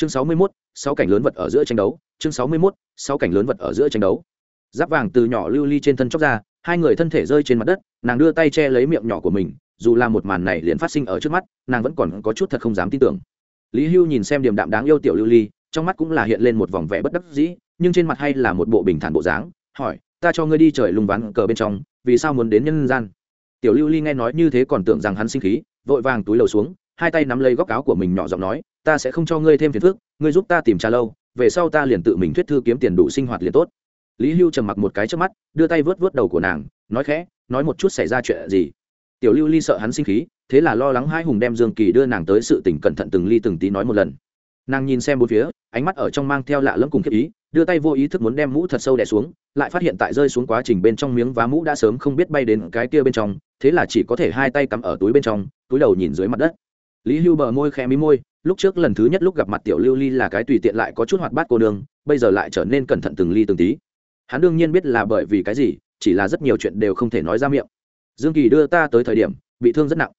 chương sáu mươi mốt, sáu cảnh lớn vật ở giữa tranh đấu. Chương sáu mươi mốt, sáu cảnh lớn vật ở giữa tranh đấu. Giáp vàng từ nhỏ lưu ly trên thân chóc ra, hai người thân thể rơi trên mặt đất, nàng đưa tay che lấy miệng nhỏ của mình, dù là một màn này liền phát sinh ở trước mắt, nàng vẫn còn có chút thật không dám tin tưởng. Lý hưu nhìn xem điểm đạm đáng yêu tiểu lưu ly, trong mắt cũng là hiện lên một vòng vẻ bất đắc dĩ, nhưng trên mặt hay là một bộ bình thản bộ dáng, hỏi, ta cho ngươi đi trời lùng ván cờ bên trong, vì sao muốn đến nhân gian? Tiểu lưu ly nghe nói như thế còn tưởng rằng hắn sinh khí, vội vàng túi lầu xuống hai tay nắm lấy góc áo của mình nhỏ giọng nói, ta sẽ không cho ngươi thêm phiền phức, ngươi giúp ta tìm trà lâu, về sau ta liền tự mình thuyết thư kiếm tiền đủ sinh hoạt liền tốt. Lý hưu trầm mặc một cái trước mắt, đưa tay vớt vớt đầu của nàng, nói khẽ, nói một chút xảy ra chuyện gì? Tiểu lưu ly sợ hắn sinh khí, thế là lo lắng hai hùng đem dương kỳ đưa nàng tới sự tỉnh cẩn thận từng ly từng tí nói một lần. Nàng nhìn xem bốn phía, ánh mắt ở trong mang theo lạ lẫm cùng khiếp ý, đưa tay vô ý thức muốn đem mũ thật sâu đè xuống, lại phát hiện tại rơi xuống quá trình bên trong miếng vá mũ đã sớm không biết bay đến cái kia bên trong, thế là chỉ có thể hai tay cắm ở túi bên trong, túi đầu nhìn dưới mặt đất lý hưu bờ môi khẽ mí môi, lúc trước lần thứ nhất lúc gặp mặt tiểu lưu ly là cái tùy tiện lại có chút hoạt bát cô đường bây giờ lại trở nên cẩn thận từng ly từng tí. Hắn đương nhiên biết là bởi vì cái gì, chỉ là rất nhiều chuyện đều không thể nói ra miệng. Dương kỳ đưa ta tới thời điểm, bị thương rất nặng.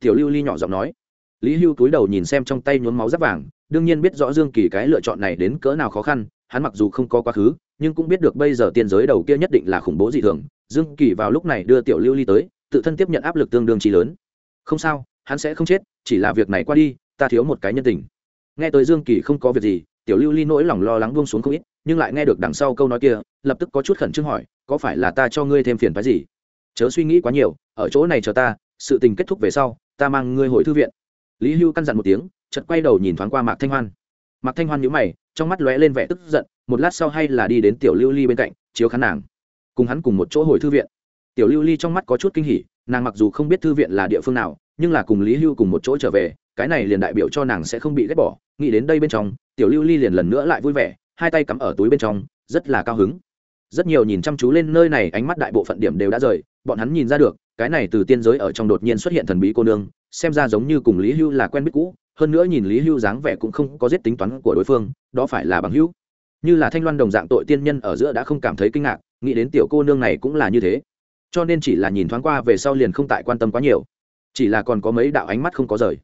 Tiểu lưu ly nhỏ giọng nói. Lý hưu túi đầu nhìn xem trong tay nhuốm máu giáp vàng, đương nhiên biết rõ dương kỳ cái lựa chọn này đến cỡ nào khó khăn, hắn mặc dù không có quá khứ, nhưng cũng biết được bây giờ tiên giới đầu kia nhất định là khủng bố dị thường. Dương kỳ vào lúc này đưa tiểu lưu ly tới, tự thân tiếp nhận áp lực tương đương trí lớn. Không sao, hắn sẽ không chết chỉ là việc này qua đi, ta thiếu một cái nhân tình. Nghe tới dương kỳ không có việc gì, tiểu lưu ly nỗi lòng lo lắng buông xuống không ít, nhưng lại nghe được đằng sau câu nói kia, lập tức có chút khẩn trương hỏi, có phải là ta cho ngươi thêm phiền phái gì? Chớ suy nghĩ quá nhiều, ở chỗ này chờ ta, sự tình kết thúc về sau, ta mang ngươi hồi thư viện. Lý hưu căn dặn một tiếng, chợt quay đầu nhìn thoáng qua mạc thanh hoan. Mạc thanh hoan nhíu mày, trong mắt lóe lên vẻ tức giận, một lát sau hay là đi đến tiểu lưu ly bên cạnh, chiếu khán nàng. Cùng hắn cùng một chỗ hồi thư viện. Tiểu lưu ly trong mắt có chút kinh hỉ, nàng mặc dù không biết thư viện là địa phương nào nhưng là cùng lý hưu cùng một chỗ trở về, cái này liền đại biểu cho nàng sẽ không bị ghét bỏ, nghĩ đến đây bên trong, tiểu lưu ly liền lần nữa lại vui vẻ, hai tay cắm ở túi bên trong, rất là cao hứng. Rất nhiều nhìn chăm chú lên nơi này, ánh mắt đại bộ phận điểm đều đã rời, bọn hắn nhìn ra được, cái này từ tiên giới ở trong đột nhiên xuất hiện thần bí cô nương, xem ra giống như cùng lý hưu là quen biết cũ, hơn nữa nhìn lý hưu dáng vẻ cũng không có giết tính toán của đối phương, đó phải là bằng hữu. Như là thanh loan đồng dạng tội tiên nhân ở giữa đã không cảm thấy kinh ngạc, nghĩ đến tiểu cô nương này cũng là như thế. Cho nên chỉ là nhìn thoáng qua về sau liền không tại quan tâm quá nhiều chỉ là còn có mấy đạo ánh mắt không có rời.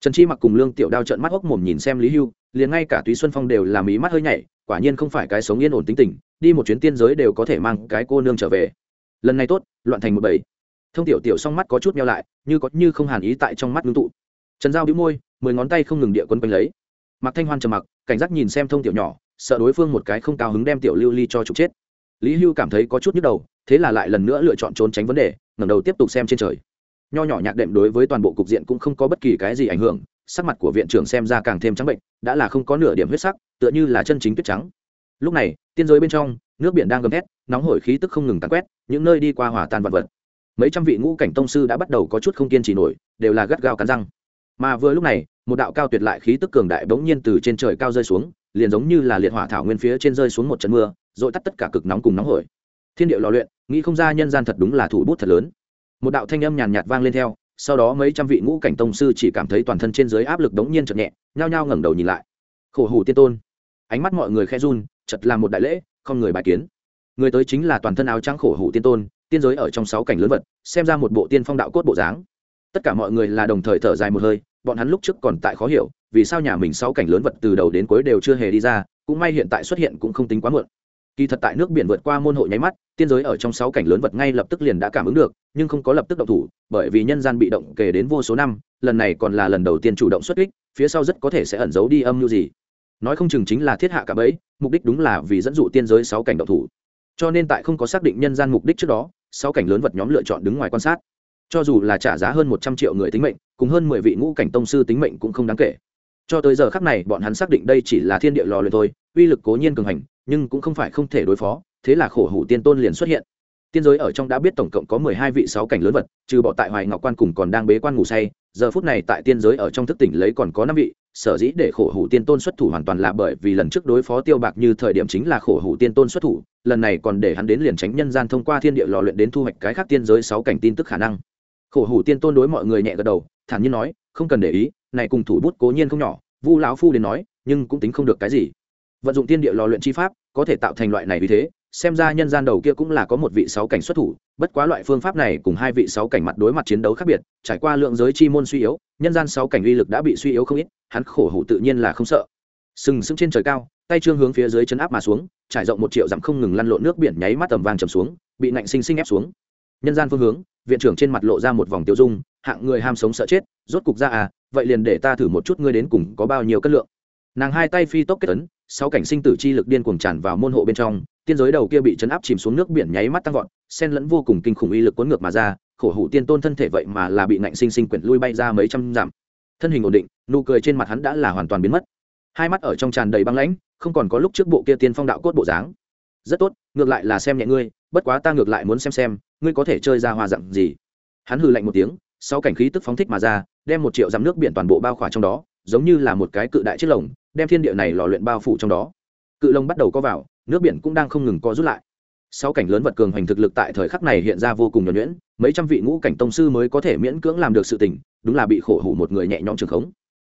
Trần chi mặc cùng lương tiểu đao trợn mắt hốc mồm nhìn xem lý hưu, liền ngay cả túy xuân phong đều làm ý mắt hơi nhảy, quả nhiên không phải cái sống yên ổn tính tình, đi một chuyến tiên giới đều có thể mang cái cô nương trở về. Lần này tốt, loạn thành một bảy thông tiểu tiểu song mắt có chút meo lại, như có như không hàn ý tại trong mắt ngưng tụ. Trần giao đĩu môi, mười ngón tay không ngừng địa quân quanh lấy. Mặc thanh hoan trầm mặc, cảnh giác nhìn xem thông tiểu nhỏ, sợ đối phương một cái không cao hứng đem tiểu lưu ly cho trục chết. Lý hưu cảm thấy có chút nhức đầu, thế là lại lần nữa lựa chọn trốn tránh vấn đề, ngẩng đầu tiếp tục xem trên trời nho nhỏ nhạc đệm đối với toàn bộ cục diện cũng không có bất kỳ cái gì ảnh hưởng, sắc mặt của viện trưởng xem ra càng thêm trắng bệnh, đã là không có nửa điểm huyết sắc, tựa như là chân chính tuyết trắng. Lúc này, tiên giới bên trong, nước biển đang gầm thét, nóng hổi khí tức không ngừng tàn quét, những nơi đi qua hỏa tan vật vật. Mấy trăm vị ngũ cảnh tông sư đã bắt đầu có chút không kiên trì nổi, đều là gắt gao cắn răng. Mà vừa lúc này, một đạo cao tuyệt lại khí tức cường đại bỗng nhiên từ trên trời cao rơi xuống, liền giống như là liệt hỏa thảo nguyên phía trên rơi xuống một trận mưa dội tắt tất cả cực nóng cùng nóng hổi. Thiên điệu lò luyện, nghĩ không ra nhân gian thật đúng là thủ bút thật lớn một đạo thanh âm nhàn nhạt vang lên theo, sau đó mấy trăm vị ngũ cảnh tông sư chỉ cảm thấy toàn thân trên dưới áp lực đống nhiên chợt nhẹ, nhao nhao ngẩng đầu nhìn lại. Khổ hủ tiên tôn. Ánh mắt mọi người khe run chật làm một đại lễ, không người bài kiến. Người tới chính là toàn thân áo trắng khổ hủ tiên tôn, tiên giới ở trong sáu cảnh lớn vật, xem ra một bộ tiên phong đạo cốt bộ dáng. Tất cả mọi người là đồng thời thở dài một hơi, bọn hắn lúc trước còn tại khó hiểu, vì sao nhà mình sáu cảnh lớn vật từ đầu đến cuối đều chưa hề đi ra, cũng may hiện tại xuất hiện cũng không tính quá muộn kỳ thật tại nước biển vượt qua môn hộ nháy mắt, tiên giới ở trong sáu cảnh lớn vật ngay lập tức liền đã cảm ứng được, nhưng không có lập tức động thủ, bởi vì nhân gian bị động kể đến vô số năm, lần này còn là lần đầu tiên chủ động xuất kích, phía sau rất có thể sẽ ẩn giấu đi âm mưu gì. Nói không chừng chính là thiết hạ cả bẫy, mục đích đúng là vì dẫn dụ tiên giới sáu cảnh động thủ. Cho nên tại không có xác định nhân gian mục đích trước đó, sáu cảnh lớn vật nhóm lựa chọn đứng ngoài quan sát. Cho dù là trả giá hơn một trăm triệu người tính mệnh, cùng hơn mười vị ngũ cảnh tông sư tính mệnh cũng không đáng kể. Cho tới giờ khắc này, bọn hắn xác định đây chỉ là thiên địa lò luyện thôi, uy lực cố nhiên cường hành nhưng cũng không phải không thể đối phó, thế là khổ hủ tiên tôn liền xuất hiện. Tiên giới ở trong đã biết tổng cộng có mười hai vị sáu cảnh lớn vật, trừ bỏ tại hoài ngọc quan cùng còn đang bế quan ngủ say, giờ phút này tại tiên giới ở trong thức tỉnh lấy còn có năm vị, sở dĩ để khổ hủ tiên tôn xuất thủ hoàn toàn là bởi vì lần trước đối phó tiêu bạc như thời điểm chính là khổ hủ tiên tôn xuất thủ, lần này còn để hắn đến liền tránh nhân gian thông qua thiên địa lò luyện đến thu hoạch cái khác tiên giới sáu cảnh tin tức khả năng. Khổ hủ tiên tôn đối mọi người nhẹ gật đầu, thản nhiên nói, không cần để ý, này cùng thủ bút cố nhiên không nhỏ, vu lão phu đến nói, nhưng cũng tính không được cái gì. Vận dụng tiên địa lò luyện chi pháp có thể tạo thành loại này vì thế, xem ra nhân gian đầu kia cũng là có một vị sáu cảnh xuất thủ, bất quá loại phương pháp này cùng hai vị sáu cảnh mặt đối mặt chiến đấu khác biệt, trải qua lượng giới chi môn suy yếu, nhân gian sáu cảnh uy lực đã bị suy yếu không ít, hắn khổ hủ tự nhiên là không sợ. Sừng sững trên trời cao, tay trương hướng phía dưới chân áp mà xuống, trải rộng một triệu dặm không ngừng lăn lộn nước biển nháy mắt tầm vàng trầm xuống, bị nạnh sinh sinh ép xuống. Nhân gian phương hướng, viện trưởng trên mặt lộ ra một vòng tiêu dung, hạng người ham sống sợ chết, rốt cục ra à vậy liền để ta thử một chút ngươi đến cùng có bao nhiêu cân lượng. Nàng hai tay phi tốc kết tấn sáu cảnh sinh tử chi lực điên cuồng tràn vào môn hộ bên trong, tiên giới đầu kia bị chấn áp chìm xuống nước biển nháy mắt tăng vọt sen lẫn vô cùng kinh khủng uy lực cuốn ngược mà ra, khổ hủ tiên tôn thân thể vậy mà là bị nạnh sinh sinh quyển lui bay ra mấy trăm dặm. Thân hình ổn định, nụ cười trên mặt hắn đã là hoàn toàn biến mất. Hai mắt ở trong tràn đầy băng lãnh, không còn có lúc trước bộ kia tiên phong đạo cốt bộ dáng. Rất tốt, ngược lại là xem nhẹ ngươi, bất quá ta ngược lại muốn xem xem, ngươi có thể chơi ra hoa dặn gì. Hắn hừ lạnh một tiếng sau cảnh khí tức phóng thích mà ra, đem một triệu dặm nước biển toàn bộ bao khỏa trong đó, giống như là một cái cự đại chiếc lồng đem thiên địa này lò luyện bao phủ trong đó. Cự lông bắt đầu có vào, nước biển cũng đang không ngừng co rút lại. Sau cảnh lớn vật cường hành thực lực tại thời khắc này hiện ra vô cùng nhuẩn nhuyễn, mấy trăm vị ngũ cảnh tông sư mới có thể miễn cưỡng làm được sự tình, đúng là bị khổ hủ một người nhẹ nhõm trường khống.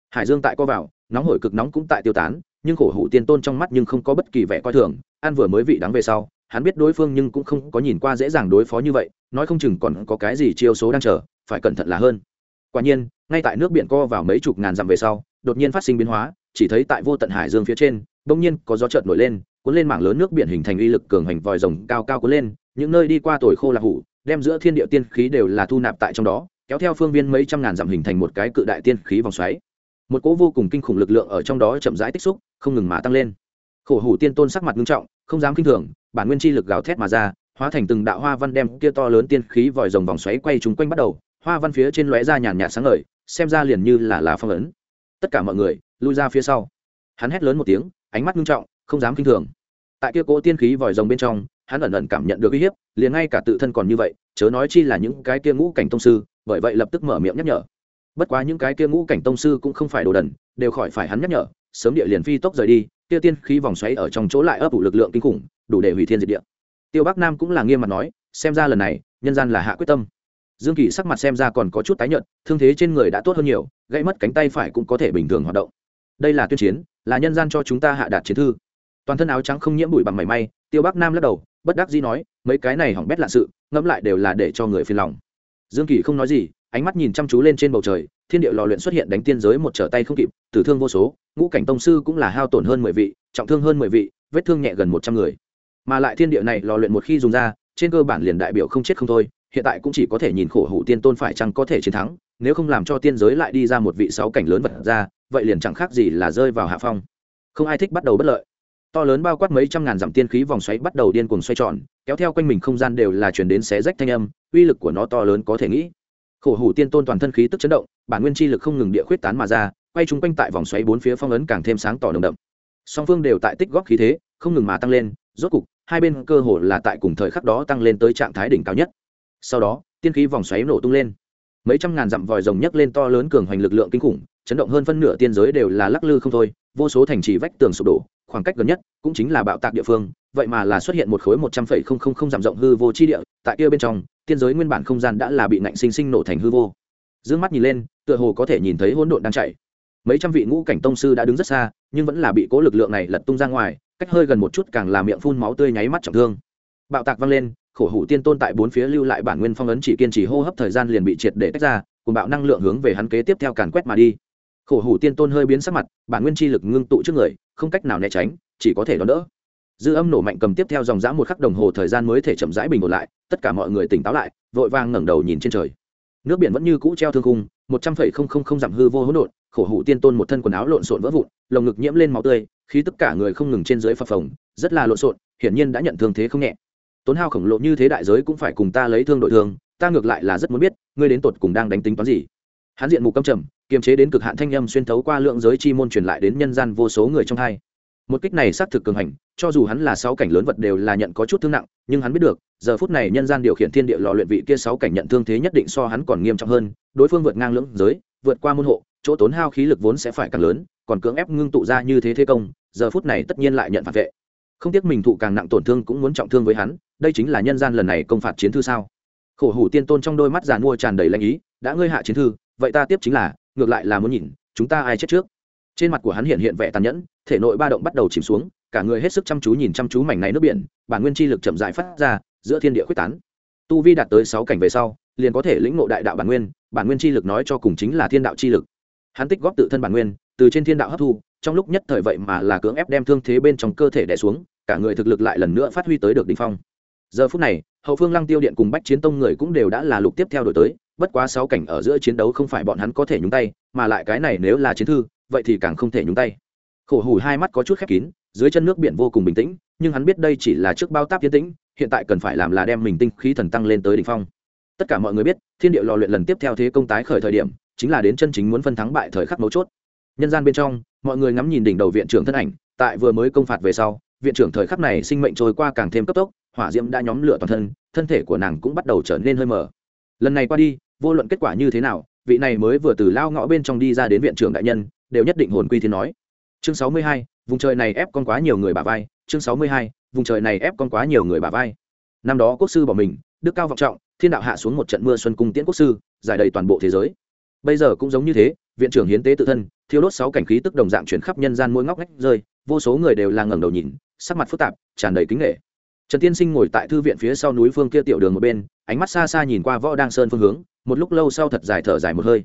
Hải dương tại co vào, nóng hổi cực nóng cũng tại tiêu tán, nhưng khổ hủ tiên tôn trong mắt nhưng không có bất kỳ vẻ coi thường, ăn vừa mới vị đắng về sau, hắn biết đối phương nhưng cũng không có nhìn qua dễ dàng đối phó như vậy, nói không chừng còn có cái gì chiêu số đang chờ, phải cẩn thận là hơn. Quả nhiên, ngay tại nước biển co vào mấy chục ngàn dặm về sau, đột nhiên phát sinh biến hóa chỉ thấy tại vô tận hải dương phía trên, bỗng nhiên có gió chợt nổi lên, cuốn lên mảng lớn nước biển hình thành uy lực cường hành vòi rồng cao cao cuốn lên, những nơi đi qua tuổi khô là hủ, đem giữa thiên địa tiên khí đều là thu nạp tại trong đó, kéo theo phương viên mấy trăm ngàn dặm hình thành một cái cự đại tiên khí vòng xoáy. Một cỗ vô cùng kinh khủng lực lượng ở trong đó chậm rãi tích xúc, không ngừng mà tăng lên. Khổ hủ tiên tôn sắc mặt nghiêm trọng, không dám kinh thường, bản nguyên chi lực gào thét mà ra, hóa thành từng đạo hoa văn đem kia to lớn tiên khí vòi rồng vòng xoáy quay chúng quanh bắt đầu, hoa văn phía trên lóe ra nhàn nhạt sáng ngời, xem ra liền như là là phong ấn tất cả mọi người lui ra phía sau. Hắn hét lớn một tiếng, ánh mắt nghiêm trọng, không dám kinh thường. Tại kia cỗ tiên khí vòi rồng bên trong, hắn ẩn ẩn cảm nhận được uy hiếp, liền ngay cả tự thân còn như vậy, chớ nói chi là những cái kia ngũ cảnh tông sư, bởi vậy lập tức mở miệng nhắc nhở. Bất quá những cái kia ngũ cảnh tông sư cũng không phải đồ đần, đều khỏi phải hắn nhắc nhở, sớm địa liền phi tốc rời đi, kia tiên khí vòng xoáy ở trong chỗ lại ấp ủ lực lượng kinh khủng, đủ để hủy thiên diệt địa. Tiêu bắc nam cũng là nghiêm mặt nói, xem ra lần này, nhân gian là hạ quyết tâm dương kỳ sắc mặt xem ra còn có chút tái nhợt, thương thế trên người đã tốt hơn nhiều, gãy mất cánh tay phải cũng có thể bình thường hoạt động. Đây là tuyên chiến, là nhân gian cho chúng ta hạ đạt chiến thư. Toàn thân áo trắng không nhiễm bụi bằng mảy may, tiêu bắc nam lắc đầu, bất đắc dĩ nói, mấy cái này hỏng bét lạ sự, ngẫm lại đều là để cho người phiền lòng. Dương kỳ không nói gì, ánh mắt nhìn chăm chú lên trên bầu trời, thiên địa lò luyện xuất hiện đánh tiên giới một trở tay không kịp, tử thương vô số, ngũ cảnh tông sư cũng là hao tổn hơn mười vị, trọng thương hơn mười vị, vết thương nhẹ gần một trăm người. Mà lại thiên địa này lò luyện một khi dùng ra, trên cơ bản liền đại biểu không chết không thôi hiện tại cũng chỉ có thể nhìn khổ hủ tiên tôn phải chăng có thể chiến thắng, nếu không làm cho tiên giới lại đi ra một vị sáu cảnh lớn vật ra, vậy liền chẳng khác gì là rơi vào hạ phong. Không ai thích bắt đầu bất lợi. To lớn bao quát mấy trăm ngàn dặm tiên khí vòng xoáy bắt đầu điên cuồng xoay tròn, kéo theo quanh mình không gian đều là chuyển đến xé rách thanh âm, uy lực của nó to lớn có thể nghĩ. Khổ hủ tiên tôn toàn thân khí tức chấn động, bản nguyên chi lực không ngừng địa khuyết tán mà ra, quay chung quanh tại vòng xoáy bốn phía phong ấn càng thêm sáng tỏ nồng đậm. Song phương đều tại tích góp khí thế, không ngừng mà tăng lên, rốt cục, hai bên cơ hồ là tại cùng thời khắc đó tăng lên tới trạng thái đỉnh cao nhất sau đó, tiên khí vòng xoáy nổ tung lên. Mấy trăm ngàn dặm vòi rồng nhấc lên to lớn cường hoành lực lượng kinh khủng, chấn động hơn phân nửa tiên giới đều là lắc lư không thôi, vô số thành trì vách tường sụp đổ, khoảng cách gần nhất cũng chính là bạo tạc địa phương, vậy mà là xuất hiện một khối một trăm phẩy không không không dặm rộng hư vô chi địa, tại kia bên trong, tiên giới nguyên bản không gian đã là bị ngạnh sinh sinh nổ thành hư vô. D mắt nhìn lên, tựa hồ có thể nhìn thấy hỗn độn đang chạy. Mấy trăm vị ngũ cảnh tông sư đã đứng rất xa, nhưng vẫn là bị cố lực lượng này lật tung ra ngoài, cách hơi gần một chút càng làm miệng phun máu tươi nháy mắt trọng thương. Bạo tạc vang lên khổ hủ tiên tôn tại bốn phía lưu lại bản nguyên phong ấn chỉ kiên trì hô hấp thời gian liền bị triệt để tách ra, cùng bạo năng lượng hướng về hắn kế tiếp theo càn quét mà đi. Khổ hủ tiên tôn hơi biến sắc mặt, bản nguyên chi lực ngưng tụ trước người, không cách nào né tránh, chỉ có thể đón đỡ. Dư âm nổ mạnh cầm tiếp theo dòng dã một khắc đồng hồ thời gian mới thể chậm rãi bình ổn lại, tất cả mọi người tỉnh táo lại, vội vàng ngẩng đầu nhìn trên trời. Nước biển vẫn như cũ treo thương khung, một trăm phẩy không không không dặm hư vô hỗn độn, khổ hủ tiên tôn một thân quần áo lộn xộn vỡ vụn, lồng ngực nhiễm lên máu tươi khi tất cả người không ngừng trên dưới phập phồng, rất là lộn xộn, hiển nhiên đã nhận thương thế không nhẹ tốn hao khổng lồ như thế đại giới cũng phải cùng ta lấy thương đội thương, ta ngược lại là rất muốn biết, ngươi đến tột cùng đang đánh tính toán gì. Hắn diện mục căm trầm, kiềm chế đến cực hạn thanh âm xuyên thấu qua lượng giới chi môn truyền lại đến nhân gian vô số người trong hai. Một kích này xác thực cường hành, cho dù hắn là sáu cảnh lớn vật đều là nhận có chút thương nặng, nhưng hắn biết được, giờ phút này nhân gian điều khiển thiên địa lò luyện vị kia sáu cảnh nhận thương thế nhất định so hắn còn nghiêm trọng hơn, đối phương vượt ngang lưỡng giới, vượt qua môn hộ, chỗ tốn hao khí lực vốn sẽ phải càng lớn, còn cưỡng ép ngưng tụ ra như thế thế công, giờ phút này tất nhiên lại nhận phản vệ. Không tiếc mình thụ càng nặng tổn thương cũng muốn trọng thương với hắn đây chính là nhân gian lần này công phạt chiến thư sao? Khổ hủ tiên tôn trong đôi mắt giàn mua tràn đầy lãnh ý, đã ngươi hạ chiến thư, vậy ta tiếp chính là, ngược lại là muốn nhìn, chúng ta ai chết trước? Trên mặt của hắn hiện hiện vẻ tàn nhẫn, thể nội ba động bắt đầu chìm xuống, cả người hết sức chăm chú nhìn chăm chú mảnh này nước biển, bản nguyên chi lực chậm dại phát ra, giữa thiên địa quyết tán. Tu vi đạt tới sáu cảnh về sau, liền có thể lĩnh ngộ đại đạo bản nguyên bản nguyên chi lực nói cho cùng chính là thiên đạo chi lực. Hắn tích góp tự thân bản nguyên, từ trên thiên đạo hấp thu, trong lúc nhất thời vậy mà là cưỡng ép đem thương thế bên trong cơ thể đè xuống, cả người thực lực lại lần nữa phát huy tới được đỉnh phong giờ phút này, hậu phương lăng tiêu điện cùng bách chiến tông người cũng đều đã là lục tiếp theo đổi tới, bất quá sáu cảnh ở giữa chiến đấu không phải bọn hắn có thể nhúng tay, mà lại cái này nếu là chiến thư, vậy thì càng không thể nhúng tay. Khổ hủ hai mắt có chút khép kín, dưới chân nước biển vô cùng bình tĩnh, nhưng hắn biết đây chỉ là trước bao táp tiến tĩnh, hiện tại cần phải làm là đem mình tinh khí thần tăng lên tới đỉnh phong. Tất cả mọi người biết, thiên địa lò luyện lần tiếp theo thế công tái khởi thời điểm, chính là đến chân chính muốn phân thắng bại thời khắc mấu chốt. Nhân gian bên trong, mọi người ngắm nhìn đỉnh đầu viện trưởng thân ảnh, tại vừa mới công phạt về sau, viện trưởng thời khắc này sinh mệnh trôi qua càng thêm cấp tốc hỏa diễm đã nhóm lửa toàn thân thân thể của nàng cũng bắt đầu trở nên hơi mờ. Lần này qua đi, vô luận kết quả như thế nào, vị này mới vừa từ lao ngõ bên trong đi ra đến viện trưởng đại nhân, đều nhất định hồn quy thiên nói. Chương sáu mươi hai, vùng trời này ép con quá nhiều người bà vai. Chương sáu mươi hai, vùng trời này ép con quá nhiều người bà vai. Năm đó quốc sư bỏ mình, đức cao vọng trọng, thiên đạo hạ xuống một trận mưa xuân cung tiễn quốc sư, giải đầy toàn bộ thế giới. Bây giờ cũng giống như thế, viện trưởng hiến tế tự thân thiếu đốt sáu cảnh khí tức đồng dạng chuyển khắp nhân gian mỗi ngóc ngách rơi, vô số người đều là ngẩng đầu nhìn, sắc mặt phức tạp, tràn đầy kính nghệ trần tiên sinh ngồi tại thư viện phía sau núi phương kia tiểu đường một bên, ánh mắt xa xa nhìn qua võ Đang sơn phương hướng, một lúc lâu sau thật dài thở dài một hơi.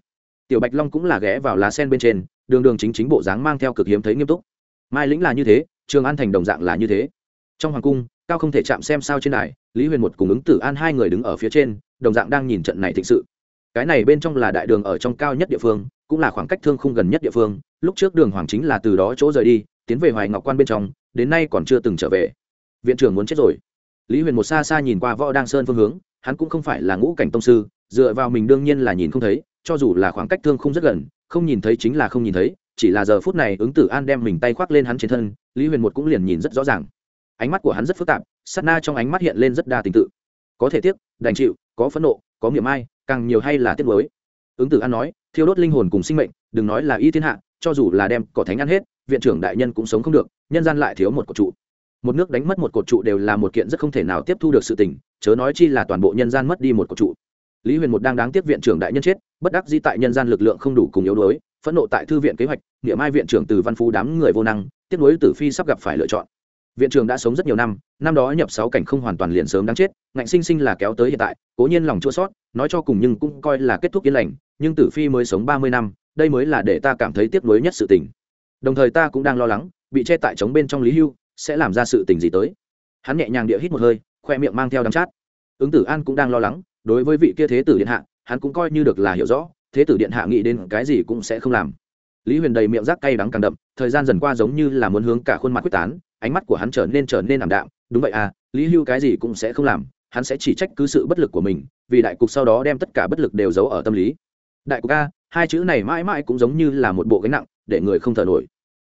Tiểu bạch long cũng là ghé vào lá sen bên trên, đường đường chính chính bộ dáng mang theo cực hiếm thấy nghiêm túc. Mai lĩnh là như thế, trường an thành đồng dạng là như thế. Trong hoàng cung, cao không thể chạm xem sao trên đài, lý huyền một cùng ứng tử an hai người đứng ở phía trên, đồng dạng đang nhìn trận này thịnh sự. Cái này bên trong là đại đường ở trong cao nhất địa phương, cũng là khoảng cách thương khung gần nhất địa phương, lúc trước đường hoàng chính là từ đó chỗ rời đi, tiến về hoài ngọc quan bên trong, đến nay còn chưa từng trở về viện trưởng muốn chết rồi. Lý huyền một xa xa nhìn qua võ đăng sơn phương hướng, hắn cũng không phải là ngũ cảnh tông sư, dựa vào mình đương nhiên là nhìn không thấy, cho dù là khoảng cách thương không rất gần, không nhìn thấy chính là không nhìn thấy, chỉ là giờ phút này ứng tử an đem mình tay khoác lên hắn trên thân, lý huyền một cũng liền nhìn rất rõ ràng. Ánh mắt của hắn rất phức tạp, sát na trong ánh mắt hiện lên rất đa tình tự. Có thể tiếc, đành chịu, có phẫn nộ, có miệng ai, càng nhiều hay là tiếc mới ứng tử an nói, thiêu đốt linh hồn cùng sinh mệnh, đừng nói là y thiên hạ, cho dù là đem cỏ thánh ăn hết, viện trưởng đại nhân cũng sống không được, nhân gian lại thiếu một cột trụ một nước đánh mất một cột trụ đều là một kiện rất không thể nào tiếp thu được sự tình, chớ nói chi là toàn bộ nhân gian mất đi một cột trụ. Lý huyền một đang đáng tiếc viện trưởng đại nhân chết, bất đắc di tại nhân gian lực lượng không đủ cùng yếu đuối, phẫn nộ tại thư viện kế hoạch, niệm ai viện trưởng từ văn phú đám người vô năng tiếp nối tử phi sắp gặp phải lựa chọn. Viện trưởng đã sống rất nhiều năm năm đó nhập sáu cảnh không hoàn toàn liền sớm đáng chết, ngạnh sinh sinh là kéo tới hiện tại, cố nhiên lòng chua sót nói cho cùng nhưng cũng coi là kết thúc yên lành, nhưng tử phi mới sống ba mươi năm, đây mới là để ta cảm thấy tiếc nuối nhất sự tình. Đồng thời ta cũng đang lo lắng, bị che tại chống bên trong lý hưu sẽ làm ra sự tình gì tới. Hắn nhẹ nhàng địa hít một hơi, khoe miệng mang theo đắng chát. Ứng tử an cũng đang lo lắng, đối với vị kia thế tử điện hạ, hắn cũng coi như được là hiểu rõ, thế tử điện hạ nghĩ đến cái gì cũng sẽ không làm. Lý huyền đầy miệng rác cay đắng càng đậm, thời gian dần qua giống như là muốn hướng cả khuôn mặt quyết tán, ánh mắt của hắn trở nên trở nên ảm đạm, đúng vậy à lý hưu cái gì cũng sẽ không làm, hắn sẽ chỉ trách cứ sự bất lực của mình, vì đại cục sau đó đem tất cả bất lực đều giấu ở tâm lý. Đại cục a, hai chữ này mãi mãi cũng giống như là một bộ gánh nặng, để người không thở nổi.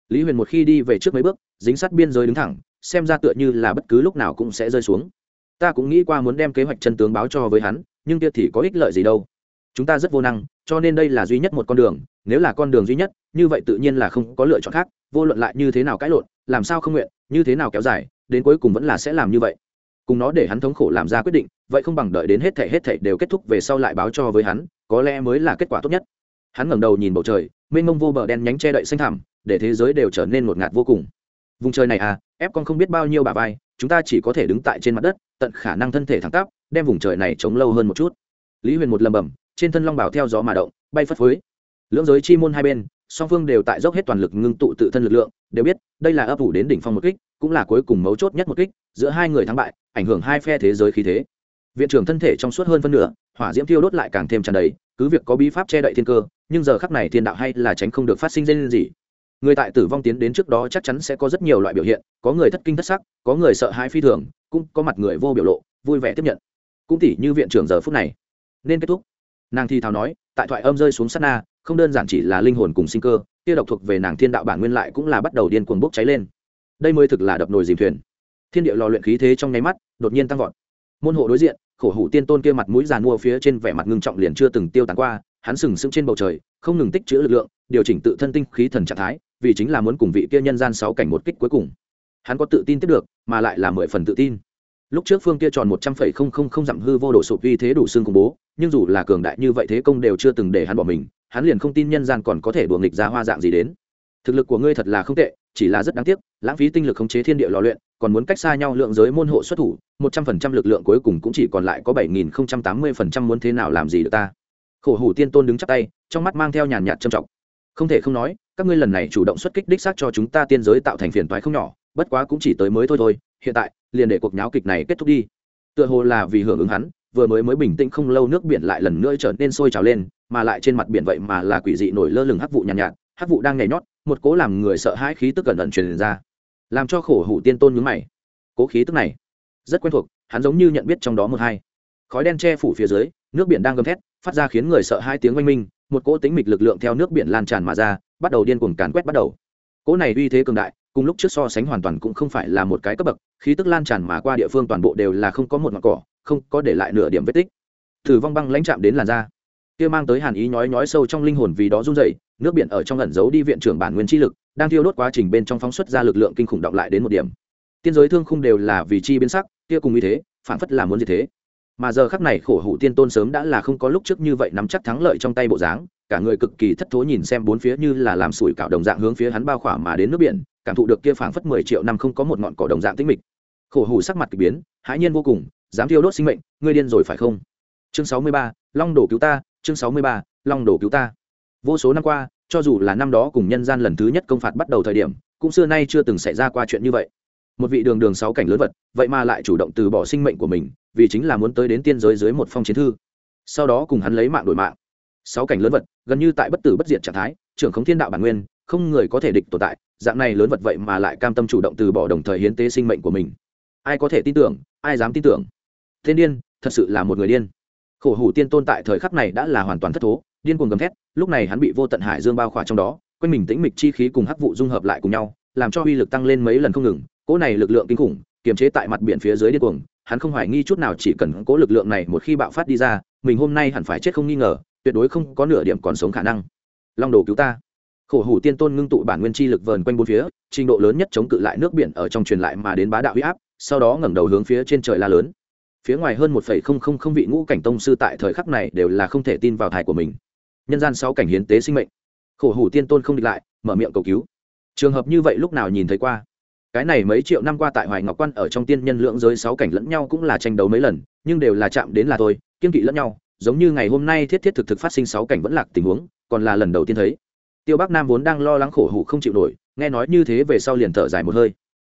Lý huyền một khi đi về trước mấy bước dính sát biên giới đứng thẳng, xem ra tựa như là bất cứ lúc nào cũng sẽ rơi xuống. Ta cũng nghĩ qua muốn đem kế hoạch chân tướng báo cho với hắn, nhưng kia thì có ích lợi gì đâu. Chúng ta rất vô năng, cho nên đây là duy nhất một con đường, nếu là con đường duy nhất, như vậy tự nhiên là không có lựa chọn khác, vô luận lại như thế nào cãi lộn, làm sao không nguyện, như thế nào kéo dài, đến cuối cùng vẫn là sẽ làm như vậy. Cùng nó để hắn thống khổ làm ra quyết định, vậy không bằng đợi đến hết thể hết thể đều kết thúc về sau lại báo cho với hắn, có lẽ mới là kết quả tốt nhất. Hắn ngẩng đầu nhìn bầu trời, mênh mông vô bờ đen nhánh che đậy xanh thẳm, để thế giới đều trở nên ngột ngạt vô cùng vùng trời này à ép con không biết bao nhiêu bà vai, chúng ta chỉ có thể đứng tại trên mặt đất, tận khả năng thân thể thẳng tắp, đem vùng trời này chống lâu hơn một chút. Lý huyền một lầm bầm trên thân long bảo theo gió mà động, bay phất phới. Lưỡng giới chi môn hai bên, song phương đều tại dốc hết toàn lực ngưng tụ tự thân lực lượng, đều biết, đây là ấp ủ đến đỉnh phong một kích, cũng là cuối cùng mấu chốt nhất một kích, giữa hai người thắng bại, ảnh hưởng hai phe thế giới khí thế. Viện trưởng thân thể trong suốt hơn phân nửa, hỏa diễm thiêu đốt lại càng thêm tràn đầy, cứ việc có bí pháp che đậy thiên cơ, nhưng giờ khắc này thiên đạo hay là tránh không được phát sinh dây gì người tại tử vong tiến đến trước đó chắc chắn sẽ có rất nhiều loại biểu hiện, có người thất kinh thất sắc, có người sợ hãi phi thường, cũng có mặt người vô biểu lộ, vui vẻ tiếp nhận. Cũng tỉ như viện trưởng giờ phút này. Nên kết thúc. Nàng thi thào nói, tại thoại âm rơi xuống sát na, không đơn giản chỉ là linh hồn cùng sinh cơ kia độc thuộc về nàng thiên đạo bản nguyên lại cũng là bắt đầu điên cuồng bốc cháy lên. Đây mới thực là đập nồi dìm thuyền. Thiên địa lò luyện khí thế trong nháy mắt, đột nhiên tăng vọt. Môn hộ đối diện, khổ hủ tiên tôn kia mặt mũi giàn mua phía trên vẻ mặt ngưng trọng liền chưa từng tiêu tán qua, hắn sừng sững trên bầu trời, không ngừng tích chữ lực lượng, điều chỉnh tự thân tinh khí thần trạng thái vì chính là muốn cùng vị kia nhân gian sáu cảnh một kích cuối cùng. Hắn có tự tin tiếp được, mà lại là mười phần tự tin. Lúc trước phương kia tròn một trăm phẩy không không không dặm hư vô độ sụp vi thế đủ xương công bố, nhưng dù là cường đại như vậy thế công đều chưa từng để hắn bỏ mình, hắn liền không tin nhân gian còn có thể đùa nghịch ra hoa dạng gì đến. Thực lực của ngươi thật là không tệ, chỉ là rất đáng tiếc, lãng phí tinh lực khống chế thiên địa lò luyện, còn muốn cách xa nhau lượng giới môn hộ xuất thủ, một trăm phần trăm lực lượng cuối cùng cũng chỉ còn lại có bảy nghìn không trăm tám mươi phần trăm muốn thế nào làm gì được ta. Khổ hủ tiên tôn đứng chắc tay, trong mắt mang theo nhàn nhạt trầm trọng không thể không nói các ngươi lần này chủ động xuất kích đích xác cho chúng ta tiên giới tạo thành phiền toái không nhỏ bất quá cũng chỉ tới mới thôi thôi hiện tại liền để cuộc nháo kịch này kết thúc đi. Tựa hồ là vì hưởng ứng hắn vừa mới mới bình tĩnh không lâu nước biển lại lần nữa trở nên sôi trào lên mà lại trên mặt biển vậy mà là quỷ dị nổi lơ lửng hắc vụ nhàn nhạt, nhạt hắc vụ đang nhảy nhót một cố làm người sợ hãi khí tức cẩn ẩn truyền ra làm cho khổ hủ tiên tôn nhướng mày. Cố khí tức này rất quen thuộc hắn giống như nhận biết trong đó một hai. Khói đen che phủ phía dưới nước biển đang gầm thét phát ra khiến người sợ hai tiếng oanh minh một cỗ tính mịch lực lượng theo nước biển lan tràn mà ra bắt đầu điên cuồng càn quét bắt đầu. Cỗ này uy thế cường đại cùng lúc trước so sánh hoàn toàn cũng không phải là một cái cấp bậc khí tức lan tràn mà qua địa phương toàn bộ đều là không có một ngọn cỏ không có để lại nửa điểm vết tích. Thử vong băng lãnh chạm đến làn da. Kia mang tới hàn ý nhói nhói sâu trong linh hồn vì đó run dậy, nước biển ở trong ẩn giấu đi viện trưởng bản nguyên chi lực đang thiêu đốt quá trình bên trong phóng xuất ra lực lượng kinh khủng động lại đến một điểm. Tiên giới thương khung đều là vì chi biến sắc kia cùng như thế phản phất là muốn gì thế mà giờ khắc này khổ hủ tiên tôn sớm đã là không có lúc trước như vậy nắm chắc thắng lợi trong tay bộ dáng, cả người cực kỳ thất thố nhìn xem bốn phía như là làm sủi cạo đồng dạng hướng phía hắn bao khỏa mà đến nước biển, cảm thụ được kia phảng phất mười triệu năm không có một ngọn cỏ đồng dạng tĩnh mịch. Khổ hủ sắc mặt k ỳ biến, hãi nhiên vô cùng, dám thiêu đốt sinh mệnh, ngươi điên rồi phải không? Chương sáu mươi ba, long đổ cứu ta, chương sáu mươi ba, long đổ cứu ta. Vô số năm qua, cho dù là năm đó cùng nhân gian lần thứ nhất công phạt bắt đầu thời điểm, cũng xưa nay chưa từng xảy ra qua chuyện như vậy một vị đường đường sáu cảnh lớn vật, vậy mà lại chủ động từ bỏ sinh mệnh của mình, vì chính là muốn tới đến tiên giới dưới một phong chiến thư. Sau đó cùng hắn lấy mạng đổi mạng. Sáu cảnh lớn vật, gần như tại bất tử bất diệt trạng thái, trưởng khống thiên đạo bản nguyên, không người có thể địch tồn tại, dạng này lớn vật vậy mà lại cam tâm chủ động từ bỏ đồng thời hiến tế sinh mệnh của mình. Ai có thể tin tưởng, ai dám tin tưởng? Thiên điên, thật sự là một người điên. Khổ hủ tiên tôn tại thời khắc này đã là hoàn toàn thất thố, điên cuồng gầm thét, lúc này hắn bị vô tận hải dương bao khỏa trong đó, quanh mình tĩnh mịch chi khí cùng hắc vụ dung hợp lại cùng nhau, làm cho uy lực tăng lên mấy lần không ngừng cỗ này lực lượng kinh khủng, kiềm chế tại mặt biển phía dưới điên cuồng, hắn không hoài nghi chút nào chỉ cần cỗ lực lượng này một khi bạo phát đi ra, mình hôm nay hẳn phải chết không nghi ngờ, tuyệt đối không có nửa điểm còn sống khả năng. Long đồ cứu ta. Khổ hủ tiên tôn ngưng tụ bản nguyên chi lực vờn quanh bốn phía, trình độ lớn nhất chống cự lại nước biển ở trong truyền lại mà đến bá đạo huy áp, sau đó ngẩng đầu hướng phía trên trời la lớn. Phía ngoài hơn một phẩy không không không vị ngũ cảnh tông sư tại thời khắc này đều là không thể tin vào thải của mình. Nhân gian sáu cảnh hiến tế sinh mệnh. Khổ hủ tiên tôn không địch lại, mở miệng cầu cứu. Trường hợp như vậy lúc nào nhìn thấy qua? Cái này mấy triệu năm qua tại hoài ngọc quan ở trong tiên nhân lượng giới sáu cảnh lẫn nhau cũng là tranh đấu mấy lần, nhưng đều là chạm đến là thôi, kiên kỵ lẫn nhau, giống như ngày hôm nay thiết thiết thực thực phát sinh sáu cảnh vẫn lạc tình huống, còn là lần đầu tiên thấy. Tiêu bắc nam vốn đang lo lắng khổ hủ không chịu nổi, nghe nói như thế về sau liền thở dài một hơi.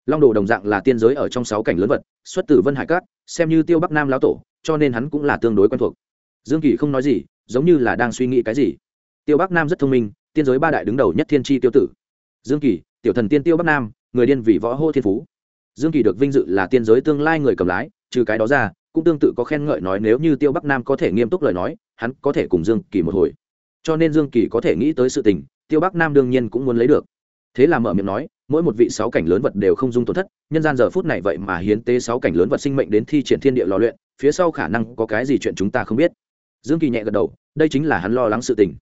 Long đồ đồng dạng là tiên giới ở trong sáu cảnh lớn vật, xuất từ vân hải cát xem như tiêu bắc nam lão tổ, cho nên hắn cũng là tương đối quen thuộc. Dương kỳ không nói gì, giống như là đang suy nghĩ cái gì. Tiêu bắc nam rất thông minh, tiên giới ba đại đứng đầu nhất thiên tri tiêu tử. Dương kỳ, tiểu thần tiên tiêu bắc nam người điên vì võ hô thiên phú. Dương kỳ được vinh dự là tiên giới tương lai người cầm lái, trừ cái đó ra, cũng tương tự có khen ngợi nói nếu như tiêu bắc nam có thể nghiêm túc lời nói, hắn có thể cùng dương kỳ một hồi. Cho nên dương kỳ có thể nghĩ tới sự tình, tiêu bắc nam đương nhiên cũng muốn lấy được. Thế là mở miệng nói, mỗi một vị sáu cảnh lớn vật đều không dung tổn thất, nhân gian giờ phút này vậy mà hiến tế sáu cảnh lớn vật sinh mệnh đến thi triển thiên địa lò luyện, phía sau khả năng có cái gì chuyện chúng ta không biết. Dương kỳ nhẹ gật đầu, đây chính là hắn lo lắng sự tình.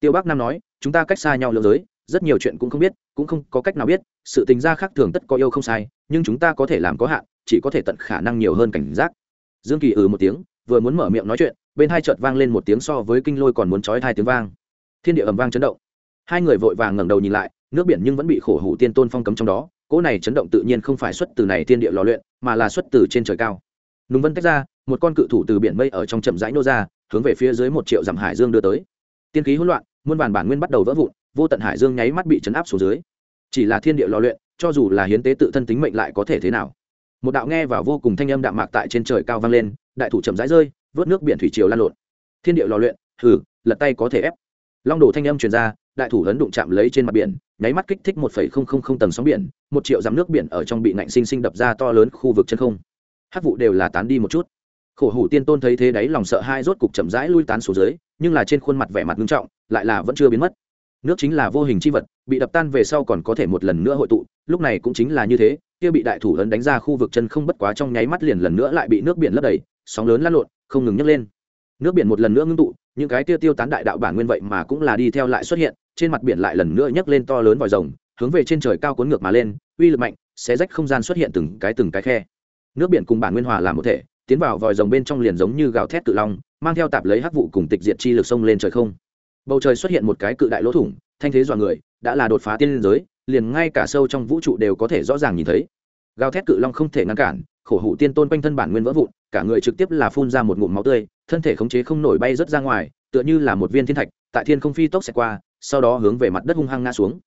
Tiêu bắc nam nói, chúng ta cách xa nhau lưỡng giới rất nhiều chuyện cũng không biết, cũng không có cách nào biết, sự tình gia khác thường tất có yêu không sai, nhưng chúng ta có thể làm có hạn, chỉ có thể tận khả năng nhiều hơn cảnh giác. Dương kỳ ừ một tiếng, vừa muốn mở miệng nói chuyện, bên hai chợt vang lên một tiếng so với kinh lôi còn muốn trói hai tiếng vang. Thiên địa ầm vang chấn động. Hai người vội vàng ngẩng đầu nhìn lại, nước biển nhưng vẫn bị khổ hủ tiên tôn phong cấm trong đó, cỗ này chấn động tự nhiên không phải xuất từ này thiên địa lò luyện, mà là xuất từ trên trời cao. Nùng vân tách ra, một con cự thủ từ biển mây ở trong chậm rãi nô ra, hướng về phía dưới một triệu dặm hải dương đưa tới. Tiên khí hỗn loạn, muôn bản bản nguyên bắt đầu vỡ vụn vô tận hải dương nháy mắt bị chấn áp xuống dưới. Chỉ là thiên địa lò luyện, cho dù là hiến tế tự thân tính mệnh lại có thể thế nào? Một đạo nghe và vô cùng thanh âm đạm mạc tại trên trời cao vang lên, đại thủ chậm rãi rơi, vớt nước biển thủy triều lan lộn. Thiên địa lò luyện, hừ, lật tay có thể ép. Long đồ thanh âm truyền ra, đại thủ lớn đụng chạm lấy trên mặt biển, nháy mắt kích thích một phẩy không không không tầng sóng biển, một triệu dặm nước biển ở trong bị ngạnh sinh sinh đập ra to lớn khu vực chân không. Hát vụ đều là tán đi một chút. Khổ hủ tiên tôn thấy thế đấy, lòng sợ hai rốt cục chậm rãi lui tán xuống dưới, nhưng là trên khuôn mặt vẻ mặt nghiêm trọng, lại là vẫn chưa biến mất nước chính là vô hình chi vật, bị đập tan về sau còn có thể một lần nữa hội tụ, lúc này cũng chính là như thế, kia bị đại thủ ấn đánh ra khu vực chân không bất quá trong nháy mắt liền lần nữa lại bị nước biển lấp đầy, sóng lớn lăn lộn, không ngừng nhấc lên. Nước biển một lần nữa ngưng tụ, những cái tiêu tiêu tán đại đạo bản nguyên vậy mà cũng là đi theo lại xuất hiện, trên mặt biển lại lần nữa nhấc lên to lớn vòi rồng, hướng về trên trời cao cuốn ngược mà lên, uy lực mạnh, xé rách không gian xuất hiện từng cái từng cái khe. Nước biển cùng bản nguyên hòa làm một thể, tiến vào vòi rồng bên trong liền giống như gào thét tự long, mang theo tạp lấy hắc vụ cùng tịch diệt chi lực sông lên trời không bầu trời xuất hiện một cái cự đại lỗ thủng, thanh thế dọa người, đã là đột phá tiên liên giới, liền ngay cả sâu trong vũ trụ đều có thể rõ ràng nhìn thấy. Gào thét cự long không thể ngăn cản, khổ hủ tiên tôn quanh thân bản nguyên vỡ vụn, cả người trực tiếp là phun ra một ngụm máu tươi, thân thể khống chế không nổi bay rớt ra ngoài, tựa như là một viên thiên thạch, tại thiên không phi tốc xẹt qua, sau đó hướng về mặt đất hung hăng ngã xuống.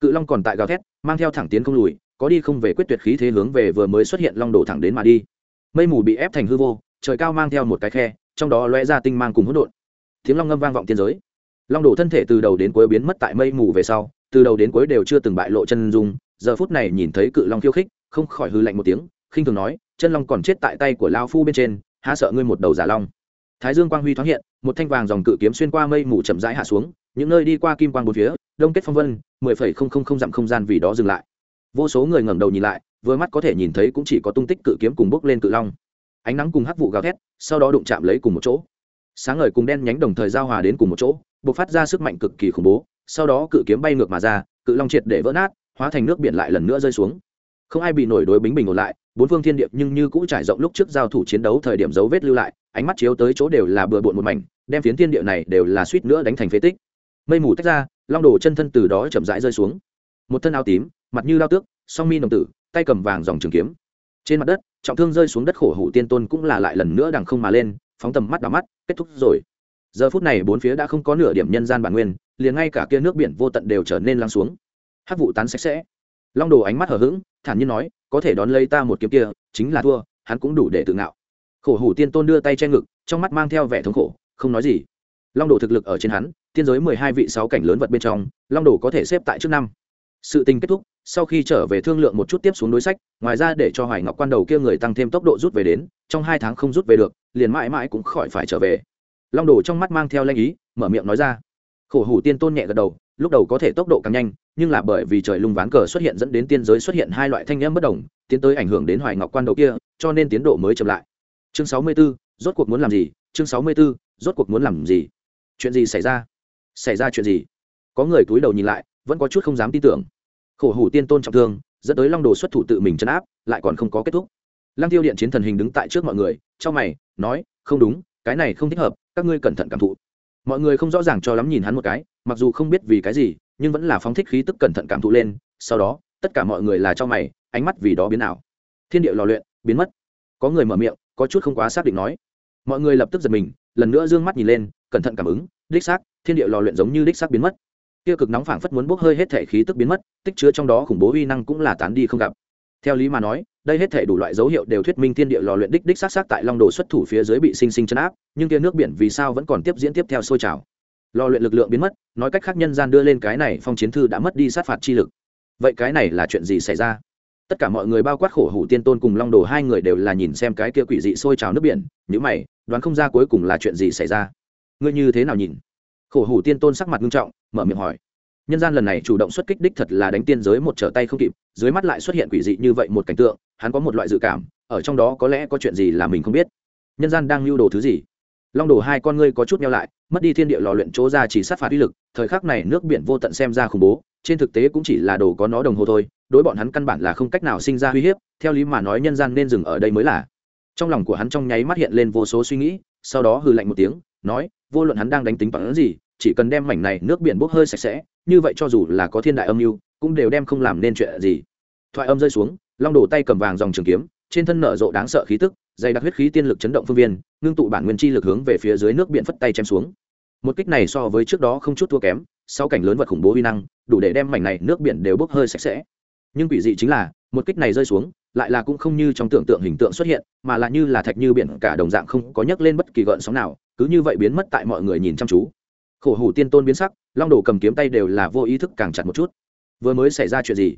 Cự long còn tại gào thét, mang theo thẳng tiến không lùi, có đi không về quyết tuyệt khí thế hướng về vừa mới xuất hiện long đổ thẳng đến mà đi. Mây mù bị ép thành hư vô, trời cao mang theo một cái khe, trong đó lóe ra tinh mang cùng hỗn độn. Tiếng long ngâm vang vọng tiên giới long đổ thân thể từ đầu đến cuối biến mất tại mây mù về sau, từ đầu đến cuối đều chưa từng bại lộ chân dung, giờ phút này nhìn thấy cự long khiêu khích, không khỏi hư lạnh một tiếng, khinh thường nói, chân long còn chết tại tay của lao phu bên trên, há sợ ngươi một đầu giả long. Thái dương quang huy thoáng hiện, một thanh vàng dòng cự kiếm xuyên qua mây mù chậm rãi hạ xuống, những nơi đi qua kim quang bốn phía, đông kết phong vân, mười phẩy không không không dặm không gian vì đó dừng lại. Vô số người ngẩng đầu nhìn lại, vừa mắt có thể nhìn thấy cũng chỉ có tung tích cự kiếm cùng bốc lên cự long. Ánh nắng cùng hắc vụ gào thét, sau đó đụng chạm lấy cùng một chỗ. Sáng ngời cùng đen nhánh đồng thời giao hòa đến cùng một chỗ bộc phát ra sức mạnh cực kỳ khủng bố, sau đó cự kiếm bay ngược mà ra, cự long triệt để vỡ nát, hóa thành nước biển lại lần nữa rơi xuống. Không ai bị nổi đối bính bình ổn lại, bốn phương thiên điệp nhưng như cũ trải rộng lúc trước giao thủ chiến đấu thời điểm dấu vết lưu lại, ánh mắt chiếu tới chỗ đều là bừa bộn một mảnh, đem phiến thiên địa này đều là suýt nữa đánh thành phế tích. Mây mù tách ra, long đổ chân thân từ đó chậm rãi rơi xuống. Một thân áo tím, mặt như lao tước, song mi đồng tử, tay cầm vàng dòng trường kiếm. Trên mặt đất, trọng thương rơi xuống đất khổ hủ tiên tôn cũng là lại lần nữa đằng không mà lên, phóng tầm mắt đỏ mắt, kết thúc rồi giờ phút này bốn phía đã không có nửa điểm nhân gian bản nguyên, liền ngay cả kia nước biển vô tận đều trở nên lắng xuống. Hát vụ tán sạch sẽ. Long đồ ánh mắt hở h ữ g thản nhiên nói, có thể đón lấy ta một kiếm kia, chính là thua, hắn cũng đủ để tự ngạo. Khổ hủ tiên tôn đưa tay che ngực, trong mắt mang theo vẻ thống khổ, không nói gì. Long đồ thực lực ở trên hắn, tiên giới mười hai vị sáu cảnh lớn vật bên trong, long đồ có thể xếp tại trước năm. Sự tình kết thúc, sau khi trở về thương lượng một chút tiếp xuống đối sách, ngoài ra để cho hoài ngọc quan đầu kia người tăng thêm tốc độ rút về đến, trong hai tháng không rút về được, liền mãi mãi cũng khỏi phải trở về long đồ trong mắt mang theo lanh ý mở miệng nói ra. Khổ hủ tiên tôn nhẹ gật đầu lúc đầu có thể tốc độ càng nhanh nhưng là bởi vì trời lung ván cờ xuất hiện dẫn đến tiên giới xuất hiện hai loại thanh âm bất đồng tiến tới ảnh hưởng đến hoài ngọc quan đầu kia cho nên tiến độ mới chậm lại. Chương sáu mươi 64, rốt cuộc muốn làm gì? Chương sáu mươi 64, rốt cuộc muốn làm gì? Chuyện gì xảy ra? Xảy ra chuyện gì? Có người cúi đầu nhìn lại vẫn có chút không dám tin tưởng. Khổ hủ tiên tôn trọng thương dẫn tới long đồ xuất thủ tự mình chấn áp lại còn không có kết thúc. Lăng tiêu điện chiến thần hình đứng tại trước mọi người trong mày nói không đúng cái này không thích hợp, các ngươi cẩn thận cảm thụ. Mọi người không rõ ràng cho lắm nhìn hắn một cái, mặc dù không biết vì cái gì, nhưng vẫn là phóng thích khí tức cẩn thận cảm thụ lên, sau đó, tất cả mọi người là cho mày, ánh mắt vì đó biến ảo. Thiên địa lò luyện, biến mất. Có người mở miệng, có chút không quá xác định nói. Mọi người lập tức giật mình, lần nữa d ư ơ n g mắt nhìn lên, cẩn thận cảm ứng, đích xác, thiên địa lò luyện giống như đích xác biến mất. Kia cực nóng phảng phất muốn bốc hơi hết thể khí tức biến mất, tích chứa trong đó khủng bố uy năng cũng là tán đi không gặp. Theo lý mà nói đây hết thể đủ loại dấu hiệu đều thuyết minh thiên địa lò luyện đích đích xác xác tại long đồ xuất thủ phía dưới bị sinh sinh chấn áp, nhưng kia nước biển vì sao vẫn còn tiếp diễn tiếp theo sôi trào? Lò luyện lực lượng biến mất, nói cách khác nhân gian đưa lên cái này phong chiến thư đã mất đi sát phạt chi lực. Vậy cái này là chuyện gì xảy ra? Tất cả mọi người bao quát khổ hủ tiên tôn cùng long đồ hai người đều là nhìn xem cái kia quỷ dị sôi trào nước biển nhữ mày, đoán không ra cuối cùng là chuyện gì xảy ra. Ngươi như thế nào nhìn? Khổ hủ tiên tôn sắc mặt nghiêm trọng, mở miệng hỏi. Nhân gian lần này chủ động xuất kích đích thật là đánh tiên giới một trở tay không kịp dưới mắt lại xuất hiện quỷ dị như vậy một cảnh tượng, hắn có một loại dự cảm, ở trong đó có lẽ có chuyện gì là mình không biết. Nhân gian đang lưu đồ thứ gì? Long đồ hai con ngươi có chút nhau lại, mất đi thiên địa lò luyện chỗ ra chỉ sát phạt uy lực, thời khắc này nước biển vô tận xem ra khủng bố, trên thực tế cũng chỉ là đồ có nó đồng hồ thôi, đối bọn hắn căn bản là không cách nào sinh ra uy hiếp, theo lý mà nói nhân gian nên dừng ở đây mới là. Trong lòng của hắn trong nháy mắt hiện lên vô số suy nghĩ, sau đó hừ lạnh một tiếng, nói, vô luận hắn đang đánh tính toán gì, chỉ cần đem mảnh này nước biển bốc hơi sạch sẽ, như vậy cho dù là có thiên đại âm mưu cũng đều đem không làm nên chuyện gì. Thoại âm rơi xuống, long đổ tay cầm vàng dòng trường kiếm, trên thân nở rộ đáng sợ khí tức, dày đặc huyết khí tiên lực chấn động phương viên, ngưng tụ bản nguyên chi lực hướng về phía dưới nước biển phất tay chém xuống. Một kích này so với trước đó không chút thua kém sau cảnh lớn vật khủng bố uy năng, đủ để đem mảnh này nước biển đều bốc hơi sạch sẽ. Nhưng quỷ dị chính là, một kích này rơi xuống, lại là cũng không như trong tưởng tượng hình tượng xuất hiện, mà là như là thạch như biển cả đồng dạng không có nhấc lên bất kỳ gợn sóng nào, cứ như vậy biến mất tại mọi người nhìn chăm chú. Khổ hủ tiên tôn biến sắc, long đồ cầm kiếm tay đều là vô ý thức càng chặt một chút vừa mới xảy ra chuyện gì?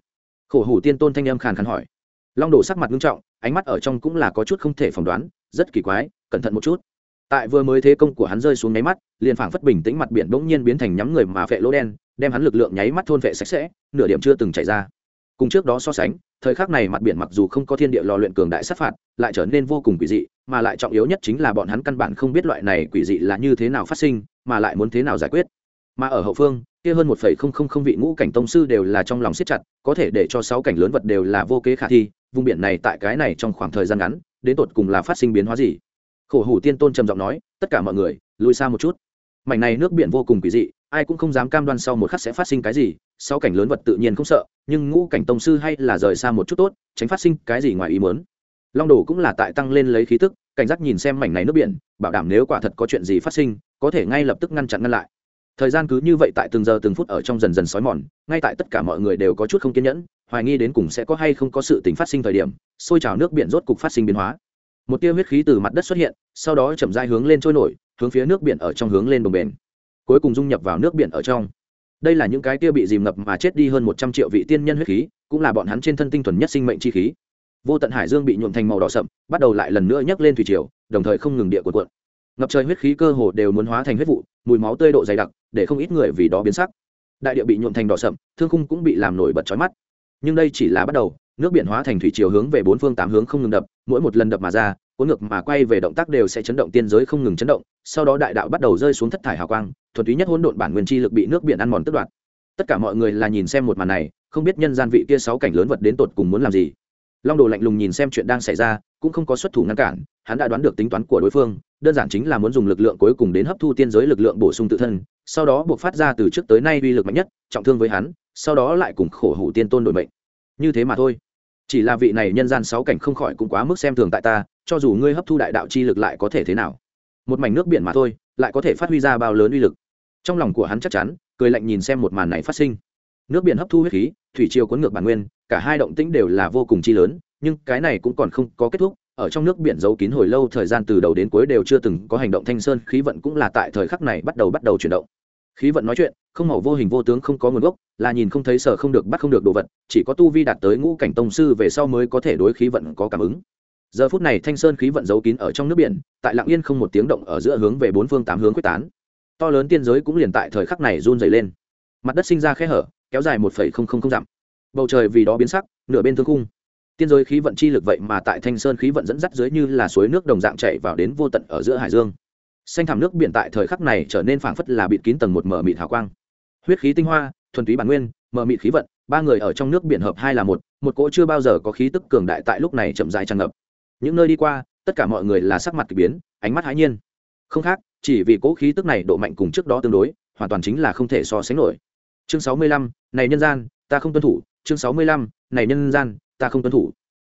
Khổ hủ tiên tôn thanh âm khàn khàn hỏi. Long đồ sắc mặt nghiêm trọng, ánh mắt ở trong cũng là có chút không thể phỏng đoán, rất kỳ quái, cẩn thận một chút. Tại vừa mới thế công của hắn rơi xuống nháy mắt, liền phảng phất bình tĩnh mặt biển bỗng nhiên biến thành nhắm người mà phệ lỗ đen, đem hắn lực lượng nháy mắt thôn vệ sạch sẽ, nửa điểm chưa từng chảy ra. Cùng trước đó so sánh, thời khắc này mặt biển mặc dù không có thiên địa lò luyện cường đại sát phạt, lại trở nên vô cùng quỷ dị, mà lại trọng yếu nhất chính là bọn hắn căn bản không biết loại này quỷ dị là như thế nào phát sinh, mà lại muốn thế nào giải quyết mà ở hậu phương, kia hơn một phẩy không không không vị ngũ cảnh tông sư đều là trong lòng siết chặt, có thể để cho sáu cảnh lớn vật đều là vô kế khả thi, vùng biển này tại cái này trong khoảng thời gian ngắn, đến tột cùng là phát sinh biến hóa gì? Khổ hủ tiên tôn trầm giọng nói, tất cả mọi người, lùi xa một chút. Mảnh này nước biển vô cùng quỷ dị, ai cũng không dám cam đoan sau một khắc sẽ phát sinh cái gì, sáu cảnh lớn vật tự nhiên không sợ, nhưng ngũ cảnh tông sư hay là rời xa một chút tốt, tránh phát sinh cái gì ngoài ý muốn. Long đồ cũng là tại tăng lên lấy khí tức, cảnh giác nhìn xem mảnh này nước biển, bảo đảm nếu quả thật có chuyện gì phát sinh, có thể ngay lập tức ngăn chặn ngăn lại thời gian cứ như vậy tại từng giờ từng phút ở trong dần dần sói mòn, ngay tại tất cả mọi người đều có chút không kiên nhẫn, hoài nghi đến cùng sẽ có hay không có sự tình phát sinh thời điểm, xôi trào nước biển rốt cục phát sinh biến hóa. Một tia huyết khí từ mặt đất xuất hiện, sau đó chậm dai hướng lên trôi nổi, hướng phía nước biển ở trong hướng lên đồng bền cuối cùng dung nhập vào nước biển ở trong. Đây là những cái tia bị dìm ngập mà chết đi hơn một trăm triệu vị tiên nhân huyết khí, cũng là bọn hắn trên thân tinh thuần nhất sinh mệnh chi khí. Vô tận hải dương bị nhuộm thành màu đỏ sậm, bắt đầu lại lần nữa nhấc lên thủy triều, đồng thời không ngừng địa cuộn cuộn. Ngập trời huyết khí cơ hồ đều muốn hóa thành huyết vụ mùi máu tươi độ dày đặc, để không ít người vì đó biến sắc. Đại địa bị nhuộm thành đỏ sậm, thương khung cũng bị làm nổi bật trói mắt. Nhưng đây chỉ là bắt đầu, nước biển hóa thành thủy chiều hướng về bốn phương tám hướng không ngừng đập, mỗi một lần đập mà ra, cuốn ngược mà quay về động tác đều sẽ chấn động, tiên giới không ngừng chấn động. Sau đó đại đạo bắt đầu rơi xuống thất thải hào quang, thuần túy nhất hỗn độn bản nguyên chi lực bị nước biển ăn mòn tất đoạt. Tất cả mọi người là nhìn xem một màn này, không biết nhân gian vị kia sáu cảnh lớn vật đến tột cùng muốn làm gì long đồ lạnh lùng nhìn xem chuyện đang xảy ra, cũng không có xuất thủ ngăn cản, hắn đã đoán được tính toán của đối phương, đơn giản chính là muốn dùng lực lượng cuối cùng đến hấp thu tiên giới lực lượng bổ sung tự thân, sau đó buộc phát ra từ trước tới nay uy lực mạnh nhất, trọng thương với hắn, sau đó lại cùng khổ hủ tiên tôn đổi mệnh. Như thế mà thôi. Chỉ là vị này nhân gian sáu cảnh không khỏi cũng quá mức xem thường tại ta, cho dù ngươi hấp thu đại đạo chi lực lại có thể thế nào? Một mảnh nước biển mà thôi, lại có thể phát huy ra bao lớn uy lực? Trong lòng của hắn chắc chắn, cười lạnh nhìn xem một màn này phát sinh. Nước biển hấp thu huyết khí, thủy triều cuốn ngược bản nguyên cả hai động tĩnh đều là vô cùng chi lớn, nhưng cái này cũng còn không có kết thúc, ở trong nước biển giấu kín hồi lâu thời gian từ đầu đến cuối đều chưa từng có hành động thanh sơn, khí vận cũng là tại thời khắc này bắt đầu bắt đầu chuyển động. Khí vận nói chuyện, không màu vô hình vô tướng không có nguồn gốc, là nhìn không thấy sở không được bắt không được đồ vật, chỉ có tu vi đạt tới ngũ cảnh tông sư về sau mới có thể đối khí vận có cảm ứng. Giờ phút này thanh sơn khí vận giấu kín ở trong nước biển, tại lạng yên không một tiếng động ở giữa hướng về bốn phương tám hướng quyết tán. To lớn tiên giới cũng liền tại thời khắc này run dày lên. Mặt đất sinh ra khe hở, kéo dài một phẩy không không không dặm bầu trời vì đó biến sắc, nửa bên thương khung. Tiên giới khí vận chi lực vậy mà tại thanh sơn khí vận dẫn dắt dưới như là suối nước đồng dạng chạy vào đến vô tận ở giữa hải dương. Xanh thảm nước biển tại thời khắc này trở nên phảng phất là bịt kín tầng một mở mịt hào quang. Huyết khí tinh hoa, thuần túy bản nguyên, mở mịt khí vận, ba người ở trong nước biển hợp hai là một một cỗ chưa bao giờ có khí tức cường đại tại lúc này chậm dài tràn ngập. Những nơi đi qua, tất cả mọi người là sắc mặt k ỳ biến, ánh mắt hãi nhiên. Không khác, chỉ vì cỗ khí tức này độ mạnh cùng trước đó tương đối, hoàn toàn chính là không thể so sánh nổi. Chương sáu mươi lăm, này nhân gian, ta không tuân thủ chương sáu mươi lăm, này nhân gian, ta không tuân thủ.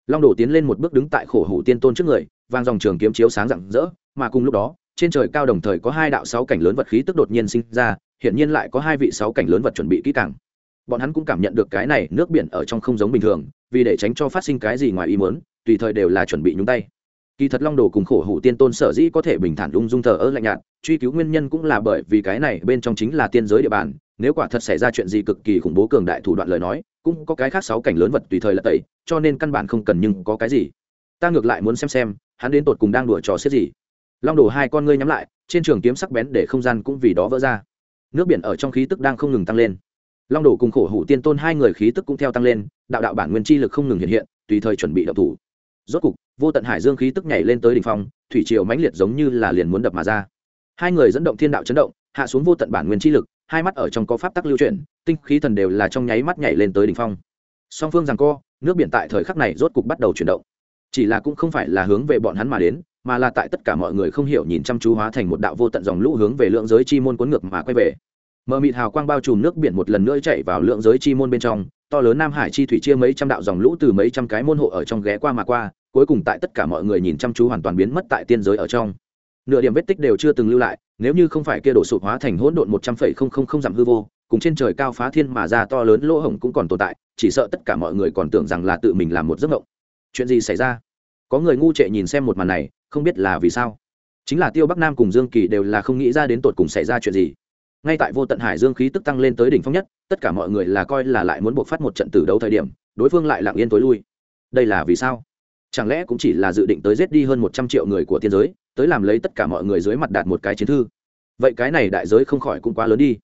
Long đổ tiến lên một bước đứng tại khổ hủ tiên tôn trước người, vang dòng trường kiếm chiếu sáng rạng rỡ, mà cùng lúc đó, trên trời cao đồng thời có hai đạo sáu cảnh lớn vật khí tức đột nhiên sinh ra hiện nhiên lại có hai vị sáu cảnh lớn vật chuẩn bị kỹ càng. Bọn hắn cũng cảm nhận được cái này nước biển ở trong không giống bình thường, vì để tránh cho phát sinh cái gì ngoài ý muốn, tùy thời đều là chuẩn bị nhúng tay. Kỳ thật long đồ cùng khổ hủ tiên tôn sở dĩ có thể bình thản ung dung thờ ơ lạnh nhạt, truy cứu nguyên nhân cũng là bởi vì cái này bên trong chính là tiên giới địa bàn nếu quả thật xảy ra chuyện gì cực kỳ khủng bố cường đại thủ đoạn lời nói, cũng có cái khác sáu cảnh lớn vật tùy thời là tẩy, cho nên căn bản không cần nhưng có cái gì. Ta ngược lại muốn xem xem, hắn đến tột cùng đang đùa trò xếp gì. Long đồ hai con ngươi nhắm lại, trên trường kiếm sắc bén để không gian cũng vì đó vỡ ra. Nước biển ở trong khí tức đang không ngừng tăng lên. Long đồ cùng khổ hủ tiên tôn hai người khí tức cũng theo tăng lên, đạo đạo bản nguyên chi lực không ngừng hiện hiện, tùy thời chuẩn bị đập thủ. Rốt cục, vô tận hải dương khí tức nhảy lên tới đỉnh phong, thủy triều mãnh liệt giống như là liền muốn đập mà ra. Hai người dẫn động thiên đạo chấn động, hạ xuống vô tận bản nguyên chi lực hai mắt ở trong có pháp tắc lưu chuyển, tinh khí thần đều là trong nháy mắt nhảy lên tới đỉnh phong. Song phương rằng co, nước biển tại thời khắc này rốt cục bắt đầu chuyển động. Chỉ là cũng không phải là hướng về bọn hắn mà đến, mà là tại tất cả mọi người không hiểu nhìn chăm chú hóa thành một đạo vô tận dòng lũ hướng về lượng giới chi môn cuốn ngược mà quay về. Mờ mịt hào quang bao trùm nước biển một lần nữa chạy vào lượng giới chi môn bên trong, to lớn nam hải chi thủy chia mấy trăm đạo dòng lũ từ mấy trăm cái môn hộ ở trong ghé qua mà qua, cuối cùng tại tất cả mọi người nhìn chăm chú hoàn toàn biến mất tại tiên giới ở trong nửa điểm vết tích đều chưa từng lưu lại, nếu như không phải kia đổ sụp hóa thành hỗn độn một trăm phẩy không không không dặm hư vô, cùng trên trời cao phá thiên mà ra to lớn lỗ hổng cũng còn tồn tại, chỉ sợ tất cả mọi người còn tưởng rằng là tự mình làm một giấc mộng. Chuyện gì xảy ra? Có người ngu trệ nhìn xem một màn này, không biết là vì sao. Chính là tiêu bắc nam cùng dương kỳ đều là không nghĩ ra đến tột cùng xảy ra chuyện gì. Ngay tại vô tận hải dương khí tức tăng lên tới đỉnh phong nhất, tất cả mọi người là coi là lại muốn buộc phát một trận tử đấu thời điểm, đối phương lại lặng yên tối lui. Đây là vì sao? Chẳng lẽ cũng chỉ là dự định tới giết đi hơn một trăm triệu người của tiên giới? Tới làm lấy tất cả mọi người dưới mặt đạt một cái chiến thư. Vậy cái này đại giới không khỏi cũng quá lớn đi.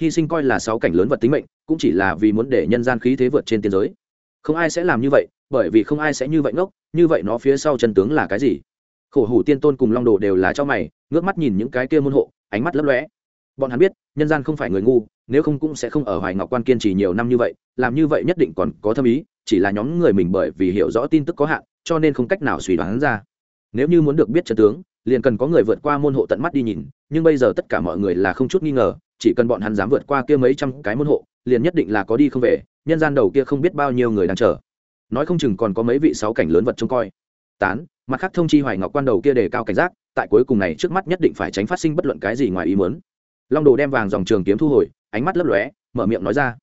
Hy sinh coi là sáu cảnh lớn vật tính mệnh, cũng chỉ là vì muốn để nhân gian khí thế vượt trên tiên giới. Không ai sẽ làm như vậy, bởi vì không ai sẽ như vậy ngốc, như vậy nó phía sau chân tướng là cái gì? Khổ hủ tiên tôn cùng long đồ đều là cho mày, ngước mắt nhìn những cái kia môn hộ, ánh mắt lấp lóe. Bọn hắn biết, nhân gian không phải người ngu, nếu không cũng sẽ không ở hoài ngọc quan kiên trì nhiều năm như vậy, làm như vậy nhất định còn có thâm ý, chỉ là nhóm người mình bởi vì hiểu rõ tin tức có hạn, cho nên không cách nào suy đoán ra. Nếu như muốn được biết chân tướng liền cần có người vượt qua môn hộ tận mắt đi nhìn, nhưng bây giờ tất cả mọi người là không chút nghi ngờ, chỉ cần bọn hắn dám vượt qua kia mấy trăm cái môn hộ, liền nhất định là có đi không về, nhân gian đầu kia không biết bao nhiêu người đang chờ. Nói không chừng còn có mấy vị sáu cảnh lớn vật trông coi. Tán, mặt khác thông chi hoài ngọc quan đầu kia đề cao cảnh giác, tại cuối cùng này trước mắt nhất định phải tránh phát sinh bất luận cái gì ngoài ý muốn. Long đồ đem vàng dòng trường kiếm thu hồi, ánh mắt lấp lóe, mở miệng nói ra.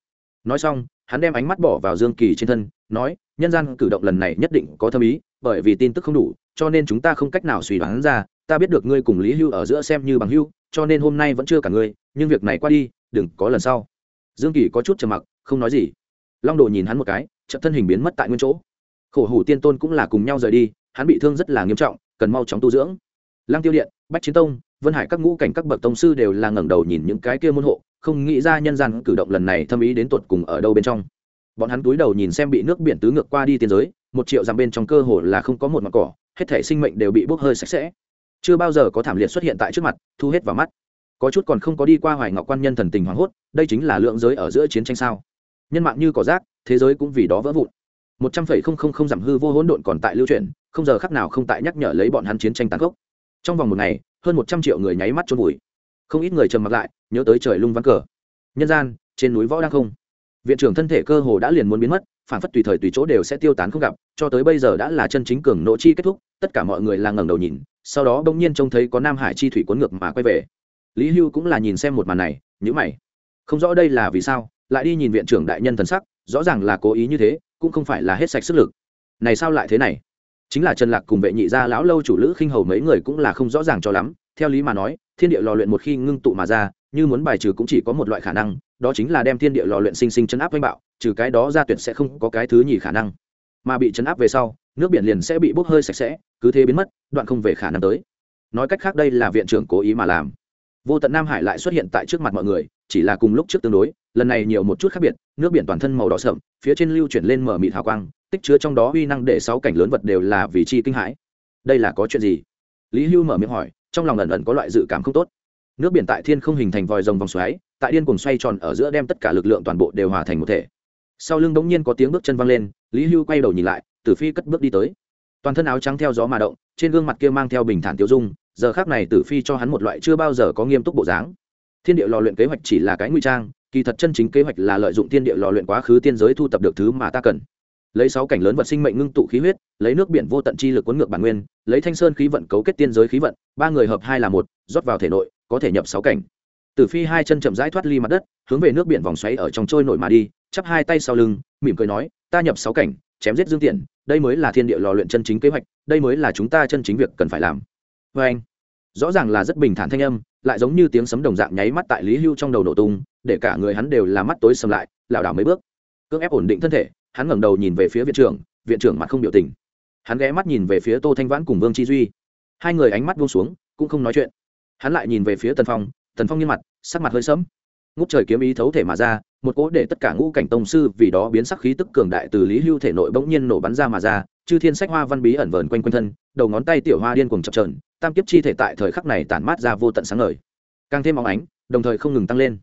Nói xong, hắn đem ánh mắt bỏ vào dương kỳ trên thân, nói, nhân gian cử động lần này nhất định có thâm ý, bởi vì tin tức không đủ, cho nên chúng ta không cách nào suy đoán ra ta biết được ngươi cùng lý hưu ở giữa xem như bằng hưu, cho nên hôm nay vẫn chưa cả ngươi, nhưng việc này qua đi, đừng có lần sau. Dương kỳ có chút trầm mặc, không nói gì. Long đồ nhìn hắn một cái chậm thân hình biến mất tại nguyên chỗ. Khổ hủ tiên tôn cũng là cùng nhau rời đi, hắn bị thương rất là nghiêm trọng, cần mau chóng tu dưỡng. Lăng tiêu điện, bách chiến tông, vân hải các ngũ cảnh các bậc tông sư đều là ngẩng đầu nhìn những cái kia môn hộ, không nghĩ ra nhân gian cử động lần này thâm ý đến tột cùng ở đâu bên trong. Bọn hắn túi đầu nhìn xem bị nước biển tứ ngược qua đi tiên giới, một triệu dặm bên trong cơ hồ là không có một mặt cỏ, hết thể sinh mệnh đều bị bốc hơi sạch sẽ chưa bao giờ có thảm liệt xuất hiện tại trước mặt, thu hết vào mắt. Có chút còn không có đi qua hoài ngọc quan nhân thần tình hoảng hốt, đây chính là lượng giới ở giữa chiến tranh sao? Nhân mạng như cỏ rác, thế giới cũng vì đó vỡ vụn. Một trăm phẩy không không không giảm hư vô hỗn độn còn tại lưu truyền không giờ khắc nào không tại nhắc nhở lấy bọn hắn chiến tranh tàn khốc. Trong vòng một ngày, hơn một trăm triệu người nháy mắt trôn vùi. Không ít người trầm mặc lại, nhớ tới trời lung vắng cờ. Nhân gian, trên núi võ đang không. Viện trưởng thân thể cơ hồ đã liền muốn biến mất, phản phất tùy thời tùy chỗ đều sẽ tiêu tán không gặp, cho tới bây giờ đã là chân chính cường nỗ chi kết thúc, tất cả mọi người là ngẩng đầu nhìn sau đó bỗng nhiên trông thấy có nam hải chi thủy cuốn ngược mà quay về. Lý hưu cũng là nhìn xem một màn này nhữ mày. Không rõ đây là vì sao, lại đi nhìn viện trưởng đại nhân thần sắc, rõ ràng là cố ý như thế, cũng không phải là hết sạch sức lực. Này sao lại thế này? Chính là trần lạc cùng vệ nhị gia lão lâu chủ lữ khinh hầu mấy người cũng là không rõ ràng cho lắm. Theo lý mà nói, thiên địa lò luyện một khi ngưng tụ mà ra, như muốn bài trừ cũng chỉ có một loại khả năng, đó chính là đem thiên địa lò luyện sinh sinh chấn áp oanh bạo, trừ cái đó ra tuyệt sẽ không có cái thứ nhì khả năng mà bị chấn áp về sau, nước biển liền sẽ bị bốc hơi sạch sẽ, cứ thế biến mất, đoạn không về khả năng tới. Nói cách khác đây là viện trưởng cố ý mà làm. Vô tận nam hải lại xuất hiện tại trước mặt mọi người, chỉ là cùng lúc trước tương đối, lần này nhiều một chút khác biệt, nước biển toàn thân màu đỏ sậm, phía trên lưu chuyển lên mở mịt hào quang, tích chứa trong đó uy năng để sáu cảnh lớn vật đều là vì chi kinh hãi. Đây là có chuyện gì? Lý hưu mở miệng hỏi, trong lòng ẩn ẩn có loại dự cảm không tốt. Nước biển tại thiên không hình thành vòi rồng vòng xoáy, tại điên cùng xoay tròn ở giữa đem tất cả lực lượng toàn bộ đều hòa thành một thể sau lưng bỗng nhiên có tiếng bước chân văng lên, lý hưu quay đầu nhìn lại, tử phi cất bước đi tới. Toàn thân áo trắng theo gió mà động, trên gương mặt kia mang theo bình thản tiêu dung, giờ khác này tử phi cho hắn một loại chưa bao giờ có nghiêm túc bộ dáng. Thiên địa lò luyện kế hoạch chỉ là cái nguy trang, kỳ thật chân chính kế hoạch là lợi dụng thiên địa lò luyện quá khứ tiên giới thu tập được thứ mà ta cần. Lấy sáu cảnh lớn vật sinh mệnh ngưng tụ khí huyết, lấy nước biển vô tận chi lực cuốn ngược bản nguyên, lấy thanh sơn khí vận cấu kết tiên giới khí vận, ba người hợp hai là một, rót vào thể nội, có thể nhập sáu cảnh. Tử phi hai chân chậm rãi thoát ly mặt đất, hướng về nước biển vòng xoáy ở trong trôi nổi mà đi chắp hai tay sau lưng, mỉm cười nói, ta nhập sáu cảnh, chém giết dương tiện, đây mới là thiên địa lò luyện chân chính kế hoạch, đây mới là chúng ta chân chính việc cần phải làm. Vê anh, rõ ràng là rất bình thản thanh âm, lại giống như tiếng sấm đồng dạng nháy mắt tại lý hưu trong đầu nổ tung, để cả người hắn đều là mắt tối sầm lại, lảo đảo mấy bước. Cưỡng ép ổn định thân thể, hắn ngẩng đầu nhìn về phía viện trưởng viện trưởng mặt không biểu tình. Hắn ghé mắt nhìn về phía tô thanh vãn cùng vương chi duy. Hai người ánh mắt buông xuống, cũng không nói chuyện. Hắn lại nhìn về phía tần phong tần phong nghiêng mặt, sắc mặt hơi sẫm. Ngút trời kiếm ý thấu thể mà ra một cỗ để tất cả ngũ cảnh tông sư vì đó biến sắc khí tức cường đại từ lý hưu thể nội bỗng nhiên nổ bắn ra mà ra, chư thiên sách hoa văn bí ẩn vờn quanh quanh thân, đầu ngón tay tiểu hoa điên cuồng chập trờn tam kiếp chi thể tại thời khắc này tản mát ra vô tận sáng ngời. Càng thêm óng ánh, đồng thời không ngừng tăng lên.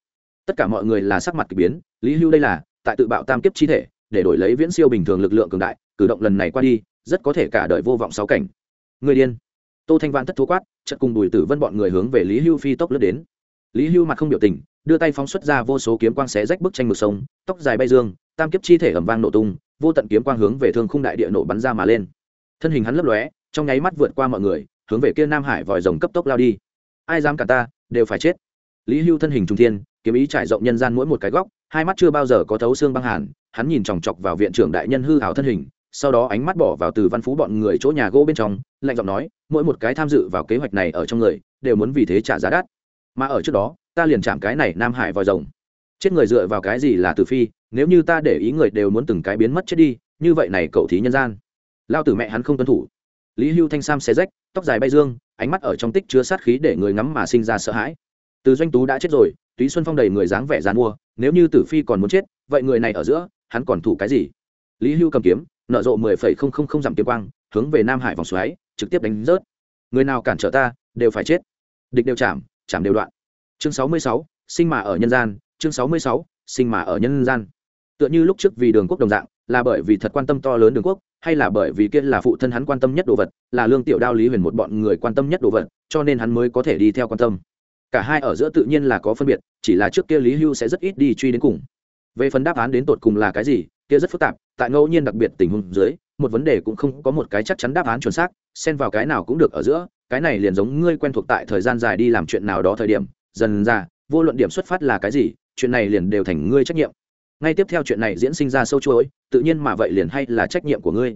Tất cả mọi người là sắc mặt k ỳ biến, lý hưu đây là, tại tự bạo tam kiếp chi thể, để đổi lấy viễn siêu bình thường lực lượng cường đại, cử động lần này qua đi, rất có thể cả đời vô vọng sáu cảnh. Người điên. Tô thanh văn thất thố quát chật cùng bùi tử vân bọn người hướng về lý hưu phi tốc lướt đến. Lý hưu mặt không biểu tình đưa tay phóng xuất ra vô số kiếm quang xé rách bức tranh mực sông, tóc dài bay dương, tam kiếp chi thể ẩm vang nổ tung, vô tận kiếm quang hướng về thương khung đại địa nổ bắn ra mà lên. Thân hình hắn lấp lóe, trong nháy mắt vượt qua mọi người, hướng về kia nam hải vòi rồng cấp tốc lao đi. Ai dám cả ta, đều phải chết. Lý hưu thân hình trung thiên, kiếm ý trải rộng nhân gian mỗi một cái góc, hai mắt chưa bao giờ có thấu xương băng hàn, hắn nhìn chòng chọc vào viện trưởng đại nhân hư hảo thân hình, sau đó ánh mắt bỏ vào từ văn phú bọn người chỗ nhà gỗ bên trong, lạnh giọng nói, mỗi một cái tham dự vào kế hoạch này ở trong người, đều muốn vì thế trả giá đắt mà ở trước đó, ta liền chạm cái này nam hải vòi rồng. Chết người dựa vào cái gì là Tử phi, nếu như ta để ý người đều muốn từng cái biến mất chết đi, như vậy này cậu thí nhân gian. Lao tử mẹ hắn không tuân thủ. Lý hưu thanh sam xé rách, tóc dài bay dương, ánh mắt ở trong tích chứa sát khí để người ngắm mà sinh ra sợ hãi. Từ doanh tú đã chết rồi, túy xuân phong đầy người dáng vẻ dàn mua, nếu như tử phi còn muốn chết, vậy người này ở giữa, hắn còn thủ cái gì? Lý hưu cầm kiếm nợ rộ mười phẩy không không không dặm kiếm quang, hướng về nam hải vòng xoáy, trực tiếp đánh rớt. Người nào cản trở ta, đều phải chết. Địch đều chạm chạm đều đoạn. Chương sáu mươi sáu, sinh mà ở nhân gian. Chương sáu mươi sáu, sinh mà ở nhân gian. Tựa như lúc trước vì đường quốc đồng dạng, là bởi vì thật quan tâm to lớn đường quốc, hay là bởi vì kia là phụ thân hắn quan tâm nhất đồ vật, là lương tiểu đao lý huyền một bọn người quan tâm nhất đồ vật, cho nên hắn mới có thể đi theo quan tâm. Cả hai ở giữa tự nhiên là có phân biệt, chỉ là trước kia lý hưu sẽ rất ít đi truy đến cùng. Về phần đáp án đến tột cùng là cái gì, kia rất phức tạp, tại ngẫu nhiên đặc biệt tình huống dưới, một vấn đề cũng không có một cái chắc chắn đáp án chuẩn xác, xen vào cái nào cũng được ở giữa cái này liền giống ngươi quen thuộc tại thời gian dài đi làm chuyện nào đó thời điểm, dần ra, vô luận điểm xuất phát là cái gì, chuyện này liền đều thành ngươi trách nhiệm. Ngay tiếp theo chuyện này diễn sinh ra sâu chuỗi, tự nhiên mà vậy liền hay là trách nhiệm của ngươi.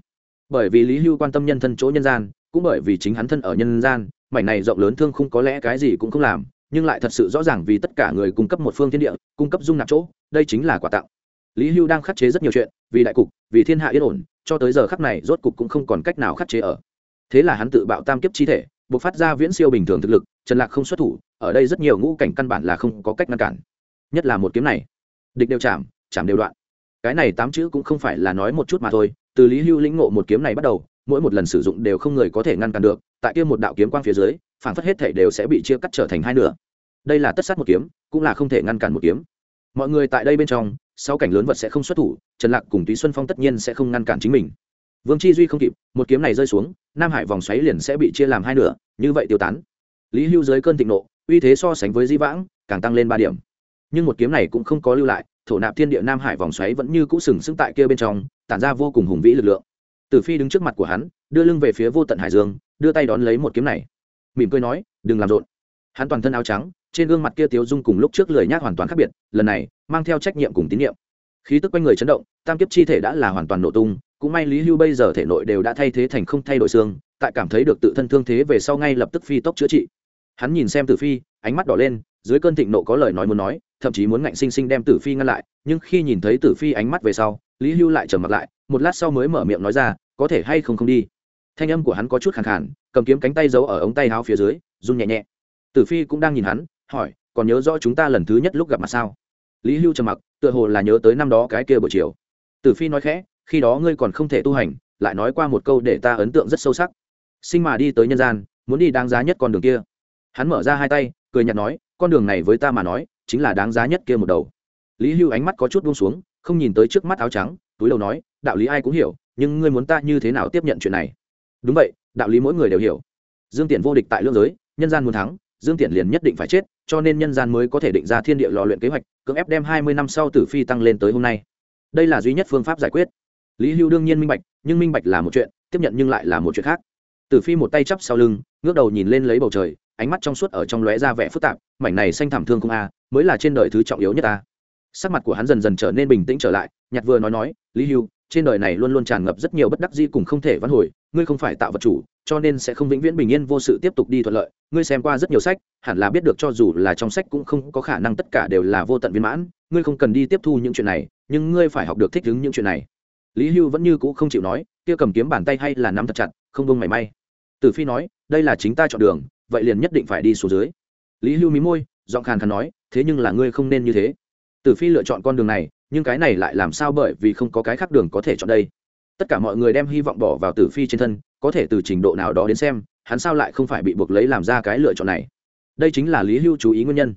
Bởi vì lý hưu quan tâm nhân thân chỗ nhân gian, cũng bởi vì chính hắn thân ở nhân gian, mảnh này rộng lớn thương không có lẽ cái gì cũng không làm, nhưng lại thật sự rõ ràng vì tất cả người cung cấp một phương thiên địa, cung cấp dung nạp chỗ, đây chính là quà tặng. Lý hưu đang khắc chế rất nhiều chuyện, vì đại cục, vì thiên hạ yên ổn, cho tới giờ khắc này rốt cục cũng không còn cách nào khắc chế ở. Thế là hắn tự bạo tam kiếp chi thể buộc phát ra viễn siêu bình thường thực lực, trần lạc không xuất thủ, ở đây rất nhiều ngũ cảnh căn bản là không có cách ngăn cản. Nhất là một kiếm này. Địch đều chạm chạm đều đoạn. Cái này tám chữ cũng không phải là nói một chút mà thôi, từ lý hưu lĩnh ngộ một kiếm này bắt đầu, mỗi một lần sử dụng đều không người có thể ngăn cản được, tại kia một đạo kiếm quang phía dưới phản phất hết thể đều sẽ bị chia cắt trở thành hai nửa. Đây là tất sát một kiếm, cũng là không thể ngăn cản một kiếm. Mọi người tại đây bên trong sau cảnh lớn vật sẽ không xuất thủ, trần lạc cùng túy xuân phong tất nhiên sẽ không ngăn cản chính mình vương chi duy không kịp, một kiếm này rơi xuống, nam hải vòng xoáy liền sẽ bị chia làm hai nửa, như vậy tiêu tán. Lý hưu dưới cơn thịnh nộ, uy thế so sánh với di vãng, càng tăng lên ba điểm. Nhưng một kiếm này cũng không có lưu lại, thổ nạp thiên địa nam hải vòng xoáy vẫn như cũ sừng sững tại kia bên trong, tản ra vô cùng hùng vĩ lực lượng. Tử phi đứng trước mặt của hắn, đưa lưng về phía vô tận hải dương, đưa tay đón lấy một kiếm này. Mỉm cười nói, đừng làm rộn. Hắn toàn thân áo trắng, trên gương mặt kia tiếu dung cùng lúc trước lười nhác hoàn toàn khác biệt, lần này mang theo trách nhiệm cùng tín nhiệm. Khí tức quanh người chấn động, tam kiếp chi thể đã là hoàn toàn nổ tung cũng may lý hưu bây giờ thể nội đều đã thay thế thành không thay đổi xương, tại cảm thấy được tự thân thương thế về sau ngay lập tức phi tốc chữa trị. Hắn nhìn xem tử phi, ánh mắt đỏ lên, dưới cơn thịnh nộ có lời nói muốn nói, thậm chí muốn ngạnh sinh sinh đem tử phi ngăn lại, nhưng khi nhìn thấy tử phi ánh mắt về sau, lý hưu lại trầm mặt lại, một lát sau mới mở miệng nói ra, có thể hay không không đi? Thanh âm của hắn có chút khẳng khản cầm kiếm cánh tay giấu ở ống tay áo phía dưới, run nhẹ nhẹ. Tử phi cũng đang nhìn hắn, hỏi, còn nhớ rõ chúng ta lần thứ nhất lúc gặp mặt sao? Lý hưu trầm mặc, tựa hồ là nhớ tới năm đó cái kia buổi chiều. Tử phi nói khẽ khi đó ngươi còn không thể tu hành, lại nói qua một câu để ta ấn tượng rất sâu sắc. Sinh mà đi tới nhân gian, muốn đi đáng giá nhất con đường kia. Hắn mở ra hai tay, cười nhạt nói, con đường này với ta mà nói, chính là đáng giá nhất kia một đầu. Lý hưu ánh mắt có chút buông xuống, không nhìn tới trước mắt áo trắng, túi đầu nói, đạo lý ai cũng hiểu, nhưng ngươi muốn ta như thế nào tiếp nhận chuyện này? Đúng vậy, đạo lý mỗi người đều hiểu. Dương tiện vô địch tại lương giới, nhân gian muốn thắng, dương tiện liền nhất định phải chết, cho nên nhân gian mới có thể định ra thiên địa lò luyện kế hoạch, cưỡng ép đem hai mươi năm sau tử phi tăng lên tới hôm nay. Đây là duy nhất phương pháp giải quyết lý hưu đương nhiên minh bạch, nhưng minh bạch là một chuyện, tiếp nhận nhưng lại là một chuyện khác. Tử phi một tay chắp sau lưng, ngước đầu nhìn lên lấy bầu trời, ánh mắt trong suốt ở trong lóe ra vẻ phức tạp, mảnh này xanh thảm thương không a, mới là trên đời thứ trọng yếu nhất ta sắc mặt của hắn dần dần trở nên bình tĩnh trở lại nhặt vừa nói nói, lý hưu, trên đời này luôn luôn tràn ngập rất nhiều bất đắc di cùng không thể vãn hồi, ngươi không phải tạo vật chủ, cho nên sẽ không vĩnh viễn bình yên vô sự tiếp tục đi thuận lợi. Ngươi xem qua rất nhiều sách, hẳn là biết được cho dù là trong sách cũng không có khả năng tất cả đều là vô tận viên mãn, ngươi không cần đi tiếp thu những chuyện này, nhưng ngươi phải học được thích ứng những chuyện này lý hưu vẫn như cũ không chịu nói, kia cầm kiếm bàn tay hay là nắm thật chặt, không bông mảy may. Tử phi nói, đây là chính ta chọn đường, vậy liền nhất định phải đi xuống dưới. Lý hưu mí môi, giọng khàn khàn nói, thế nhưng là ngươi không nên như thế. Tử phi lựa chọn con đường này, nhưng cái này lại làm sao bởi vì không có cái khác đường có thể chọn đây. Tất cả mọi người đem hy vọng bỏ vào tử phi trên thân, có thể từ trình độ nào đó đến xem, hắn sao lại không phải bị buộc lấy làm ra cái lựa chọn này. Đây chính là lý hưu chú ý nguyên nhân.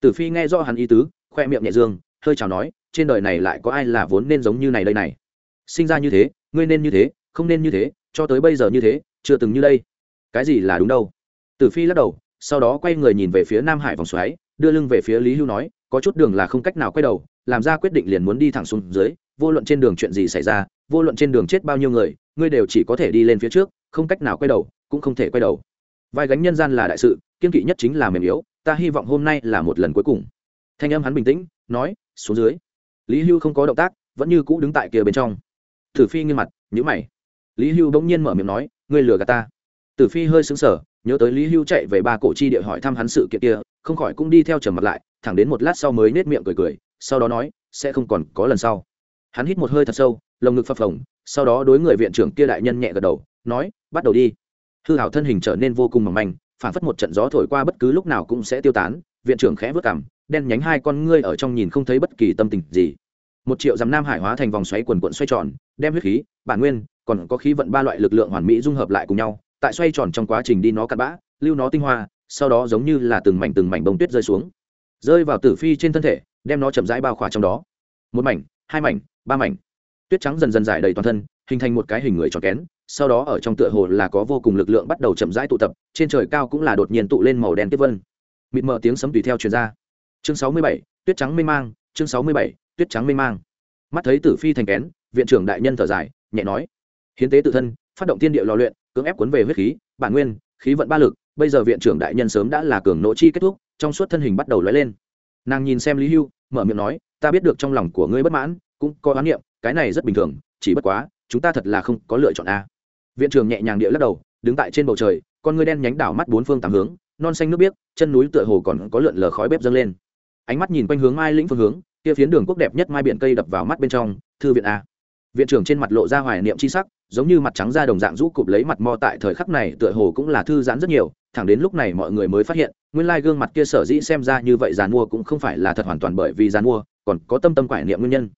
Tử phi nghe rõ hắn ý tứ, khoe miệng nhẹ dương, hơi chào nói, trên đời này lại có ai là vốn nên giống như này đây này sinh ra như thế, ngươi nên như thế, không nên như thế, cho tới bây giờ như thế, chưa từng như đây. Cái gì là đúng đâu? Tử phi lắc đầu, sau đó quay người nhìn về phía nam hải vòng xoáy, đưa lưng về phía lý hưu nói, có chút đường là không cách nào quay đầu, làm ra quyết định liền muốn đi thẳng xuống dưới, vô luận trên đường chuyện gì xảy ra, vô luận trên đường chết bao nhiêu người, ngươi đều chỉ có thể đi lên phía trước, không cách nào quay đầu, cũng không thể quay đầu. Vai gánh nhân gian là đại sự, kiên kỵ nhất chính là mềm yếu, ta hy vọng hôm nay là một lần cuối cùng. Thanh âm hắn bình tĩnh, nói, xuống dưới. Lý hưu không có động tác, vẫn như cũ đứng tại kia bên trong tử phi nghiêm mặt nhữ mày. Lý hưu bỗng nhiên mở miệng nói, ngươi lừa gạt ta. Tử phi hơi xứng sở nhớ tới lý hưu chạy về ba cổ chi địa hỏi thăm hắn sự kiện kia, không khỏi cũng đi theo trầm mặt lại, thẳng đến một lát sau mới nết miệng cười cười, sau đó nói, sẽ không còn có lần sau. Hắn hít một hơi thật sâu, lồng ngực phập phồng, sau đó đối người viện trưởng kia đại nhân nhẹ gật đầu, nói, bắt đầu đi. Hư hảo thân hình trở nên vô cùng mỏng manh phản phất một trận gió thổi qua bất cứ lúc nào cũng sẽ tiêu tán, viện trưởng khẽ vớt cảm đen nhánh hai con ngươi ở trong nhìn không thấy bất kỳ tâm tình gì một triệu dặm nam hải hóa thành vòng xoáy quần quận xoay tròn, đem huyết khí, bản nguyên, còn có khí vận ba loại lực lượng hoàn mỹ dung hợp lại cùng nhau, tại xoay tròn trong quá trình đi nó cắt bã, lưu nó tinh hoa, sau đó giống như là từng mảnh từng mảnh bông tuyết rơi xuống, rơi vào tử phi trên thân thể, đem nó chậm rãi bao khỏa trong đó. Một mảnh, hai mảnh, ba mảnh. Tuyết trắng dần dần dài đầy toàn thân, hình thành một cái hình người tròn kén, sau đó ở trong tựa hồ là có vô cùng lực lượng bắt đầu chậm rãi tụ tập, trên trời cao cũng là đột nhiên tụ lên màu đen tiếp vân. Mịt mờ tiếng sấm tùy theo truyền ra. Chương sáu mươi bảy, tuyết trắng mê mang, chương sáu mươi bảy tuyết trắng mê mang. Mắt thấy tử phi thành kén, viện trưởng đại nhân thở dài, nhẹ nói, hiến tế tự thân, phát động tiên địa lò luyện, cưỡng ép cuốn về huyết khí, bản nguyên, khí vận ba lực, bây giờ viện trưởng đại nhân sớm đã là cường nỗ chi kết thúc, trong suốt thân hình bắt đầu lóe lên. Nàng nhìn xem lý hưu, mở miệng nói, ta biết được trong lòng của ngươi bất mãn, cũng có oán niệm, cái này rất bình thường, chỉ bất quá, chúng ta thật là không có lựa chọn a. Viện trưởng nhẹ nhàng địa lắc đầu, đứng tại trên bầu trời, con ngươi đen nhánh đảo mắt bốn phương tám hướng, non xanh nước biếc, chân núi tựa hồ còn có lượn lờ khói bếp dâng lên. Ánh mắt nhìn quanh hướng mai lĩnh phương hướng kia phiến đường quốc đẹp nhất mai biển cây đập vào mắt bên trong, thư viện a. Viện trưởng trên mặt lộ ra hoài niệm c h i sắc, giống như mặt trắng da đồng dạng rũ cụp lấy mặt mo tại thời khắc này tựa hồ cũng là thư giãn rất nhiều, thẳng đến lúc này mọi người mới phát hiện, nguyên lai gương mặt kia sở dĩ xem ra như vậy giàn mua cũng không phải là thật hoàn toàn bởi vì giàn mua còn có tâm tâm quải niệm nguyên nhân.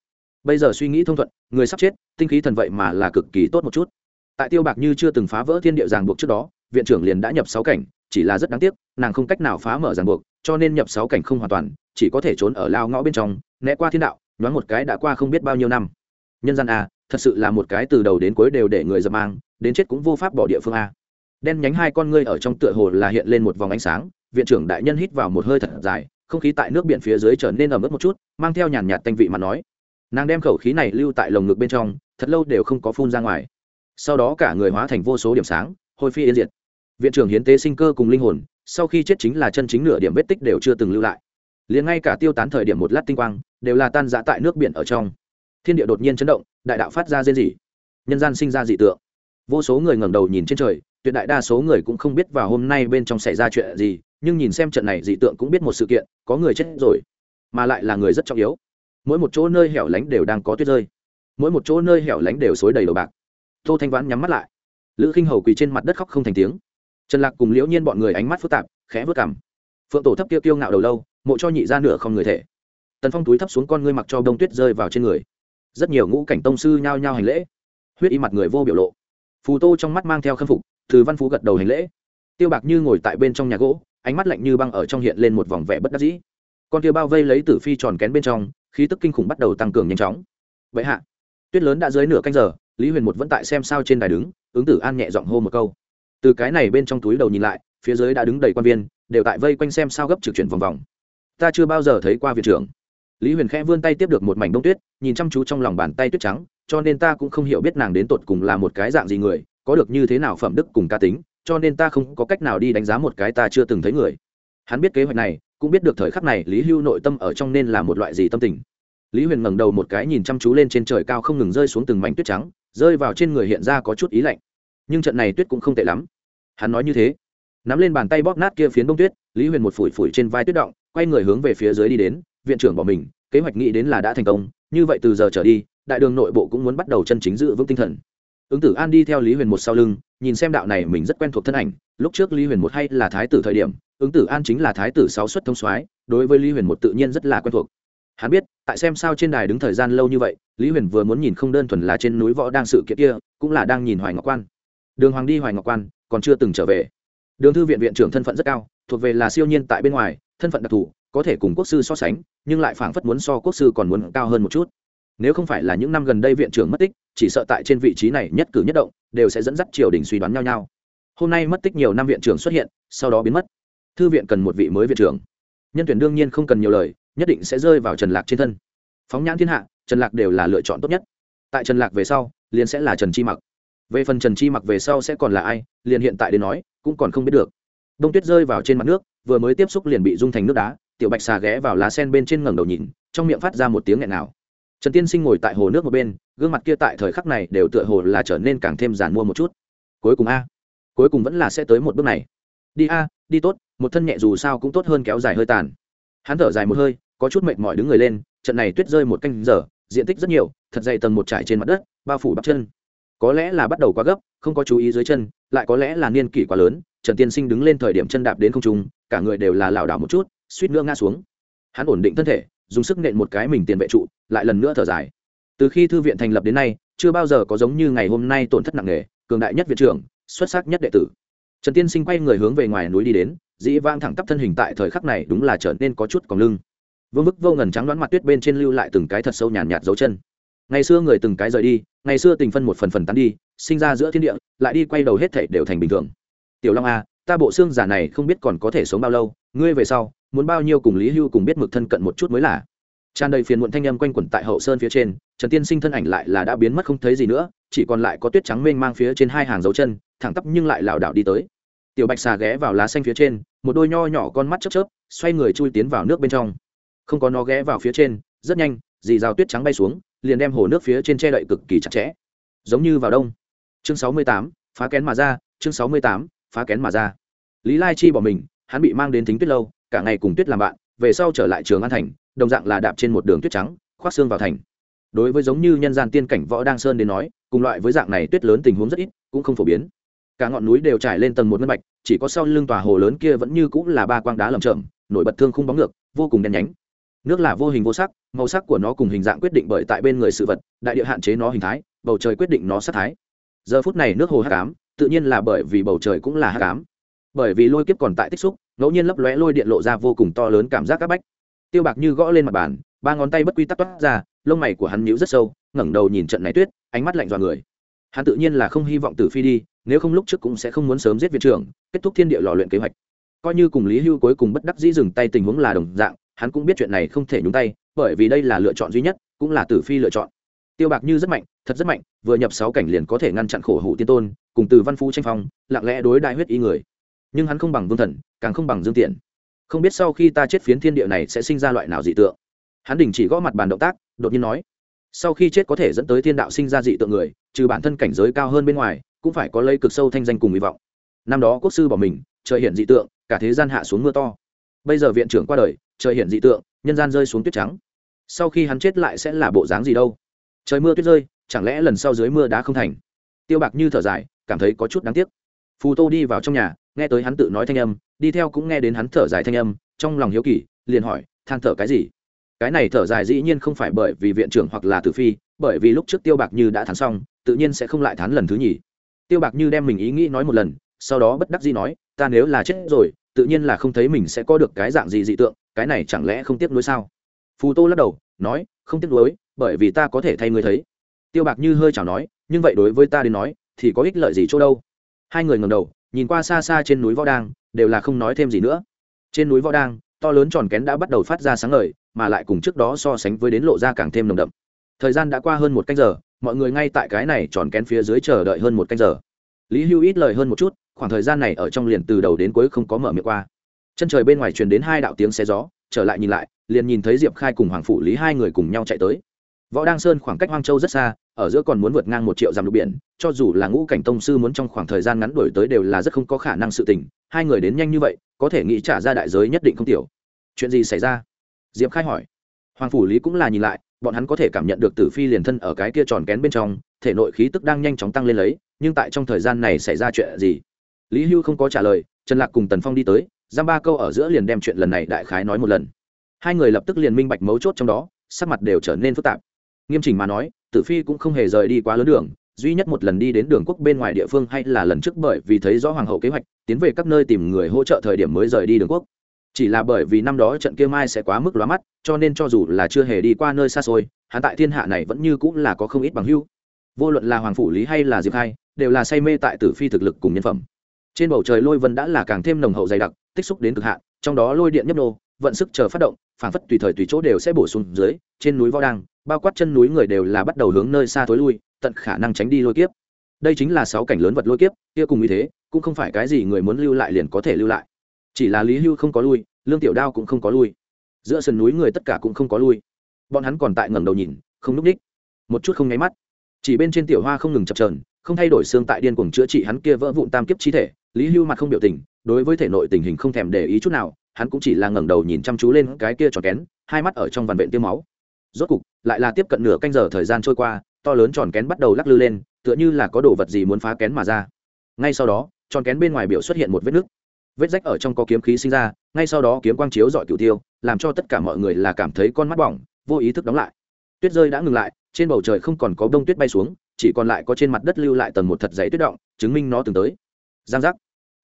Bây giờ suy nghĩ thông thuận, người sắp chết, tinh khí thần vậy mà là cực kỳ tốt một chút. Tại tiêu bạc như chưa từng phá vỡ thiên địa ràng buộc trước đó, viện trưởng liền đã nhập sáu cảnh, chỉ là rất đáng tiếc, nàng không cách nào phá mở ràng buộc, cho nên nhập sáu cảnh không hoàn toàn chỉ có thể trốn ở lao ngõ bên trong, né qua thiên đạo, nhoáng một cái đã qua không biết bao nhiêu năm. Nhân gian a thật sự là một cái từ đầu đến cuối đều để người dập mang, đến chết cũng vô pháp bỏ địa phương a. Đen nhánh hai con ngươi ở trong tựa hồ là hiện lên một vòng ánh sáng, viện trưởng đại nhân hít vào một hơi thật dài, không khí tại nước biển phía dưới trở nên ẩm ướt một chút, mang theo nhàn nhạt tanh vị mà nói. Nàng đem khẩu khí này lưu tại lồng ngực bên trong, thật lâu đều không có phun ra ngoài. Sau đó cả người hóa thành vô số điểm sáng hồi phi yên diệt. Viện trưởng hiến tế sinh cơ cùng linh hồn, sau khi chết chính là chân chính nửa điểm vết tích đều chưa từng lưu lại liền ngay cả tiêu tán thời điểm một lát tinh quang, đều là tan giã tại nước biển ở trong. Thiên địa đột nhiên chấn động, đại đạo phát ra rên rỉ. Nhân gian sinh ra dị tượng. Vô số người ngẩng đầu nhìn trên trời, tuyệt đại đa số người cũng không biết vào hôm nay bên trong xảy ra chuyện gì, nhưng nhìn xem trận này dị tượng cũng biết một sự kiện, có người chết rồi, mà lại là người rất trọng yếu. Mỗi một chỗ nơi hẻo lánh đều đang có tuyết rơi. Mỗi một chỗ nơi hẻo lánh đều xối đầy đầu bạc. Tô thanh vãn nhắm mắt lại. Lữ khinh hầu quỳ trên mặt đất khóc không thành tiếng. Trần lạc cùng liễu nhiên bọn người ánh mắt phức tạp, khẽ vớt cảm phượng tổ thấp kia kiêu ngạo đầu lâu mộ cho nhị ra nửa không người thể. Tần phong túi thấp xuống con ngươi mặc cho đông tuyết rơi vào trên người. Rất nhiều ngũ cảnh tông sư nhao nhao hành lễ. Huyết y mặt người vô biểu lộ. Phù tô trong mắt mang theo khâm phục, từ văn phú gật đầu hành lễ. Tiêu bạc như ngồi tại bên trong nhà gỗ, ánh mắt lạnh như băng ở trong hiện lên một vòng vẻ bất đắc dĩ. Con kia bao vây lấy tử phi tròn kén bên trong, khí tức kinh khủng bắt đầu tăng cường nhanh chóng. Vậy hạ. Tuyết lớn đã dưới nửa canh giờ, lý huyền một vẫn tại xem sao trên đài đứng, ứng tử an nhẹ giọng hô một câu. Từ cái này bên trong túi đầu nhìn lại, phía dưới đã đứng đầy quan viên, đều tại vây quanh xem sao gấp trực chuyển vòng vòng ta chưa bao giờ thấy qua viện trưởng. Lý huyền khẽ vươn tay tiếp được một mảnh bông tuyết, nhìn chăm chú trong lòng bàn tay tuyết trắng, cho nên ta cũng không hiểu biết nàng đến tột cùng là một cái dạng gì người, có được như thế nào phẩm đức cùng ca tính, cho nên ta không có cách nào đi đánh giá một cái ta chưa từng thấy người. Hắn biết kế hoạch này, cũng biết được thời khắc này lý hưu nội tâm ở trong nên là một loại gì tâm tình. Lý huyền ngẩng đầu một cái nhìn chăm chú lên trên trời cao không ngừng rơi xuống từng mảnh tuyết trắng, rơi vào trên người hiện ra có chút ý lạnh. Nhưng trận này tuyết cũng không tệ lắm. Hắn nói như thế. Nắm lên bàn tay bóp nát kia phiến bông tuyết, lý huyền một phủi phủi trên vai tuyết động quay người hướng về phía dưới đi đến, viện trưởng bỏ mình, kế hoạch nghĩ đến là đã thành công, như vậy từ giờ trở đi, đại đường nội bộ cũng muốn bắt đầu chân chính dự vững tinh thần. Ứng tử an đi theo lý huyền một sau lưng, nhìn xem đạo này mình rất quen thuộc thân ảnh, lúc trước lý huyền một hay là thái tử thời điểm, ứng tử an chính là thái tử sáu xuất thông soái, đối với lý huyền một tự nhiên rất là quen thuộc. Hắn biết, tại xem sao trên đài đứng thời gian lâu như vậy, lý huyền vừa muốn nhìn không đơn thuần là trên núi võ đang sự kiện kia, cũng là đang nhìn hoài ngọc quan. Đường hoàng đi hoài ngọc quan, còn chưa từng trở về. Đường thư viện viện trưởng thân phận rất cao, thuộc về là siêu nhiên tại bên ngoài thân phận đặc thù, có thể cùng quốc sư so sánh, nhưng lại phảng phất muốn so quốc sư còn muốn cao hơn một chút. Nếu không phải là những năm gần đây viện trưởng mất tích, chỉ sợ tại trên vị trí này nhất cử nhất động, đều sẽ dẫn dắt triều đình suy đoán nhau nhau. Hôm nay mất tích nhiều năm viện trưởng xuất hiện, sau đó biến mất. Thư viện cần một vị mới viện trưởng. Nhân tuyển đương nhiên không cần nhiều lời, nhất định sẽ rơi vào trần lạc trên thân. Phóng nhãn thiên hạ, trần lạc đều là lựa chọn tốt nhất. Tại trần lạc về sau, liền sẽ là trần chi mặc. Về phần trần chi mặc về sau sẽ còn là ai, liền hiện tại đến nói, cũng còn không biết được đông tuyết rơi vào trên mặt nước, vừa mới tiếp xúc liền bị dung thành nước đá, tiểu bạch xà ghé vào lá sen bên trên ngẩng đầu nhìn, trong miệng phát ra một tiếng nghẹn nào. Trần tiên sinh ngồi tại hồ nước một bên, gương mặt kia tại thời khắc này đều tựa hồ là trở nên càng thêm giàn mua một chút. Cuối cùng a, cuối cùng vẫn là sẽ tới một bước này. Đi a, đi tốt, một thân nhẹ dù sao cũng tốt hơn kéo dài hơi tàn. Hắn thở dài một hơi, có chút mệt mỏi đứng người lên, trận này tuyết rơi một canh giờ, diện tích rất nhiều, thật dày tầng một trải trên mặt đất, bao phủ bắp chân có lẽ là bắt đầu quá gấp không có chú ý dưới chân lại có lẽ là niên kỷ quá lớn trần tiên sinh đứng lên thời điểm chân đạp đến không trung cả người đều là lảo đảo một chút suýt nữa ngã xuống. Hắn ổn định thân thể dùng sức nện một cái mình tiền vệ trụ lại lần nữa thở dài. Từ khi thư viện thành lập đến nay chưa bao giờ có giống như ngày hôm nay tổn thất nặng nề cường đại nhất viện trưởng xuất sắc nhất đệ tử. Trần tiên sinh quay người hướng về ngoài núi đi đến dĩ vang thẳng tắp thân hình tại thời khắc này đúng là trở nên có chút còn lưng. Vương vức vô ngần trắng đoán mặt tuyết bên trên lưu lại từng cái thật sâu nhàn nhạt, nhạt dấu chân. Ngày xưa người từng cái rời đi ngày xưa tình phân một phần phần tán đi, sinh ra giữa thiên địa, lại đi quay đầu hết thể đều thành bình thường. Tiểu long a ta bộ xương giả này không biết còn có thể sống bao lâu, ngươi về sau, muốn bao nhiêu cùng lý hưu cùng biết mực thân cận một chút mới là. Tràn đầy phiền muộn thanh âm quanh quẩn tại hậu sơn phía trên, trần tiên sinh thân ảnh lại là đã biến mất không thấy gì nữa, chỉ còn lại có tuyết trắng mênh mang phía trên hai hàng dấu chân, thẳng tắp nhưng lại lảo đảo đi tới. Tiểu bạch xà ghé vào lá xanh phía trên, một đôi nho nhỏ con mắt chớp chớp, xoay người chui tiến vào nước bên trong. Không có nó ghé vào phía trên, rất nhanh dì rào tuyết trắng bay xuống, liền đem hồ nước phía trên che đậy cực kỳ chặt chẽ. Giống như vào đông. Chương sáu mươi tám, phá kén mà ra, chương sáu mươi tám, phá kén mà ra. Lý lai chi bỏ mình, hắn bị mang đến thính tuyết lâu, cả ngày cùng tuyết làm bạn, về sau trở lại trường an thành, đồng dạng là đạp trên một đường tuyết trắng, khoác xương vào thành. Đối với giống như nhân gian tiên cảnh võ đăng sơn đến nói, cùng loại với dạng này tuyết lớn tình huống rất ít, cũng không phổ biến. Cả ngọn núi đều trải lên tầng một ngân bạch, chỉ có sau lưng tòa hồ lớn kia vẫn như cũng là ba quang đá lầm chậm nổi bật thương khung bóng ngược, vô cùng đen nhánh. Nước là vô hình vô sắc màu sắc của nó cùng hình dạng quyết định bởi tại bên người sự vật, đại địa hạn chế nó hình thái, bầu trời quyết định nó sắc thái. Giờ phút này nước hồ hát cám tự nhiên là bởi vì bầu trời cũng là hát cám bởi vì lôi kiếp còn tại tích xúc, ngẫu nhiên lấp lóe lôi điện lộ ra vô cùng to lớn cảm giác áp bách. Tiêu bạc như gõ lên mặt bàn, ba ngón tay bất quy tắc toát ra, lông mày của hắn nhíu rất sâu, ngẩng đầu nhìn trận này tuyết, ánh mắt lạnh dọa người. Hắn tự nhiên là không hy vọng tử phi đi, nếu không lúc trước cũng sẽ không muốn sớm giết viện trưởng, kết thúc thiên địa lò luyện kế hoạch. Coi như cùng lý hưu cuối cùng bất đắc dĩ dừng tay tình huống là đồng dạng hắn cũng biết chuyện này không thể nhúng tay, bởi vì đây là lựa chọn duy nhất, cũng là tử phi lựa chọn. Tiêu bạc như rất mạnh, thật rất mạnh, vừa nhập sáu cảnh liền có thể ngăn chặn khổ hủ tiên tôn, cùng từ văn phú tranh phong, lặng lẽ đối đại huyết y người. Nhưng hắn không bằng vương thần, càng không bằng dương tiện không biết sau khi ta chết phiến thiên địa này sẽ sinh ra loại nào dị tượng. Hắn đình chỉ gõ mặt bàn động tác, đột nhiên nói, sau khi chết có thể dẫn tới thiên đạo sinh ra dị tượng người, trừ bản thân cảnh giới cao hơn bên ngoài, cũng phải có lấy cực sâu thanh danh cùng hy vọng. Năm đó quốc sư bỏ mình, trời hiện dị tượng, cả thế gian hạ xuống mưa to. Bây giờ viện trưởng qua đời trời hiện dị tượng, nhân gian rơi xuống tuyết trắng. Sau khi hắn chết lại sẽ là bộ dáng gì đâu? Trời mưa tuyết rơi, chẳng lẽ lần sau dưới mưa đá không thành? Tiêu bạc như thở dài, cảm thấy có chút đáng tiếc. Phù tô đi vào trong nhà, nghe tới hắn tự nói thanh âm, đi theo cũng nghe đến hắn thở dài thanh âm, trong lòng hiếu kỳ, liền hỏi, than thở cái gì? Cái này thở dài dĩ nhiên không phải bởi vì viện trưởng hoặc là tử phi, bởi vì lúc trước tiêu bạc như đã thắng xong, tự nhiên sẽ không lại thán lần thứ nhì. Tiêu bạc như đem mình ý nghĩ nói một lần, sau đó bất đắc dĩ nói, ta nếu là chết rồi tự nhiên là không thấy mình sẽ có được cái dạng gì dị tượng, cái này chẳng lẽ không tiếc nuối sao? Phù tô lắc đầu, nói, không tiếc nuối, bởi vì ta có thể thay ngươi thấy. Tiêu bạc như hơi chào nói, nhưng vậy đối với ta đến nói, thì có ích lợi gì chỗ đâu? Hai người ngầm đầu, nhìn qua xa xa trên núi võ đang, đều là không nói thêm gì nữa. Trên núi võ đang, to lớn tròn kén đã bắt đầu phát ra sáng ngời, mà lại cùng trước đó so sánh với đến lộ ra càng thêm nồng đậm. Thời gian đã qua hơn một canh giờ, mọi người ngay tại cái này tròn kén phía dưới chờ đợi hơn một canh giờ. Lý hưu ít lời hơn một chút khoảng thời gian này ở trong liền từ đầu đến cuối không có mở miệng qua. Chân trời bên ngoài truyền đến hai đạo tiếng xe gió, trở lại nhìn lại, liền nhìn thấy diệp khai cùng hoàng phủ lý hai người cùng nhau chạy tới. Võ đăng sơn khoảng cách hoang châu rất xa, ở giữa còn muốn vượt ngang một triệu dặm lục biển, cho dù là ngũ cảnh tông sư muốn trong khoảng thời gian ngắn đổi tới đều là rất không có khả năng sự tình, hai người đến nhanh như vậy, có thể nghĩ trả ra đại giới nhất định không tiểu. Chuyện gì xảy ra? Diệp khai hỏi. Hoàng phủ lý cũng là nhìn lại, bọn hắn có thể cảm nhận được tử phi liền thân ở cái kia tròn kén bên trong, thể nội khí tức đang nhanh chóng tăng lên lấy, nhưng tại trong thời gian này xảy ra chuyện gì? Lý hưu không có trả lời, trần lạc cùng tần phong đi tới, giam ba câu ở giữa liền đem chuyện lần này đại khái nói một lần. Hai người lập tức liền minh bạch mấu chốt trong đó, sắc mặt đều trở nên phức tạp. Nghiêm chỉnh mà nói, tử phi cũng không hề rời đi quá lớn đường, duy nhất một lần đi đến đường quốc bên ngoài địa phương hay là lần trước bởi vì thấy rõ hoàng hậu kế hoạch, tiến về các nơi tìm người hỗ trợ thời điểm mới rời đi đường quốc. Chỉ là bởi vì năm đó trận kia mai sẽ quá mức lóa mắt, cho nên cho dù là chưa hề đi qua nơi xa xôi, hắn tại thiên hạ này vẫn như cũng là có không ít bằng hưu vô luận là hoàng phủ lý hay là diệp hai đều là say mê tại tử phi thực lực cùng nhân phẩm trên bầu trời lôi vân đã là càng thêm nồng hậu dày đặc, tích xúc đến cực hạn, trong đó lôi điện nhấp nô, vận sức chờ phát động phản phất tùy thời tùy chỗ đều sẽ bổ sung dưới, trên núi võ đang bao quát chân núi người đều là bắt đầu hướng nơi xa thối lui, tận khả năng tránh đi lôi kiếp. Đây chính là sáu cảnh lớn vật lôi kiếp, kia cùng như thế, cũng không phải cái gì người muốn lưu lại liền có thể lưu lại. Chỉ là lý hưu không có lui, lương tiểu đao cũng không có lui. Giữa sườn núi người tất cả cũng không có lui. Bọn hắn còn tại ngẩng đầu nhìn, không núp ních một chút không nháy mắt. Chỉ bên trên tiểu hoa không ngừng chập trờn không thay đổi xương tại điên cuồng chữa trị hắn kia vỡ vụn tam kiếp chi thể lý hưu mặt không biểu tình, đối với thể nội tình hình không thèm để ý chút nào, hắn cũng chỉ là ngẩng đầu nhìn chăm chú lên cái kia tròn kén, hai mắt ở trong vằn vện tiêu máu. Rốt cục, lại là tiếp cận nửa canh giờ thời gian trôi qua, to lớn tròn kén bắt đầu lắc lư lên, tựa như là có đồ vật gì muốn phá kén mà ra. Ngay sau đó, tròn kén bên ngoài biểu xuất hiện một vết nứt. Vết rách ở trong có kiếm khí sinh ra, ngay sau đó kiếm quang chiếu dọi cửu tiêu, làm cho tất cả mọi người là cảm thấy con mắt bỏng, vô ý thức đóng lại. Tuyết rơi đã ngừng lại, trên bầu trời không còn có đông tuyết bay xuống, chỉ còn lại có trên mặt đất lưu lại tầng một thật dày tuyết động, chứng minh nó từng tới. Giang giác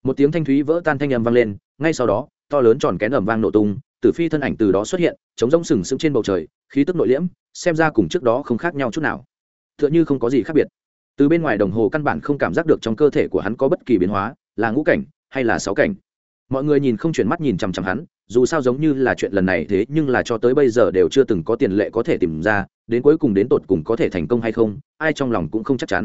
một tiếng thanh thúy vỡ tan thanh âm vang lên, ngay sau đó, to lớn tròn kén ẩm vang nổ tung tử phi thân ảnh từ đó xuất hiện chống rông sừng sững trên bầu trời, khí tức nội liễm, xem ra cùng trước đó không khác nhau chút nào. T h ư ợ n h ư không có gì khác biệt. Từ bên ngoài đồng hồ căn bản không cảm giác được trong cơ thể của hắn có bất kỳ biến hóa, là ngũ cảnh hay là sáu cảnh. Mọi người nhìn không chuyển mắt nhìn chằm chằm hắn, dù sao giống như là chuyện lần này thế, nhưng là cho tới bây giờ đều chưa từng có tiền lệ có thể tìm ra, đến cuối cùng đến tột cùng có thể thành công hay không, ai trong lòng cũng không chắc chắn.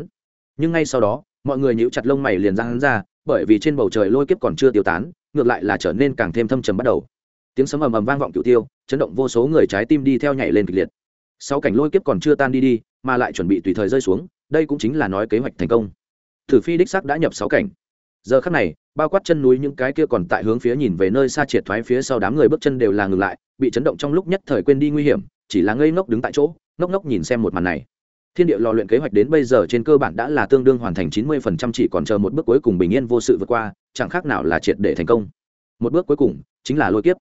Nhưng ngay sau đó, mọi người nhíu chặt lông mày liền ra hắn ra bởi vì trên bầu trời lôi kiếp còn chưa tiêu tán, ngược lại là trở nên càng thêm thâm trầm bắt đầu. Tiếng sấm ầm ầm vang vọng cửu tiêu, chấn động vô số người trái tim đi theo nhảy lên kịch liệt. Sau cảnh lôi kiếp còn chưa tan đi đi, mà lại chuẩn bị tùy thời rơi xuống, đây cũng chính là nói kế hoạch thành công. Thử phi đích sắc đã nhập sáu cảnh. Giờ khắc này, bao quát chân núi những cái kia còn tại hướng phía nhìn về nơi xa triệt thoái phía sau đám người bước chân đều là ngừng lại, bị chấn động trong lúc nhất thời quên đi nguy hiểm, chỉ là ngây ngốc đứng tại chỗ, ngốc ngốc nhìn xem một màn này thiên địa lò luyện kế hoạch đến bây giờ trên cơ bản đã là tương đương hoàn thành chín mươi phần trăm, chỉ còn chờ một bước cuối cùng bình yên vô sự vượt qua, chẳng khác nào là triệt để thành công. Một bước cuối cùng chính là lôi kiếp.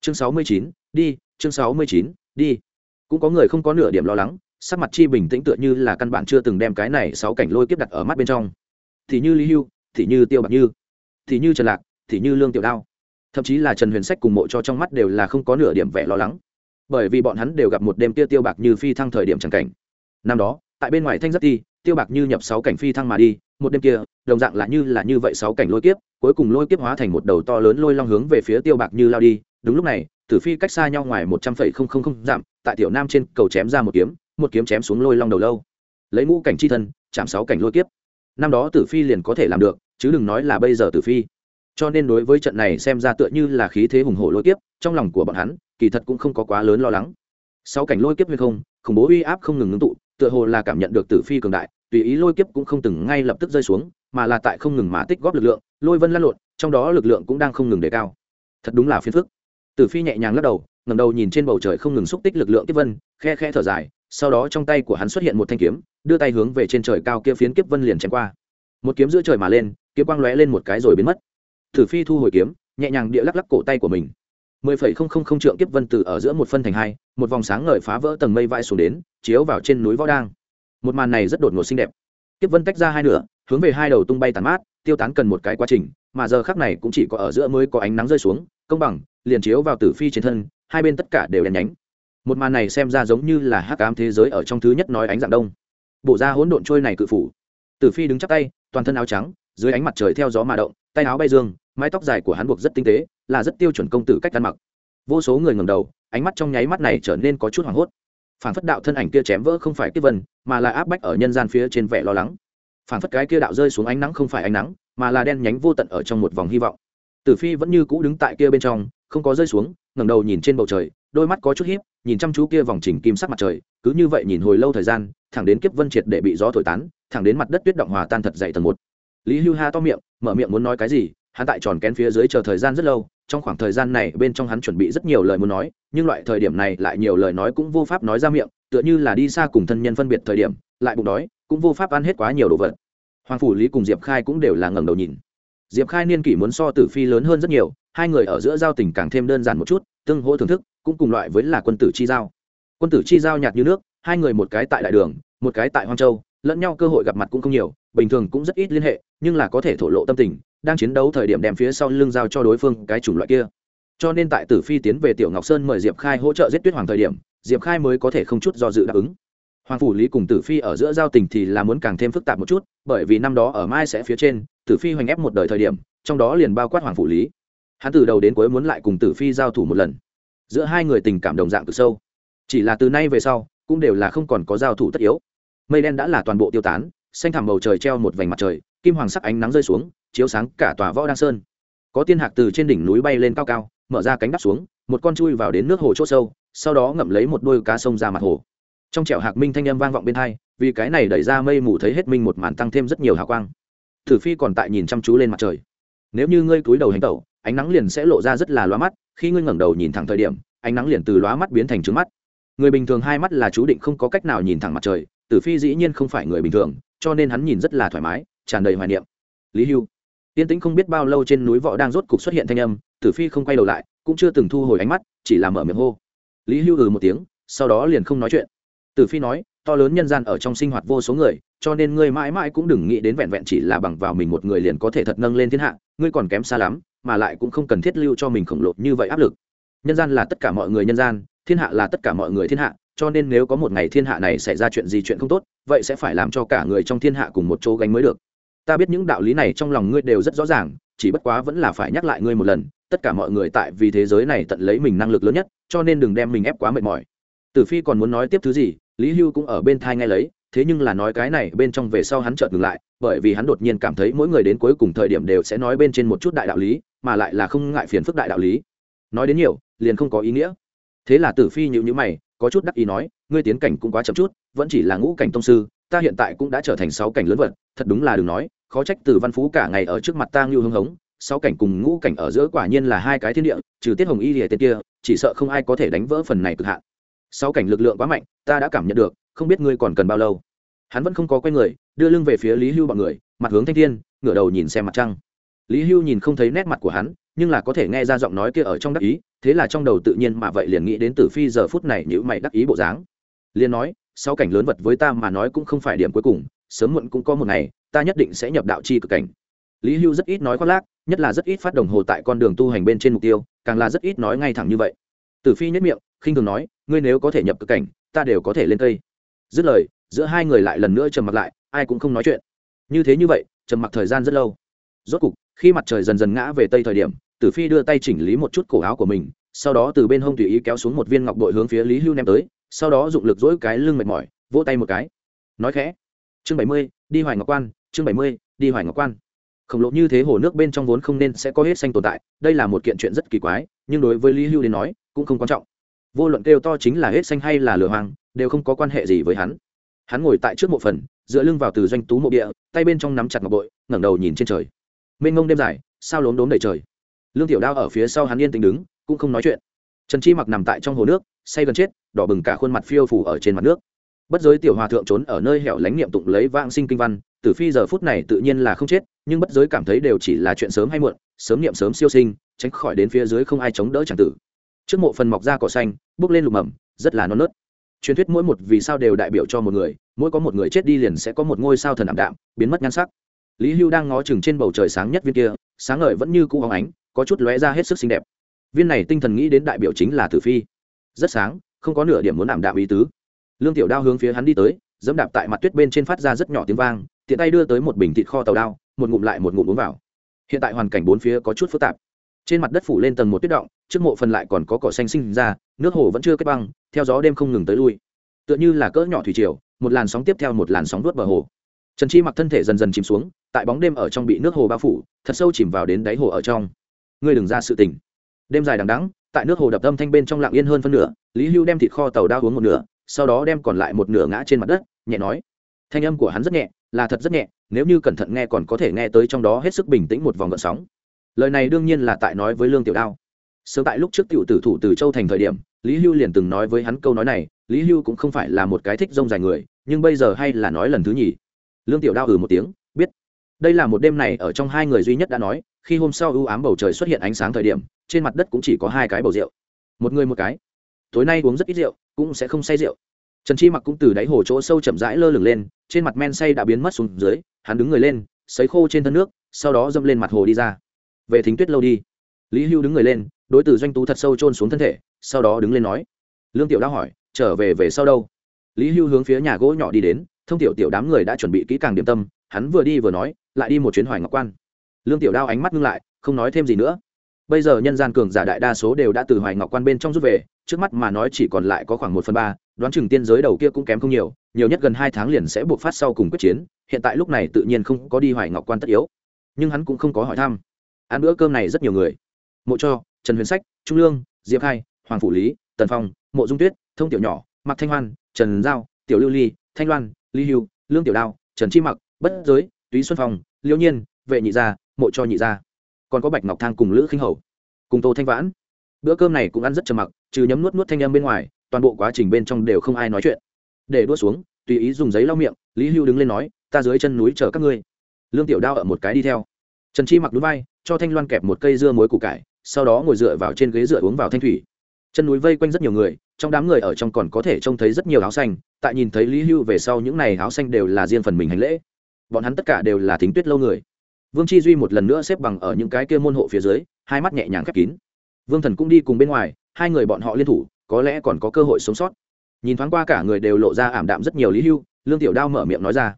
Chương sáu mươi chín, đi, chương sáu mươi chín, đi. Cũng có người không có nửa điểm lo lắng, sắc mặt chi bình tĩnh tựa như là căn bản chưa từng đem cái này sáu cảnh lôi kiếp đặt ở mắt bên trong. Thì như lý hưu, thì như tiêu bạc như, thì như trần lạc, thì như lương tiểu đao. Thậm chí là trần huyền sách cùng mộ cho trong mắt đều là không có nửa điểm vẻ lo lắng. Bởi vì bọn hắn đều gặp một đêm tia tiêu bạc như phi thăng thời điểm chẳng cảnh năm đó, tại bên ngoài thanh giáp ti, tiêu bạc như nhập sáu cảnh phi thăng mà đi, một đêm kia, đồng dạng là như là như vậy sáu cảnh lôi kiếp, cuối cùng lôi kiếp hóa thành một đầu to lớn lôi long hướng về phía tiêu bạc như lao đi. Đúng lúc này, tử phi cách xa nhau ngoài một trăm phẩy không không không giảm tại tiểu nam trên cầu chém ra một kiếm một kiếm chém xuống lôi long đầu lâu. Lấy ngũ cảnh c h i thân, chạm sáu cảnh lôi kiếp. Năm đó tử phi liền có thể làm được, chứ đừng nói là bây giờ tử phi. Cho nên đối với trận này xem ra tựa như là khí thế hùng hổ lôi kiếp, trong lòng của bọn hắn, kỳ thật cũng không có quá lớn lo lắng. Sáu cảnh lôi kiếp hay không, khủng bố uy áp không ngừng ngưng tụ tựa hồ là cảm nhận được tử phi cường đại, tùy ý lôi kiếp cũng không từng ngay lập tức rơi xuống, mà là tại không ngừng mà tích góp lực lượng, lôi vân lăn lộn, trong đó lực lượng cũng đang không ngừng đề cao. Thật đúng là phiền phức. Tử phi nhẹ nhàng lắc đầu ngầm đầu nhìn trên bầu trời không ngừng xúc tích lực lượng kiếp vân, khe khe thở dài, sau đó trong tay của hắn xuất hiện một thanh kiếm, đưa tay hướng về trên trời cao kia phiến kiếp vân liền chém qua. Một kiếm giữa trời mà lên, kiếm quang lóe lên một cái rồi biến mất. Tử phi thu hồi kiếm, nhẹ nhàng địa lắc lắc cổ tay của mình mười phẩy không không không trượng kiếp vân từ ở giữa một phân thành hai, một vòng sáng ngời phá vỡ tầng mây vãi xuống đến, chiếu vào trên núi võ đang. Một màn này rất đột ngột xinh đẹp. Kiếp vân tách ra hai nửa, hướng về hai đầu tung bay tàn mát, tiêu tán cần một cái quá trình, mà giờ khắc này cũng chỉ có ở giữa mới có ánh nắng rơi xuống, công bằng, liền chiếu vào tử phi trên thân, hai bên tất cả đều đèn nhánh. Một màn này xem ra giống như là hắc ám thế giới ở trong thứ nhất nói ánh dạng đông. Bộ ra hỗn độn trôi này cự phủ. Tử phi đứng chắp tay, toàn thân áo trắng, dưới ánh mặt trời theo gió mà động, tay áo bay dương mái tóc dài của hắn buộc rất tinh tế, là rất tiêu chuẩn công tử cách ăn mặc. Vô số người ngầm đầu, ánh mắt trong nháy mắt này trở nên có chút hoảng hốt. Phản phất đạo thân ảnh kia chém vỡ không phải kiếp vân, mà là áp bách ở nhân gian phía trên vẻ lo lắng. Phản phất cái kia đạo rơi xuống ánh nắng không phải ánh nắng, mà là đen nhánh vô tận ở trong một vòng hy vọng. Tử phi vẫn như cũ đứng tại kia bên trong, không có rơi xuống, ngẩng đầu nhìn trên bầu trời, đôi mắt có chút hiếp nhìn chăm chú kia vòng trình kim sắc mặt trời, cứ như vậy nhìn hồi lâu thời gian, thẳng đến kiếp vân triệt để bị gió thổi tán, thẳng đến mặt đất tuyết động hòa tan thật dậy tầng một. Lý hưu ha to miệng, mở miệng muốn nói cái gì hắn tại tròn kén phía dưới chờ thời gian rất lâu, trong khoảng thời gian này bên trong hắn chuẩn bị rất nhiều lời muốn nói, nhưng loại thời điểm này lại nhiều lời nói cũng vô pháp nói ra miệng, tựa như là đi xa cùng thân nhân phân biệt thời điểm, lại bụng đói, cũng vô pháp ăn hết quá nhiều đồ vật. Hoàng phủ lý cùng diệp khai cũng đều là ngẩng đầu nhìn. Diệp khai niên kỷ muốn so tử phi lớn hơn rất nhiều, hai người ở giữa giao tình càng thêm đơn giản một chút, tương hỗ thưởng thức, cũng cùng loại với là quân tử chi giao. Quân tử chi giao nhạt như nước, hai người một cái tại đại đường, một cái tại hoang châu, lẫn nhau cơ hội gặp mặt cũng không nhiều, bình thường cũng rất ít liên hệ, nhưng là có thể thổ lộ tâm tình đang chiến đấu thời điểm đem phía sau lưng giao cho đối phương cái chủng loại kia. Cho nên tại tử phi tiến về tiểu ngọc sơn mời diệp khai hỗ trợ giết tuyết hoàng thời điểm, diệp khai mới có thể không chút do dự đáp ứng. Hoàng phủ lý cùng tử phi ở giữa giao tình thì là muốn càng thêm phức tạp một chút, bởi vì năm đó ở mai sẽ phía trên, tử phi hoành ép một đời thời điểm, trong đó liền bao quát hoàng phủ lý. Hắn từ đầu đến cuối muốn lại cùng tử phi giao thủ một lần. Giữa hai người tình cảm đồng dạng cực sâu. Chỉ là từ nay về sau, cũng đều là không còn có giao thủ tất yếu. Mây đen đã là toàn bộ tiêu tán, xanh thẳm bầu trời treo một vành mặt trời kim hoàng sắc ánh nắng rơi xuống, chiếu sáng cả tòa võ đăng sơn. Có tiên hạc từ trên đỉnh núi bay lên cao cao, mở ra cánh đắp xuống, một con chui vào đến nước hồ c h ỗ sâu, sau đó ngậm lấy một đôi cá sông ra mặt hồ. Trong trẹo hạc minh thanh âm vang vọng bên hai, vì cái này đẩy ra mây mù thấy hết minh một màn tăng thêm rất nhiều hào quang. Thử phi còn tại nhìn chăm chú lên mặt trời. Nếu như ngươi cúi đầu hành tẩu, ánh nắng liền sẽ lộ ra rất là lóa mắt, khi ngươi ngẩng đầu nhìn thẳng thời điểm, ánh nắng liền từ lóa mắt biến thành trứng mắt. Người bình thường hai mắt là chú định không có cách nào nhìn thẳng mặt trời, tử phi dĩ nhiên không phải người bình thường, cho nên hắn nhìn rất là thoải mái tràn đầy hoài niệm. Lý hưu. Tiên tĩnh không biết bao lâu trên núi võ đang rốt cục xuất hiện thanh âm, tử phi không quay đầu lại, cũng chưa từng thu hồi ánh mắt, chỉ là mở miệng hô. Lý hưu ừ một tiếng, sau đó liền không nói chuyện. Tử phi nói, to lớn nhân gian ở trong sinh hoạt vô số người, cho nên ngươi mãi mãi cũng đừng nghĩ đến vẹn vẹn chỉ là bằng vào mình một người liền có thể thật nâng lên thiên hạ, ngươi còn kém xa lắm, mà lại cũng không cần thiết lưu cho mình khổng lồ như vậy áp lực. Nhân gian là tất cả mọi người nhân gian, thiên hạ là tất cả mọi người thiên hạ, cho nên nếu có một ngày thiên hạ này xảy ra chuyện gì chuyện không tốt, vậy sẽ phải làm cho cả người trong thiên hạ cùng một chỗ gánh mới được ta biết những đạo lý này trong lòng ngươi đều rất rõ ràng, chỉ bất quá vẫn là phải nhắc lại ngươi một lần, tất cả mọi người tại vì thế giới này tận lấy mình năng lực lớn nhất, cho nên đừng đem mình ép quá mệt mỏi. Tử phi còn muốn nói tiếp thứ gì, lý hưu cũng ở bên thai ngay lấy, thế nhưng là nói cái này bên trong về sau hắn chợt ngừng lại, bởi vì hắn đột nhiên cảm thấy mỗi người đến cuối cùng thời điểm đều sẽ nói bên trên một chút đại đạo lý, mà lại là không ngại phiền phức đại đạo lý. Nói đến nhiều, liền không có ý nghĩa. Thế là tử phi nhịu nhữ mày, có chút đắc ý nói, ngươi tiến cảnh cũng quá chậm chút, vẫn chỉ là ngũ cảnh tông sư, ta hiện tại cũng đã trở thành sáu cảnh lớn vật, thật đúng là đừng nói khó trách từ văn phú cả ngày ở trước mặt ta ngưu hưng hống, sáu cảnh cùng ngũ cảnh ở giữa quả nhiên là hai cái thiên địa, trừ tiết hồng y lìa tên kia, chỉ sợ không ai có thể đánh vỡ phần này cực hạn. Sáu cảnh lực lượng quá mạnh, ta đã cảm nhận được, không biết ngươi còn cần bao lâu. Hắn vẫn không có quen người, đưa lưng về phía lý hưu bọn người, mặt hướng thanh thiên, ngửa đầu nhìn xem mặt trăng. Lý hưu nhìn không thấy nét mặt của hắn, nhưng là có thể nghe ra giọng nói kia ở trong đắc ý, thế là trong đầu tự nhiên mà vậy liền nghĩ đến tử phi giờ phút này nhữ mày đắc ý bộ dáng. Liền nói, sáu cảnh lớn vật với ta mà nói cũng không phải điểm cuối cùng, sớm muộn cũng có một ngày ta nhất định sẽ nhập đạo chi cực cảnh. Lý hưu rất ít nói khoác lác, nhất là rất ít phát đồng hồ tại con đường tu hành bên trên mục tiêu, càng là rất ít nói ngay thẳng như vậy. Tử phi nhất miệng, khinh thường nói, ngươi nếu có thể nhập cực cảnh, ta đều có thể lên cây. Dứt lời, giữa hai người lại lần nữa trầm mặc lại, ai cũng không nói chuyện. Như thế như vậy, trầm mặc thời gian rất lâu. Rốt cục, khi mặt trời dần dần ngã về tây thời điểm, tử phi đưa tay chỉnh lý một chút cổ áo của mình, sau đó từ bên hông tùy ý kéo xuống một viên ngọc bội hướng phía lý hưu ném tới, sau đó dụng lực dỗi cái lưng mệt mỏi, vỗ tay một cái. Nói khẽ, chương bảy mươi, đi hoài ngọc quan chương bảy mươi, đi hoài ngọc quan. Khổng lồ như thế hồ nước bên trong vốn không nên sẽ có hết xanh tồn tại, đây là một kiện chuyện rất kỳ quái, nhưng đối với lý hưu đến nói, cũng không quan trọng. Vô luận kêu to chính là hết xanh hay là lửa hoang, đều không có quan hệ gì với hắn. Hắn ngồi tại trước mộ phần, dựa lưng vào từ doanh tú mộ địa, tay bên trong nắm chặt ngọc bội, ngẩng đầu nhìn trên trời. Mênh ngông đêm dài, sao lốm đốm đầy trời. Lương tiểu đao ở phía sau hắn yên tĩnh đứng, cũng không nói chuyện. Trần chi mặc nằm tại trong hồ nước, say gần chết, đỏ bừng cả khuôn mặt phiêu phủ ở trên mặt nước. Bất giới tiểu hòa thượng trốn ở nơi hẻo lánh niệm tụng lấy vang sinh kinh văn tử phi giờ phút này tự nhiên là không chết, nhưng bất giới cảm thấy đều chỉ là chuyện sớm hay muộn, sớm niệm sớm siêu sinh, tránh khỏi đến phía dưới không ai chống đỡ chẳng tử. Trước mộ phần mọc ra cỏ xanh, bước lên lục mầm, rất là non nớt. Truyền thuyết mỗi một vì sao đều đại biểu cho một người, mỗi có một người chết đi liền sẽ có một ngôi sao thần ảm đạm, biến mất nhan sắc. Lý hưu đang ngó chừng trên bầu trời sáng nhất viên kia, sáng ngời vẫn như cũ hóng ánh, có chút lóe ra hết sức xinh đẹp. Viên này tinh thần nghĩ đến đại biểu chính là tử phi. Rất sáng, không có nửa điểm muốn ảm đạm ý tứ. Lương tiểu đao hướng phía hắn đi tới, dẫm đạp tại mặt tuyết bên trên phát ra rất nhỏ tiếng vang tiện tay đưa tới một bình thịt kho tàu đao, một ngụm lại một ngụm uống vào. Hiện tại hoàn cảnh bốn phía có chút phức tạp. Trên mặt đất phủ lên tầng một tuyết động, trước mộ phần lại còn có cỏ xanh sinh ra, nước hồ vẫn chưa kết băng, theo gió đêm không ngừng tới lui. Tựa như là cỡ nhỏ thủy triều, một làn sóng tiếp theo một làn sóng vuốt bờ hồ. Trần chi mặc thân thể dần dần chìm xuống, tại bóng đêm ở trong bị nước hồ bao phủ, thật sâu chìm vào đến đáy hồ ở trong. Ngươi đừng ra sự tình. Đêm dài đằng đắng tại nước hồ đập âm thanh bên trong lặng yên hơn phân nửa, lý hưu đem thịt kho tàu đao uống một nửa, sau đó đem còn lại một nửa ngã trên mặt đất, nhẹ nói. Thanh âm của hắn rất nhẹ là thật rất nhẹ, nếu như cẩn thận nghe còn có thể nghe tới trong đó hết sức bình tĩnh một vòng gợn sóng. Lời này đương nhiên là tại nói với lương tiểu đao. Sớm tại lúc trước tiểu tử thủ từ châu thành thời điểm, lý hưu liền từng nói với hắn câu nói này, lý hưu cũng không phải là một cái thích rông dài người, nhưng bây giờ hay là nói lần thứ nhì. Lương tiểu đao ừ một tiếng, biết. Đây là một đêm này ở trong hai người duy nhất đã nói, khi hôm sau ưu ám bầu trời xuất hiện ánh sáng thời điểm, trên mặt đất cũng chỉ có hai cái bầu rượu. Một người một cái. Tối nay uống rất ít rượu, cũng sẽ không say rượu trần chi mặc cũng từ đáy hồ chỗ sâu chậm rãi lơ lửng lên, trên mặt men say đã biến mất xuống dưới, hắn đứng người lên, sấy khô trên thân nước, sau đó dâm lên mặt hồ đi ra. Về thính tuyết lâu đi. Lý hưu đứng người lên, đối tử doanh tú thật sâu trôn xuống thân thể, sau đó đứng lên nói. Lương tiểu đã hỏi, trở về về sau đâu? Lý hưu hướng phía nhà gỗ nhỏ đi đến, thông tiểu tiểu đám người đã chuẩn bị kỹ càng điểm tâm, hắn vừa đi vừa nói, lại đi một chuyến hoài ngọc quan. Lương tiểu đao ánh mắt ngưng lại, không nói thêm gì nữa. Bây giờ nhân gian cường giả đại đa số đều đã từ hoài ngọc quan bên trong rút về, trước mắt mà nói chỉ còn lại có khoảng một phần ba đoán chừng tiên giới đầu kia cũng kém không nhiều nhiều nhất gần hai tháng liền sẽ buộc phát sau cùng quyết chiến, hiện tại lúc này tự nhiên không có đi hoài ngọc quan tất yếu. Nhưng hắn cũng không có hỏi thăm. Ăn bữa cơm này rất nhiều người. Mộ cho, trần huyền sách, trung lương, diệp khai, hoàng phủ lý, tần phong, mộ dung tuyết, thông tiểu nhỏ mặc thanh hoan, trần giao, tiểu lưu ly, thanh loan, lý hưu, lương tiểu đao, trần chi mặc, bất giới, túy xuân phong liễu nhiên, vệ nhị gia, mộ cho nhị gia. Còn có bạch ngọc thang cùng lữ khinh hầu, cùng tô thanh vãn. Bữa cơm này cũng ăn rất trầm mặc, trừ nhấm nuốt nuốt thanh âm bên ngoài toàn bộ quá trình bên trong đều không ai nói chuyện. Để đua xuống, tùy ý dùng giấy lau miệng, lý hưu đứng lên nói, ta dưới chân núi chờ các ngươi. Lương tiểu đao ở một cái đi theo. Trần chi mặc núi vai, cho thanh loan kẹp một cây dưa muối củ cải, sau đó ngồi dựa vào trên ghế dựa uống vào thanh thủy. Chân núi vây quanh rất nhiều người, trong đám người ở trong còn có thể trông thấy rất nhiều áo xanh, tại nhìn thấy lý hưu về sau những n à y áo xanh đều là riêng phần mình hành lễ. Bọn hắn tất cả đều là thính tuyết lâu người. Vương chi duy một lần nữa xếp bằng ở những cái kia môn hộ phía dưới, hai mắt nhẹ nhàng khép kín. Vương thần cũng đi cùng bên ngoài, hai người bọn họ liên thủ có lẽ còn có cơ hội sống sót. Nhìn thoáng qua cả người đều lộ ra ảm đạm rất nhiều lý hưu, lương tiểu đao mở miệng nói ra.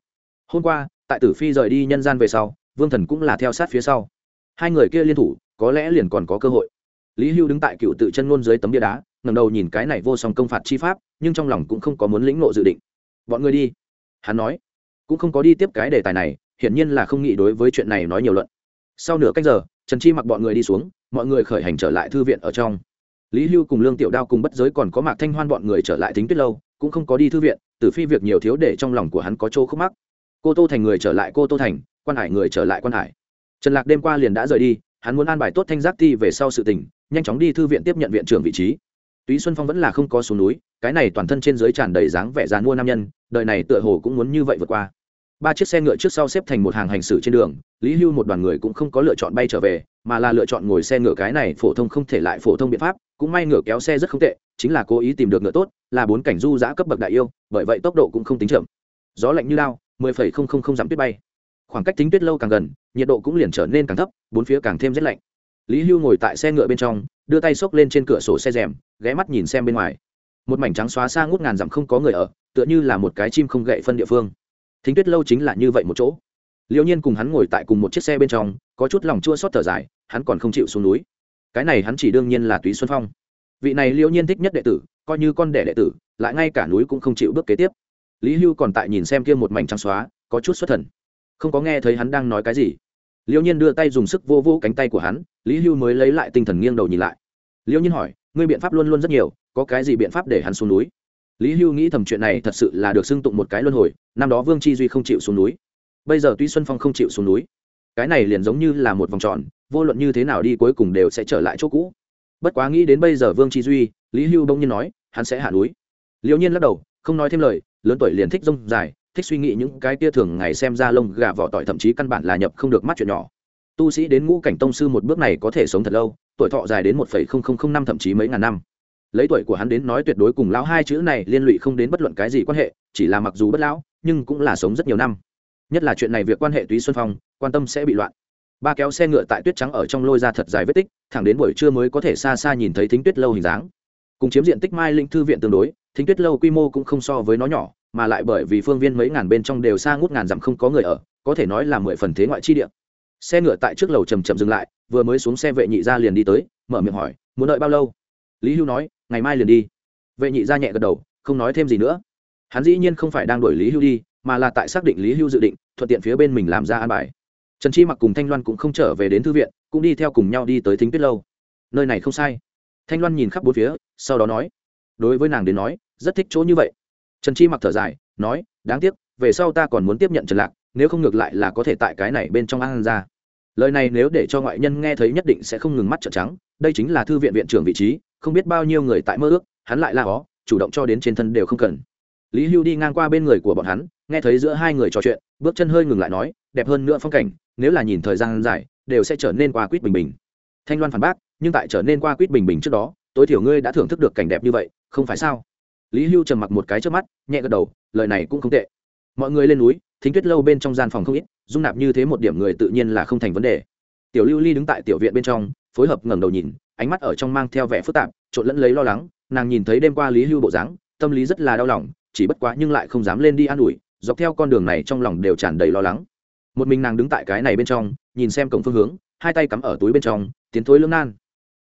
Hôm qua, tại tử phi rời đi nhân gian về sau, vương thần cũng là theo sát phía sau. Hai người kia liên thủ, có lẽ liền còn có cơ hội. Lý hưu đứng tại cựu tự chân ngôn dưới tấm bia đá ngầm đầu nhìn cái này vô song công phạt chi pháp, nhưng trong lòng cũng không có muốn lĩnh nộ dự định. Bọn người đi. Hắn nói. Cũng không có đi tiếp cái đề tài này, hiển nhiên là không nghĩ đối với chuyện này nói nhiều luận. Sau nửa cách giờ, trần chi mặc bọn người đi xuống, mọi người khởi hành trở lại thư viện ở trong lý hưu cùng lương tiểu đao cùng bất giới còn có mạc thanh hoan bọn người trở lại thính tuyết lâu, cũng không có đi thư viện, từ phi việc nhiều thiếu để trong lòng của hắn có chỗ khúc mắc. Cô tô thành người trở lại cô tô thành, quan hải người trở lại quan hải. Trần lạc đêm qua liền đã rời đi, hắn muốn an bài tốt thanh giác ti về sau sự tình, nhanh chóng đi thư viện tiếp nhận viện trưởng vị trí. Túy xuân phong vẫn là không có xuống núi, cái này toàn thân trên dưới tràn đầy dáng vẻ dàn mua nam nhân, đời này tựa hồ cũng muốn như vậy vượt qua. Ba chiếc xe ngựa trước sau xếp thành một hàng hành xử trên đường, lý hưu một đoàn người cũng không có lựa chọn bay trở về, mà là lựa chọn ngồi xe ngựa cái này phổ thông không thể lại phổ thông biện pháp cũng may ngựa kéo xe rất không tệ, chính là cố ý tìm được ngựa tốt, là bốn cảnh du giã cấp bậc đại yêu, bởi vậy tốc độ cũng không tính chậm. Gió lạnh như lao, mười phẩy không không không dặm tuyết bay. Khoảng cách tính tuyết lâu càng gần, nhiệt độ cũng liền trở nên càng thấp, bốn phía càng thêm rét lạnh. Lý hưu ngồi tại xe ngựa bên trong, đưa tay xốc lên trên cửa sổ xe rèm, ghé mắt nhìn xem bên ngoài. Một mảnh trắng xóa xa ngút ngàn dặm không có người ở, tựa như là một cái chim không gậy phân địa phương. Thính tuyết lâu chính là như vậy một chỗ. Liễu nhiên cùng hắn ngồi tại cùng một chiếc xe bên trong, có chút lòng chua xót thở dài, hắn còn không chịu xuống núi cái này hắn chỉ đương nhiên là túy xuân phong vị này liễu nhiên thích nhất đệ tử coi như con đẻ đệ tử lại ngay cả núi cũng không chịu bước kế tiếp lý hưu còn tại nhìn xem kia một mảnh trắng xóa có chút xuất thần không có nghe thấy hắn đang nói cái gì liễu nhiên đưa tay dùng sức vô vô cánh tay của hắn lý hưu mới lấy lại tinh thần nghiêng đầu nhìn lại liễu nhiên hỏi ngươi biện pháp luôn luôn rất nhiều có cái gì biện pháp để hắn xuống núi lý hưu nghĩ thầm chuyện này thật sự là được xưng tụng một cái luân hồi năm đó vương chi duy không chịu xuống núi bây giờ tuy xuân phong không chịu xuống núi cái này liền giống như là một vòng tròn vô luận như thế nào đi cuối cùng đều sẽ trở lại chỗ cũ. Bất quá nghĩ đến bây giờ vương chi duy, lý hưu bỗng nhiên nói, hắn sẽ hạ núi. Liễu nhiên lắc đầu, không nói thêm lời, lớn tuổi liền thích rông dài, thích suy nghĩ những cái tia thường ngày xem ra lông gà vỏ tỏi thậm chí căn bản là nhập không được mắt chuyện nhỏ. Tu sĩ đến ngũ cảnh tông sư một bước này có thể sống thật lâu, tuổi thọ dài đến một năm thậm chí mấy ngàn năm. Lấy tuổi của hắn đến nói tuyệt đối cùng lão hai chữ này liên lụy không đến bất luận cái gì quan hệ, chỉ là mặc dù bất lão, nhưng cũng là sống rất nhiều năm. Nhất là chuyện này việc quan hệ túy xuân phong, quan tâm sẽ bị loạn ba kéo xe ngựa tại tuyết trắng ở trong lôi ra thật dài vết tích, thẳng đến buổi trưa mới có thể xa xa nhìn thấy thính tuyết lâu hình dáng. Cùng chiếm diện tích mai linh thư viện tương đối, thính tuyết lâu quy mô cũng không so với nó nhỏ, mà lại bởi vì phương viên mấy ngàn bên trong đều xa ngút ngàn dặm không có người ở, có thể nói là mười phần thế ngoại chi địa. Xe ngựa tại trước lầu chầm chậm dừng lại, vừa mới xuống xe vệ nhị gia liền đi tới, mở miệng hỏi, muốn đợi bao lâu? Lý hưu nói, ngày mai liền đi. Vệ nhị gia nhẹ gật đầu, không nói thêm gì nữa. Hắn dĩ nhiên không phải đang đuổi lý hưu đi, mà là tại xác định lý hưu dự định, thuận tiện phía bên mình làm ra an bài trần chi mặc cùng thanh loan cũng không trở về đến thư viện, cũng đi theo cùng nhau đi tới thính tuyết lâu. Nơi này không sai. Thanh loan nhìn khắp bốn phía, sau đó nói, đối với nàng đến nói, rất thích chỗ như vậy. Trần chi mặc thở dài, nói, đáng tiếc, về sau ta còn muốn tiếp nhận trần lạc, nếu không ngược lại là có thể tại cái này bên trong ăn ra. Lời này nếu để cho ngoại nhân nghe thấy nhất định sẽ không ngừng mắt trợn trắng, đây chính là thư viện viện trưởng vị trí, không biết bao nhiêu người tại mơ ước, hắn lại là ó chủ động cho đến trên thân đều không cần. Lý hưu đi ngang qua bên người của bọn hắn, nghe thấy giữa hai người trò chuyện, bước chân hơi ngừng lại nói đẹp hơn nữa phong cảnh, nếu là nhìn thời gian dài, đều sẽ trở nên qua quýt bình bình. Thanh loan phản bác, nhưng tại trở nên qua quýt bình bình trước đó, tối thiểu ngươi đã thưởng thức được cảnh đẹp như vậy, không phải sao? Lý hưu trầm mặc một cái trước mắt, nhẹ gật đầu, lời này cũng không tệ. Mọi người lên núi, thính tuyết lâu bên trong gian phòng không ít, dung nạp như thế một điểm người tự nhiên là không thành vấn đề. Tiểu lưu ly đứng tại tiểu viện bên trong, phối hợp ngẩng đầu nhìn, ánh mắt ở trong mang theo vẻ phức tạp, trộn lẫn lấy lo lắng, nàng nhìn thấy đêm qua lý hưu bộ dáng, tâm lý rất là đau lòng, chỉ bất quá nhưng lại không dám lên đi an ủi, dọc theo con đường này trong lòng đều tràn đầy lo lắng một mình nàng đứng tại cái này bên trong, nhìn xem cổng phương hướng, hai tay cắm ở túi bên trong, tiến thối lưỡng nan.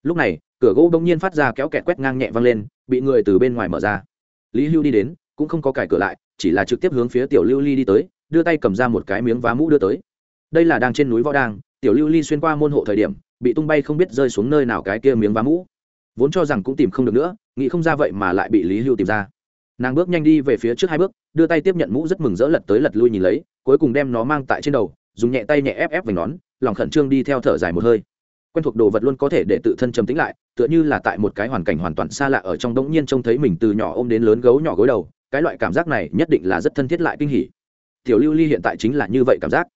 Lúc này, cửa gỗ bỗng nhiên phát ra kéo kẹt quét ngang nhẹ văng lên, bị người từ bên ngoài mở ra. Lý hưu đi đến, cũng không có cải cửa lại, chỉ là trực tiếp hướng phía tiểu lưu ly đi tới, đưa tay cầm ra một cái miếng vá mũ đưa tới. Đây là đang trên núi võ đang tiểu lưu ly xuyên qua môn hộ thời điểm, bị tung bay không biết rơi xuống nơi nào cái kia miếng vá mũ. Vốn cho rằng cũng tìm không được nữa, nghĩ không ra vậy mà lại bị lý hưu tìm ra. Nàng bước nhanh đi về phía trước hai bước, đưa tay tiếp nhận mũ rất mừng rỡ lật tới lật lui nhìn lấy cuối cùng đem nó mang tại trên đầu, dùng nhẹ tay nhẹ ép ép vành nón, lòng khẩn trương đi theo thở dài một hơi. Quen thuộc đồ vật luôn có thể để tự thân trầm tĩnh lại, tựa như là tại một cái hoàn cảnh hoàn toàn xa lạ ở trong đống nhiên trông thấy mình từ nhỏ ôm đến lớn gấu nhỏ gối đầu, cái loại cảm giác này nhất định là rất thân thiết lại kinh hỉ. Tiểu lưu ly hiện tại chính là như vậy cảm giác.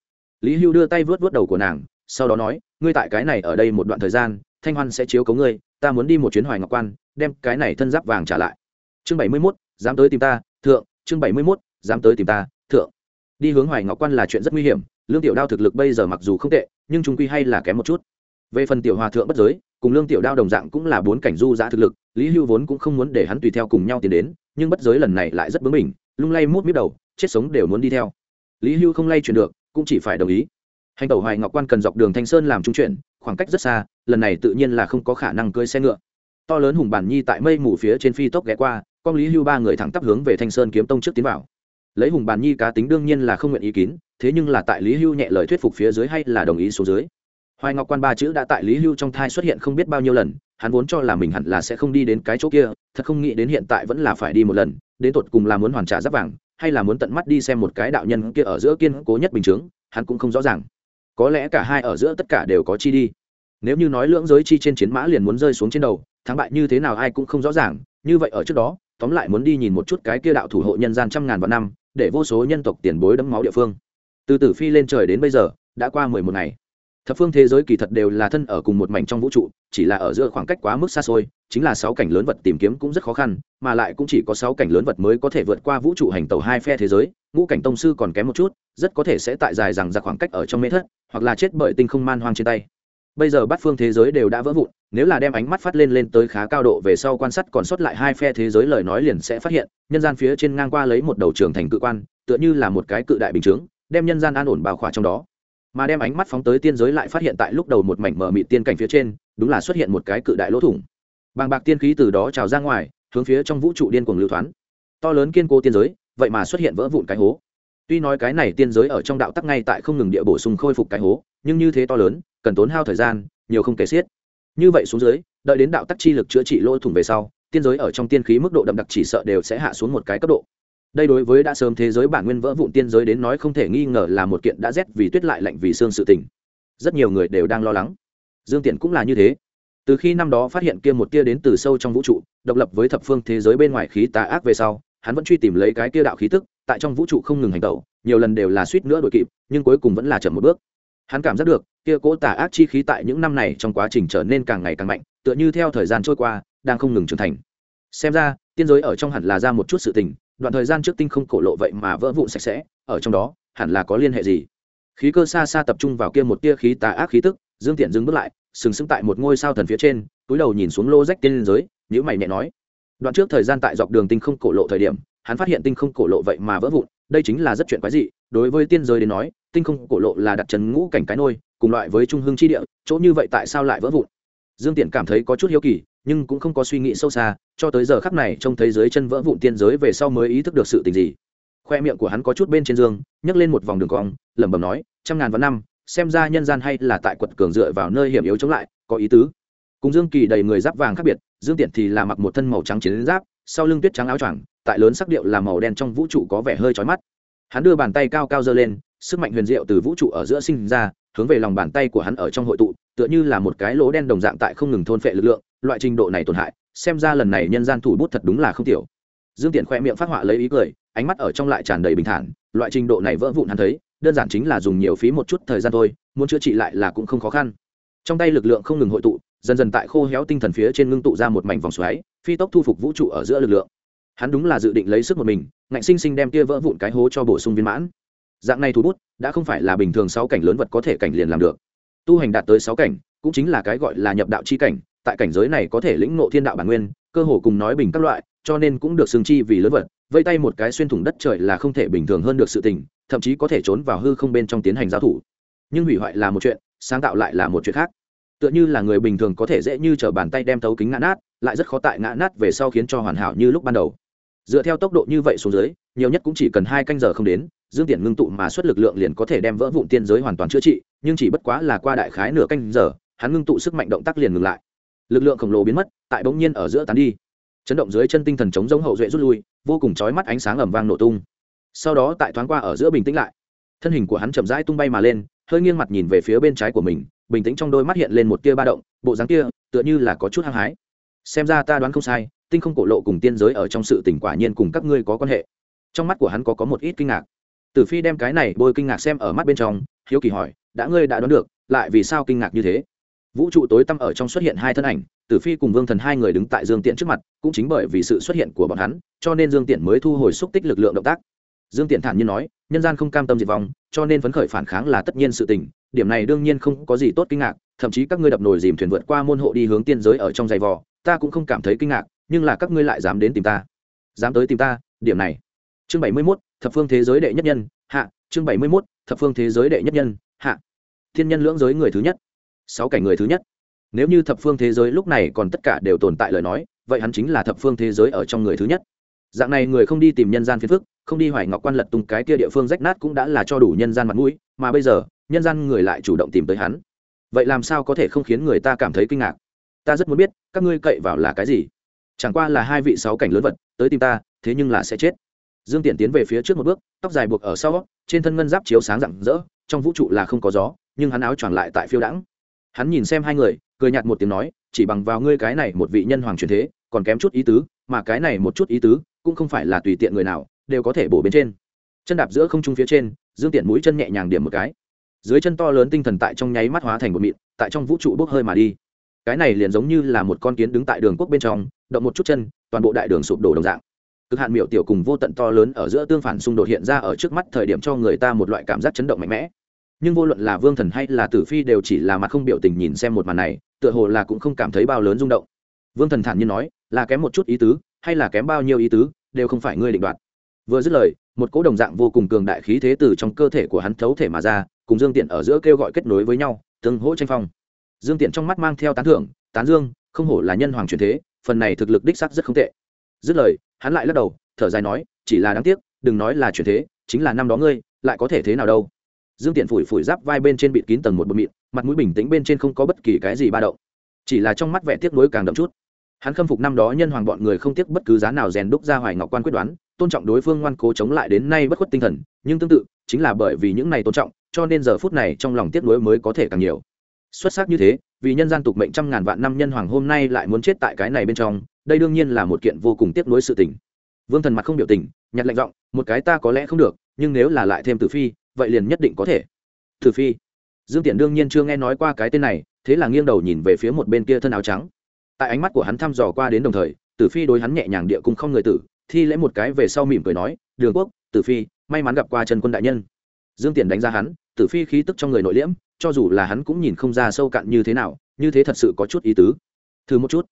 Lý hưu đưa tay vớt vớt đầu của nàng, sau đó nói, ngươi tại cái này ở đây một đoạn thời gian, thanh hoan sẽ chiếu cấu ngươi, ta muốn đi một chuyến hoài ngọc quan, đem cái này thân giáp vàng trả lại. Chương bảy mươi mốt, dám tới tìm ta, thượng. Chương bảy mươi mốt, dám tới tìm ta, thượng đi hướng hoài ngọc quan là chuyện rất nguy hiểm, lương tiểu đao thực lực bây giờ mặc dù không tệ, nhưng chúng quy hay là kém một chút. Về phần tiểu hòa thượng bất giới, cùng lương tiểu đao đồng dạng cũng là bốn cảnh du giã thực lực, lý hưu vốn cũng không muốn để hắn tùy theo cùng nhau tiến đến, nhưng bất giới lần này lại rất bướng mình lung lay mút mít đầu, chết sống đều muốn đi theo. Lý hưu không lay chuyển được, cũng chỉ phải đồng ý. Hành tẩu hoài ngọc quan cần dọc đường thanh sơn làm trung chuyển, khoảng cách rất xa, lần này tự nhiên là không có khả năng cưỡi xe ngựa. To lớn hùng bản nhi tại mây mù phía trên phi tốc ghé qua, con lý hưu ba người thẳng tắp hướng về thanh sơn kiếm tông trước tiến vào lấy hùng bàn nhi cá tính đương nhiên là không nguyện ý kín, thế nhưng là tại lý hưu nhẹ lời thuyết phục phía dưới hay là đồng ý số dưới. Hoài ngọc quan ba chữ đã tại lý hưu trong thai xuất hiện không biết bao nhiêu lần, hắn vốn cho là mình hẳn là sẽ không đi đến cái chỗ kia, thật không nghĩ đến hiện tại vẫn là phải đi một lần, đến tột cùng là muốn hoàn trả giáp vàng, hay là muốn tận mắt đi xem một cái đạo nhân kia ở giữa kiên cố nhất bình chướng, hắn cũng không rõ ràng. Có lẽ cả hai ở giữa tất cả đều có chi đi. Nếu như nói lưỡng giới chi trên chiến mã liền muốn rơi xuống trên đầu, thắng bại như thế nào ai cũng không rõ ràng, như vậy ở trước đó, tóm lại muốn đi nhìn một chút cái kia đạo thủ hộ nhân gian trăm ngàn vạn năm để vô số nhân tộc tiền bối đẫm máu địa phương. Từ tử phi lên trời đến bây giờ, đã qua mười một ngày. Thập phương thế giới kỳ thật đều là thân ở cùng một mảnh trong vũ trụ, chỉ là ở giữa khoảng cách quá mức xa xôi, chính là sáu cảnh lớn vật tìm kiếm cũng rất khó khăn, mà lại cũng chỉ có sáu cảnh lớn vật mới có thể vượt qua vũ trụ hành tàu hai phe thế giới, ngũ cảnh tông sư còn kém một chút, rất có thể sẽ tại dài rằng ra khoảng cách ở trong mê thất, hoặc là chết bởi tinh không man hoang trên tay bây giờ bát phương thế giới đều đã vỡ vụn, nếu là đem ánh mắt phát lên lên tới khá cao độ về sau quan sát còn sót lại hai phe thế giới lời nói liền sẽ phát hiện, nhân gian phía trên ngang qua lấy một đầu trường thành cự quan, tựa như là một cái cự đại bình chướng, đem nhân gian an ổn bào khỏa trong đó. Mà đem ánh mắt phóng tới tiên giới lại phát hiện tại lúc đầu một mảnh mở mịt tiên cảnh phía trên, đúng là xuất hiện một cái cự đại lỗ thủng. Bàng bạc tiên khí từ đó trào ra ngoài, hướng phía trong vũ trụ điên cuồng lưu thoán. To lớn kiên cố tiên giới, vậy mà xuất hiện vỡ vụn cái hố tuy nói cái này tiên giới ở trong đạo tắc ngay tại không ngừng địa bổ sung khôi phục cái hố, nhưng như thế to lớn, cần tốn hao thời gian, nhiều không kể xiết. Như vậy xuống dưới, đợi đến đạo tắc chi lực chữa trị lỗ thủng về sau, tiên giới ở trong tiên khí mức độ đậm đặc chỉ sợ đều sẽ hạ xuống một cái cấp độ. Đây đối với đã sớm thế giới bản nguyên vỡ vụn tiên giới đến nói không thể nghi ngờ là một kiện đã rét vì tuyết lại lạnh vì xương sự tình. Rất nhiều người đều đang lo lắng. Dương tiện cũng là như thế. Từ khi năm đó phát hiện kia một tia đến từ sâu trong vũ trụ, độc lập với thập phương thế giới bên ngoài khí tà ác về sau, hắn vẫn truy tìm lấy cái kia đạo khí tức tại trong vũ trụ không ngừng hành tẩu, nhiều lần đều là suýt nữa đội kịp, nhưng cuối cùng vẫn là chậm một bước. Hắn cảm giác được, kia cố tà ác chi khí tại những năm này trong quá trình trở nên càng ngày càng mạnh, tựa như theo thời gian trôi qua, đang không ngừng trưởng thành. Xem ra, tiên giới ở trong hẳn là ra một chút sự tình, đoạn thời gian trước tinh không cổ lộ vậy mà vỡ vụn sạch sẽ, ở trong đó, hẳn là có liên hệ gì? Khí cơ xa xa tập trung vào kia một tia khí tà ác khí tức, dương tiện dừng bước lại, sừng sững tại một ngôi sao thần phía trên, túi đầu nhìn xuống lô rách tiên giới nhữ mày nhẹ nói. Đoạn trước thời gian tại dọc đường tinh không cổ lộ thời điểm hắn phát hiện tinh không cổ lộ vậy mà vỡ vụn, đây chính là rất chuyện quái dị, đối với tiên giới đến nói, tinh không cổ lộ là đặt trần ngũ cảnh cái nôi, cùng loại với trung hương chi địa, chỗ như vậy tại sao lại vỡ vụn? Dương tiện cảm thấy có chút hiếu kỳ, nhưng cũng không có suy nghĩ sâu xa, cho tới giờ khắc này trông thấy dưới chân vỡ vụn tiên giới về sau mới ý thức được sự tình gì. Khoe miệng của hắn có chút bên trên dương, nhấc lên một vòng đường cong, lẩm bẩm nói, trăm ngàn vạn năm, xem ra nhân gian hay là tại quật cường dựa vào nơi hiểm yếu chống lại, có ý tứ. Cùng dương kỳ đầy người giáp vàng khác biệt, dương tiện thì là mặc một thân màu trắng chiến giáp, sau lưng tuyết trắng áo choàng tại lớn sắc điệu là màu đen trong vũ trụ có vẻ hơi chói mắt. Hắn đưa bàn tay cao cao giơ lên, sức mạnh huyền diệu từ vũ trụ ở giữa sinh ra, hướng về lòng bàn tay của hắn ở trong hội tụ, tựa như là một cái lỗ đen đồng dạng tại không ngừng thôn phệ lực lượng, loại trình độ này tổn hại, xem ra lần này nhân gian thủ bút thật đúng là không tiểu. Dương tiện khoe miệng phát họa lấy ý cười, ánh mắt ở trong lại tràn đầy bình thản, loại trình độ này vỡ vụn hắn thấy, đơn giản chính là dùng nhiều phí một chút thời gian thôi, muốn chữa trị lại là cũng không khó khăn. Trong tay lực lượng không ngừng hội tụ, dần dần tại khô héo tinh thần phía trên ngưng tụ ra một mảnh vòng xoáy, phi tốc thu phục vũ trụ ở giữa lực lượng hắn đúng là dự định lấy sức một mình, ngạnh sinh sinh đem kia vỡ vụn cái hố cho bổ sung viên mãn. Dạng này thủ bút, đã không phải là bình thường sáu cảnh lớn vật có thể cảnh liền làm được. Tu hành đạt tới sáu cảnh, cũng chính là cái gọi là nhập đạo chi cảnh, tại cảnh giới này có thể lĩnh ngộ thiên đạo bản nguyên, cơ hồ cùng nói bình các loại, cho nên cũng được xương chi vì lớn vật, vây tay một cái xuyên thủng đất trời là không thể bình thường hơn được sự tình, thậm chí có thể trốn vào hư không bên trong tiến hành giao thủ. Nhưng hủy hoại là một chuyện, sáng tạo lại là một chuyện khác. Tựa như là người bình thường có thể dễ như t r ở bàn tay đem tấu kính ngã nát, lại rất khó tại ngã nát về sau khiến cho hoàn hảo như lúc ban đầu dựa theo tốc độ như vậy xuống dưới, nhiều nhất cũng chỉ cần hai canh giờ không đến, dương tiện ngưng tụ mà xuất lực lượng liền có thể đem vỡ vụn tiên giới hoàn toàn chữa trị, nhưng chỉ bất quá là qua đại khái nửa canh giờ, hắn ngưng tụ sức mạnh động tác liền ngừng lại. Lực lượng khổng lồ biến mất, tại bỗng nhiên ở giữa tán đi. Chấn động dưới chân tinh thần chống giống hậu duệ rút lui, vô cùng chói mắt ánh sáng ẩm vang nổ tung. Sau đó tại thoáng qua ở giữa bình tĩnh lại. Thân hình của hắn chậm rãi tung bay mà lên, hơi nghiêng mặt nhìn về phía bên trái của mình, bình tĩnh trong đôi mắt hiện lên một tia ba động, bộ dáng kia tựa như là có chút hăng hái. Xem ra ta đoán không sai tinh không cổ lộ cùng tiên giới ở trong sự tỉnh quả nhiên cùng các ngươi có quan hệ. Trong mắt của hắn có có một ít kinh ngạc. Tử phi đem cái này bôi kinh ngạc xem ở mắt bên trong, hiếu kỳ hỏi, đã ngươi đã đoán được, lại vì sao kinh ngạc như thế? Vũ trụ tối tăm ở trong xuất hiện hai thân ảnh, tử phi cùng vương thần hai người đứng tại dương tiện trước mặt, cũng chính bởi vì sự xuất hiện của bọn hắn, cho nên dương tiện mới thu hồi xúc tích lực lượng động tác. Dương tiện thản nhiên nói, nhân gian không cam tâm diệt vong, cho nên phấn khởi phản kháng là tất nhiên sự tình, điểm này đương nhiên không có gì tốt kinh ngạc, thậm chí các ngươi đập nồi dìm thuyền vượt qua môn hộ đi hướng tiên giới ở trong giày vò, ta cũng không cảm thấy kinh ngạc nhưng là các ngươi lại dám đến tìm ta. Dám tới tìm ta, điểm này. Chương bảy mươi mốt, thập phương thế giới đệ nhất nhân, hạ. Chương bảy mươi mốt, thập phương thế giới đệ nhất nhân, hạ. Thiên nhân lưỡng giới người thứ nhất. Sáu cảnh người thứ nhất. Nếu như thập phương thế giới lúc này còn tất cả đều tồn tại lời nói, vậy hắn chính là thập phương thế giới ở trong người thứ nhất. Dạng này người không đi tìm nhân gian phiền phức, không đi hoài ngọc quan lật tung cái kia địa phương rách nát cũng đã là cho đủ nhân gian mặt mũi, mà bây giờ, nhân gian người lại chủ động tìm tới hắn. Vậy làm sao có thể không khiến người ta cảm thấy kinh ngạc? Ta rất muốn biết, các ngươi cậy vào là cái gì? Chẳng qua là hai vị sáu cảnh lớn vật, tới tìm ta, thế nhưng là sẽ chết. Dương tiện tiến về phía trước một bước, tóc dài buộc ở sau, trên thân ngân giáp chiếu sáng rạng rỡ, trong vũ trụ là không có gió, nhưng hắn áo choàng lại tại phiêu đãng. Hắn nhìn xem hai người, cười nhạt một tiếng nói, chỉ bằng vào ngươi cái này một vị nhân hoàng truyền thế, còn kém chút ý tứ, mà cái này một chút ý tứ, cũng không phải là tùy tiện người nào, đều có thể bổ bên trên. Chân đạp giữa không trung phía trên, dương tiện mũi chân nhẹ nhàng điểm một cái. Dưới chân to lớn tinh thần tại trong nháy mắt hóa thành một mịn, tại trong vũ trụ bốc hơi mà đi cái này liền giống như là một con kiến đứng tại đường quốc bên trong, động một chút chân, toàn bộ đại đường sụp đổ đồng dạng. Cực hạn miểu tiểu cùng vô tận to lớn ở giữa tương phản xung đột hiện ra ở trước mắt thời điểm cho người ta một loại cảm giác chấn động mạnh mẽ. Nhưng vô luận là vương thần hay là tử phi đều chỉ là mặt không biểu tình nhìn xem một màn này, tựa hồ là cũng không cảm thấy bao lớn rung động. Vương thần thản nhiên nói, là kém một chút ý tứ, hay là kém bao nhiêu ý tứ, đều không phải ngươi định đoạt. Vừa dứt lời, một cỗ đồng dạng vô cùng cường đại khí thế từ trong cơ thể của hắn thấu thể mà ra, cùng dương tiện ở giữa kêu gọi kết nối với nhau, tương hỗ tranh phong dương tiện trong mắt mang theo tán thưởng, tán dương, không hổ là nhân hoàng truyền thế, phần này thực lực đích sắc rất không tệ. Dứt lời, hắn lại lắc đầu, thở dài nói, chỉ là đáng tiếc, đừng nói là truyền thế, chính là năm đó ngươi, lại có thể thế nào đâu. Dương tiện phủi phủi giáp vai bên trên bịt kín tầng một bột mịn, mặt mũi bình tĩnh bên trên không có bất kỳ cái gì ba động. Chỉ là trong mắt vẻ tiếc nuối càng đậm chút. Hắn khâm phục năm đó nhân hoàng bọn người không tiếc bất cứ giá nào rèn đúc ra hoài ngọc quan quyết đoán, tôn trọng đối phương ngoan cố chống lại đến nay bất khuất tinh thần, nhưng tương tự, chính là bởi vì những này tôn trọng, cho nên giờ phút này trong lòng tiếc nuối mới có thể càng nhiều xuất sắc như thế, vì nhân gian tục mệnh trăm ngàn vạn năm nhân hoàng hôm nay lại muốn chết tại cái này bên trong, đây đương nhiên là một kiện vô cùng tiếc nuối sự tình. Vương thần mặt không biểu tình nhặt lạnh giọng, một cái ta có lẽ không được, nhưng nếu là lại thêm tử phi, vậy liền nhất định có thể. Tử phi? Dương tiện đương nhiên chưa nghe nói qua cái tên này, thế là nghiêng đầu nhìn về phía một bên kia thân áo trắng. Tại ánh mắt của hắn thăm dò qua đến đồng thời, tử phi đối hắn nhẹ nhàng địa cung không người tử, thi lễ một cái về sau mỉm cười nói, đường quốc, tử phi, may mắn gặp qua trần quân đại nhân. Dương tiện đánh ra hắn tử phi khí tức trong người nội liễm, cho dù là hắn cũng nhìn không ra sâu cạn như thế nào, như thế thật sự có chút ý tứ. Thử một chút.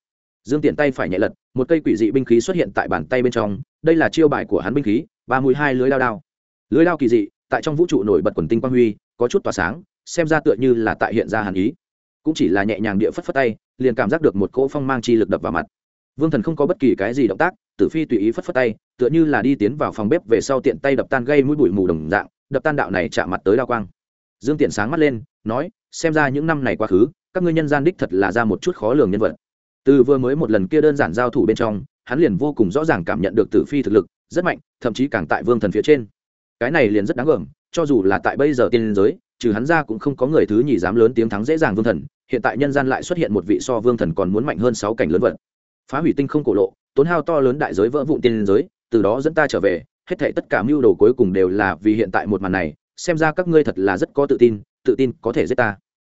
Dương tiện tay phải nhẹ lật, một cây quỷ dị binh khí xuất hiện tại bàn tay bên trong, đây là chiêu bài của hắn binh khí, ba mũi hai lưới lao đao. Lưới lao kỳ dị, tại trong vũ trụ nổi bật quần tinh quang huy, có chút tỏa sáng, xem ra tựa như là tại hiện ra hàn ý. Cũng chỉ là nhẹ nhàng địa phất phất tay, liền cảm giác được một cỗ phong mang chi lực đập vào mặt. Vương thần không có bất kỳ cái gì động tác, tử phi tùy ý phất phất tay, tựa như là đi tiến vào phòng bếp về sau tiện tay đập tan gây mũi bụi mù đồng dạng đập tan đạo này chạm mặt tới đao quang. Dương tiện sáng mắt lên, nói, xem ra những năm này quá khứ, các ngươi nhân gian đích thật là ra một chút khó lường nhân vật. Từ vừa mới một lần kia đơn giản giao thủ bên trong, hắn liền vô cùng rõ ràng cảm nhận được tử phi thực lực, rất mạnh, thậm chí càng tại vương thần phía trên. Cái này liền rất đáng gờm cho dù là tại bây giờ tiên giới, trừ hắn ra cũng không có người thứ nhì dám lớn tiếng thắng dễ dàng vương thần, hiện tại nhân gian lại xuất hiện một vị so vương thần còn muốn mạnh hơn sáu cảnh lớn vật. Phá hủy tinh không cổ lộ, tốn hao to lớn đại giới vỡ vụn tiên giới, từ đó dẫn ta trở về hết thảy tất cả mưu đồ cuối cùng đều là vì hiện tại một màn này, xem ra các ngươi thật là rất có tự tin tự tin có thể giết ta.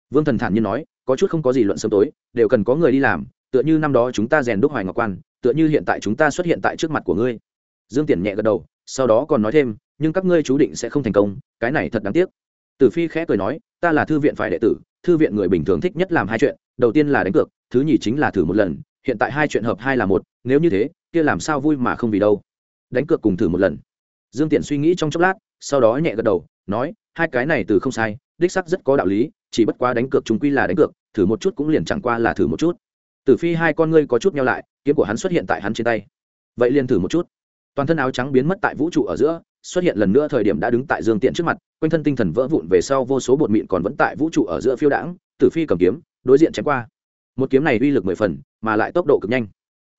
Vương thần thản nhiên nói, có chút không có gì luận sớm tối, đều cần có người đi làm, tựa như năm đó chúng ta rèn đúc hoài ngọc quan, tựa như hiện tại chúng ta xuất hiện tại trước mặt của ngươi. Dương Tiễn nhẹ gật đầu, sau đó còn nói thêm, nhưng các ngươi chú định sẽ không thành công, cái này thật đáng tiếc. Tử phi khẽ cười nói, ta là thư viện phải đệ tử, thư viện người bình thường thích nhất làm hai chuyện, đầu tiên là đánh cược, thứ nhì chính là thử một lần, hiện tại hai chuyện hợp hai là một, nếu như thế, kia làm sao vui mà không vì đâu đánh cược cùng thử một lần. Dương tiện suy nghĩ trong chốc lát, sau đó nhẹ gật đầu, nói, hai cái này từ không sai, đích sắc rất có đạo lý, chỉ bất quá đánh cược chúng quy là đánh cược, thử một chút cũng liền chẳng qua là thử một chút. Tử phi hai con ngươi có chút nhau lại, kiếm của hắn xuất hiện tại hắn trên tay. Vậy liền thử một chút. Toàn thân áo trắng biến mất tại vũ trụ ở giữa, xuất hiện lần nữa thời điểm đã đứng tại dương tiện trước mặt, quanh thân tinh thần vỡ vụn về sau vô số bột mịn còn vẫn tại vũ trụ ở giữa phiêu đãng, tử phi cầm kiếm, đối diện chém qua. Một kiếm này uy lực mười phần, mà lại tốc độ cực nhanh.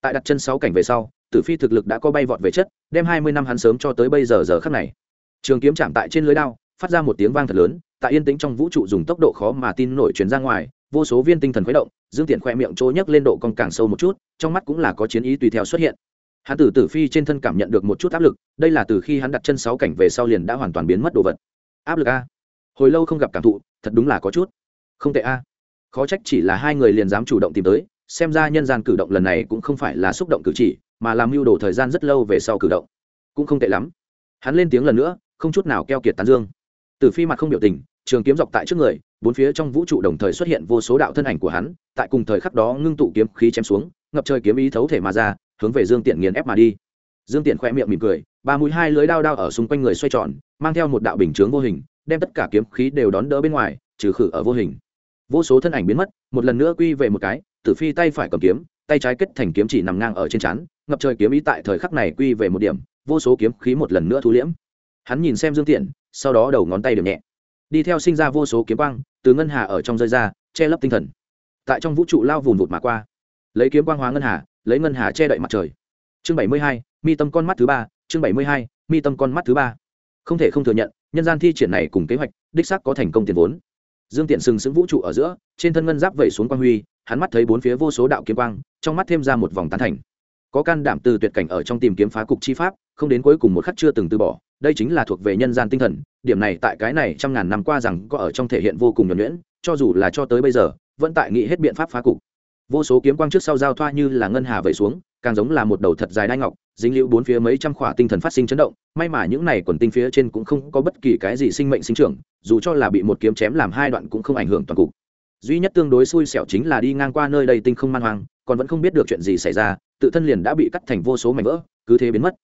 Tại đặt chân sáu cảnh về sau tử phi thực lực đã có bay vọt về chất, đem hai mươi năm hắn sớm cho tới bây giờ giờ khắc này. Trường kiếm chạm tại trên lưới đao, phát ra một tiếng vang thật lớn, tại yên tĩnh trong vũ trụ dùng tốc độ khó mà tin nổi truyền ra ngoài, vô số viên tinh thần khuấy động, dương tiện khoe miệng trôi nhấc lên độ còn càng sâu một chút, trong mắt cũng là có chiến ý tùy theo xuất hiện. Hắn tử tử phi trên thân cảm nhận được một chút áp lực, đây là từ khi hắn đặt chân sáu cảnh về sau liền đã hoàn toàn biến mất đồ vật. Áp lực a. Hồi lâu không gặp cảm thụ, thật đúng là có chút. Không tệ a. Khó trách chỉ là hai người liền dám chủ động tìm tới, xem ra nhân gian cử động lần này cũng không phải là xúc động cử chỉ mà làm mưu đồ thời gian rất lâu về sau cử động. Cũng không tệ lắm. Hắn lên tiếng lần nữa, không chút nào keo kiệt tán dương. Từ phi mặt không biểu tình, trường kiếm dọc tại trước người, bốn phía trong vũ trụ đồng thời xuất hiện vô số đạo thân ảnh của hắn, tại cùng thời khắc đó ngưng tụ kiếm khí chém xuống, ngập trời kiếm ý thấu thể mà ra, hướng về dương tiện nghiền ép mà đi. Dương tiện khoe miệng mỉm cười, ba mũi hai lưới đao đao ở xung quanh người xoay tròn, mang theo một đạo bình chướng vô hình, đem tất cả kiếm khí đều đón đỡ bên ngoài, trừ khử ở vô hình. Vô số thân ảnh biến mất, một lần nữa quy về một cái tử phi tay phải cầm kiếm, tay trái kết thành kiếm chỉ nằm ngang ở trên chắn ngập trời kiếm ý tại thời khắc này quy về một điểm, vô số kiếm khí một lần nữa thu liễm. Hắn nhìn xem dương tiện, sau đó đầu ngón tay điểm nhẹ. Đi theo sinh ra vô số kiếm quang, từ ngân hà ở trong rơi ra, che lấp tinh thần. Tại trong vũ trụ lao vùn vụt mà qua. Lấy kiếm quang hóa ngân hà, lấy ngân hà che đậy mặt trời. Chương bảy mươi hai, mi tâm con mắt thứ ba, chương bảy mươi hai, mi tâm con mắt thứ ba. Không thể không thừa nhận, nhân gian thi triển này cùng kế hoạch, đích xác có thành công tiền vốn. Dương tiện sừng sững vũ trụ ở giữa, trên thân ngân giáp vẩy xuống quang huy, hắn mắt thấy bốn phía vô số đạo kiếm quang, trong mắt thêm ra một vòng tán thành có can đảm từ tuyệt cảnh ở trong tìm kiếm phá cục chi pháp, không đến cuối cùng một khắc chưa từng từ bỏ, đây chính là thuộc về nhân gian tinh thần, điểm này tại cái này trăm ngàn năm qua rằng có ở trong thể hiện vô cùng nhuẩn nhuyễn, cho dù là cho tới bây giờ, vẫn tại nghĩ hết biện pháp phá cục. Vô số kiếm quang trước sau giao thoa như là ngân hà vẩy xuống, càng giống là một đầu thật dài đai ngọc, dính liễu bốn phía mấy trăm khỏa tinh thần phát sinh chấn động, may mà những này quần tinh phía trên cũng không có bất kỳ cái gì sinh mệnh sinh trưởng, dù cho là bị một kiếm chém làm hai đoạn cũng không ảnh hưởng toàn cục. Duy nhất tương đối xui xẻo chính là đi ngang qua nơi đây tinh không man hoang còn vẫn không biết được chuyện gì xảy ra, tự thân liền đã bị cắt thành vô số mảnh vỡ, cứ thế biến mất.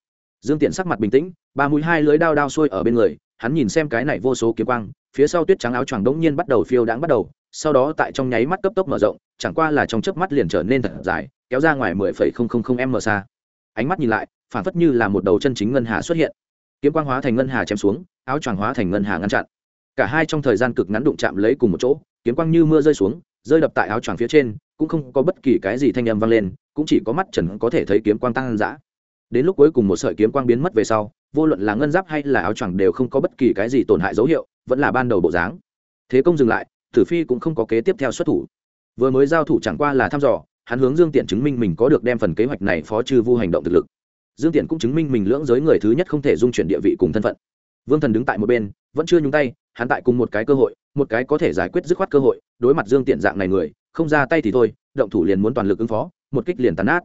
Dương tiện sắc mặt bình tĩnh, ba mũi hai lưới đao đao xuôi ở bên người, hắn nhìn xem cái này vô số kiếm quang, phía sau tuyết trắng áo choàng đống nhiên bắt đầu phiêu đãng bắt đầu, sau đó tại trong nháy mắt cấp tốc mở rộng, chẳng qua là trong chớp mắt liền trở nên thật dài, kéo ra ngoài mười phẩy không không không m xa. Ánh mắt nhìn lại, phản phất như là một đầu chân chính ngân hà xuất hiện. Kiếm quang hóa thành ngân hà chém xuống, áo choàng hóa thành ngân hà ngăn chặn. Cả hai trong thời gian cực ngắn đụng chạm lấy cùng một chỗ, kiếm quang như mưa rơi xuống rơi đập tại áo choàng phía trên, cũng không có bất kỳ cái gì thanh âm vang lên, cũng chỉ có mắt trần có thể thấy kiếm quang tăng dã. Đến lúc cuối cùng một sợi kiếm quang biến mất về sau, vô luận là ngân giáp hay là áo choàng đều không có bất kỳ cái gì tổn hại dấu hiệu, vẫn là ban đầu bộ dáng. Thế công dừng lại, tử phi cũng không có kế tiếp theo xuất thủ. Vừa mới giao thủ chẳng qua là thăm dò, hắn hướng dương tiện chứng minh mình có được đem phần kế hoạch này phó trừ vu hành động thực lực. Dương tiện cũng chứng minh mình lưỡng giới người thứ nhất không thể dung chuyển địa vị cùng thân phận. Vương thần đứng tại một bên, vẫn chưa nhúng tay, hắn tại cùng một cái cơ hội một cái có thể giải quyết dứt khoát cơ hội, đối mặt dương tiện dạng này người, không ra tay thì thôi, động thủ liền muốn toàn lực ứng phó, một kích liền tàn nát.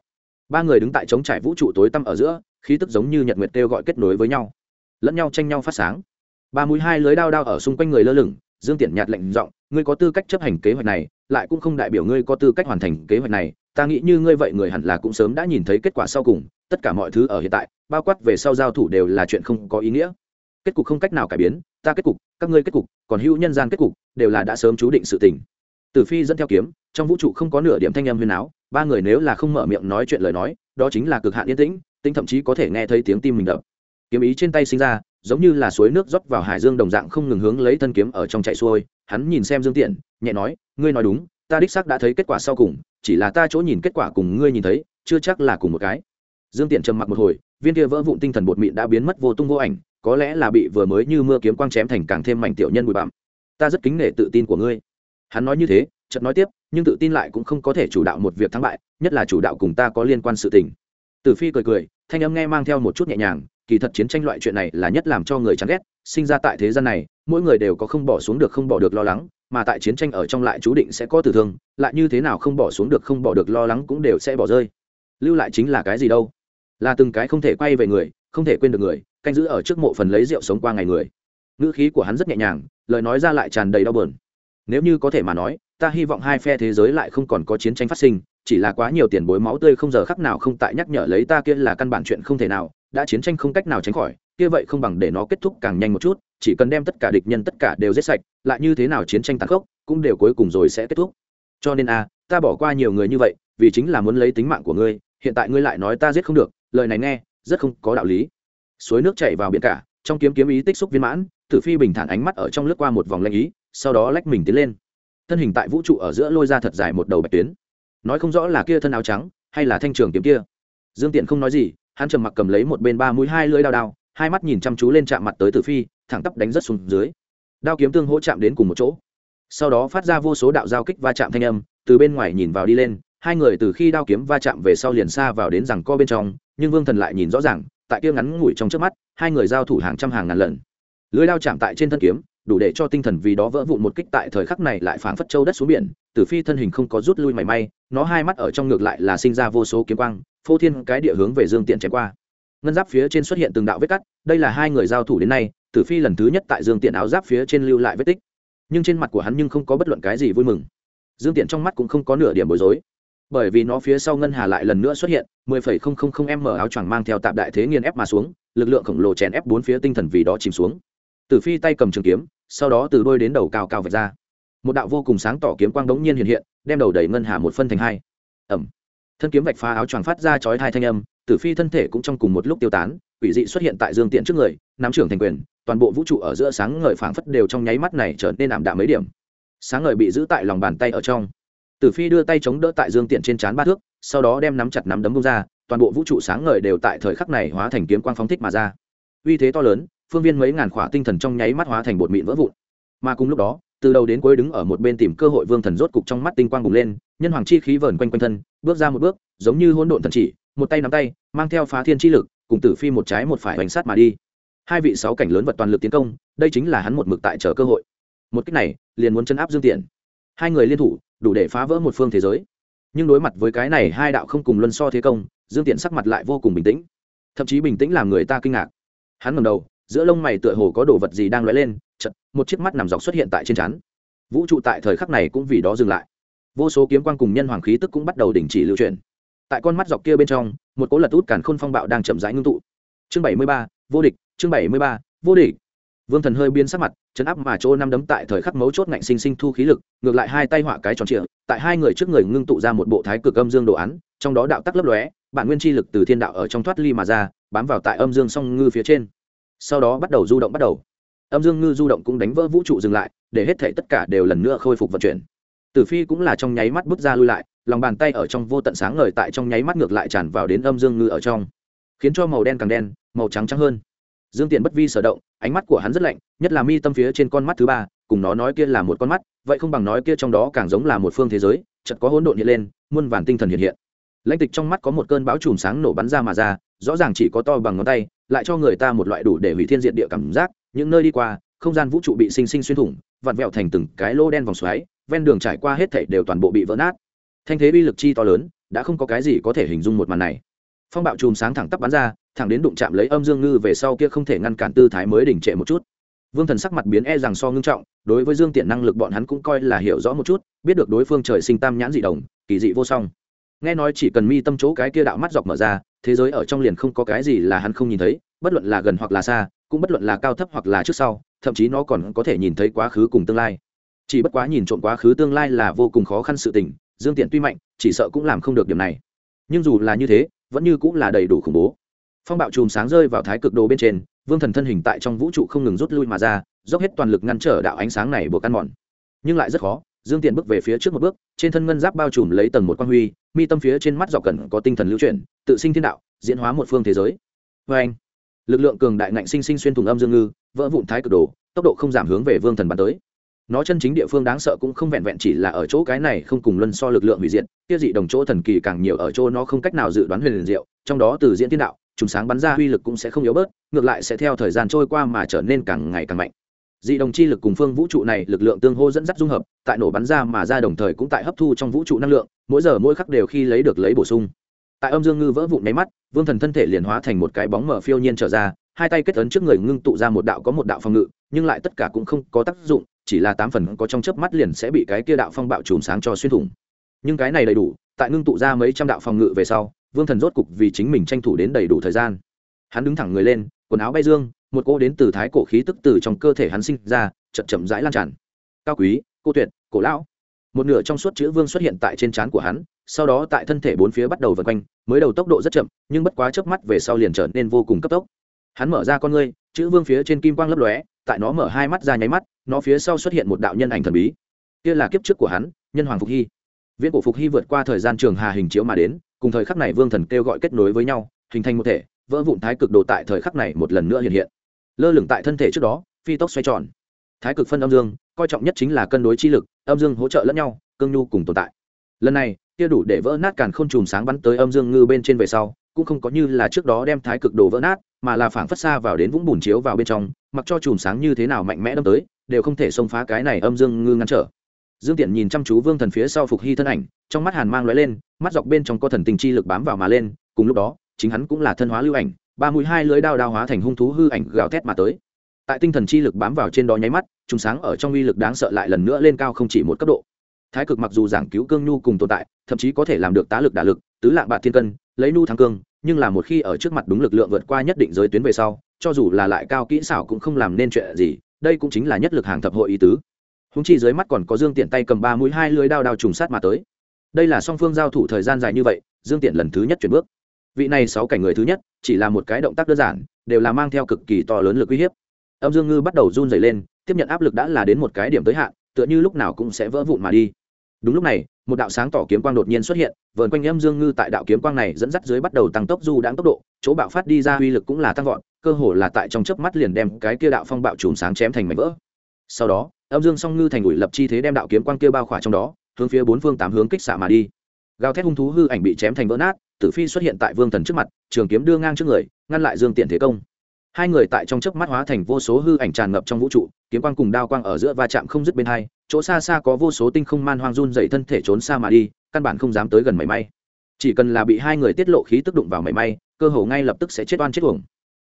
Ba người đứng tại chống trải vũ trụ tối tăm ở giữa, khí tức giống như nhật nguyệt kêu gọi kết nối với nhau. Lẫn nhau tranh nhau phát sáng. Ba mũi hai lưới đao đao ở xung quanh người lơ lửng, dương tiện nhạt lệnh giọng, ngươi có tư cách chấp hành kế hoạch này, lại cũng không đại biểu ngươi có tư cách hoàn thành kế hoạch này. Ta nghĩ như ngươi vậy người hẳn là cũng sớm đã nhìn thấy kết quả sau cùng, tất cả mọi thứ ở hiện tại, bao quát về sau giao thủ đều là chuyện không có ý nghĩa. Kết cục không cách nào cải biến ta kết cục, các ngươi kết cục, còn hữu nhân gian kết cục, đều là đã sớm chú định sự tình. Tử phi dẫn theo kiếm, trong vũ trụ không có nửa điểm thanh âm huyền áo, ba người nếu là không mở miệng nói chuyện lời nói, đó chính là cực hạn yên tĩnh tinh thậm chí có thể nghe thấy tiếng tim mình đập. Kiếm ý trên tay sinh ra, giống như là suối nước rót vào hải dương đồng dạng không ngừng hướng lấy thân kiếm ở trong chạy xuôi, hắn nhìn xem dương tiện, nhẹ nói, ngươi nói đúng, ta đích xác đã thấy kết quả sau cùng, chỉ là ta chỗ nhìn kết quả cùng ngươi nhìn thấy, chưa chắc là cùng một cái. Dương tiện trầm mặc một hồi, viên kia vỡ vụn tinh thần bột mịn đã biến mất vô tung vô ảnh có lẽ là bị vừa mới như mưa kiếm quang chém thành càng thêm mảnh tiểu nhân bụi bặm. Ta rất kính nể tự tin của ngươi. Hắn nói như thế, chợt nói tiếp, nhưng tự tin lại cũng không có thể chủ đạo một việc thắng bại, nhất là chủ đạo cùng ta có liên quan sự tình. Tử phi cười cười, thanh âm nghe mang theo một chút nhẹ nhàng, kỳ thật chiến tranh loại chuyện này là nhất làm cho người chán ghét, sinh ra tại thế gian này, mỗi người đều có không bỏ xuống được không bỏ được lo lắng, mà tại chiến tranh ở trong lại chú định sẽ có tử thương, lại như thế nào không bỏ xuống được không bỏ được lo lắng cũng đều sẽ bỏ rơi. Lưu lại chính là cái gì đâu? Là từng cái không thể quay về người không thể quên được người, canh giữ ở trước mộ phần lấy rượu sống qua ngày người. Ngữ khí của hắn rất nhẹ nhàng, lời nói ra lại tràn đầy đau bờn nếu như có thể mà nói, ta hy vọng hai phe thế giới lại không còn có chiến tranh phát sinh, chỉ là quá nhiều tiền bối máu tươi không giờ khắc nào không tại nhắc nhở lấy ta kia là căn bản chuyện không thể nào, đã chiến tranh không cách nào tránh khỏi, kia vậy không bằng để nó kết thúc càng nhanh một chút, chỉ cần đem tất cả địch nhân tất cả đều giết sạch, lại như thế nào chiến tranh tàn khốc, cũng đều cuối cùng rồi sẽ kết thúc. Cho nên a ta bỏ qua nhiều người như vậy, vì chính là muốn lấy tính mạng của ngươi, hiện tại ngươi lại nói ta giết không được, lời này nghe rất không có đạo lý. Suối nước chảy vào biển cả, trong kiếm kiếm ý tích xúc viên mãn, tử phi bình thản ánh mắt ở trong lướt qua một vòng lanh ý, sau đó lách mình tiến lên. Thân hình tại vũ trụ ở giữa lôi ra thật dài một đầu bạch tuyến. Nói không rõ là kia thân áo trắng, hay là thanh trường kiếm kia. Dương tiện không nói gì, hắn trầm mặc cầm lấy một bên ba mũi hai lưỡi đao đao, hai mắt nhìn chăm chú lên chạm mặt tới tử phi, thẳng tắp đánh rất xuống dưới. Đao kiếm tương hỗ chạm đến cùng một chỗ. Sau đó phát ra vô số đạo giao kích va chạm thanh âm, từ bên ngoài nhìn vào đi lên hai người từ khi đao kiếm va chạm về sau liền xa vào đến rằng co bên trong, nhưng vương thần lại nhìn rõ ràng, tại kia ngắn ngủi trong trước mắt, hai người giao thủ hàng trăm hàng ngàn lần. Lưới đao chạm tại trên thân kiếm, đủ để cho tinh thần vì đó vỡ vụn một kích tại thời khắc này lại phảng phất châu đất xuống biển tử phi thân hình không có rút lui mảy may, nó hai mắt ở trong ngược lại là sinh ra vô số kiếm quang, phô thiên cái địa hướng về dương tiện chém qua. Ngân giáp phía trên xuất hiện từng đạo vết cắt, đây là hai người giao thủ đến nay tử phi lần thứ nhất tại dương tiện áo giáp phía trên lưu lại vết tích. Nhưng trên mặt của hắn nhưng không có bất luận cái gì vui mừng. Dương tiện trong mắt cũng không có nửa điểm bối rối bởi vì nó phía sau ngân hà lại lần nữa xuất hiện 10,000 m áo choàng mang theo tạm đại thế nghiền ép mà xuống lực lượng khổng lồ chèn ép bốn phía tinh thần vì đó chìm xuống. Tử phi tay cầm trường kiếm sau đó từ đôi đến đầu cao cao vạch ra. Một đạo vô cùng sáng tỏ kiếm quang đống nhiên hiện hiện đem đầu đẩy ngân hà một phân thành hai. Ẩm. Thân kiếm vạch phá áo choàng phát ra chói thai thanh âm tử phi thân thể cũng trong cùng một lúc tiêu tán quỷ dị xuất hiện tại dương tiện trước người nắm trưởng thành quyền toàn bộ vũ trụ ở giữa sáng ngời phảng phất đều trong nháy mắt này trở nên ảm đạm mấy điểm. Sáng ngời bị giữ tại lòng bàn tay ở trong tử phi đưa tay chống đỡ tại dương tiện trên trán ba thước, sau đó đem nắm chặt nắm đấm bông ra, toàn bộ vũ trụ sáng ngời đều tại thời khắc này hóa thành kiếm quang phóng thích mà ra. Uy thế to lớn, phương viên mấy ngàn khỏa tinh thần trong nháy mắt hóa thành bột mịn vỡ vụn. Mà cùng lúc đó, từ đầu đến cuối đứng ở một bên tìm cơ hội vương thần rốt cục trong mắt tinh quang bùng lên, nhân hoàng chi khí vờn quanh quanh thân, bước ra một bước, giống như hỗn độn thần chỉ, một tay nắm tay, mang theo phá thiên chi lực, cùng tử phi một trái một phải bánh sát mà đi. Hai vị sáu cảnh lớn vật toàn lực tiến công, đây chính là hắn một mực tại chờ cơ hội. Một cách này, liền muốn chấn áp dương tiện. Hai người liên thủ đủ để phá vỡ một phương thế giới. Nhưng đối mặt với cái này hai đạo không cùng luân so thế công, dương tiện sắc mặt lại vô cùng bình tĩnh. Thậm chí bình tĩnh làm người ta kinh ngạc. Hắn ngầm đầu, giữa lông mày tựa hồ có đồ vật gì đang lóe lên chật một chiếc mắt nằm dọc xuất hiện tại trên chắn vũ trụ tại thời khắc này cũng vì đó dừng lại. Vô số kiếm quan cùng nhân hoàng khí tức cũng bắt đầu đình chỉ lưu truyền tại con mắt dọc kia bên trong, một cỗ lật út cản khôn phong bạo đang chậm rãi ngưng tụ. Chương bảy mươi ba, vô địch, chương bảy mươi ba, vô địch vương thần hơi biến sắc mặt chấn áp mà chỗ năm đấm tại thời khắc mấu chốt ngạnh sinh sinh thu khí lực, ngược lại hai tay họa cái tròn trịa, tại hai người trước người ngưng tụ ra một bộ thái cực âm dương đồ án, trong đó đạo tắc lấp lóe, bản nguyên chi lực từ thiên đạo ở trong thoát ly mà ra, bám vào tại âm dương song ngư phía trên. Sau đó bắt đầu du động bắt đầu. Âm dương ngư du động cũng đánh vỡ vũ trụ dừng lại, để hết thể tất cả đều lần nữa khôi phục vận chuyển. Tử phi cũng là trong nháy mắt bước ra lui lại, lòng bàn tay ở trong vô tận sáng ngời tại trong nháy mắt ngược lại tràn vào đến âm dương ngư ở trong, khiến cho màu đen càng đen, màu trắng trắng hơn. Dương tiện bất vi sở động ánh mắt của hắn rất lạnh, nhất là mi tâm phía trên con mắt thứ ba, cùng nó nói kia là một con mắt, vậy không bằng nói kia trong đó càng giống là một phương thế giới chật có hỗn độn hiện lên, muôn vàn tinh thần hiện hiện. Lãnh tịch trong mắt có một cơn bão chùm sáng nổ bắn ra mà ra, rõ ràng chỉ có to bằng ngón tay, lại cho người ta một loại đủ để hủy thiên diện địa cảm giác, những nơi đi qua, không gian vũ trụ bị sinh sinh xuyên thủng, vặn vẹo thành từng cái lô đen vòng xoáy, ven đường trải qua hết thảy đều toàn bộ bị vỡ nát. Thanh thế uy lực chi to lớn, đã không có cái gì có thể hình dung một màn này. Phong bạo chùm sáng thẳng tắp bắn ra thẳng đến đụng chạm lấy âm dương ngư về sau kia không thể ngăn cản tư thái mới đỉnh trệ một chút. Vương thần sắc mặt biến e rằng so ngưng trọng, đối với dương tiện năng lực bọn hắn cũng coi là hiểu rõ một chút, biết được đối phương trời sinh tam nhãn dị đồng, kỳ dị vô song. Nghe nói chỉ cần mi tâm chỗ cái kia đạo mắt dọc mở ra, thế giới ở trong liền không có cái gì là hắn không nhìn thấy, bất luận là gần hoặc là xa, cũng bất luận là cao thấp hoặc là trước sau, thậm chí nó còn có thể nhìn thấy quá khứ cùng tương lai. Chỉ bất quá nhìn trộm quá khứ tương lai là vô cùng khó khăn sự tình, dương tiện tuy mạnh, chỉ sợ cũng làm không được điểm này. Nhưng dù là như thế, vẫn như cũng là đầy đủ khủng bố phong bạo chùm sáng rơi vào thái cực đồ bên trên, vương thần thân hình tại trong vũ trụ không ngừng rút lui mà ra, dốc hết toàn lực ngăn trở đạo ánh sáng này buộc ăn mòn. Nhưng lại rất khó, dương tiện bước về phía trước một bước, trên thân ngân giáp bao trùm lấy tầng một quan huy, mi tâm phía trên mắt dọc cẩn có tinh thần lưu chuyển, tự sinh thiên đạo, diễn hóa một phương thế giới. Vê anh, lực lượng cường đại ngạnh sinh sinh xuyên thùng âm dương ngư, vỡ vụn thái cực đồ, tốc độ không giảm hướng về vương thần bắn tới. Nó chân chính địa phương đáng sợ cũng không vẹn vẹn chỉ là ở chỗ cái này không cùng luân so lực lượng hủy diệt, kia dị đồng chỗ thần kỳ càng nhiều ở chỗ nó không cách nào dự đoán huyền liền diệu, trong đó từ diễn thiên đạo trùng sáng bắn ra uy lực cũng sẽ không yếu bớt, ngược lại sẽ theo thời gian trôi qua mà trở nên càng ngày càng mạnh. Dị đồng chi lực cùng phương vũ trụ này lực lượng tương hô dẫn dắt dung hợp, tại nổ bắn ra mà ra đồng thời cũng tại hấp thu trong vũ trụ năng lượng, mỗi giờ mỗi khắc đều khi lấy được lấy bổ sung. Tại âm dương ngư vỡ vụn mấy mắt, vương thần thân thể liền hóa thành một cái bóng mở phiêu nhiên trở ra, hai tay kết ấn trước người ngưng tụ ra một đạo có một đạo phòng ngự, nhưng lại tất cả cũng không có tác dụng, chỉ là tám phần có trong chớp mắt liền sẽ bị cái kia đạo phong bạo chùm sáng cho xuyên thủng. Nhưng cái này đầy đủ, tại ngưng tụ ra mấy trăm đạo phòng ngự về sau vương thần rốt cục vì chính mình tranh thủ đến đầy đủ thời gian. Hắn đứng thẳng người lên, quần áo bay dương, một cô đến từ thái cổ khí tức từ trong cơ thể hắn sinh ra, chậm chậm rãi lan tràn. Cao quý, cô tuyệt, cổ lão. Một nửa trong suốt chữ vương xuất hiện tại trên trán của hắn, sau đó tại thân thể bốn phía bắt đầu vần quanh, mới đầu tốc độ rất chậm, nhưng bất quá chớp mắt về sau liền trở nên vô cùng cấp tốc. Hắn mở ra con ngươi, chữ vương phía trên kim quang lấp lóe, tại nó mở hai mắt ra nháy mắt, nó phía sau xuất hiện một đạo nhân ảnh thần bí. Kia là kiếp trước của hắn, nhân hoàng phục hy. Viễn cổ phục hy vượt qua thời gian trường hà hình chiếu mà đến cùng thời khắc này vương thần kêu gọi kết nối với nhau, hình thành một thể, vỡ vụn thái cực đồ tại thời khắc này một lần nữa hiện hiện. Lơ lửng tại thân thể trước đó, phi tốc xoay tròn. Thái cực phân âm dương, coi trọng nhất chính là cân đối chi lực, âm dương hỗ trợ lẫn nhau, cương nhu cùng tồn tại. Lần này, kia đủ để vỡ nát càn khôn chùm sáng bắn tới âm dương ngư bên trên về sau, cũng không có như là trước đó đem thái cực đồ vỡ nát, mà là phảng phất xa vào đến vũng bùn chiếu vào bên trong, mặc cho chùm sáng như thế nào mạnh mẽ đâm tới, đều không thể xông phá cái này âm dương ngư ngăn trở dương tiện nhìn chăm chú vương thần phía sau phục hy thân ảnh, trong mắt hàn mang lóe lên, mắt dọc bên trong có thần tình chi lực bám vào mà lên, cùng lúc đó, chính hắn cũng là thân hóa lưu ảnh, ba mũi hai lưới đao đao hóa thành hung thú hư ảnh gào thét mà tới. Tại tinh thần chi lực bám vào trên đó nháy mắt, trùng sáng ở trong uy lực đáng sợ lại lần nữa lên cao không chỉ một cấp độ. Thái cực mặc dù giảng cứu cương nhu cùng tồn tại, thậm chí có thể làm được tá lực đả lực, tứ lạng bạc thiên cân, lấy nhu thắng cương, nhưng là một khi ở trước mặt đúng lực lượng vượt qua nhất định giới tuyến về sau, cho dù là lại cao kỹ xảo cũng không làm nên chuyện gì, đây cũng chính là nhất lực hàng thập hội ý tứ húng chi dưới mắt còn có dương tiện tay cầm ba mũi hai lưới đao đao trùng sát mà tới. Đây là song phương giao thủ thời gian dài như vậy, dương tiện lần thứ nhất chuyển bước. Vị này sáu cảnh người thứ nhất, chỉ là một cái động tác đơn giản, đều là mang theo cực kỳ to lớn lực uy hiếp. Âm dương ngư bắt đầu run dày lên, tiếp nhận áp lực đã là đến một cái điểm tới hạn, tựa như lúc nào cũng sẽ vỡ vụn mà đi. Đúng lúc này, một đạo sáng tỏ kiếm quang đột nhiên xuất hiện, vờn quanh âm dương ngư tại đạo kiếm quang này dẫn dắt dưới bắt đầu tăng tốc du đáng tốc độ, chỗ bạo phát đi ra uy lực cũng là tăng vọt, cơ hồ là tại trong chớp mắt liền đem cái kia đạo phong bạo chùm sáng chém thành mảnh vỡ. Sau đó âm dương song ngư thành ủi lập chi thế đem đạo kiếm quang kia bao khỏa trong đó, hướng phía bốn phương tám hướng kích xạ mà đi. Gào thét hung thú hư ảnh bị chém thành vỡ nát, tử phi xuất hiện tại vương thần trước mặt, trường kiếm đưa ngang trước người, ngăn lại dương tiện thế công. Hai người tại trong chớp mắt hóa thành vô số hư ảnh tràn ngập trong vũ trụ, kiếm quang cùng đao quang ở giữa va chạm không dứt bên hai, chỗ xa xa có vô số tinh không man hoang run dậy thân thể trốn xa mà đi, căn bản không dám tới gần mảy may. Chỉ cần là bị hai người tiết lộ khí tức đụng vào mảy may, cơ hồ ngay lập tức sẽ chết oan chết uổng.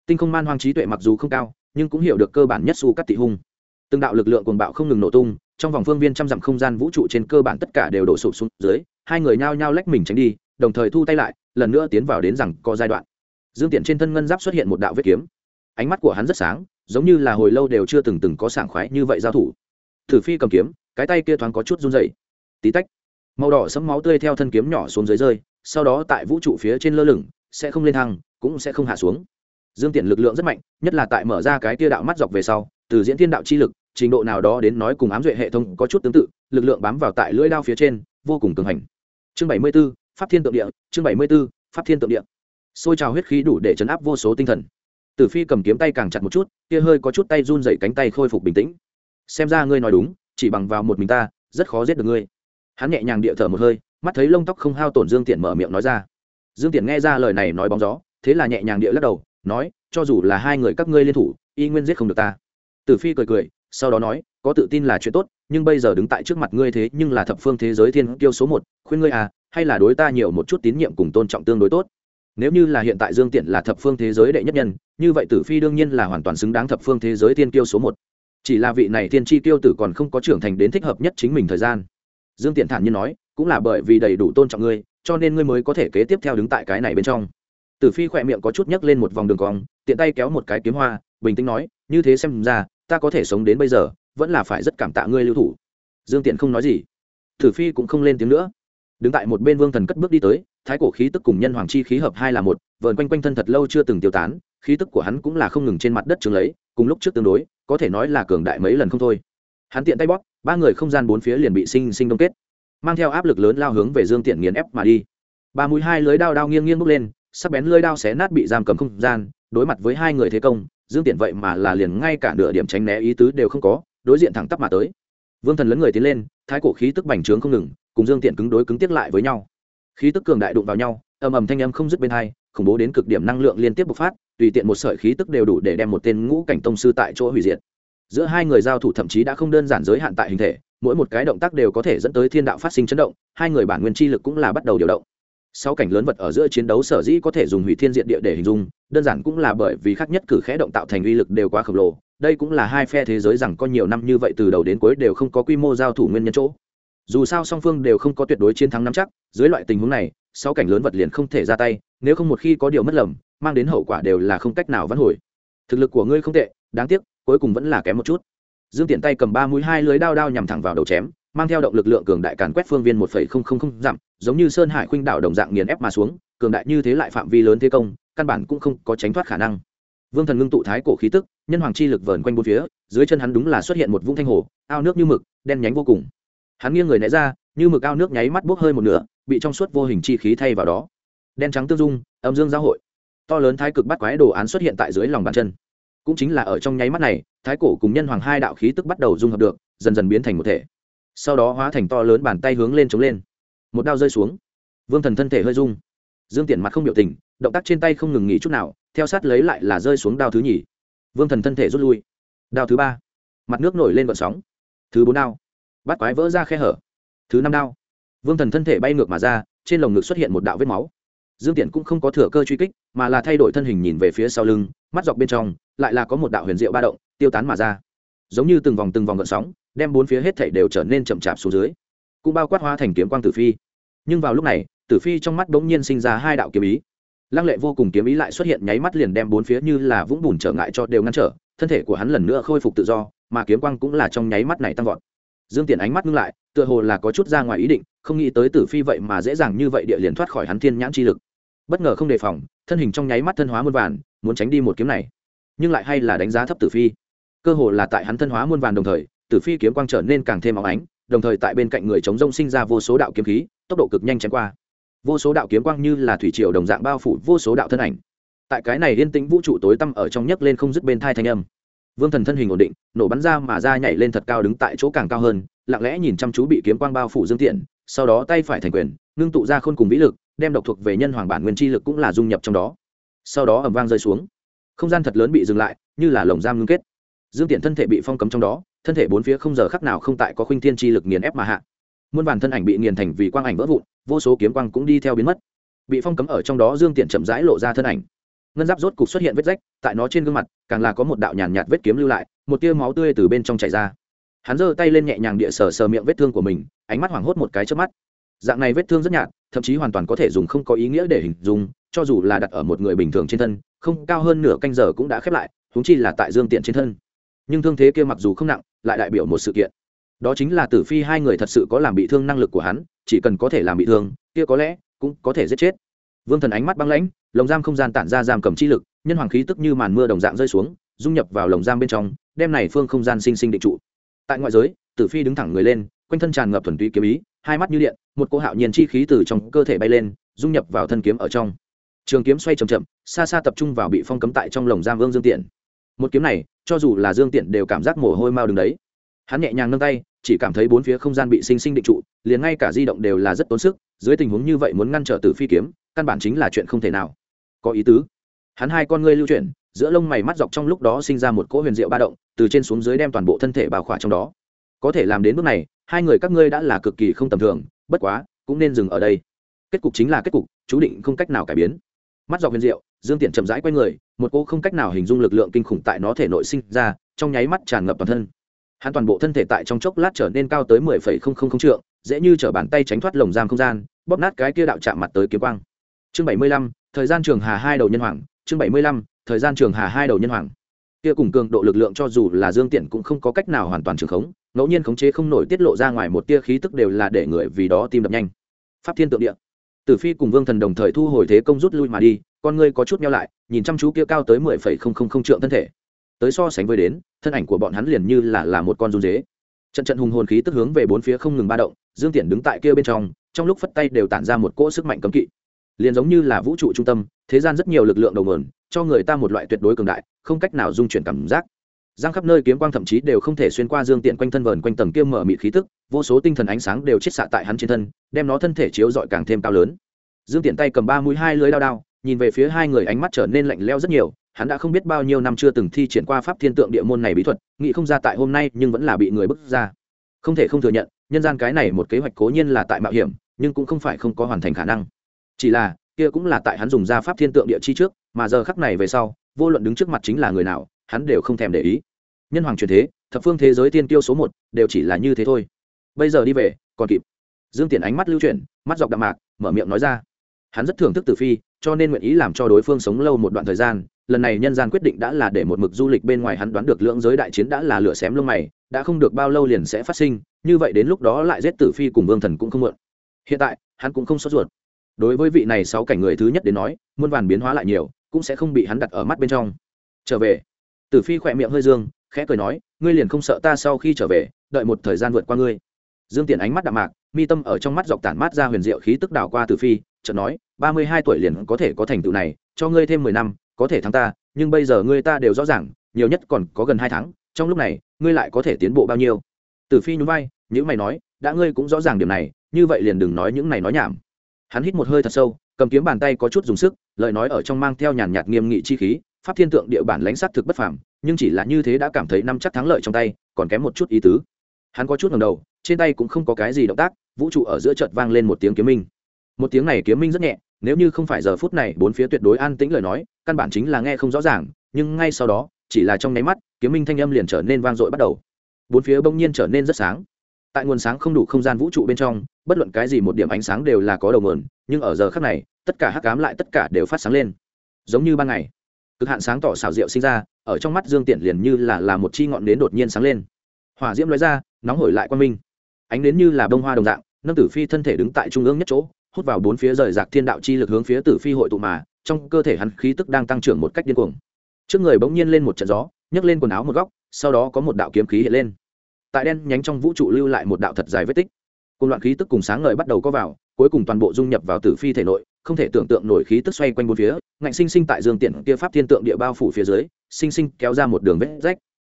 Tinh không man hoang trí tuệ mặc dù không cao, nhưng cũng hiểu được cơ bản nhất su cắt tị hung từng đạo lực lượng cuồng bạo không ngừng nổ tung, trong vòng phương viên trăm dặm không gian vũ trụ trên cơ bản tất cả đều đổ sụp xuống dưới, hai người nhao nhao lách mình tránh đi, đồng thời thu tay lại, lần nữa tiến vào đến rằng có giai đoạn. Dương tiện trên thân ngân giáp xuất hiện một đạo vết kiếm. Ánh mắt của hắn rất sáng, giống như là hồi lâu đều chưa từng từng có sảng khoái như vậy giao thủ. Thử phi cầm kiếm, cái tay kia thoáng có chút run dày tí tách, màu đỏ sẫm máu tươi theo thân kiếm nhỏ xuống dưới rơi, sau đó tại vũ trụ phía trên lơ lửng, sẽ không lên thăng, cũng sẽ không hạ xuống. Dương tiện lực lượng rất mạnh, nhất là tại mở ra cái tia đạo mắt dọc về sau từ diễn thiên đạo chi lực, trình độ nào đó đến nói cùng ám duệ hệ thống có chút tương tự, lực lượng bám vào tại lưỡi đao phía trên, vô cùng cường hành. Chương bảy mươi b ố pháp thiên tượng địa, chương bảy mươi b ố pháp thiên tượng địa. Xôi trào huyết khí đủ để chấn áp vô số tinh thần. Tử phi cầm kiếm tay càng chặt một chút, kia hơi có chút tay run dậy cánh tay khôi phục bình tĩnh. Xem ra ngươi nói đúng, chỉ bằng vào một mình ta, rất khó giết được ngươi. Hắn nhẹ nhàng địa thở một hơi, mắt thấy lông tóc không hao tổn dương tiện mở miệng nói ra. Dương tiện nghe ra lời này nói bóng gió, thế là nhẹ nhàng địa lắc đầu, nói, cho dù là hai người các ngươi liên thủ, y nguyên giết không được ta tử phi cười cười, sau đó nói, có tự tin là chuyện tốt, nhưng bây giờ đứng tại trước mặt ngươi thế nhưng là thập phương thế giới thiên kiêu số một, khuyên ngươi à hay là đối ta nhiều một chút tín nhiệm cùng tôn trọng tương đối tốt. Nếu như là hiện tại dương tiện là thập phương thế giới đệ nhất nhân, như vậy tử phi đương nhiên là hoàn toàn xứng đáng thập phương thế giới thiên kiêu số một. Chỉ là vị này Thiên tri tiêu tử còn không có trưởng thành đến thích hợp nhất chính mình thời gian. Dương tiện thản nhiên nói, cũng là bởi vì đầy đủ tôn trọng ngươi, cho nên ngươi mới có thể kế tiếp theo đứng tại cái này bên trong. Tử phi khỏe miệng có chút nhấc lên một vòng đường cong, tiện tay kéo một cái kiếm hoa, bình tĩnh nói, như thế xem ra ta có thể sống đến bây giờ, vẫn là phải rất cảm tạ ngươi lưu thủ. Dương tiện không nói gì. Thử phi cũng không lên tiếng nữa. Đứng tại một bên vương thần cất bước đi tới, thái cổ khí tức cùng nhân hoàng chi khí hợp hai là một vợn quanh quanh thân thật lâu chưa từng tiêu tán, khí tức của hắn cũng là không ngừng trên mặt đất trường lấy, cùng lúc trước tương đối, có thể nói là cường đại mấy lần không thôi. Hắn tiện tay bóp, ba người không gian bốn phía liền bị sinh sinh đông kết, mang theo áp lực lớn lao hướng về dương tiện nghiền ép mà đi. Ba mũi hai lưới đao đao nghiêng nghiêng bốc lên, sắc bén lưới đao xé nát bị giam cầm không gian, đối mặt với hai người thế công dương tiện vậy mà là liền ngay cả nửa điểm tránh né ý tứ đều không có, đối diện thẳng tắp mà tới. Vương thần lấn người tiến lên, thái cổ khí tức bành trướng không ngừng, cùng dương tiện cứng đối cứng tiếp lại với nhau. Khí tức cường đại đụng vào nhau, ầm ầm thanh âm không dứt bên hai, khủng bố đến cực điểm năng lượng liên tiếp bộc phát, tùy tiện một sợi khí tức đều đủ để đem một tên ngũ cảnh tông sư tại chỗ hủy diệt. Giữa hai người giao thủ thậm chí đã không đơn giản giới hạn tại hình thể, mỗi một cái động tác đều có thể dẫn tới thiên đạo phát sinh chấn động, hai người bản nguyên chi lực cũng là bắt đầu điều động sau cảnh lớn vật ở giữa chiến đấu sở dĩ có thể dùng hủy thiên diện địa để hình dung, đơn giản cũng là bởi vì khác nhất cử khẽ động tạo thành uy lực đều quá khổng lồ. Đây cũng là hai phe thế giới rằng có nhiều năm như vậy từ đầu đến cuối đều không có quy mô giao thủ nguyên nhân chỗ. Dù sao song phương đều không có tuyệt đối chiến thắng nắm chắc, dưới loại tình huống này sau cảnh lớn vật liền không thể ra tay, nếu không một khi có điều mất lầm, mang đến hậu quả đều là không cách nào vãn hồi. Thực lực của ngươi không tệ, đáng tiếc, cuối cùng vẫn là kém một chút. Dương tiện tay cầm ba mũi hai lưới đao đao nhằm thẳng vào đầu chém mang theo động lực lượng cường đại càn quét phương viên một phẩy không không không dặm, giống như sơn hải khuynh đảo đồng dạng nghiền ép mà xuống, cường đại như thế lại phạm vi lớn thế công, căn bản cũng không có tránh thoát khả năng. Vương thần ngưng tụ thái cổ khí tức, nhân hoàng chi lực vờn quanh bốn phía, dưới chân hắn đúng là xuất hiện một vũng thanh hồ, ao nước như mực, đen nhánh vô cùng. Hắn nghiêng người né ra, như mực ao nước nháy mắt bốc hơi một nửa, bị trong suốt vô hình chi khí thay vào đó. Đen trắng tương dung, âm dương giao hội. To lớn thái cực bắt quái đồ án xuất hiện tại dưới lòng bàn chân. Cũng chính là ở trong nháy mắt này, thái cổ cùng nhân hoàng hai đạo khí tức bắt đầu dung hợp được, dần dần biến thành một thể sau đó hóa thành to lớn bàn tay hướng lên chống lên. Một đao rơi xuống. Vương thần thân thể hơi rung. Dương tiện mặt không biểu tình, động tác trên tay không ngừng nghỉ chút nào, theo sát lấy lại là rơi xuống đao thứ nhì. Vương thần thân thể rút lui. Đao thứ ba. Mặt nước nổi lên vận sóng. Thứ bốn đao. Bắt quái vỡ ra khe hở. Thứ năm đao. Vương thần thân thể bay ngược mà ra, trên lồng ngực xuất hiện một đạo vết máu. Dương tiện cũng không có thừa cơ truy kích, mà là thay đổi thân hình nhìn về phía sau lưng, mắt dọc bên trong, lại là có một đạo huyền diệu ba động, tiêu tán mà ra. Giống như từng vòng từng vòng gợn sóng đem bốn phía hết thảy đều trở nên chậm chạp xuống dưới, cũng bao quát hóa thành kiếm quang tử phi. Nhưng vào lúc này, tử phi trong mắt bỗng nhiên sinh ra hai đạo kiếm ý. Lăng lệ vô cùng kiếm ý lại xuất hiện, nháy mắt liền đem bốn phía như là vũng bùn trở ngại cho đều ngăn trở, thân thể của hắn lần nữa khôi phục tự do, mà kiếm quang cũng là trong nháy mắt này tăng vọt. Dương Tiễn ánh mắt ngưng lại, tựa hồ là có chút ra ngoài ý định, không nghĩ tới tử phi vậy mà dễ dàng như vậy địa liền thoát khỏi hắn thiên nhãn chi lực. Bất ngờ không đề phòng, thân hình trong nháy mắt thân hóa muôn vàn, muốn tránh đi một kiếm này. Nhưng lại hay là đánh giá thấp tử phi. Cơ hồ là tại hắn thân hóa muôn vàn đồng thời tử phi kiếm quang trở nên càng thêm óng ánh, đồng thời tại bên cạnh người chống rông sinh ra vô số đạo kiếm khí, tốc độ cực nhanh chém qua. Vô số đạo kiếm quang như là thủy triều đồng dạng bao phủ vô số đạo thân ảnh. Tại cái này yên tĩnh vũ trụ tối tăm ở trong nhấc lên không dứt bên thai thanh âm. Vương thần thân hình ổn định, nổ bắn ra mà ra nhảy lên thật cao đứng tại chỗ càng cao hơn, lặng lẽ nhìn chăm chú bị kiếm quang bao phủ dương tiện, sau đó tay phải thành quyền, ngưng tụ ra khôn cùng vĩ lực, đem độc thuộc về nhân hoàng bản nguyên chi lực cũng là dung nhập trong đó. Sau đó ẩm vang rơi xuống. Không gian thật lớn bị dừng lại, như là lồng giam ngưng kết. Dương tiện thân thể bị phong cấm trong đó thân thể bốn phía không giờ khắc nào không tại có khuynh thiên chi lực nghiền ép mà hạ. Muôn vàn thân ảnh bị nghiền thành vì quang ảnh vỡ vụn, vô số kiếm quang cũng đi theo biến mất. Bị phong cấm ở trong đó dương tiện chậm rãi lộ ra thân ảnh. Ngân giáp rốt cục xuất hiện vết rách, tại nó trên gương mặt, càng là có một đạo nhàn nhạt vết kiếm lưu lại, một tia máu tươi từ bên trong chảy ra. Hắn giơ tay lên nhẹ nhàng địa sờ sờ miệng vết thương của mình, ánh mắt hoảng hốt một cái trước mắt. Dạng này vết thương rất nhạt, thậm chí hoàn toàn có thể dùng không có ý nghĩa để hình dung, cho dù là đặt ở một người bình thường trên thân, không cao hơn nửa canh giờ cũng đã khép lại húng chi là tại dương tiện trên thân nhưng thương thế kia mặc dù không nặng, lại đại biểu một sự kiện. Đó chính là tử phi hai người thật sự có làm bị thương năng lực của hắn, chỉ cần có thể làm bị thương, kia có lẽ cũng có thể giết chết. Vương thần ánh mắt băng lãnh, lồng giam không gian tản ra giam cầm chi lực, nhân hoàng khí tức như màn mưa đồng dạng rơi xuống, dung nhập vào lồng giam bên trong, đem này phương không gian sinh sinh định trụ. Tại ngoại giới, tử phi đứng thẳng người lên, quanh thân tràn ngập thuần túy kiếm ý, hai mắt như điện, một cô hạo nhiên chi khí từ trong cơ thể bay lên, dung nhập vào thân kiếm ở trong. Trường kiếm xoay chậm chậm, xa xa tập trung vào bị phong cấm tại trong lồng giam vương dương tiện. Một kiếm này cho dù là dương tiện đều cảm giác mồ hôi mau đứng đấy. Hắn nhẹ nhàng nâng tay, chỉ cảm thấy bốn phía không gian bị sinh sinh định trụ, liền ngay cả di động đều là rất tốn sức, dưới tình huống như vậy muốn ngăn trở từ phi kiếm, căn bản chính là chuyện không thể nào. Có ý tứ. Hắn hai con ngươi lưu chuyển, giữa lông mày mắt dọc trong lúc đó sinh ra một cỗ huyền diệu ba động, từ trên xuống dưới đem toàn bộ thân thể bào khỏa trong đó. Có thể làm đến bước này, hai người các ngươi đã là cực kỳ không tầm thường, bất quá, cũng nên dừng ở đây. Kết cục chính là kết cục, chú định không cách nào cải biến. Mắt dọc huyền diệu dương tiện chậm rãi q u a y người, một cô không cách nào hình dung lực lượng kinh khủng tại nó thể nội sinh ra, trong nháy mắt tràn ngập toàn thân. Hắn toàn bộ thân thể tại trong chốc lát trở nên cao tới mười phẩy không không không trượng, dễ như t r ở bàn tay tránh thoát lồng giam không gian, bóp nát cái kia đạo chạm mặt tới kiếm quang. Chương bảy mươi lăm, thời gian trường hà hai đầu nhân hoàng. Chương bảy mươi lăm, thời gian trường hà hai đầu nhân hoàng. Kia cùng cường độ lực lượng cho dù là dương tiện cũng không có cách nào hoàn toàn trường khống, ngẫu nhiên khống chế không nổi tiết lộ ra ngoài một tia khí tức đều là để người vì đó tim đập nhanh. Pháp thiên tượng địa. Tử phi cùng vương thần đồng thời thu hồi thế công rút lui mà đi con ngươi có chút nhau lại, nhìn chăm chú kia cao tới mười phẩy không không không trượng thân thể. Tới so sánh với đến, thân ảnh của bọn hắn liền như là là một con run dế. Trận trận hùng hồn khí tức hướng về bốn phía không ngừng ba động, dương tiện đứng tại kia bên trong trong lúc phất tay đều tản ra một cỗ sức mạnh cấm kỵ. Liền giống như là vũ trụ trung tâm, thế gian rất nhiều lực lượng đầu nguồn, cho người ta một loại tuyệt đối cường đại, không cách nào dung chuyển cảm giác. Giang khắp nơi kiếm quang thậm chí đều không thể xuyên qua dương tiện quanh thân vờn quanh tầng kia mở mịt khí tức, vô số tinh thần ánh sáng đều chết xạ tại hắn trên thân, đem nó thân thể chiếu dọi càng thêm cao lớn. Dương tiện tay cầm ba mũi hai lưới đao đao nhìn về phía hai người ánh mắt trở nên lạnh leo rất nhiều, hắn đã không biết bao nhiêu năm chưa từng thi triển qua pháp thiên tượng địa môn này bí thuật, nghĩ không ra tại hôm nay nhưng vẫn là bị người bức ra. Không thể không thừa nhận, nhân gian cái này một kế hoạch cố nhiên là tại mạo hiểm, nhưng cũng không phải không có hoàn thành khả năng. Chỉ là, kia cũng là tại hắn dùng ra pháp thiên tượng địa chi trước, mà giờ khắc này về sau, vô luận đứng trước mặt chính là người nào, hắn đều không thèm để ý. Nhân hoàng truyền thế, thập phương thế giới tiên tiêu số một, đều chỉ là như thế thôi. Bây giờ đi về, còn kịp. Dương tiện ánh mắt lưu chuyển, mắt dọc đạm mạc, mở miệng nói ra hắn rất thưởng thức tử phi, cho nên nguyện ý làm cho đối phương sống lâu một đoạn thời gian. Lần này nhân gian quyết định đã là để một mực du lịch bên ngoài hắn đoán được lưỡng giới đại chiến đã là lửa xém lông mày, đã không được bao lâu liền sẽ phát sinh, như vậy đến lúc đó lại giết tử phi cùng vương thần cũng không mượn hiện tại, hắn cũng không sốt ruột. Đối với vị này sáu cảnh người thứ nhất đến nói, muôn vàn biến hóa lại nhiều, cũng sẽ không bị hắn đặt ở mắt bên trong. Trở về. Tử phi khỏe miệng hơi dương, khẽ cười nói, ngươi liền không sợ ta sau khi trở về, đợi một thời gian vượt qua ngươi. Dương tiện ánh mắt đạm mạc mi tâm ở trong mắt dọc tản mát ra huyền diệu khí tức đảo qua tử phi, chợt nói, ba mươi hai tuổi liền có thể có thành tựu này, cho ngươi thêm mười năm, có thể thắng ta, nhưng bây giờ ngươi ta đều rõ ràng, nhiều nhất còn có gần hai tháng, trong lúc này, ngươi lại có thể tiến bộ bao nhiêu? Tử phi nhún vai những mày nói, đã ngươi cũng rõ ràng điểm này, như vậy liền đừng nói những này nói nhảm. Hắn hít một hơi thật sâu, cầm kiếm bàn tay có chút dùng sức, lời nói ở trong mang theo nhàn nhạt nghiêm nghị chi khí, pháp thiên tượng địa bản lãnh sát thực bất phàm, nhưng chỉ là như thế đã cảm thấy năm chắc thắng lợi trong tay, còn kém một chút ý tứ. Hắn có chút ngầm đầu trên tay cũng không có cái gì động tác, vũ trụ ở giữa chợt vang lên một tiếng kiếm minh. Một tiếng này kiếm minh rất nhẹ, nếu như không phải giờ phút này bốn phía tuyệt đối an tĩnh lời nói, căn bản chính là nghe không rõ ràng, nhưng ngay sau đó, chỉ là trong nháy mắt, kiếm minh thanh âm liền trở nên vang dội bắt đầu. Bốn phía bỗng nhiên trở nên rất sáng. Tại nguồn sáng không đủ không gian vũ trụ bên trong, bất luận cái gì một điểm ánh sáng đều là có đầu mườn nhưng ở giờ khác này, tất cả hắc cám lại tất cả đều phát sáng lên. Giống như ban ngày, cực hạn sáng tỏ xảo diệu sinh ra, ở trong mắt dương tiện liền như là là một chi ngọn nến đột nhiên sáng lên. Hỏa diễm nói ra, nóng hổi lại quan minh ánh đến như là bông hoa đồng dạng, nâng tử phi thân thể đứng tại trung ương nhất chỗ, hút vào bốn phía rời rạc thiên đạo chi lực hướng phía tử phi hội tụ mà, trong cơ thể hắn khí tức đang tăng trưởng một cách điên cuồng. Trước người bỗng nhiên lên một trận gió, nhấc lên quần áo một góc, sau đó có một đạo kiếm khí hiện lên. Tại đen nhánh trong vũ trụ lưu lại một đạo thật dài vết tích. Cùng loạn khí tức cùng sáng ngời bắt đầu có vào, cuối cùng toàn bộ dung nhập vào tử phi thể nội, không thể tưởng tượng nổi khí tức xoay quanh bốn phía, ngạnh sinh sinh tại dương tiện kia pháp thiên tượng địa bao phủ phía dưới, sinh sinh kéo ra một đường vết rách.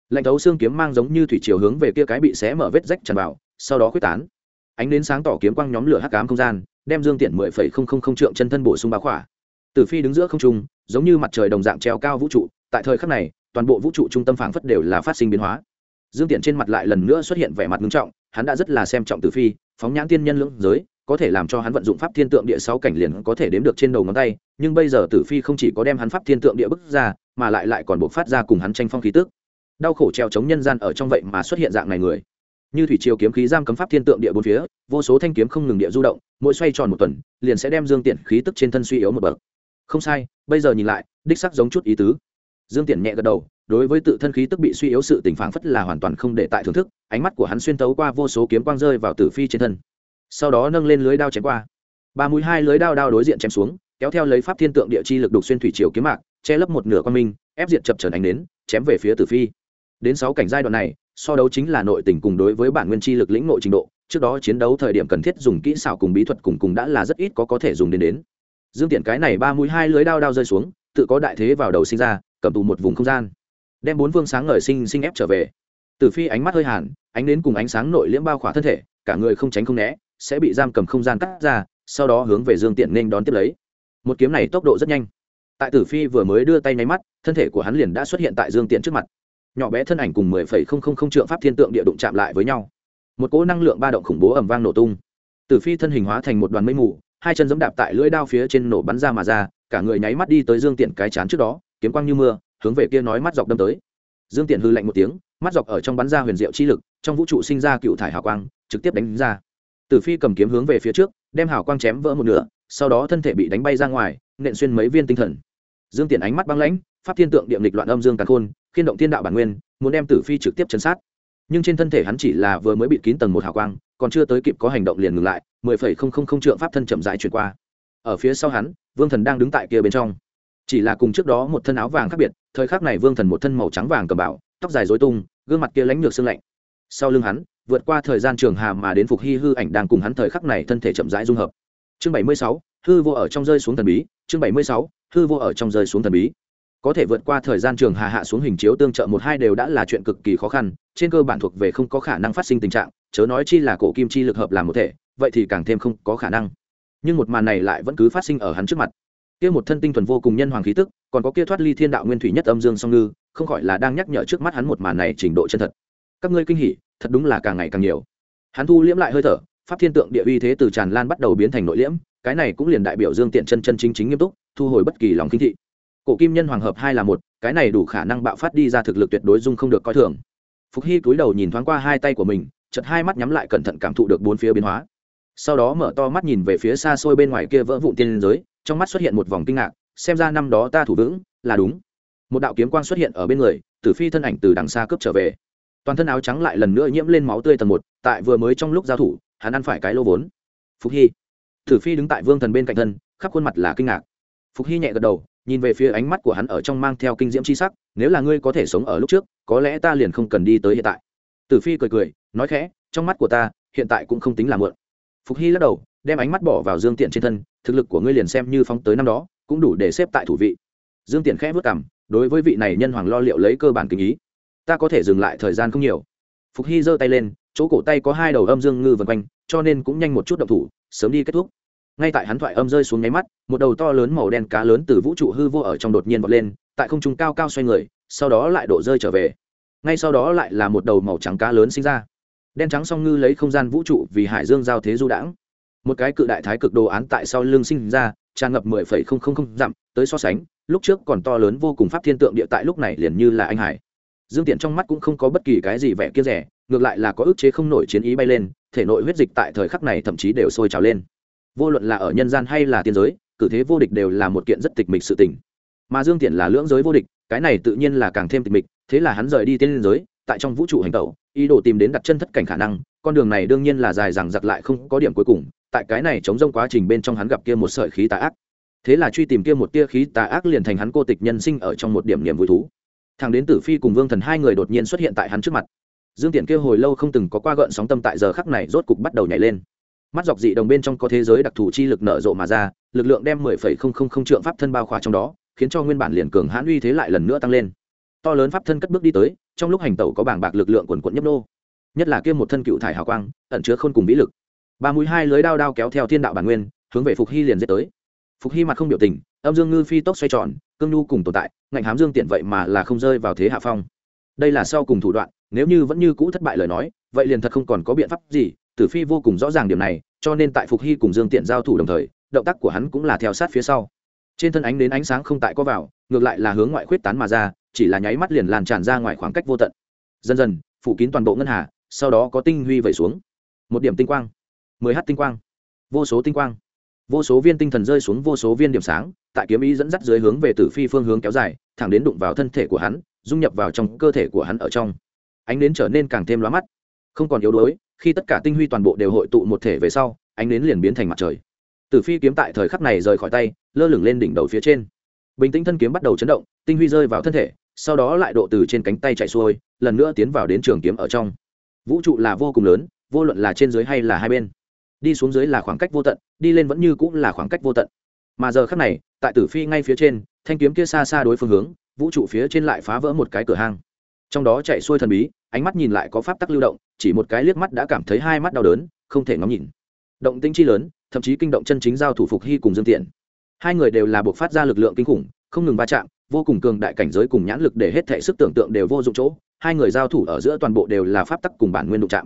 Lạnh thấu xương kiếm mang giống như thủy chiều hướng về kia cái bị xé mở vết rách tràn vào sau đó quyết tán. Ánh đến sáng tỏ kiếm quang nhóm lửa hắc cám không gian, đem dương tiện mười phẩy không không không trượng chân thân bổ sung bá khỏa. Tử phi đứng giữa không trung, giống như mặt trời đồng dạng treo cao vũ trụ, tại thời khắc này, toàn bộ vũ trụ trung tâm phảng phất đều là phát sinh biến hóa. Dương tiện trên mặt lại lần nữa xuất hiện vẻ mặt nghiêm trọng, hắn đã rất là xem trọng tử phi, phóng nhãn tiên nhân lưỡng giới, có thể làm cho hắn vận dụng pháp thiên tượng địa sáu cảnh liền có thể đếm được trên đầu ngón tay, nhưng bây giờ tử phi không chỉ có đem hắn pháp thiên tượng địa bức ra, mà lại lại còn buộc phát ra cùng hắn tranh phong khí tức. Đau khổ treo chống nhân gian ở trong vậy mà xuất hiện dạng này người như thủy triều kiếm khí giam cấm pháp thiên tượng địa bốn phía, vô số thanh kiếm không ngừng địa du động, mỗi xoay tròn một tuần, liền sẽ đem dương tiện khí tức trên thân suy yếu một bậc. Không sai, bây giờ nhìn lại, đích sắc giống chút ý tứ. Dương tiện nhẹ gật đầu, đối với tự thân khí tức bị suy yếu sự tình phản phất là hoàn toàn không để tại thưởng thức, ánh mắt của hắn xuyên tấu qua vô số kiếm quang rơi vào tử phi trên thân. Sau đó nâng lên lưới đao chém qua. Ba mũi hai lưới đao đao đối diện chém xuống, kéo theo lấy pháp thiên tượng địa chi lực đục xuyên thủy triều kiếm mạc, che lấp một nửa quan minh, ép diện chập trần ánh đến chém về phía tử phi. Đến sáu cảnh giai đoạn này so đấu chính là nội tình cùng đối với bản nguyên chi lực lĩnh nội trình độ, trước đó chiến đấu thời điểm cần thiết dùng kỹ xảo cùng bí thuật cùng cùng đã là rất ít có có thể dùng đến đến. Dương tiện cái này ba mũi hai lưới đao đao rơi xuống, tự có đại thế vào đầu sinh ra, cầm tù một vùng không gian. Đem bốn vương sáng ngời sinh sinh ép trở về. Tử phi ánh mắt hơi hàn, ánh đến cùng ánh sáng nội liễm bao khỏa thân thể, cả người không tránh không né, sẽ bị giam cầm không gian cắt ra, sau đó hướng về dương tiện nên đón tiếp lấy. Một kiếm này tốc độ rất nhanh. Tại tử phi vừa mới đưa tay nháy mắt, thân thể của hắn liền đã xuất hiện tại dương tiện trước mặt nhỏ bé thân ảnh cùng mười phẩy không không không trượng pháp thiên tượng địa đụng chạm lại với nhau. Một cỗ năng lượng ba động khủng bố ẩm vang nổ tung. Tử phi thân hình hóa thành một đoàn mây mù, hai chân giẫm đạp tại lưỡi đao phía trên nổ bắn ra mà ra, cả người nháy mắt đi tới dương tiện cái chán trước đó, kiếm quang như mưa, hướng về kia nói mắt dọc đâm tới. Dương tiện hư lạnh một tiếng, mắt dọc ở trong bắn ra huyền diệu chi lực, trong vũ trụ sinh ra cựu thải hào quang, trực tiếp đánh ra. Tử phi cầm kiếm hướng về phía trước, đem hào quang chém vỡ một nửa, sau đó thân thể bị đánh bay ra ngoài, nện xuyên mấy viên tinh thần. Dương tiện ánh mắt băng lãnh, pháp thiên tượng điện lịch loạn âm dương càn khôn khiên động thiên đạo bản nguyên, muốn đem tử phi trực tiếp chấn sát. Nhưng trên thân thể hắn chỉ là vừa mới bị kín tầng một hào quang, còn chưa tới kịp có hành động liền ngừng lại, mười phẩy không không không trượng pháp thân chậm rãi chuyển qua. Ở phía sau hắn, vương thần đang đứng tại kia bên trong. Chỉ là cùng trước đó một thân áo vàng khác biệt, thời khắc này vương thần một thân màu trắng vàng cầm bảo tóc dài dối tung, gương mặt kia lánh ngược xương lạnh. Sau lưng hắn, vượt qua thời gian trường hà mà đến phục hy hư ảnh đang cùng hắn thời khắc này thân thể chậm rãi dung hợp. Chương bảy mươi sáu, hư vô ở trong rơi xuống thần bí, chương bảy mươi sáu, hư vô ở trong rơi xuống thần bí có thể vượt qua thời gian trường hà hạ xuống hình chiếu tương trợ một hai đều đã là chuyện cực kỳ khó khăn, trên cơ bản thuộc về không có khả năng phát sinh tình trạng, chớ nói chi là cổ kim chi lực hợp làm một thể, vậy thì càng thêm không có khả năng. Nhưng một màn này lại vẫn cứ phát sinh ở hắn trước mặt. Kia một thân tinh thuần vô cùng nhân hoàng khí tức, còn có kia thoát ly thiên đạo nguyên thủy nhất âm dương song ngư, không khỏi là đang nhắc nhở trước mắt hắn một màn này trình độ chân thật. Các ngươi kinh hỉ, thật đúng là càng ngày càng nhiều. Hắn thu liễm lại hơi thở, pháp thiên tượng địa uy thế từ tràn lan bắt đầu biến thành nội liễm, cái này cũng liền đại biểu dương tiện chân chân chính chính nghiêm túc, thu hồi bất kỳ lòng kinh thị cổ kim nhân hoàng hợp hai là một, cái này đủ khả năng bạo phát đi ra thực lực tuyệt đối dung không được coi thường. Phục hy cúi đầu nhìn thoáng qua hai tay của mình chật hai mắt nhắm lại cẩn thận cảm thụ được bốn phía biến hóa. Sau đó mở to mắt nhìn về phía xa xôi bên ngoài kia vỡ vụn tiên giới, trong mắt xuất hiện một vòng kinh ngạc, xem ra năm đó ta thủ vững, là đúng. Một đạo kiếm quang xuất hiện ở bên người tử phi thân ảnh từ đằng xa cướp trở về. Toàn thân áo trắng lại lần nữa nhiễm lên máu tươi tầng một, tại vừa mới trong lúc giao thủ, hắn ăn phải cái lô vốn. Phục hy. Tử phi đứng tại vương thần bên cạnh thân, khắp khuôn mặt là kinh ngạc. Phục hy nhẹ gật đầu nhìn về phía ánh mắt của hắn ở trong mang theo kinh diễm c h i sắc, nếu là ngươi có thể sống ở lúc trước, có lẽ ta liền không cần đi tới hiện tại. Tử phi cười cười, nói khẽ, trong mắt của ta, hiện tại cũng không tính là mượn phục hy lắc đầu, đem ánh mắt bỏ vào dương tiện trên thân, thực lực của ngươi liền xem như phóng tới năm đó, cũng đủ để xếp tại thủ vị. Dương tiện khẽ vất cảm đối với vị này nhân hoàng lo liệu lấy cơ bản kinh ý. Ta có thể dừng lại thời gian không nhiều. Phục hy giơ tay lên, chỗ cổ tay có hai đầu âm dương ngư vân quanh, cho nên cũng nhanh một chút động thủ, sớm đi kết thúc ngay tại hắn thoại âm rơi xuống nháy mắt, một đầu to lớn màu đen cá lớn từ vũ trụ hư vô ở trong đột nhiên vọt lên, tại không trung cao cao xoay người, sau đó lại đổ rơi trở về. Ngay sau đó lại là một đầu màu trắng cá lớn sinh ra. Đen trắng song ngư lấy không gian vũ trụ vì hải dương giao thế du đãng. Một cái cự đại thái cực đồ án tại sau lưng sinh ra, tràn ngập mười phẩy không không không dặm, tới so sánh, lúc trước còn to lớn vô cùng pháp thiên tượng địa tại lúc này liền như là anh hải. Dương tiện trong mắt cũng không có bất kỳ cái gì vẻ kia rẻ, ngược lại là có ức chế không nổi chiến ý bay lên, thể nội huyết dịch tại thời khắc này thậm chí đều sôi trào lên vô luận là ở nhân gian hay là tiên giới, cử thế vô địch đều là một kiện rất tịch mịch sự tình. Mà dương tiện là lưỡng giới vô địch, cái này tự nhiên là càng thêm tịch mịch, thế là hắn rời đi tiên giới, tại trong vũ trụ hành tẩu, ý đồ tìm đến đặt chân thất cảnh khả năng, con đường này đương nhiên là dài rằng giặc lại không có điểm cuối cùng, tại cái này chống rông quá trình bên trong hắn gặp kia một sợi khí tà ác. Thế là truy tìm kia một tia khí tà ác liền thành hắn cô tịch nhân sinh ở trong một điểm niềm vui thú. Thằng đến tử phi cùng vương thần hai người đột nhiên xuất hiện tại hắn trước mặt. Dương tiện kia hồi lâu không từng có qua gợn sóng tâm tại giờ khắc này rốt cục bắt đầu nhảy lên mắt dọc dị đồng bên trong có thế giới đặc thù chi lực nở rộ mà ra, lực lượng đem mười phẩy không không không trượng pháp thân bao khỏa trong đó, khiến cho nguyên bản liền cường hãn uy thế lại lần nữa tăng lên. To lớn pháp thân cất bước đi tới, trong lúc hành tẩu có bảng bạc lực lượng quần quận nhấp nô. Nhất là kia một thân cựu thải hào quang, ẩn chứa khôn cùng vĩ lực. Ba mũi hai lưới đao đao kéo theo thiên đạo bản nguyên, hướng về phục hy liền dết tới. Phục hy mặt không biểu tình, âm dương ngư phi tốc xoay tròn, cương nhu cùng tồn tại, ngạnh hám dương tiện vậy mà là không rơi vào thế hạ phong. Đây là sau cùng thủ đoạn, nếu như vẫn như cũ thất bại lời nói, vậy liền thật không còn có biện pháp gì tử phi vô cùng rõ ràng điểm này, cho nên tại phục hy cùng dương tiện giao thủ đồng thời, động tác của hắn cũng là theo sát phía sau. Trên thân ánh đến ánh sáng không tại có vào, ngược lại là hướng ngoại khuyết tán mà ra, chỉ là nháy mắt liền lan tràn ra ngoài khoảng cách vô tận. Dần dần, phủ kín toàn bộ ngân hà, sau đó có tinh huy vẩy xuống. Một điểm tinh quang, mười h tinh quang, vô số tinh quang, vô số viên tinh thần rơi xuống vô số viên điểm sáng, tại kiếm ý dẫn dắt dưới hướng về tử phi phương hướng kéo dài, thẳng đến đụng vào thân thể của hắn, dung nhập vào trong cơ thể của hắn ở trong. Ánh đến trở nên càng thêm lóa mắt, không còn yếu đuối khi tất cả tinh huy toàn bộ đều hội tụ một thể về sau, ánh đến liền biến thành mặt trời. Tử phi kiếm tại thời khắc này rời khỏi tay, lơ lửng lên đỉnh đầu phía trên. Bình tĩnh thân kiếm bắt đầu chấn động, tinh huy rơi vào thân thể, sau đó lại độ từ trên cánh tay chạy xuôi, lần nữa tiến vào đến trường kiếm ở trong. Vũ trụ là vô cùng lớn, vô luận là trên dưới hay là hai bên. Đi xuống dưới là khoảng cách vô tận, đi lên vẫn như cũng là khoảng cách vô tận. Mà giờ khắc này, tại tử phi ngay phía trên, thanh kiếm kia xa xa đối phương hướng, vũ trụ phía trên lại phá vỡ một cái cửa hang. Trong đó chạy xuôi thần bí ánh mắt nhìn lại có pháp tắc lưu động, chỉ một cái liếc mắt đã cảm thấy hai mắt đau đớn, không thể ngắm nhìn. Động tĩnh chi lớn, thậm chí kinh động chân chính giao thủ phục hy cùng dương tiện. Hai người đều là buộc phát ra lực lượng kinh khủng, không ngừng va chạm, vô cùng cường đại cảnh giới cùng nhãn lực để hết thể sức tưởng tượng đều vô dụng chỗ. Hai người giao thủ ở giữa toàn bộ đều là pháp tắc cùng bản nguyên đụng chạm.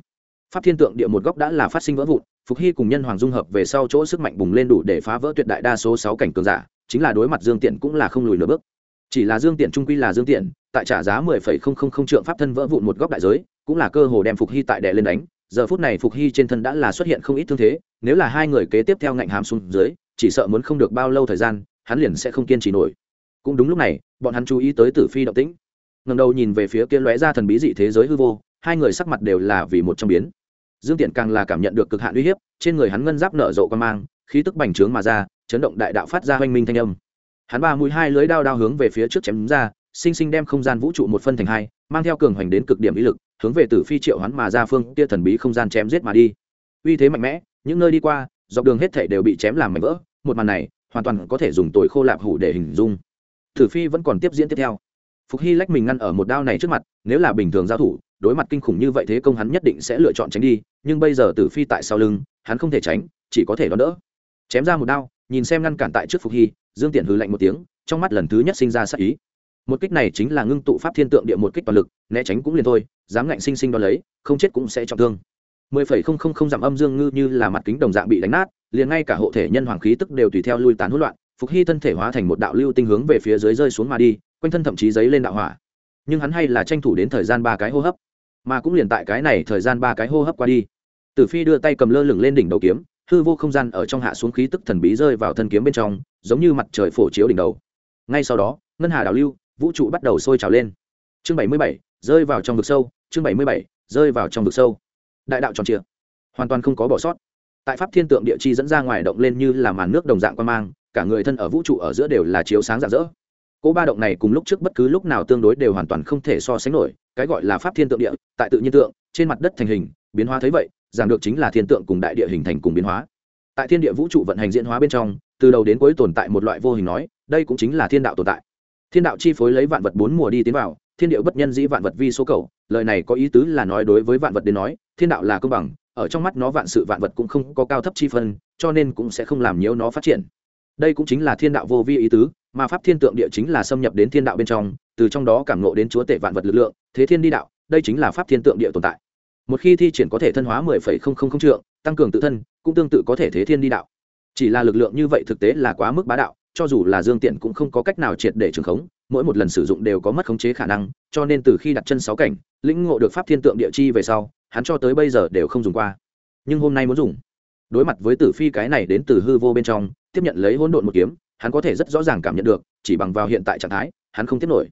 Pháp thiên tượng địa một góc đã là phát sinh vỡ vụn, phục hy cùng nhân hoàng dung hợp về sau chỗ sức mạnh bùng lên đủ để phá vỡ tuyệt đại đa số sáu cảnh cường giả, chính là đối mặt dương tiện cũng là không lùi nửa bước chỉ là dương tiện trung quy là dương tiện, tại trả giá mười phẩy không không không trượng pháp thân vỡ vụn một góc đại giới, cũng là cơ hồ đem phục hy tại đệ lên đánh. Giờ phút này phục hy trên thân đã là xuất hiện không ít thương thế, nếu là hai người kế tiếp theo ngạnh hàm xuống dưới, chỉ sợ muốn không được bao lâu thời gian, hắn liền sẽ không kiên trì nổi. Cũng đúng lúc này, bọn hắn chú ý tới tử phi động tĩnh. Ngầm đầu nhìn về phía kia lóe ra thần bí dị thế giới hư vô, hai người sắc mặt đều là vì một trong biến. Dương tiện càng là cảm nhận được cực hạn uy hiếp, trên người hắn ngân giáp nở rộ quan mang, khí tức bành trướng mà ra, chấn động đại đạo phát ra hoanh minh thanh âm hắn ba mũi hai lưới đao đao hướng về phía trước chém ra, sinh sinh đem không gian vũ trụ một phân thành hai, mang theo cường hoành đến cực điểm ý lực, hướng về tử phi triệu hắn mà ra phương tia thần bí không gian chém giết mà đi. Uy thế mạnh mẽ, những nơi đi qua, dọc đường hết thể đều bị chém làm mảnh vỡ, một màn này, hoàn toàn có thể dùng tồi khô lạp hủ để hình dung. Tử phi vẫn còn tiếp diễn tiếp theo. Phục hy lách mình ngăn ở một đao này trước mặt, nếu là bình thường giao thủ, đối mặt kinh khủng như vậy thế công hắn nhất định sẽ lựa chọn tránh đi, nhưng bây giờ tử phi tại sau lưng, hắn không thể tránh, chỉ có thể đón đỡ. Chém ra một đao, nhìn xem ngăn cản tại trước phục hy dương tiện hư lạnh một tiếng, trong mắt lần thứ nhất sinh ra sắc ý. Một kích này chính là ngưng tụ pháp thiên tượng địa một kích toàn lực, né tránh cũng liền thôi, dám ngạnh sinh sinh đo lấy, không chết cũng sẽ trọng thương. Mười phẩy không không không giảm âm dương ngư như là mặt kính đồng dạng bị đánh nát, liền ngay cả hộ thể nhân hoàng khí tức đều tùy theo lui tán hỗn loạn, phục hy thân thể hóa thành một đạo lưu tinh hướng về phía dưới rơi xuống mà đi, quanh thân thậm chí giấy lên đạo hỏa. Nhưng hắn hay là tranh thủ đến thời gian ba cái hô hấp, mà cũng liền tại cái này thời gian ba cái hô hấp qua đi. Tử phi đưa tay cầm lơ lửng lên đỉnh đầu kiếm hư vô không gian ở trong hạ xuống khí tức thần bí rơi vào thân kiếm bên trong, giống như mặt trời phổ chiếu đỉnh đầu. Ngay sau đó, ngân hà đào lưu, vũ trụ bắt đầu sôi trào lên. Chương bảy mươi bảy, rơi vào trong vực sâu, chương bảy mươi bảy, rơi vào trong vực sâu. Đại đạo tròn trịa, hoàn toàn không có bỏ sót. Tại pháp thiên tượng địa chi dẫn ra ngoài động lên như là màn nước đồng dạng quan mang, cả người thân ở vũ trụ ở giữa đều là chiếu sáng rạng rỡ. Cỗ ba động này cùng lúc trước bất cứ lúc nào tương đối đều hoàn toàn không thể so sánh nổi, cái gọi là pháp thiên tượng địa, tại tự nhiên tượng, trên mặt đất thành hình, biến hóa thấy vậy giảng được chính là thiên tượng cùng đại địa hình thành cùng biến hóa. Tại thiên địa vũ trụ vận hành diễn hóa bên trong, từ đầu đến cuối tồn tại một loại vô hình nói, đây cũng chính là thiên đạo tồn tại. Thiên đạo chi phối lấy vạn vật bốn mùa đi tiến vào, thiên điệu bất nhân dĩ vạn vật vi số cầu, lời này có ý tứ là nói đối với vạn vật đến nói, thiên đạo là công bằng, ở trong mắt nó vạn sự vạn vật cũng không có cao thấp chi phân, cho nên cũng sẽ không làm nhiễu nó phát triển. Đây cũng chính là thiên đạo vô vi ý tứ, mà pháp thiên tượng địa chính là xâm nhập đến thiên đạo bên trong, từ trong đó cảm ngộ đến chúa tể vạn vật lực lượng, thế thiên đi đạo, đây chính là pháp thiên tượng địa tồn tại một khi thi triển có thể thân hóa mười phẩy không không không trượng, tăng cường tự thân, cũng tương tự có thể thế thiên đi đạo. Chỉ là lực lượng như vậy thực tế là quá mức bá đạo, cho dù là dương tiện cũng không có cách nào triệt để trường khống, mỗi một lần sử dụng đều có mất khống chế khả năng, cho nên từ khi đặt chân sáu cảnh, lĩnh ngộ được pháp thiên tượng địa chi về sau, hắn cho tới bây giờ đều không dùng qua. Nhưng hôm nay muốn dùng. Đối mặt với tử phi cái này đến từ hư vô bên trong, tiếp nhận lấy hỗn độn một kiếm, hắn có thể rất rõ ràng cảm nhận được, chỉ bằng vào hiện tại trạng thái, hắn không tiếp nổi.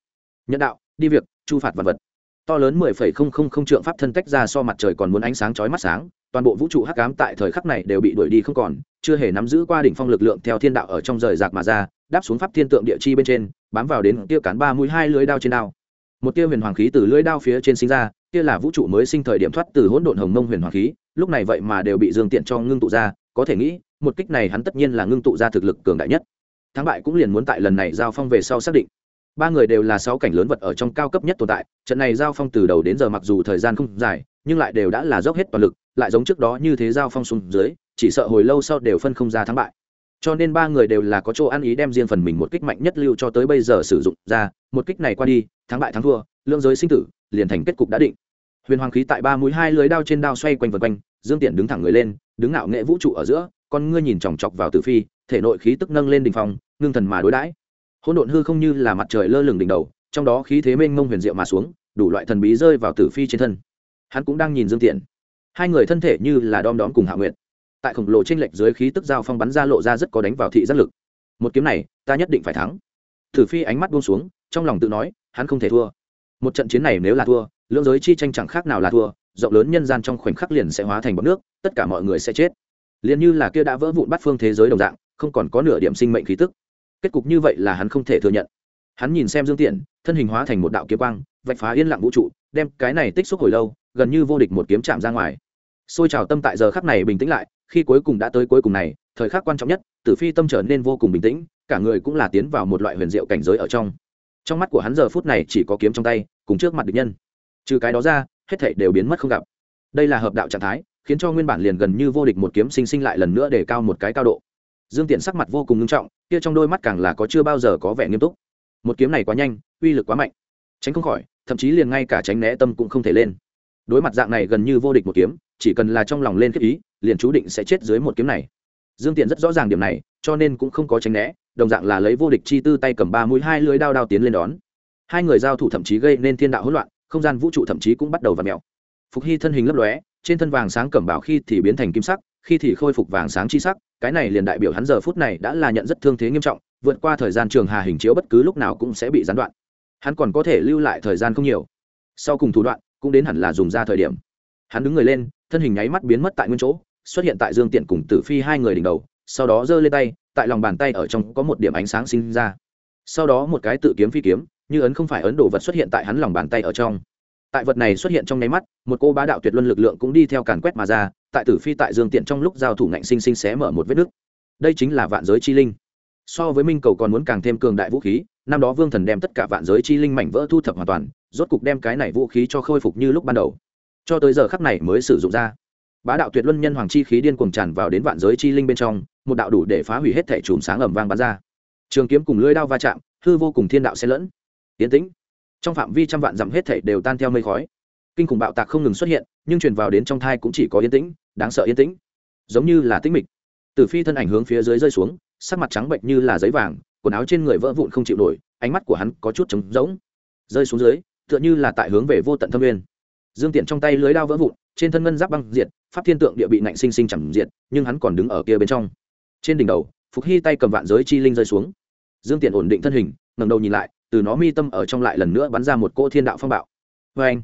Nhận đạo, đi việc, chu phạt vật vật to lớn mười phẩy không không không trượng pháp thân tách ra so mặt trời còn muốn ánh sáng chói mắt sáng, toàn bộ vũ trụ hắc ám tại thời khắc này đều bị đuổi đi không còn, chưa hề nắm giữ qua đỉnh phong lực lượng theo thiên đạo ở trong rời rạc mà ra, đáp xuống pháp thiên tượng địa chi bên trên, bám vào đến tiêu cán ba mũi hai lưới đao trên đao. Một tia huyền hoàng khí từ lưỡi đao phía trên sinh ra, kia là vũ trụ mới sinh thời điểm thoát từ hỗn độn hồng mông huyền hoàng khí, lúc này vậy mà đều bị dương tiện cho ngưng tụ ra, có thể nghĩ, một kích này hắn tất nhiên là ngưng tụ ra thực lực cường đại nhất. Thắng bại cũng liền muốn tại lần này giao phong về sau xác định ba người đều là sáu cảnh lớn vật ở trong cao cấp nhất tồn tại, trận này giao phong từ đầu đến giờ mặc dù thời gian không dài, nhưng lại đều đã là dốc hết toàn lực, lại giống trước đó như thế giao phong xuống dưới, chỉ sợ hồi lâu sau đều phân không ra thắng bại. Cho nên ba người đều là có chỗ ăn ý đem riêng phần mình một kích mạnh nhất lưu cho tới bây giờ sử dụng ra, một kích này qua đi, thắng bại thắng thua lương giới sinh tử, liền thành kết cục đã định. Huyền hoàng khí tại ba mũi hai lưới đao trên đao xoay quanh vần quanh, dương tiện đứng thẳng người lên, đứng ngạo nghệ vũ trụ ở giữa, con ngươi nhìn chòng chọc vào tử phi, thể nội khí tức nâng lên đỉnh phòng ngưng thần mà đối đãi hỗn độn hư không như là mặt trời lơ lửng đỉnh đầu, trong đó khí thế mênh mông huyền diệu mà xuống, đủ loại thần bí rơi vào tử phi trên thân. Hắn cũng đang nhìn dương tiện. Hai người thân thể như là đom đóm cùng hạ nguyện tại khổng lồ trên lệch dưới khí tức dao phong bắn ra lộ ra rất có đánh vào thị giác lực. Một kiếm này, ta nhất định phải thắng. Tử phi ánh mắt buông xuống, trong lòng tự nói, hắn không thể thua. Một trận chiến này nếu là thua, lưỡng giới chi tranh chẳng khác nào là thua, rộng lớn nhân gian trong khoảnh khắc liền sẽ hóa thành bọc nước, tất cả mọi người sẽ chết. Liền như là kia đã vỡ vụn bắt phương thế giới đồng dạng, không còn có nửa điểm sinh mệnh khí tức kết cục như vậy là hắn không thể thừa nhận. Hắn nhìn xem dương tiện thân hình hóa thành một đạo kiếm quang, vạch phá yên lặng vũ trụ, đem cái này tích xúc hồi lâu, gần như vô địch một kiếm chạm ra ngoài. Xôi trào tâm tại giờ khắc này bình tĩnh lại, khi cuối cùng đã tới cuối cùng này, thời khắc quan trọng nhất, tử phi tâm trở nên vô cùng bình tĩnh, cả người cũng là tiến vào một loại huyền diệu cảnh giới ở trong. Trong mắt của hắn giờ phút này chỉ có kiếm trong tay, cùng trước mặt địch nhân. Trừ cái đó ra, hết thảy đều biến mất không gặp. Đây là hợp đạo trạng thái, khiến cho nguyên bản liền gần như vô địch một kiếm sinh sinh lại lần nữa để cao một cái cao độ dương tiện sắc mặt vô cùng nghiêm trọng, kia trong đôi mắt càng là có chưa bao giờ có vẻ nghiêm túc. Một kiếm này quá nhanh, uy lực quá mạnh. Tránh không khỏi, thậm chí liền ngay cả tránh né tâm cũng không thể lên. Đối mặt dạng này gần như vô địch một kiếm, chỉ cần là trong lòng lên kết ý, liền chú định sẽ chết dưới một kiếm này. Dương tiện rất rõ ràng điểm này, cho nên cũng không có tránh né, đồng dạng là lấy vô địch chi tư tay cầm ba mũi hai lưới đao đao tiến lên đón. Hai người giao thủ thậm chí gây nên thiên đạo hỗn loạn, không gian vũ trụ thậm chí cũng bắt đầu v ặ mẹo phục hy thân hình lấp lóe, trên thân vàng sáng cẩm bảo khi thì biến thành kim sắc, khi thì khôi phục vàng sáng chi sắc cái này liền đại biểu hắn giờ phút này đã là nhận rất thương thế nghiêm trọng, vượt qua thời gian trường hà hình chiếu bất cứ lúc nào cũng sẽ bị gián đoạn. Hắn còn có thể lưu lại thời gian không nhiều. Sau cùng thủ đoạn, cũng đến hẳn là dùng ra thời điểm. Hắn đứng người lên, thân hình nháy mắt biến mất tại nguyên chỗ, xuất hiện tại dương tiện cùng tử phi hai người đỉnh đầu, sau đó giơ lên tay, tại lòng bàn tay ở trong có một điểm ánh sáng sinh ra. Sau đó một cái tự kiếm phi kiếm, như ấn không phải ấn đồ vật xuất hiện tại hắn lòng bàn tay ở trong. Tại vật này xuất hiện trong nháy mắt, một cô bá đạo tuyệt luân lực lượng cũng đi theo càn quét mà ra tại tử phi tại dương tiện trong lúc giao thủ ngạnh sinh sinh xé mở một vết nứt. Đây chính là vạn giới chi linh. So với minh cầu còn muốn càng thêm cường đại vũ khí, năm đó vương thần đem tất cả vạn giới chi linh mảnh vỡ thu thập hoàn toàn, rốt cục đem cái này vũ khí cho khôi phục như lúc ban đầu. Cho tới giờ khắc này mới sử dụng ra. Bá đạo tuyệt luân nhân hoàng chi khí điên cuồng tràn vào đến vạn giới chi linh bên trong, một đạo đủ để phá hủy hết thể chùm sáng ẩm vang bắn ra. Trường kiếm cùng lưỡi đao va chạm, hư vô cùng thiên đạo xen lẫn. Tiến tĩnh. Trong phạm vi trăm vạn dặm hết thể đều tan theo mây khói. Kinh khủng bạo tạc không ngừng xuất hiện, nhưng truyền vào đến trong thai cũng chỉ có yên tĩnh đáng sợ yên tĩnh. Giống như là tĩnh mịch. Từ phi thân ảnh hướng phía dưới rơi xuống, sắc mặt trắng bệnh như là giấy vàng, quần áo trên người vỡ vụn không chịu nổi, ánh mắt của hắn có chút trống rỗng. Rơi xuống dưới, tựa như là tại hướng về vô tận thâm nguyên. Dương tiện trong tay lưới đao vỡ vụn, trên thân ngân giáp băng diệt, pháp thiên tượng địa bị nạnh sinh sinh chẳng diệt, nhưng hắn còn đứng ở kia bên trong. Trên đỉnh đầu, phục hy tay cầm vạn giới chi linh rơi xuống. Dương tiện ổn định thân hình, ngẩng đầu nhìn lại, từ nó mi tâm ở trong lại lần nữa bắn ra một cỗ thiên đạo phong bạo. Vê anh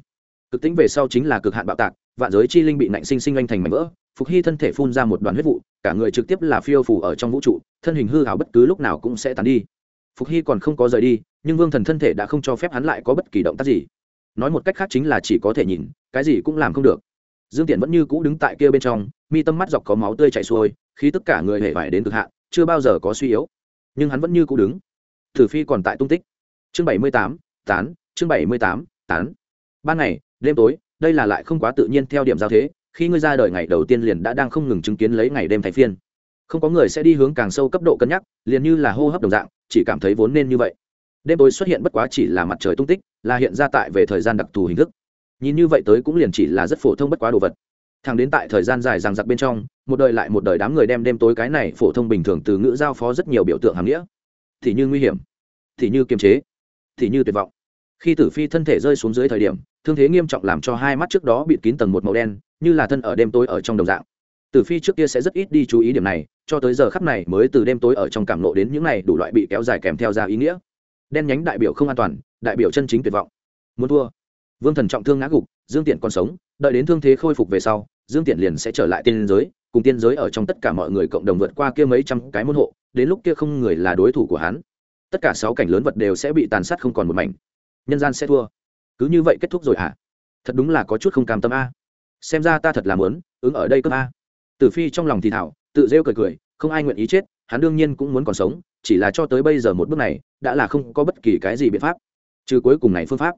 cực tính về sau chính là cực hạn bạo tạc vạn giới chi linh bị nạnh sinh sinh anh thành mảnh vỡ, phục hy thân thể phun ra một đoàn huyết vụ, cả người trực tiếp là phiêu phủ ở trong vũ trụ, thân hình hư hảo bất cứ lúc nào cũng sẽ tàn đi. Phục hy còn không có rời đi, nhưng vương thần thân thể đã không cho phép hắn lại có bất kỳ động tác gì. Nói một cách khác chính là chỉ có thể nhìn, cái gì cũng làm không được. Dương tiện vẫn như cũ đứng tại kia bên trong, mi tâm mắt dọc có máu tươi chảy xuôi khi tất cả người hề vải đến cực hạn, chưa bao giờ có suy yếu. Nhưng hắn vẫn như cũ đứng. Thử phi còn tại tung tích. Chương bảy mươi tám, tán, chương bảy mươi tám, tán. Ban ngày, đêm tối đây là lại không quá tự nhiên theo điểm giao thế, khi ngươi ra đời ngày đầu tiên liền đã đang không ngừng chứng kiến lấy ngày đêm thay phiên. Không có người sẽ đi hướng càng sâu cấp độ cân nhắc, liền như là hô hấp đồng dạng, chỉ cảm thấy vốn nên như vậy. Đêm tối xuất hiện bất quá chỉ là mặt trời tung tích, là hiện ra tại về thời gian đặc thù hình thức. Nhìn như vậy tới cũng liền chỉ là rất phổ thông bất quá đồ vật. Thẳng đến tại thời gian dài rằng giặc bên trong, một đời lại một đời đám người đem đêm tối cái này phổ thông bình thường từ ngữ giao phó rất nhiều biểu tượng hàm nghĩa. Thì như nguy hiểm, thì như kiềm chế, thì như tuyệt vọng khi tử phi thân thể rơi xuống dưới thời điểm, thương thế nghiêm trọng làm cho hai mắt trước đó bịt kín tầng một màu đen, như là thân ở đêm tối ở trong đồng dạng. Tử phi trước kia sẽ rất ít đi chú ý điểm này, cho tới giờ khắp này mới từ đêm tối ở trong cảm lộ đến những này đủ loại bị kéo dài kèm theo ra ý nghĩa. Đen nhánh đại biểu không an toàn, đại biểu chân chính tuyệt vọng. Muốn thua. Vương thần trọng thương ngã gục, dương tiện còn sống, đợi đến thương thế khôi phục về sau, dương tiện liền sẽ trở lại tiên giới, cùng tiên giới ở trong tất cả mọi người cộng đồng vượt qua kia mấy trăm cái môn hộ, đến lúc kia không người là đối thủ của hắn. Tất cả sáu cảnh lớn vật đều sẽ bị tàn sát không còn một mảnh nhân gian sẽ thua. Cứ như vậy kết thúc rồi hả? Thật đúng là có chút không cam tâm a. Xem ra ta thật là muốn ứng ở đây cơ a tử phi trong lòng thì thảo, tự rêu cười cười, không ai nguyện ý chết, hắn đương nhiên cũng muốn còn sống, chỉ là cho tới bây giờ một bước này, đã là không có bất kỳ cái gì biện pháp. Trừ cuối cùng này phương pháp.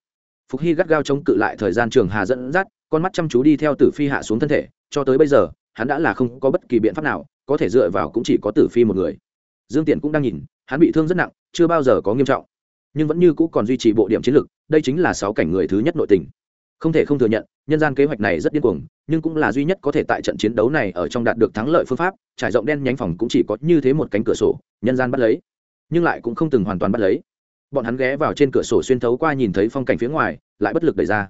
Phục hy gắt gao chống cự lại thời gian trường hà dẫn dắt, con mắt chăm chú đi theo tử phi hạ xuống thân thể, cho tới bây giờ, hắn đã là không có bất kỳ biện pháp nào, có thể dựa vào cũng chỉ có tử phi một người. Dương tiện cũng đang nhìn, hắn bị thương rất nặng, chưa bao giờ có nghiêm trọng nhưng vẫn như cũ còn duy trì bộ điểm chiến lược, đây chính là sáu cảnh người thứ nhất nội tình. Không thể không thừa nhận, nhân gian kế hoạch này rất điên cuồng, nhưng cũng là duy nhất có thể tại trận chiến đấu này ở trong đạt được thắng lợi phương pháp, trải rộng đen nhánh phòng cũng chỉ có như thế một cánh cửa sổ, nhân gian bắt lấy. Nhưng lại cũng không từng hoàn toàn bắt lấy. Bọn hắn ghé vào trên cửa sổ xuyên thấu qua nhìn thấy phong cảnh phía ngoài, lại bất lực đẩy ra.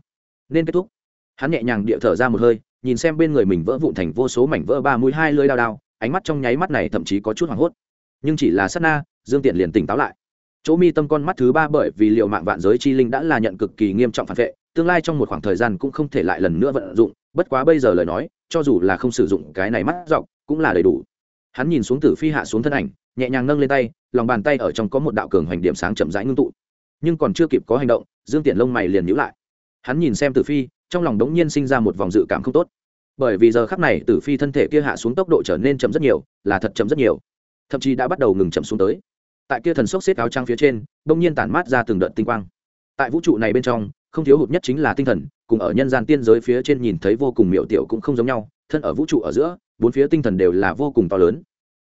Nên kết thúc. Hắn nhẹ nhàng địa thở ra một hơi, nhìn xem bên người mình vỡ vụn thành vô số mảnh vỡ ba mũi hai lưới đao đao, ánh mắt trong nháy mắt này thậm chí có chút hoảng hốt. Nhưng chỉ là sát na, dương tiện liền tỉnh táo lại chỗ mi tâm con mắt thứ ba bởi vì liệu mạng vạn giới chi linh đã là nhận cực kỳ nghiêm trọng phản vệ, tương lai trong một khoảng thời gian cũng không thể lại lần nữa vận dụng, bất quá bây giờ lời nói, cho dù là không sử dụng cái này mắt dọc, cũng là đầy đủ. Hắn nhìn xuống tử phi hạ xuống thân ảnh, nhẹ nhàng nâng lên tay, lòng bàn tay ở trong có một đạo cường hoành điểm sáng chậm rãi ngưng tụ. Nhưng còn chưa kịp có hành động, dương tiện lông mày liền nhíu lại. Hắn nhìn xem tử phi, trong lòng đống nhiên sinh ra một vòng dự cảm không tốt. Bởi vì giờ khắc này tử phi thân thể kia hạ xuống tốc độ trở nên chậm rất nhiều, là thật chậm rất nhiều. Thậm chí đã bắt đầu ngừng chậm xuống tới tại kia thần sốc xếp áo trang phía trên, bỗng nhiên tản mát ra từng đợt tinh quang. Tại vũ trụ này bên trong, không thiếu hụt nhất chính là tinh thần, cùng ở nhân gian tiên giới phía trên nhìn thấy vô cùng miệu tiểu cũng không giống nhau, thân ở vũ trụ ở giữa, bốn phía tinh thần đều là vô cùng to lớn,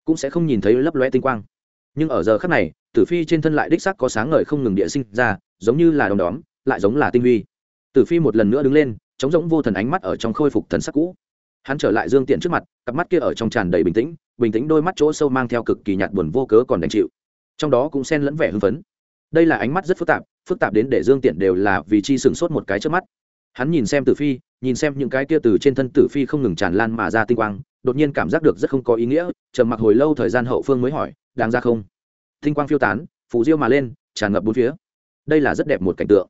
cũng sẽ không nhìn thấy lấp lóe tinh quang. Nhưng ở giờ khắc này, tử phi trên thân lại đích sắc có sáng ngời không ngừng địa sinh ra, giống như là đom đóm, lại giống là tinh huy. Tử phi một lần nữa đứng lên, chống giống vô thần ánh mắt ở trong khôi phục thần sắc cũ. Hắn trở lại dương tiện trước mặt, cặp mắt kia ở trong tràn đầy bình tĩnh bình tĩnh đôi mắt chỗ sâu mang theo cực kỳ nhạt buồn vô cớ còn đành chịu trong đó cũng xen lẫn vẻ hưng phấn. Đây là ánh mắt rất phức tạp phức tạp đến để dương tiện đều là vì chi sửng sốt một cái trước mắt. Hắn nhìn xem tử phi, nhìn xem những cái kia từ trên thân tử phi không ngừng tràn lan mà ra tinh quang, đột nhiên cảm giác được rất không có ý nghĩa, trầm mặc hồi lâu thời gian hậu phương mới hỏi, đáng ra không? Tinh quang phiêu tán, phù diêu mà lên, tràn ngập bốn phía. Đây là rất đẹp một cảnh tượng.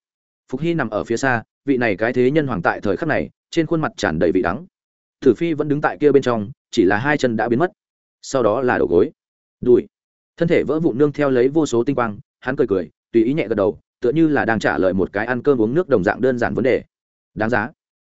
Phục hy nằm ở phía xa, vị này cái thế nhân hoàng tại thời khắc này, trên khuôn mặt tràn đầy vị đắng. Tử phi vẫn đứng tại kia bên trong, chỉ là hai chân đã biến mất. Sau đó là đầu gối. Đùi thân thể vỡ vụn nương theo lấy vô số tinh quang, hắn cười cười, tùy ý nhẹ gật đầu, tựa như là đang trả lời một cái ăn cơm uống nước đồng dạng đơn giản vấn đề. Đáng giá.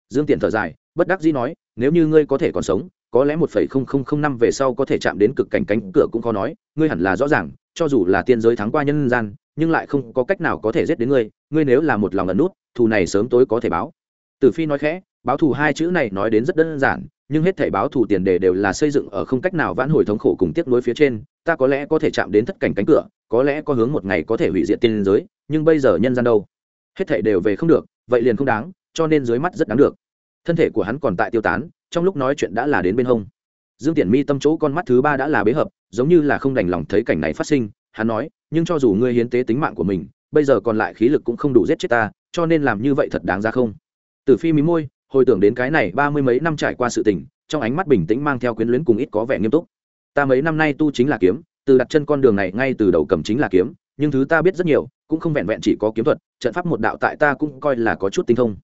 Dương tiện thở dài, bất đắc dĩ nói, nếu như ngươi có thể còn sống, có lẽ một phẩy không không không năm về sau có thể chạm đến cực cảnh cánh cửa cũng khó nói, ngươi hẳn là rõ ràng, cho dù là tiên giới thắng qua nhân gian, nhưng lại không có cách nào có thể giết đến ngươi ngươi nếu là một lòng ẩn nút, thù này sớm tối có thể báo. Tử phi nói khẽ, báo thù hai chữ này nói đến rất đơn giản nhưng hết thể báo thù tiền đề đều là xây dựng ở không cách nào vãn hồi thống khổ cùng tiếc nuối phía trên, ta có lẽ có thể chạm đến thất cảnh cánh cửa, có lẽ có hướng một ngày có thể hủy diệt tiên giới, nhưng bây giờ nhân gian đâu? Hết thể đều về không được, vậy liền không đáng, cho nên dưới mắt rất đáng được. Thân thể của hắn còn tại tiêu tán, trong lúc nói chuyện đã là đến bên hông. Dương tiễn mi tâm chỗ con mắt thứ ba đã là bế hợp, giống như là không đành lòng thấy cảnh này phát sinh, hắn nói, nhưng cho dù ngươi hiến tế tính mạng của mình, bây giờ còn lại khí lực cũng không đủ giết chết ta, cho nên làm như vậy thật đáng ra không? Tử phi mí môi hồi tưởng đến cái này ba mươi mấy năm trải qua sự tình, trong ánh mắt bình tĩnh mang theo quyến luyến cùng ít có vẻ nghiêm túc. Ta mấy năm nay tu chính là kiếm, từ đặt chân con đường này ngay từ đầu cầm chính là kiếm, nhưng thứ ta biết rất nhiều, cũng không vẹn vẹn chỉ có kiếm thuật, trận pháp một đạo tại ta cũng coi là có chút tinh thông.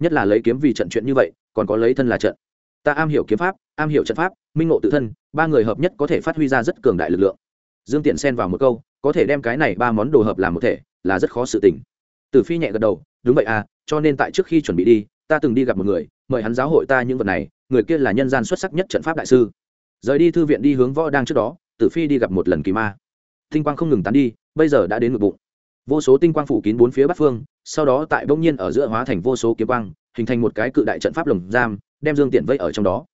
Nhất là lấy kiếm vì trận chuyện như vậy, còn có lấy thân là trận. Ta am hiểu kiếm pháp, am hiểu trận pháp, minh ngộ tự thân, ba người hợp nhất có thể phát huy ra rất cường đại lực lượng. Dương tiện xen vào một câu, có thể đem cái này ba món đồ hợp làm một thể, là rất khó sự tình. Tử phi nhẹ gật đầu, đúng vậy à cho nên tại trước khi chuẩn bị đi ta từng đi gặp một người, mời hắn giáo hội ta những vật này, người kia là nhân gian xuất sắc nhất trận pháp đại sư. Rời đi thư viện đi hướng võ đang trước đó, tử phi đi gặp một lần kỳ ma. Tinh quang không ngừng tán đi, bây giờ đã đến ngực bụng. Vô số tinh quang phủ kín bốn phía bắc phương, sau đó tại bỗng nhiên ở giữa hóa thành vô số kiếm quang, hình thành một cái cự đại trận pháp lồng giam, đem dương tiện vây ở trong đó.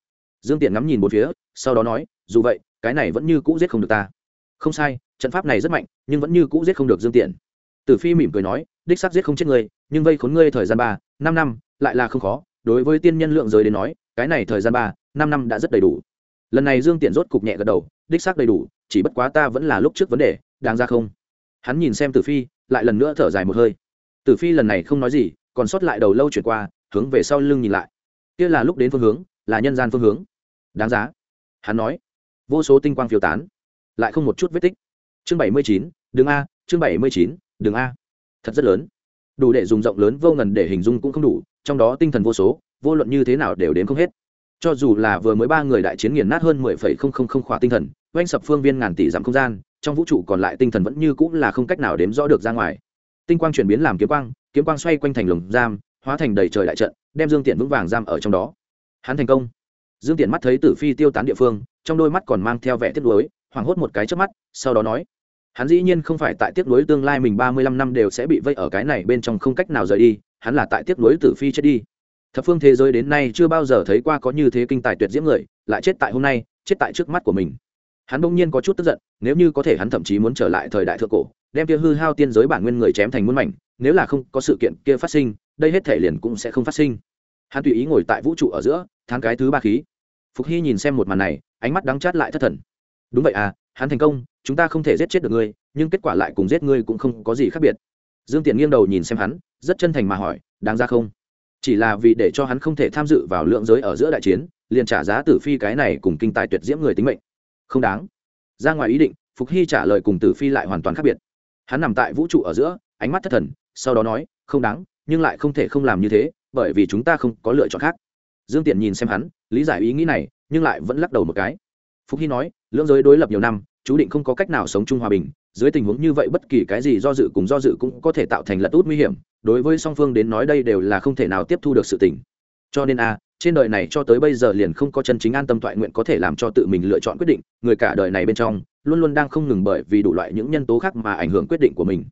Dương tiện ngắm nhìn bốn phía, sau đó nói, dù vậy, cái này vẫn như cũ giết không được ta. Không sai, trận pháp này rất mạnh, nhưng vẫn như cũ giết không được dương tiện. Tử phi mỉm cười nói, đích xác giết không chết ngươi, nhưng vây khốn ngươi thời gian ba, năm năm lại là không khó, đối với tiên nhân lượng giới đến nói, cái này thời gian ba, năm năm đã rất đầy đủ. Lần này dương tiện rốt cục nhẹ gật đầu, đích xác đầy đủ, chỉ bất quá ta vẫn là lúc trước vấn đề, đáng ra không? Hắn nhìn xem tử phi, lại lần nữa thở dài một hơi. Tử phi lần này không nói gì, còn sót lại đầu lâu chuyển qua, hướng về sau lưng nhìn lại. Kia là lúc đến phương hướng, là nhân gian phương hướng. Đáng giá. Hắn nói. Vô số tinh quang phiêu tán. Lại không một chút vết tích. Chương bảy mươi chín đường a, chương bảy mươi chín đường a. Thật rất lớn. Đủ để dùng rộng lớn vô ngần để hình dung cũng không đủ trong đó tinh thần vô số, vô luận như thế nào đều đến không hết. Cho dù là vừa mới ba người đại chiến nghiền nát hơn mười phẩy không không không khỏa tinh thần, oanh sập phương viên ngàn tỷ dặm không gian, trong vũ trụ còn lại tinh thần vẫn như cũng là không cách nào đếm rõ được ra ngoài. Tinh quang chuyển biến làm kiếm quang kiếm quang xoay quanh thành lồng giam, hóa thành đầy trời đại trận, đem dương tiện vững vàng giam ở trong đó. Hắn thành công. Dương tiện mắt thấy tử phi tiêu tán địa phương, trong đôi mắt còn mang theo vẻ tiếc nuối, hoảng hốt một cái trước mắt, sau đó nói, hắn dĩ nhiên không phải tại tiếc nuối tương lai mình ba mươi lăm năm đều sẽ bị vây ở cái này bên trong không cách nào rời đi hắn là tại tiếc nuối tử phi chết đi. Thập phương thế giới đến nay chưa bao giờ thấy qua có như thế kinh tài tuyệt diễm người, lại chết tại hôm nay, chết tại trước mắt của mình. Hắn bỗng nhiên có chút tức giận, nếu như có thể hắn thậm chí muốn trở lại thời đại thượng cổ, đem kia hư hao tiên giới bản nguyên người chém thành muôn mảnh, nếu là không có sự kiện kia phát sinh, đây hết thể liền cũng sẽ không phát sinh. Hắn tùy ý ngồi tại vũ trụ ở giữa tháng cái thứ ba khí. Phục hy nhìn xem một màn này, ánh mắt đắng chát lại thất thần. Đúng vậy à hắn thành công, chúng ta không thể giết chết được ngươi, nhưng kết quả lại cùng giết ngươi cũng không có gì khác biệt dương tiện nghiêng đầu nhìn xem hắn, rất chân thành mà hỏi, đáng ra không? Chỉ là vì để cho hắn không thể tham dự vào lượng giới ở giữa đại chiến, liền trả giá tử phi cái này cùng kinh tài tuyệt diễm người tính mệnh. Không đáng. Ra ngoài ý định, phục hy trả lời cùng tử phi lại hoàn toàn khác biệt. Hắn nằm tại vũ trụ ở giữa, ánh mắt thất thần, sau đó nói, không đáng, nhưng lại không thể không làm như thế, bởi vì chúng ta không có lựa chọn khác. Dương tiện nhìn xem hắn, lý giải ý nghĩ này, nhưng lại vẫn lắc đầu một cái. Phục hy nói lưỡng giới đối lập nhiều năm, chú định không có cách nào sống chung hòa bình dưới tình huống như vậy, bất kỳ cái gì do dự cùng do dự cũng có thể tạo thành lật út nguy hiểm. Đối với song phương đến nói đây đều là không thể nào tiếp thu được sự tình. Cho nên a, trên đời này cho tới bây giờ liền không có chân chính an tâm thoại nguyện có thể làm cho tự mình lựa chọn quyết định. Người cả đời này bên trong, luôn luôn đang không ngừng bởi vì đủ loại những nhân tố khác mà ảnh hưởng quyết định của mình.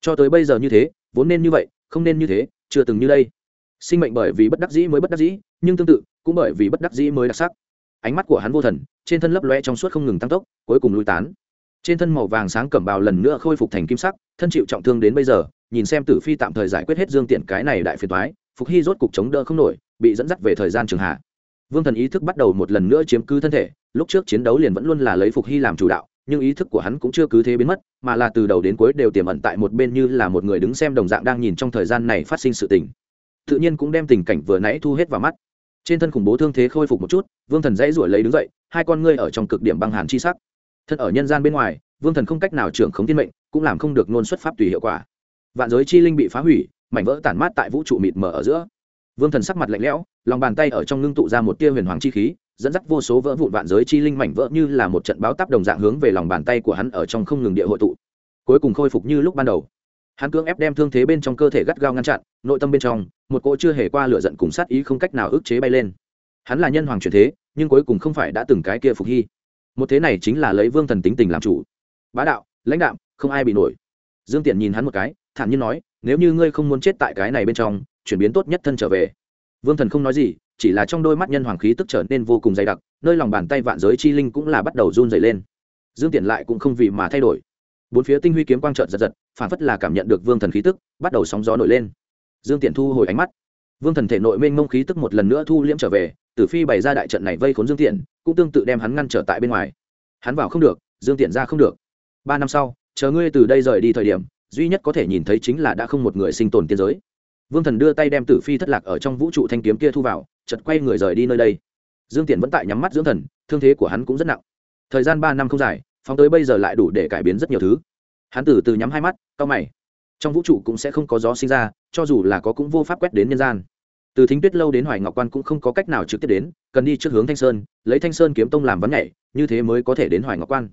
Cho tới bây giờ như thế, vốn nên như vậy, không nên như thế, chưa từng như đây. Sinh mệnh bởi vì bất đắc dĩ mới bất đắc dĩ, nhưng tương tự, cũng bởi vì bất đắc dĩ mới đặc sắc. Ánh mắt của hắn vô thần, trên thân lấp loe trong suốt không ngừng tăng tốc, cuối cùng lui tán trên thân màu vàng sáng cẩm bào lần nữa khôi phục thành kim sắc, thân chịu trọng thương đến bây giờ, nhìn xem tử phi tạm thời giải quyết hết dương tiện cái này đại phiền thoái phục hy rốt cục chống đỡ không nổi, bị dẫn dắt về thời gian trường hạ. Vương thần ý thức bắt đầu một lần nữa chiếm cứ thân thể, lúc trước chiến đấu liền vẫn luôn là lấy phục hy làm chủ đạo, nhưng ý thức của hắn cũng chưa cứ thế biến mất, mà là từ đầu đến cuối đều tiềm ẩn tại một bên như là một người đứng xem đồng dạng đang nhìn trong thời gian này phát sinh sự tình. Tự nhiên cũng đem tình cảnh vừa nãy thu hết vào mắt. Trên thân khủng bố thương thế khôi phục một chút, vương thần dãy ruổi lấy đứng dậy, hai con ngươi ở trong cực điểm băng hàn chi sắc thân ở nhân gian bên ngoài, vương thần không cách nào trưởng khống tiên mệnh, cũng làm không được nôn xuất pháp tùy hiệu quả. Vạn giới chi linh bị phá hủy, mảnh vỡ tản mát tại vũ trụ mịt mờ ở giữa. Vương thần sắc mặt lạnh lẽo, lòng bàn tay ở trong ngưng tụ ra một tia huyền hoàng chi khí, dẫn dắt vô số vỡ vụn vạn giới chi linh mảnh vỡ như là một trận báo táp đồng dạng hướng về lòng bàn tay của hắn ở trong không ngừng địa hội tụ. Cuối cùng khôi phục như lúc ban đầu. Hắn cưỡng ép đem thương thế bên trong cơ thể gắt gao ngăn chặn, nội tâm bên trong, một cỗ chưa hề qua lửa giận cùng sát ý không cách nào ức chế bay lên. Hắn là nhân hoàng truyền thế, nhưng cuối cùng không phải đã từng cái kia phục hy một thế này chính là lấy vương thần tính tình làm chủ. Bá đạo, lãnh đạo không ai bị nổi. Dương tiện nhìn hắn một cái, thản nhiên nói, nếu như ngươi không muốn chết tại cái này bên trong, chuyển biến tốt nhất thân trở về. Vương thần không nói gì, chỉ là trong đôi mắt nhân hoàng khí tức trở nên vô cùng dày đặc, nơi lòng bàn tay vạn giới chi linh cũng là bắt đầu run dày lên. Dương tiện lại cũng không vì mà thay đổi. Bốn phía tinh huy kiếm quang trợn giật giật, phản phất là cảm nhận được vương thần khí tức, bắt đầu sóng gió nổi lên. Dương tiện thu hồi ánh mắt. Vương thần thể nội mênh mông khí tức một lần nữa thu liễm trở về tử phi bày ra đại trận này vây khốn dương tiện cũng tương tự đem hắn ngăn trở tại bên ngoài. Hắn vào không được, dương tiện ra không được. Ba năm sau, chờ ngươi từ đây rời đi thời điểm, duy nhất có thể nhìn thấy chính là đã không một người sinh tồn tiên giới. Vương thần đưa tay đem tử phi thất lạc ở trong vũ trụ thanh kiếm kia thu vào chật quay người rời đi nơi đây. Dương tiện vẫn tại nhắm mắt dưỡng thần, thương thế của hắn cũng rất nặng. Thời gian ba năm không dài, phóng tới bây giờ lại đủ để cải biến rất nhiều thứ. Hắn từ từ nhắm hai mắt cao mày. Trong vũ trụ cũng sẽ không có gió sinh ra, cho dù là có cũng vô pháp quét đến nhân gian từ thính tuyết lâu đến hoài ngọc quan cũng không có cách nào trực tiếp đến, cần đi trước hướng thanh sơn, lấy thanh sơn kiếm tông làm vấn nhảy, như thế mới có thể đến hoài ngọc quan.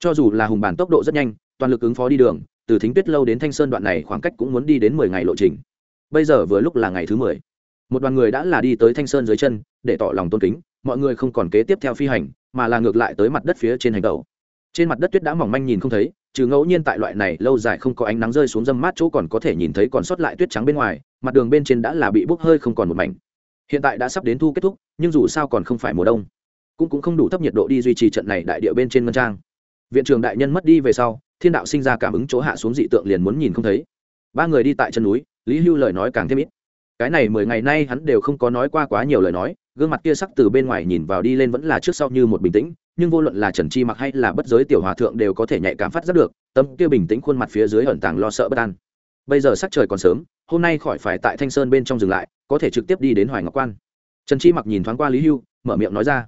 Cho dù là hùng bản tốc độ rất nhanh, toàn lực ứng phó đi đường, từ thính tuyết lâu đến thanh sơn đoạn này khoảng cách cũng muốn đi đến mười ngày lộ trình. Bây giờ vừa lúc là ngày thứ mười. Một đoàn người đã là đi tới thanh sơn dưới chân, để tỏ lòng tôn kính, mọi người không còn kế tiếp theo phi hành, mà là ngược lại tới mặt đất phía trên hành tàu trên mặt đất tuyết đã mỏng manh nhìn không thấy trừ ngẫu nhiên tại loại này lâu dài không có ánh nắng rơi xuống dâm mát chỗ còn có thể nhìn thấy còn sót lại tuyết trắng bên ngoài, mặt đường bên trên đã là bị bốc hơi không còn một mảnh. Hiện tại đã sắp đến thu kết thúc, nhưng dù sao còn không phải mùa đông, cũng cũng không đủ thấp nhiệt độ đi duy trì trận này đại địa bên trên ngân trang. Viện trường đại nhân mất đi về sau, thiên đạo sinh ra cảm ứng chỗ hạ xuống dị tượng liền muốn nhìn không thấy. Ba người đi tại chân núi, lý hưu lời nói càng thêm ít. Cái này mười ngày nay hắn đều không có nói qua quá nhiều lời nói, gương mặt kia sắc từ bên ngoài nhìn vào đi lên vẫn là trước sau như một bình tĩnh nhưng vô luận là trần chi mặc hay là bất giới tiểu hòa thượng đều có thể nhạy cảm phát giác được tâm kia bình tĩnh khuôn mặt phía dưới ẩn tàng lo sợ bất an. Bây giờ sắc trời còn sớm, hôm nay khỏi phải tại thanh sơn bên trong dừng lại, có thể trực tiếp đi đến hoài ngọc quan. Trần chi mặc nhìn thoáng qua lý hưu, mở miệng nói ra.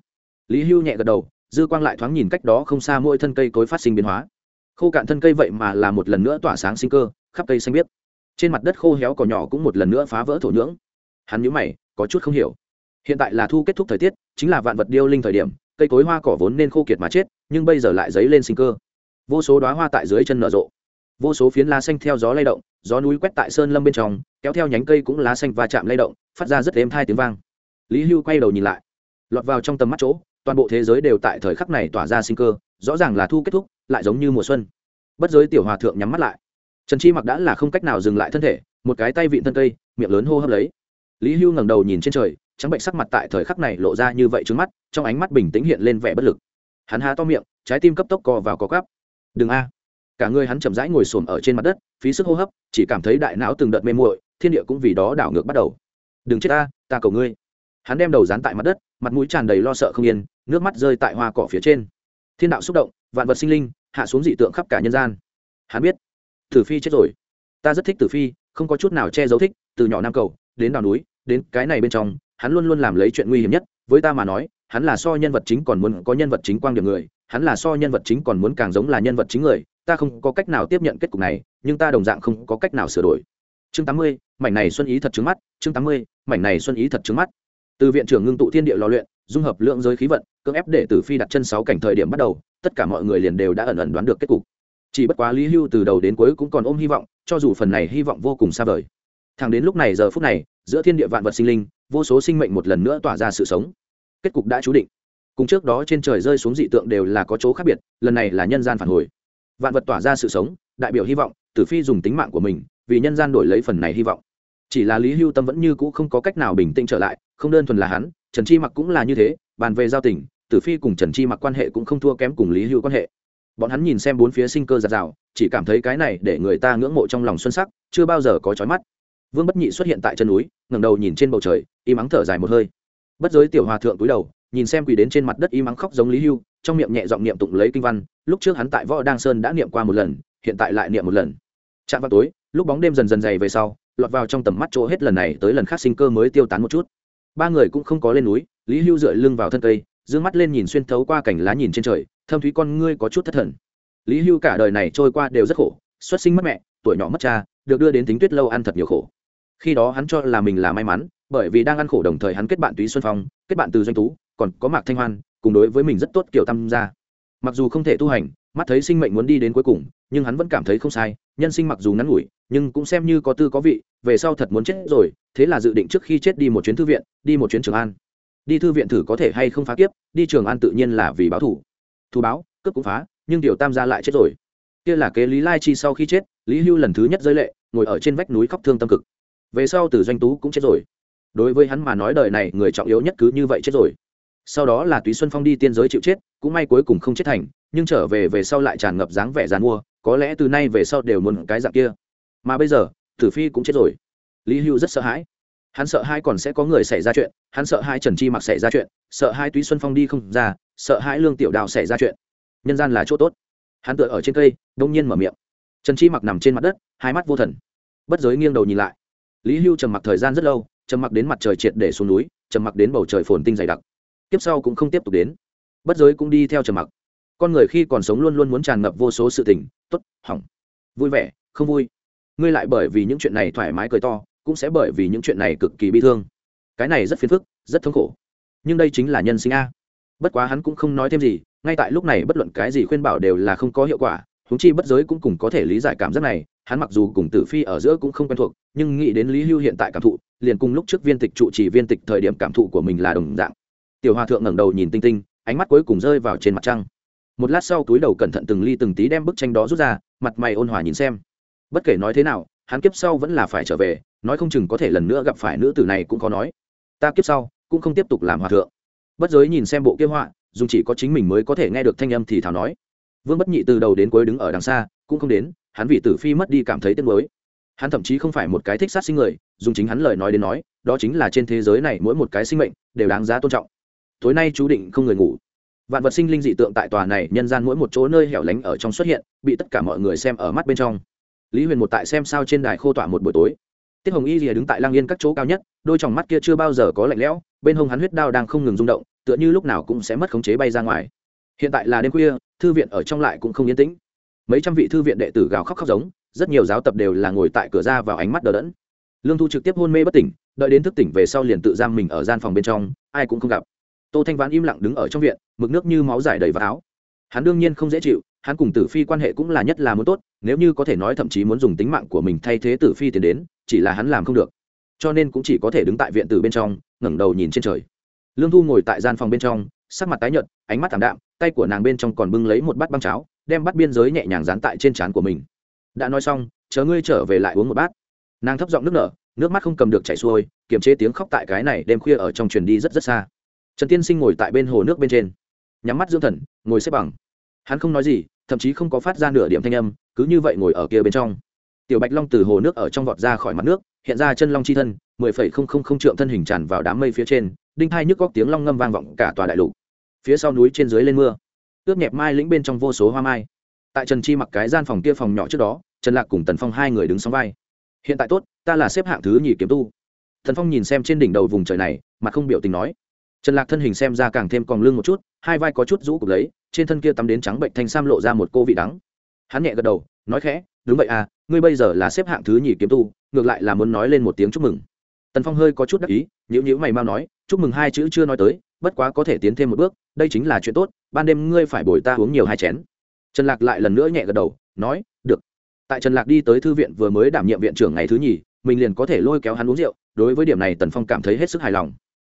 Lý hưu nhẹ gật đầu, dư quang lại thoáng nhìn cách đó không xa mỗi thân cây cối phát sinh biến hóa. Khô cạn thân cây vậy mà là một lần nữa tỏa sáng sinh cơ, khắp cây xanh biếc. Trên mặt đất khô héo cỏ nhỏ cũng một lần nữa phá vỡ thổ nhưỡng. Hắn nhíu mày, có chút không hiểu. Hiện tại là thu kết thúc thời tiết, chính là vạn vật điêu linh thời điểm cây cối hoa cỏ vốn nên khô kiệt mà chết, nhưng bây giờ lại dấy lên sinh cơ. Vô số đoá hoa tại dưới chân nở rộ. Vô số phiến lá xanh theo gió lay động, gió núi quét tại sơn lâm bên trong, kéo theo nhánh cây cũng lá xanh va chạm lay động, phát ra rất êm thai tiếng vang. Lý hưu quay đầu nhìn lại, lọt vào trong tầm mắt chỗ, toàn bộ thế giới đều tại thời khắc này tỏa ra sinh cơ, rõ ràng là thu kết thúc, lại giống như mùa xuân. Bất giới tiểu hòa thượng nhắm mắt lại. Trần chi mặc đã là không cách nào dừng lại thân thể, một cái tay vịn thân cây, miệng lớn hô hấp lấy. Lý hưu ngẩng đầu nhìn trên trời trắng bệnh sắc mặt tại thời khắc này lộ ra như vậy trước mắt, trong ánh mắt bình tĩnh hiện lên vẻ bất lực. Hắn há to miệng, trái tim cấp tốc co vào có cắp đừng a. Cả người hắn chậm rãi ngồi xổm ở trên mặt đất, phí sức hô hấp, chỉ cảm thấy đại não từng đợt mê muội, thiên địa cũng vì đó đảo ngược bắt đầu. Đừng chết ta ta cầu ngươi. Hắn đem đầu dán tại mặt đất, mặt mũi tràn đầy lo sợ không yên, nước mắt rơi tại hoa cỏ phía trên. Thiên đạo xúc động, vạn vật sinh linh, hạ xuống dị tượng khắp cả nhân gian. Hắn biết, tử phi chết rồi. Ta rất thích tử phi, không có chút nào che giấu thích, từ nhỏ nam cầu, đến đảo núi, đến cái này bên trong hắn luôn luôn làm lấy chuyện nguy hiểm nhất, với ta mà nói, hắn là so nhân vật chính còn muốn có nhân vật chính quang điểm người, hắn là so nhân vật chính còn muốn càng giống là nhân vật chính người, ta không có cách nào tiếp nhận kết cục này, nhưng ta đồng dạng không có cách nào sửa đổi. Chương tám mươi, mảnh này xuân ý thật trứng mắt, chương tám mươi, mảnh này xuân ý thật trứng mắt. Từ viện trưởng ngưng tụ thiên địa lò luyện, dung hợp lượng giới khí vận, cưỡng ép để tử phi đặt chân sáu cảnh thời điểm bắt đầu, tất cả mọi người liền đều đã ẩn ẩn đoán được kết cục. Chỉ bất quá lý hưu từ đầu đến cuối cũng còn ôm hy vọng, cho dù phần này hy vọng vô cùng xa vời thẳng đến lúc này giờ phút này, giữa thiên địa vạn vật sinh linh, vô số sinh mệnh một lần nữa tỏa ra sự sống. Kết cục đã chú định. Cùng trước đó trên trời rơi xuống dị tượng đều là có chỗ khác biệt, lần này là nhân gian phản hồi. Vạn vật tỏa ra sự sống, đại biểu hy vọng, tử phi dùng tính mạng của mình, vì nhân gian đổi lấy phần này hy vọng. Chỉ là lý hưu tâm vẫn như cũ không có cách nào bình tĩnh trở lại, không đơn thuần là hắn, trần chi mặc cũng là như thế, bàn về giao tình, tử phi cùng trần chi mặc quan hệ cũng không thua kém cùng lý hưu quan hệ. Bọn hắn nhìn xem bốn phía sinh cơ giạt rào, chỉ cảm thấy cái này để người ta ngưỡng mộ trong lòng xuân sắc, chưa bao giờ có trói mắt vương bất nhị xuất hiện tại chân núi, ngẩng đầu nhìn trên bầu trời, y mắng thở dài một hơi. Bất giới tiểu hòa thượng túi đầu, nhìn xem quỳ đến trên mặt đất y mắng khóc giống lý hưu, trong miệng nhẹ giọng niệm tụng lấy kinh văn, lúc trước hắn tại võ đăng sơn đã niệm qua một lần, hiện tại lại niệm một lần. Chạm vào tối, lúc bóng đêm dần dần dày về sau, lọt vào trong tầm mắt chỗ hết lần này tới lần khác sinh cơ mới tiêu tán một chút. Ba người cũng không có lên núi, lý hưu dựa lưng vào thân cây d ư ơ n g mắt lên nhìn xuyên thấu qua cảnh lá nhìn trên trời, thâm thúy con ngươi có chút thất thần. Lý hưu cả đời này trôi qua đều rất khổ, xuất sinh mất mẹ, tuổi nhỏ mất cha, được đưa đến tính tuyết lâu ăn thật nhiều khổ khi đó hắn cho là mình là may mắn, bởi vì đang ăn khổ đồng thời hắn kết bạn túy xuân phong, kết bạn từ doanh tú, còn có mạc thanh hoan, cùng đối với mình rất tốt kiểu tam gia. Mặc dù không thể tu hành, mắt thấy sinh mệnh muốn đi đến cuối cùng, nhưng hắn vẫn cảm thấy không sai, nhân sinh mặc dù ngắn ngủi, nhưng cũng xem như có tư có vị, về sau thật muốn chết rồi, thế là dự định trước khi chết đi một chuyến thư viện, đi một chuyến trường an. Đi thư viện thử có thể hay không phá kiếp, đi trường an tự nhiên là vì báo thủ thù báo, cướp cũng phá, nhưng tiểu tam gia lại chết rồi. Kia là kế lý lai chi sau khi chết, lý hưu lần thứ nhất rơi lệ, ngồi ở trên vách núi khóc thương tâm cực về sau từ doanh tú cũng chết rồi. Đối với hắn mà nói đời này người trọng yếu nhất cứ như vậy chết rồi. Sau đó là túy xuân phong đi tiên giới chịu chết, cũng may cuối cùng không chết thành, nhưng trở về về sau lại tràn ngập dáng vẻ dàn mua, có lẽ từ nay về sau đều muốn cái dạng kia. Mà bây giờ, tử phi cũng chết rồi. Lý hưu rất sợ hãi. Hắn sợ hai còn sẽ có người xảy ra chuyện, hắn sợ hai trần chi mặc xảy ra chuyện, sợ hai túy xuân phong đi không ra, sợ hai lương tiểu đào xảy ra chuyện. Nhân gian là chỗ tốt. Hắn tựa ở trên cây, đông nhiên mở miệng. Trần chi mặc nằm trên mặt đất, hai mắt vô thần. Bất giới nghiêng đầu nhìn lại lý hưu trầm mặc thời gian rất lâu, trầm mặc đến mặt trời triệt để xuống núi, trầm mặc đến bầu trời phồn tinh dày đặc. Tiếp sau cũng không tiếp tục đến. Bất giới cũng đi theo trầm mặc. Con người khi còn sống luôn luôn muốn tràn ngập vô số sự tình, tốt, hỏng. Vui vẻ, không vui. Ngươi lại bởi vì những chuyện này thoải mái cười to, cũng sẽ bởi vì những chuyện này cực kỳ bi thương. Cái này rất phiền phức, rất thống khổ. Nhưng đây chính là nhân sinh a. Bất quá hắn cũng không nói thêm gì, ngay tại lúc này bất luận cái gì khuyên bảo đều là không có hiệu quả húng chi bất giới cũng cùng có thể lý giải cảm giác này, hắn mặc dù cùng tử phi ở giữa cũng không quen thuộc, nhưng nghĩ đến lý hưu hiện tại cảm thụ, liền cùng lúc trước viên tịch trụ chỉ viên tịch thời điểm cảm thụ của mình là đồng dạng. Tiểu hòa thượng ngẩng đầu nhìn tinh tinh, ánh mắt cuối cùng rơi vào trên mặt trăng. Một lát sau túi đầu cẩn thận từng ly từng tí đem bức tranh đó rút ra, mặt mày ôn hòa nhìn xem. Bất kể nói thế nào, hắn kiếp sau vẫn là phải trở về, nói không chừng có thể lần nữa gặp phải nữ tử này cũng có nói. Ta kiếp sau cũng không tiếp tục làm hòa thượng. Bất giới nhìn xem bộ kia họa dùng chỉ có chính mình mới có thể nghe được thanh âm thì thảo nói vương bất nhị từ đầu đến cuối đứng ở đằng xa, cũng không đến, hắn vì tử phi mất đi cảm thấy tiếc nuối. Hắn thậm chí không phải một cái thích sát sinh người, dùng chính hắn lời nói đến nói, đó chính là trên thế giới này mỗi một cái sinh mệnh đều đáng giá tôn trọng. Tối nay chú định không người ngủ. Vạn vật sinh linh dị tượng tại tòa này, nhân gian mỗi một chỗ nơi hẻo lánh ở trong xuất hiện, bị tất cả mọi người xem ở mắt bên trong. Lý huyền một tại xem sao trên đài khô tỏa một buổi tối. Tiết hồng y rìa đứng tại lang yên các chỗ cao nhất, đôi t mắt kia chưa bao giờ có lạnh lẽo, bên hông hắn huyết đao đang không ngừng rung động, tựa như lúc nào cũng sẽ mất khống chế bay ra ngoài hiện tại là đêm khuya, thư viện ở trong lại cũng không yên tĩnh. Mấy trăm vị thư viện đệ tử gào khóc khóc giống, rất nhiều giáo tập đều là ngồi tại cửa ra vào ánh mắt đờ đẫn. Lương thu trực tiếp hôn mê bất tỉnh, đợi đến thức tỉnh về sau liền tự giam mình ở gian phòng bên trong, ai cũng không gặp. Tô thanh vãn im lặng đứng ở trong viện, mực nước như máu dài đầy vào áo. Hắn đương nhiên không dễ chịu, hắn cùng tử phi quan hệ cũng là nhất là muốn tốt, nếu như có thể nói thậm chí muốn dùng tính mạng của mình thay thế tử phi tiến đến, chỉ là hắn làm không được. Cho nên cũng chỉ có thể đứng tại viện tử bên trong, ngẩng đầu nhìn trên trời. Lương thu ngồi tại gian phòng bên trong, sắc mặt tái nhợt, ánh mắt thảm đạm tay của nàng bên trong còn bưng lấy một bát băng cháo, đem bát biên giới nhẹ nhàng dán tại trên trán của mình. Đã nói xong, chờ ngươi trở về lại uống một bát. Nàng thấp giọng nước nở, nước mắt không cầm được chảy xuôi, kiềm chế tiếng khóc tại cái này đêm khuya ở trong truyền đi rất rất xa. Trần tiên sinh ngồi tại bên hồ nước bên trên, nhắm mắt dưỡng thần, ngồi xếp bằng. Hắn không nói gì, thậm chí không có phát ra nửa điểm thanh âm, cứ như vậy ngồi ở kia bên trong. Tiểu bạch long từ hồ nước ở trong vọt ra khỏi mặt nước, hiện ra chân long chi thân, mười phẩy không không không trượng thân hình tràn vào đám mây phía trên, đinh hai nhức góc tiếng long ngâm vang vọng cả tòa đại lục phía sau núi trên dưới lên mưa. Ướp nhẹp mai lĩnh bên trong vô số hoa mai. Tại trần chi mặc cái gian phòng kia phòng nhỏ trước đó, trần lạc cùng tần phong hai người đứng sóng vai. Hiện tại tốt, ta là xếp hạng thứ nhì kiếm tu. Thần phong nhìn xem trên đỉnh đầu vùng trời này mà không biểu tình nói. Trần lạc thân hình xem ra càng thêm còn lưng một chút, hai vai có chút rũ cục lấy, trên thân kia tắm đến trắng bệnh thanh sam lộ ra một cô vị đắng. Hắn nhẹ gật đầu, nói khẽ, đúng vậy à ngươi bây giờ là xếp hạng thứ nhì kiếm tu, ngược lại là muốn nói lên một tiếng chúc mừng. Tần phong hơi có chút đắc ý nhữ nhữ mày mau nói, chúc mừng hai chữ chưa nói tới bất quá có thể tiến thêm một bước, đây chính là chuyện tốt, ban đêm ngươi phải bồi ta uống nhiều hai chén. Trần lạc lại lần nữa nhẹ gật đầu, nói, được. Tại trần lạc đi tới thư viện vừa mới đảm nhiệm viện trưởng ngày thứ nhì, mình liền có thể lôi kéo hắn uống rượu, đối với điểm này tần phong cảm thấy hết sức hài lòng.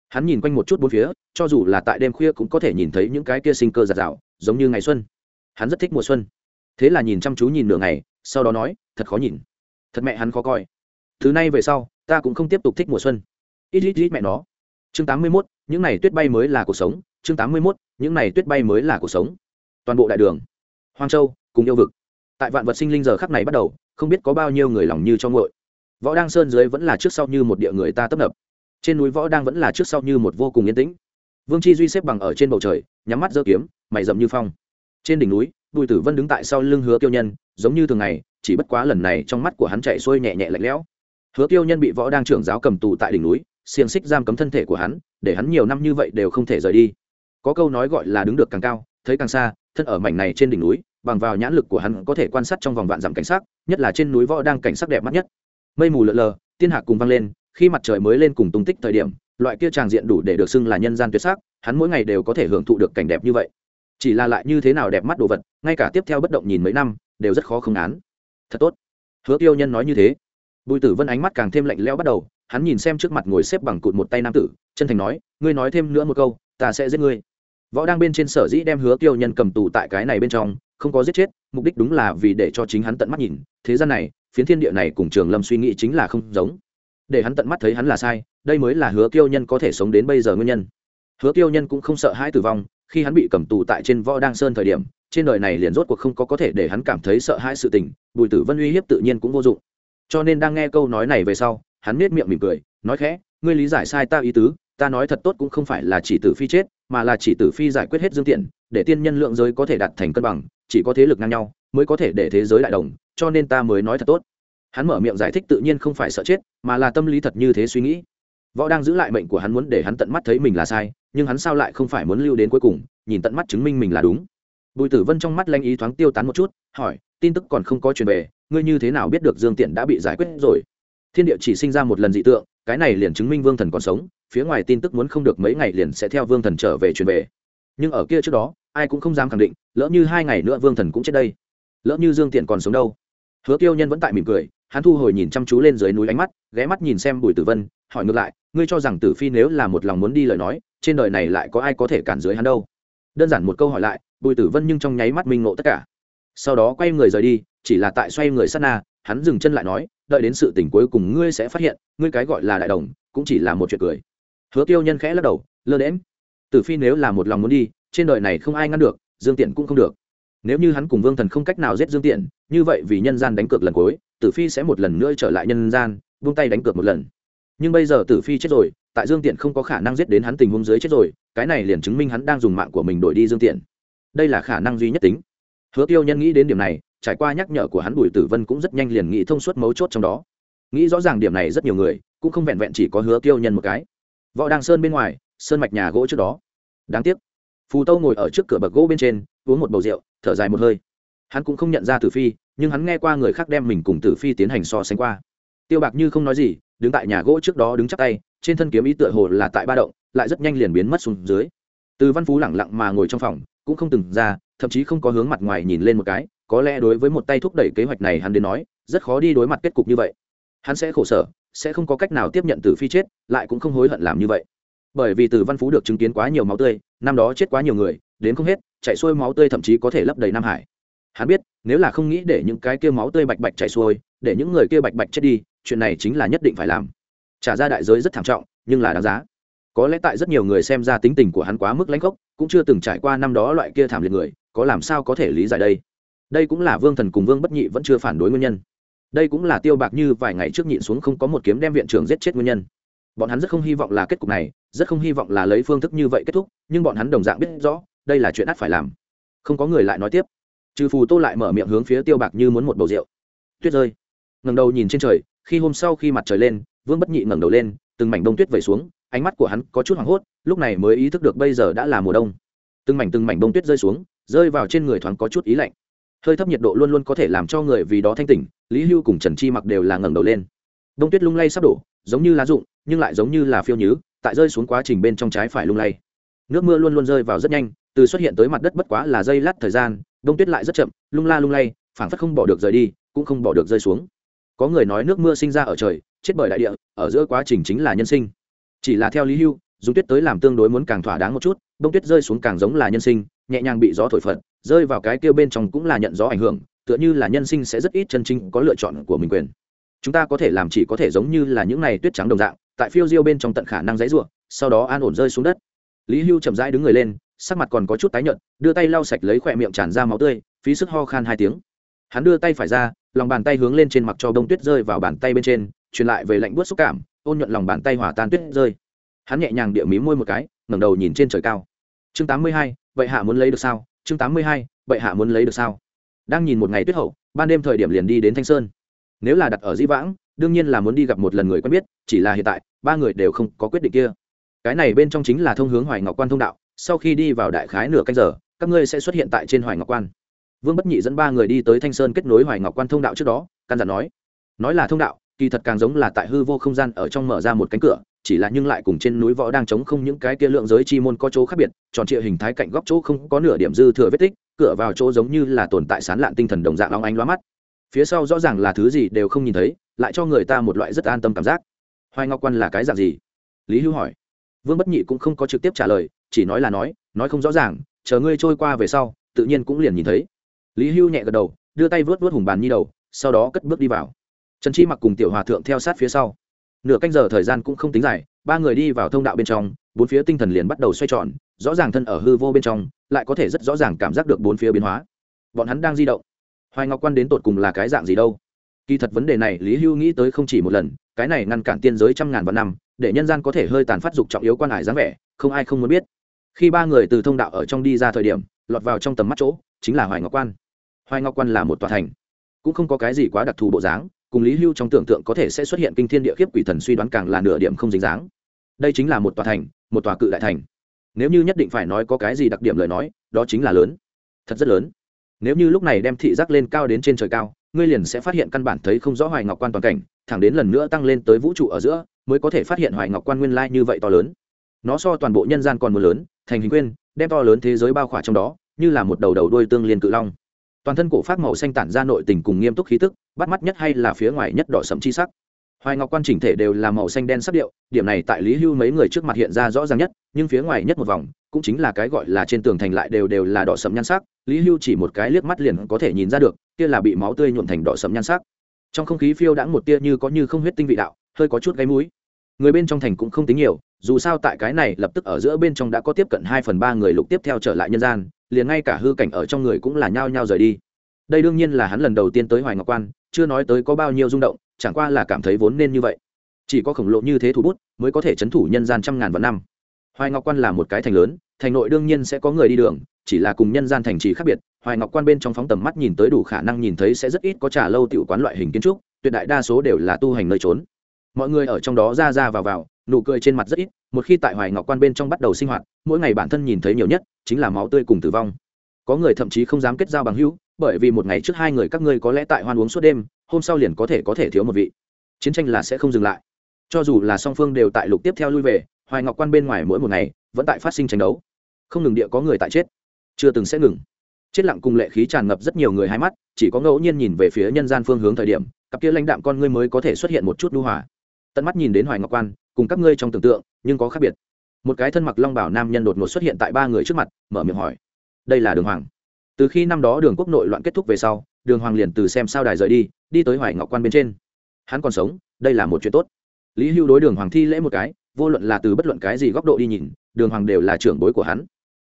Hắn nhìn quanh một chút bốn phía, cho dù là tại đêm khuya cũng có thể nhìn thấy những cái kia sinh cơ giạt rào, giống như ngày xuân. Hắn rất thích mùa xuân. Thế là nhìn chăm chú nhìn nửa ngày, sau đó nói, thật khó nhìn. Thật mẹ hắn khó coi. Thứ này về sau, ta cũng không tiếp tục thích mùa xuân. Ít ít ít mẹ nó. Chương tám mươi mốt những này tuyết bay mới là cuộc sống, chương tám mươi mốt, những này tuyết bay mới là cuộc sống. Toàn bộ đại đường, hoang châu, cùng yêu vực. Tại vạn vật sinh linh giờ khắc này bắt đầu, không biết có bao nhiêu người lòng như cho ngội. Võ đang sơn dưới vẫn là trước sau như một địa người ta tấp nập. Trên núi võ đang vẫn là trước sau như một vô cùng yên tĩnh. Vương chi duy xếp bằng ở trên bầu trời, nhắm mắt giơ kiếm, mày rậm như phong. Trên đỉnh núi, bùi tử vân đứng tại sau lưng hứa tiêu nhân, giống như thường ngày, chỉ bất quá lần này trong mắt của hắn chạy xuôi nhẹ nhẹ lạnh lẽo. Hứa tiêu nhân bị võ đang trưởng giáo cầm tù tại đỉnh núi xiềng xích giam cấm thân thể của hắn để hắn nhiều năm như vậy đều không thể rời đi. Có câu nói gọi là đứng được càng cao thấy càng xa thân ở mảnh này trên đỉnh núi bằng vào nhãn lực của hắn có thể quan sát trong vòng vạn dặm cảnh sắc, nhất là trên núi võ đang cảnh sắc đẹp mắt nhất. Mây mù lợn lờ tiên hạc cùng vang lên khi mặt trời mới lên cùng tung tích thời điểm loại kia tràng diện đủ để được xưng là nhân gian tuyệt sắc hắn mỗi ngày đều có thể hưởng thụ được cảnh đẹp như vậy. Chỉ là lại như thế nào đẹp mắt đồ vật ngay cả tiếp theo bất động nhìn mấy năm đều rất khó không án. Thật tốt. Hứa tiêu nhân nói như thế. Bùi tử vân ánh mắt càng thêm lạnh lẽo bắt đầu hắn nhìn xem trước mặt ngồi xếp bằng cụt một tay nam tử, chân thành nói, ngươi nói thêm nữa một câu, ta sẽ giết ngươi. Võ đang bên trên sở dĩ đem hứa tiêu nhân cầm tù tại cái này bên trong, không có giết chết, mục đích đúng là vì để cho chính hắn tận mắt nhìn. Thế gian này, phiến thiên địa này cùng trường lâm suy nghĩ chính là không giống. Để hắn tận mắt thấy hắn là sai, đây mới là hứa tiêu nhân có thể sống đến bây giờ nguyên nhân. Hứa tiêu nhân cũng không sợ hãi tử vong, khi hắn bị cầm tù tại trên võ đang sơn thời điểm, trên đời này liền rốt cuộc không có có thể để hắn cảm thấy sợ hãi sự tình, bùi tử vân uy hiếp tự nhiên cũng vô dụng. Cho nên đang nghe câu nói này về sau hắn nết miệng mỉm cười, nói khẽ, ngươi lý giải sai ta ý tứ, ta nói thật tốt cũng không phải là chỉ tử phi chết, mà là chỉ tử phi giải quyết hết dương tiện, để tiên nhân lượng giới có thể đạt thành cân bằng, chỉ có thế lực ngang nhau mới có thể để thế giới đại đồng, cho nên ta mới nói thật tốt. Hắn mở miệng giải thích tự nhiên không phải sợ chết, mà là tâm lý thật như thế suy nghĩ. Võ đang giữ lại mệnh của hắn muốn để hắn tận mắt thấy mình là sai, nhưng hắn sao lại không phải muốn lưu đến cuối cùng, nhìn tận mắt chứng minh mình là đúng. Bùi tử vân trong mắt lanh ý thoáng tiêu tán một chút, hỏi, tin tức còn không có truyền về, ngươi như thế nào biết được dương tiện đã bị giải quyết rồi? Thiên địa chỉ sinh ra một lần dị tượng, cái này liền chứng minh vương thần còn sống, phía ngoài tin tức muốn không được mấy ngày liền sẽ theo vương thần trở về truyền về. Nhưng ở kia trước đó, ai cũng không dám khẳng định, lỡ như hai ngày nữa vương thần cũng chết đây, lỡ như dương tiện còn sống đâu. Hứa tiêu nhân vẫn tại mỉm cười, hắn thu hồi nhìn chăm chú lên dưới núi ánh mắt, ghé mắt nhìn xem bùi tử vân, hỏi ngược lại, ngươi cho rằng tử phi nếu là một lòng muốn đi lời nói, trên đời này lại có ai có thể cản dưới hắn đâu? Đơn giản một câu hỏi lại, bùi tử vân nhưng trong nháy mắt minh ngộ tất cả. Sau đó quay người rời đi, chỉ là tại xoay người sát na, hắn dừng chân lại nói đợi đến sự tỉnh cuối cùng ngươi sẽ phát hiện, ngươi cái gọi là đại đồng, cũng chỉ là một chuyện cười. Hứa tiêu nhân khẽ lắc đầu, lơ đễm tử phi nếu là một lòng muốn đi, trên đời này không ai ngăn được, dương tiện cũng không được. Nếu như hắn cùng vương thần không cách nào giết dương tiện, như vậy vì nhân gian đánh cược lần cuối, tử phi sẽ một lần nữa trở lại nhân gian, buông tay đánh cược một lần. Nhưng bây giờ tử phi chết rồi, tại dương tiện không có khả năng giết đến hắn tình huống dưới chết rồi, cái này liền chứng minh hắn đang dùng mạng của mình đổi đi dương tiện. Đây là khả năng duy nhất tính. Hứa tiêu nhân nghĩ đến điểm này trải qua nhắc nhở của hắn bùi tử vân cũng rất nhanh liền nghĩ thông suốt mấu chốt trong đó. Nghĩ rõ ràng điểm này rất nhiều người cũng không vẹn vẹn chỉ có hứa tiêu nhân một cái. Võ đăng sơn bên ngoài, sơn mạch nhà gỗ trước đó. Đáng tiếc, phù tâu ngồi ở trước cửa bậc gỗ bên trên, uống một bầu rượu, thở dài một hơi. Hắn cũng không nhận ra tử phi, nhưng hắn nghe qua người khác đem mình cùng tử phi tiến hành so sánh qua. Tiêu bạc như không nói gì, đứng tại nhà gỗ trước đó đứng chắc tay, trên thân kiếm ý tựa hồ là tại ba động, lại rất nhanh liền biến mất xuống dưới. Từ văn phú lẳng lặng mà ngồi trong phòng, cũng không từng ra, thậm chí không có hướng mặt ngoài nhìn lên một cái có lẽ đối với một tay thúc đẩy kế hoạch này hắn đến nói, rất khó đi đối mặt kết cục như vậy. Hắn sẽ khổ sở, sẽ không có cách nào tiếp nhận từ phi chết, lại cũng không hối hận làm như vậy. Bởi vì từ văn phú được chứng kiến quá nhiều máu tươi, năm đó chết quá nhiều người, đến không hết chạy xuôi máu tươi thậm chí có thể lấp đầy nam hải. Hắn biết, nếu là không nghĩ để những cái kia máu tươi bạch bạch chạy xuôi, để những người kia bạch bạch chết đi, chuyện này chính là nhất định phải làm. Trả ra đại giới rất thảm trọng, nhưng là đáng giá. Có lẽ tại rất nhiều người xem ra tính tình của hắn quá mức lãnh gốc, cũng chưa từng trải qua năm đó loại kia thảm liệt người, có làm sao có thể lý giải đây? Đây cũng là vương thần cùng vương bất nhị vẫn chưa phản đối nguyên nhân. Đây cũng là tiêu bạc như vài ngày trước nhịn xuống không có một kiếm đem viện trưởng giết chết nguyên nhân. Bọn hắn rất không hy vọng là kết cục này, rất không hy vọng là lấy phương thức như vậy kết thúc, nhưng bọn hắn đồng dạng biết rõ, đây là chuyện ắt phải làm. Không có người lại nói tiếp. Trừ phù tô lại mở miệng hướng phía tiêu bạc như muốn một bầu rượu. Tuyết rơi. Ngầm đầu nhìn trên trời, khi hôm sau khi mặt trời lên, vương bất nhị ngẩng đầu lên, từng mảnh đông tuyết vẩy xuống, ánh mắt của hắn có chút hoảng hốt, lúc này mới ý thức được bây giờ đã là mùa đông. Từng mảnh từng mảnh đông tuyết rơi xuống, rơi vào trên người thoáng có chút ý lạnh hơi thấp nhiệt độ luôn luôn có thể làm cho người vì đó thanh tỉnh, lý hưu cùng trần chi mặc đều là ngẩng đầu lên. Đông tuyết lung lay sắp đổ, giống như lá rụng, nhưng lại giống như là phiêu nhứ, tại rơi xuống quá trình bên trong trái phải lung lay. Nước mưa luôn luôn rơi vào rất nhanh, từ xuất hiện tới mặt đất bất quá là dây lát thời gian, đông tuyết lại rất chậm, lung la lung lay, phảng phất không bỏ được rời đi, cũng không bỏ được rơi xuống. Có người nói nước mưa sinh ra ở trời, chết bởi đại địa, ở giữa quá trình chính là nhân sinh. Chỉ là theo lý hưu, dùng tuyết tới làm tương đối muốn càng thỏa đáng một chút, đông tuyết rơi xuống càng giống là nhân sinh, nhẹ nhàng bị gió thổi phật rơi vào cái kia bên trong cũng là nhận gió ảnh hưởng, tựa như là nhân sinh sẽ rất ít chân chính có lựa chọn của mình quyền. Chúng ta có thể làm chỉ có thể giống như là những này tuyết trắng đồng dạng, tại phiêu diêu bên trong tận khả năng dãy ruộng sau đó an ổn rơi xuống đất. Lý hưu chậm rãi đứng người lên, sắc mặt còn có chút tái nhợt, đưa tay lau sạch lấy khỏe miệng tràn ra máu tươi, phí sức ho khan hai tiếng. Hắn đưa tay phải ra, lòng bàn tay hướng lên trên mặt cho bông tuyết rơi vào bàn tay bên trên, truyền lại về lạnh buốt xúc cảm, ôn nhuận lòng bàn tay hòa tan tuyết rơi. Hắn nhẹ nhàng địa mí môi một cái, ngẩng đầu nhìn trên trời cao. Chương tám mươi hai, vậy hạ muốn lấy được sao? Chương tám mươi hai vậy hạ muốn lấy được sao? Đang nhìn một ngày tuyết hậu, ban đêm thời điểm liền đi đến thanh sơn. Nếu là đặt ở dĩ vãng, đương nhiên là muốn đi gặp một lần người quen biết, chỉ là hiện tại, ba người đều không có quyết định kia. Cái này bên trong chính là thông hướng hoài ngọc quan thông đạo, sau khi đi vào đại khái nửa canh giờ, các ngươi sẽ xuất hiện tại trên hoài ngọc quan. Vương bất nhị dẫn ba người đi tới thanh sơn kết nối hoài ngọc quan thông đạo trước đó, căn dặn nói. Nói là thông đạo, kỳ thật càng giống là tại hư vô không gian ở trong mở ra một cánh cửa chỉ là nhưng lại cùng trên núi võ đang chống không những cái kia lượng giới chi môn có chỗ khác biệt, tròn trịa hình thái cạnh góc chỗ không có nửa điểm dư thừa vết tích, cửa vào chỗ giống như là tồn tại sán lạn tinh thần đồng dạng long ánh loa mắt. Phía sau rõ ràng là thứ gì đều không nhìn thấy, lại cho người ta một loại rất an tâm cảm giác. Hoài ngọc quan là cái dạng gì? Lý hưu hỏi. Vương bất nhị cũng không có trực tiếp trả lời, chỉ nói là nói nói không rõ ràng, chờ ngươi trôi qua về sau, tự nhiên cũng liền nhìn thấy. Lý hưu nhẹ gật đầu, đưa tay vớt vớt hùng bàn nhi đầu, sau đó cất bước đi vào. Trần chi mặc cùng tiểu hòa thượng theo sát phía sau nửa canh giờ thời gian cũng không tính dài, ba người đi vào thông đạo bên trong, bốn phía tinh thần liền bắt đầu xoay tròn, rõ ràng thân ở hư vô bên trong, lại có thể rất rõ ràng cảm giác được bốn phía biến hóa. Bọn hắn đang di động. Hoài ngọc quan đến tột cùng là cái dạng gì đâu? Kỳ thật vấn đề này lý hưu nghĩ tới không chỉ một lần, cái này ngăn cản tiên giới trăm ngàn vạn năm, để nhân gian có thể hơi tàn phát dục trọng yếu quan hải dáng vẻ, không ai không muốn biết. Khi ba người từ thông đạo ở trong đi ra thời điểm, lọt vào trong tầm mắt chỗ, chính là hoài ngọc quan. Hoài ngọc quan là một tòa thành, cũng không có cái gì quá đặc thù bộ dáng cùng lý hưu trong tưởng tượng có thể sẽ xuất hiện kinh thiên địa khiếp quỷ thần suy đoán càng là nửa điểm không dính dáng. Đây chính là một tòa thành, một tòa cự đại thành. Nếu như nhất định phải nói có cái gì đặc điểm lời nói, đó chính là lớn. Thật rất lớn. Nếu như lúc này đem thị giác lên cao đến trên trời cao, ngươi liền sẽ phát hiện căn bản thấy không rõ hoài ngọc quan toàn cảnh, thẳng đến lần nữa tăng lên tới vũ trụ ở giữa, mới có thể phát hiện hoài ngọc quan nguyên lai như vậy to lớn. Nó so toàn bộ nhân gian còn mưa lớn, thành hình quyên, đem to lớn thế giới bao khỏa trong đó, như là một đầu đầu đuôi tương liên cự long. Toàn thân cổ phát màu xanh tản ra nội tình cùng nghiêm túc khí tức bắt mắt nhất hay là phía ngoài nhất đỏ sẫm chi sắc. Hoài ngọc quan chỉnh thể đều là màu xanh đen sắc điệu, điểm này tại lý hưu mấy người trước mặt hiện ra rõ ràng nhất, nhưng phía ngoài nhất một vòng, cũng chính là cái gọi là trên tường thành lại đều đều là đỏ sẫm nhan sắc, lý hưu chỉ một cái liếc mắt liền có thể nhìn ra được, kia là bị máu tươi nhuộm thành đỏ sẫm nhan sắc. Trong không khí phiêu đãng một tia như có như không huyết tinh vị đạo, hơi có chút gáy mũi người bên trong thành cũng không tính nhiều, dù sao tại cái này lập tức ở giữa bên trong đã có tiếp cận hai phần ba người lục tiếp theo trở lại nhân gian, liền ngay cả hư cảnh ở trong người cũng là nhao nhao rời đi đây đương nhiên là hắn lần đầu tiên tới hoài ngọc quan, chưa nói tới có bao nhiêu rung động, chẳng qua là cảm thấy vốn nên như vậy. Chỉ có khổng lồ như thế thủ bút mới có thể chấn thủ nhân gian trăm ngàn vạn năm. Hoài ngọc quan là một cái thành lớn, thành nội đương nhiên sẽ có người đi đường, chỉ là cùng nhân gian thành trì khác biệt, hoài ngọc quan bên trong phóng tầm mắt nhìn tới đủ khả năng nhìn thấy sẽ rất ít có trả lâu tiểu quán loại hình kiến trúc, tuyệt đại đa số đều là tu hành nơi trốn. Mọi người ở trong đó ra ra vào vào, nụ cười trên mặt rất ít, một khi tại hoài ngọc quan bên trong bắt đầu sinh hoạt, mỗi ngày bản thân nhìn thấy nhiều nhất chính là máu tươi cùng tử vong. Có người thậm chí không dám kết giao bằng hữu bởi vì một ngày trước hai người các ngươi có lẽ tại hoan uống suốt đêm, hôm sau liền có thể có thể thiếu một vị. Chiến tranh là sẽ không dừng lại. Cho dù là song phương đều tại lục tiếp theo lui về, hoài ngọc quan bên ngoài mỗi một ngày vẫn tại phát sinh tranh đấu. Không ngừng địa có người tại chết. Chưa từng sẽ ngừng. Chết lặng cùng lệ khí tràn ngập rất nhiều người hai mắt, chỉ có ngẫu nhiên nhìn về phía nhân gian phương hướng thời điểm, cặp kia lãnh đạm con ngươi mới có thể xuất hiện một chút lưu hòa. Tận mắt nhìn đến hoài ngọc quan, cùng các ngươi trong tưởng tượng, nhưng có khác biệt. Một cái thân mặc long bảo nam nhân đột ngột xuất hiện tại ba người trước mặt, mở miệng hỏi, đây là đường hoàng? Từ khi năm đó đường quốc nội loạn kết thúc về sau, đường hoàng liền từ xem sao đài rời đi đi tới hoài ngọc quan bên trên. Hắn còn sống, đây là một chuyện tốt. Lý hưu đối đường hoàng thi lễ một cái, vô luận là từ bất luận cái gì góc độ đi nhìn, đường hoàng đều là trưởng bối của hắn.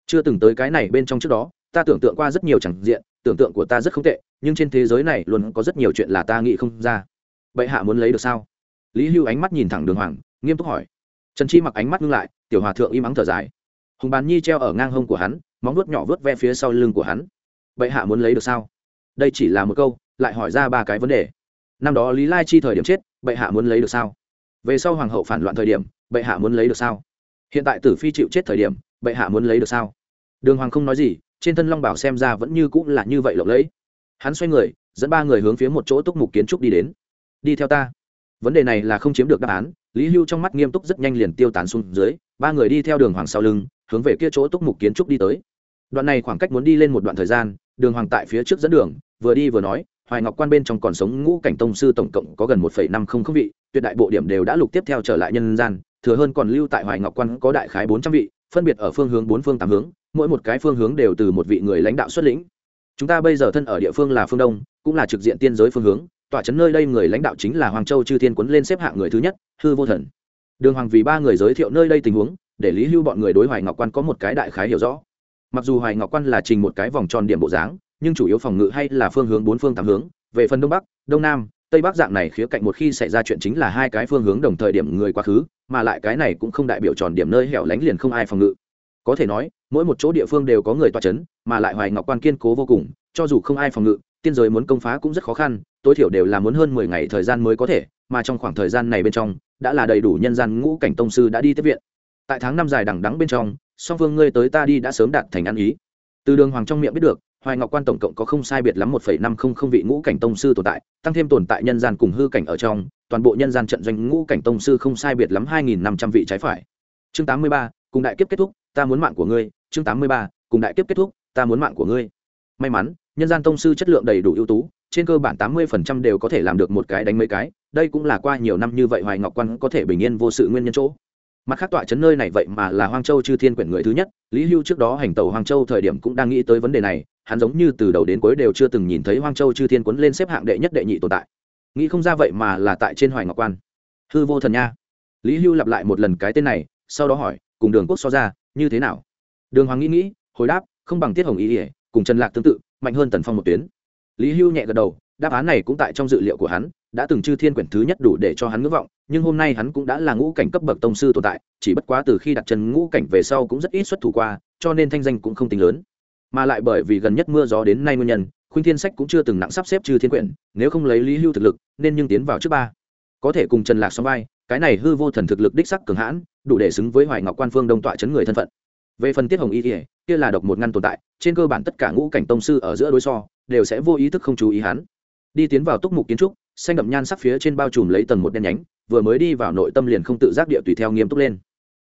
Chưa từng tới cái này bên trong trước đó, ta tưởng tượng qua rất nhiều chẳng diện, tưởng tượng của ta rất không tệ, nhưng trên thế giới này luôn có rất nhiều chuyện là ta nghĩ không ra. Bệ hạ muốn lấy được sao? Lý hưu ánh mắt nhìn thẳng đường hoàng, nghiêm túc hỏi. Trần chi mặc ánh mắt ngưng lại, tiểu hòa thượng im ắng thở dài. Hùng bàn nhi treo ở ngang hông của hắn móng vuốt nhỏ vớt ve phía sau lưng của hắn. Bệ hạ muốn lấy được sao? Đây chỉ là một câu, lại hỏi ra ba cái vấn đề. Năm đó lý lai chi thời điểm chết, bệ hạ muốn lấy được sao? Về sau hoàng hậu phản loạn thời điểm, bệ hạ muốn lấy được sao? Hiện tại tử phi chịu chết thời điểm, bệ hạ muốn lấy được sao? Đường hoàng không nói gì, trên thân long bảo xem ra vẫn như cũng là như vậy lộng lẫy. Hắn xoay người, dẫn ba người hướng phía một chỗ túc mục kiến trúc đi đến. Đi theo ta. Vấn đề này là không chiếm được đáp án, lý hưu trong mắt nghiêm túc rất nhanh liền tiêu tán xuống dưới, ba người đi theo đường hoàng sau lưng, hướng về kia chỗ túc mục kiến trúc đi tới đoạn này khoảng cách muốn đi lên một đoạn thời gian, đường hoàng tại phía trước dẫn đường, vừa đi vừa nói, hoài ngọc quan bên trong còn sống ngũ cảnh tông sư tổng cộng có gần một năm không không vị, tuyệt đại bộ điểm đều đã lục tiếp theo trở lại nhân gian, thừa hơn còn lưu tại hoài ngọc quan có đại khái bốn trăm vị, phân biệt ở phương hướng bốn phương tám hướng, mỗi một cái phương hướng đều từ một vị người lãnh đạo xuất lĩnh. Chúng ta bây giờ thân ở địa phương là phương đông, cũng là trực diện tiên giới phương hướng tòa chấn nơi đây người lãnh đạo chính là hoàng châu chư thiên quấn lên xếp hạng người thứ nhất, hư vô thần. Đường hoàng vì ba người giới thiệu nơi đây tình huống, để lý hưu bọn người đối hoài ngọc quan có một cái đại khái hiểu rõ mặc dù hoài ngọc quan là trình một cái vòng tròn điểm bộ dáng, nhưng chủ yếu phòng ngự hay là phương hướng bốn phương tám hướng, về phần đông bắc, đông nam, tây bắc dạng này khía cạnh một khi xảy ra chuyện chính là hai cái phương hướng đồng thời điểm người quá khứ, mà lại cái này cũng không đại biểu tròn điểm nơi hẻo lánh liền không ai phòng ngự. Có thể nói, mỗi một chỗ địa phương đều có người toa c h ấ n mà lại hoài ngọc quan kiên cố vô cùng, cho dù không ai phòng ngự, tiên giới muốn công phá cũng rất khó khăn, tối thiểu đều là muốn hơn mười ngày thời gian mới có thể, mà trong khoảng thời gian này bên trong, đã là đầy đủ nhân gian ngũ cảnh tông sư đã đi tiếp viện tại tháng năm dài đằng đắng bên trong, song phương ngươi tới ta đi đã sớm đạt thành ăn ý. Từ đường hoàng trong miệng biết được, hoài ngọc quan tổng cộng có không sai biệt lắm một phẩy năm không không vị ngũ cảnh tông sư tồn tại, tăng thêm tồn tại nhân gian cùng hư cảnh ở trong, toàn bộ nhân gian trận doanh ngũ cảnh tông sư không sai biệt lắm hai nghìn năm trăm vị trái phải. Chương tám mươi ba, cùng đại kiếp kết thúc, ta muốn mạng của ngươi. Chương tám mươi ba, cùng đại kiếp kết thúc, ta muốn mạng của ngươi. May mắn, nhân gian tông sư chất lượng đầy đủ ưu tú, trên cơ bản tám mươi phần trăm đều có thể làm được một cái đánh mấy cái, đây cũng là qua nhiều năm như vậy hoài ngọc quan có thể bình yên vô sự nguyên nhân chỗ mặt khác tọa chấn nơi này vậy mà là hoang châu chư thiên quyển người thứ nhất, lý hưu trước đó hành tàu hoang châu thời điểm cũng đang nghĩ tới vấn đề này, hắn giống như từ đầu đến cuối đều chưa từng nhìn thấy hoang châu chư thiên quấn lên xếp hạng đệ nhất đệ nhị tồn tại. Nghĩ không ra vậy mà là tại trên hoài ngọc quan. Hư vô thần nha. Lý hưu lặp lại một lần cái tên này, sau đó hỏi, cùng đường quốc so ra, như thế nào? Đường hoàng nghĩ nghĩ, hồi đáp, không bằng tiết hồng ý ỉa cùng trần lạc tương tự, mạnh hơn tần phong một tuyến. Lý hưu nhẹ gật đầu, đáp án này cũng tại trong dự liệu của hắn đã từng chư thiên quyển thứ nhất đủ để cho hắn ngưỡng vọng, nhưng hôm nay hắn cũng đã là ngũ cảnh cấp bậc tông sư tồn tại, chỉ bất quá từ khi đặt chân ngũ cảnh về sau cũng rất ít xuất thủ qua, cho nên thanh danh cũng không tính lớn. Mà lại bởi vì gần nhất mưa gió đến nay nguyên nhân, khuynh thiên sách cũng chưa từng nặng sắp xếp trừ thiên quyển, nếu không lấy lý hưu thực lực, nên nhưng tiến vào trước ba. Có thể cùng trần lạc song vai, cái này hư vô thần thực lực đích sắc cường hãn, đủ để xứng với hoài ngọc quan phương đông tọa chấn người thân phận. Về phần tiết hồng y kỉa kia là độc một ngăn tồn tại, trên cơ bản tất cả ngũ cảnh tông sư ở giữa đối so, đều sẽ vô ý thức không chú ý hắn. Đi tiến vào túc mục kiến trúc xanh đậm nhan sắc phía trên bao trùm lấy tầng một đen nhánh, vừa mới đi vào nội tâm liền không tự giác địa tùy theo nghiêm túc lên.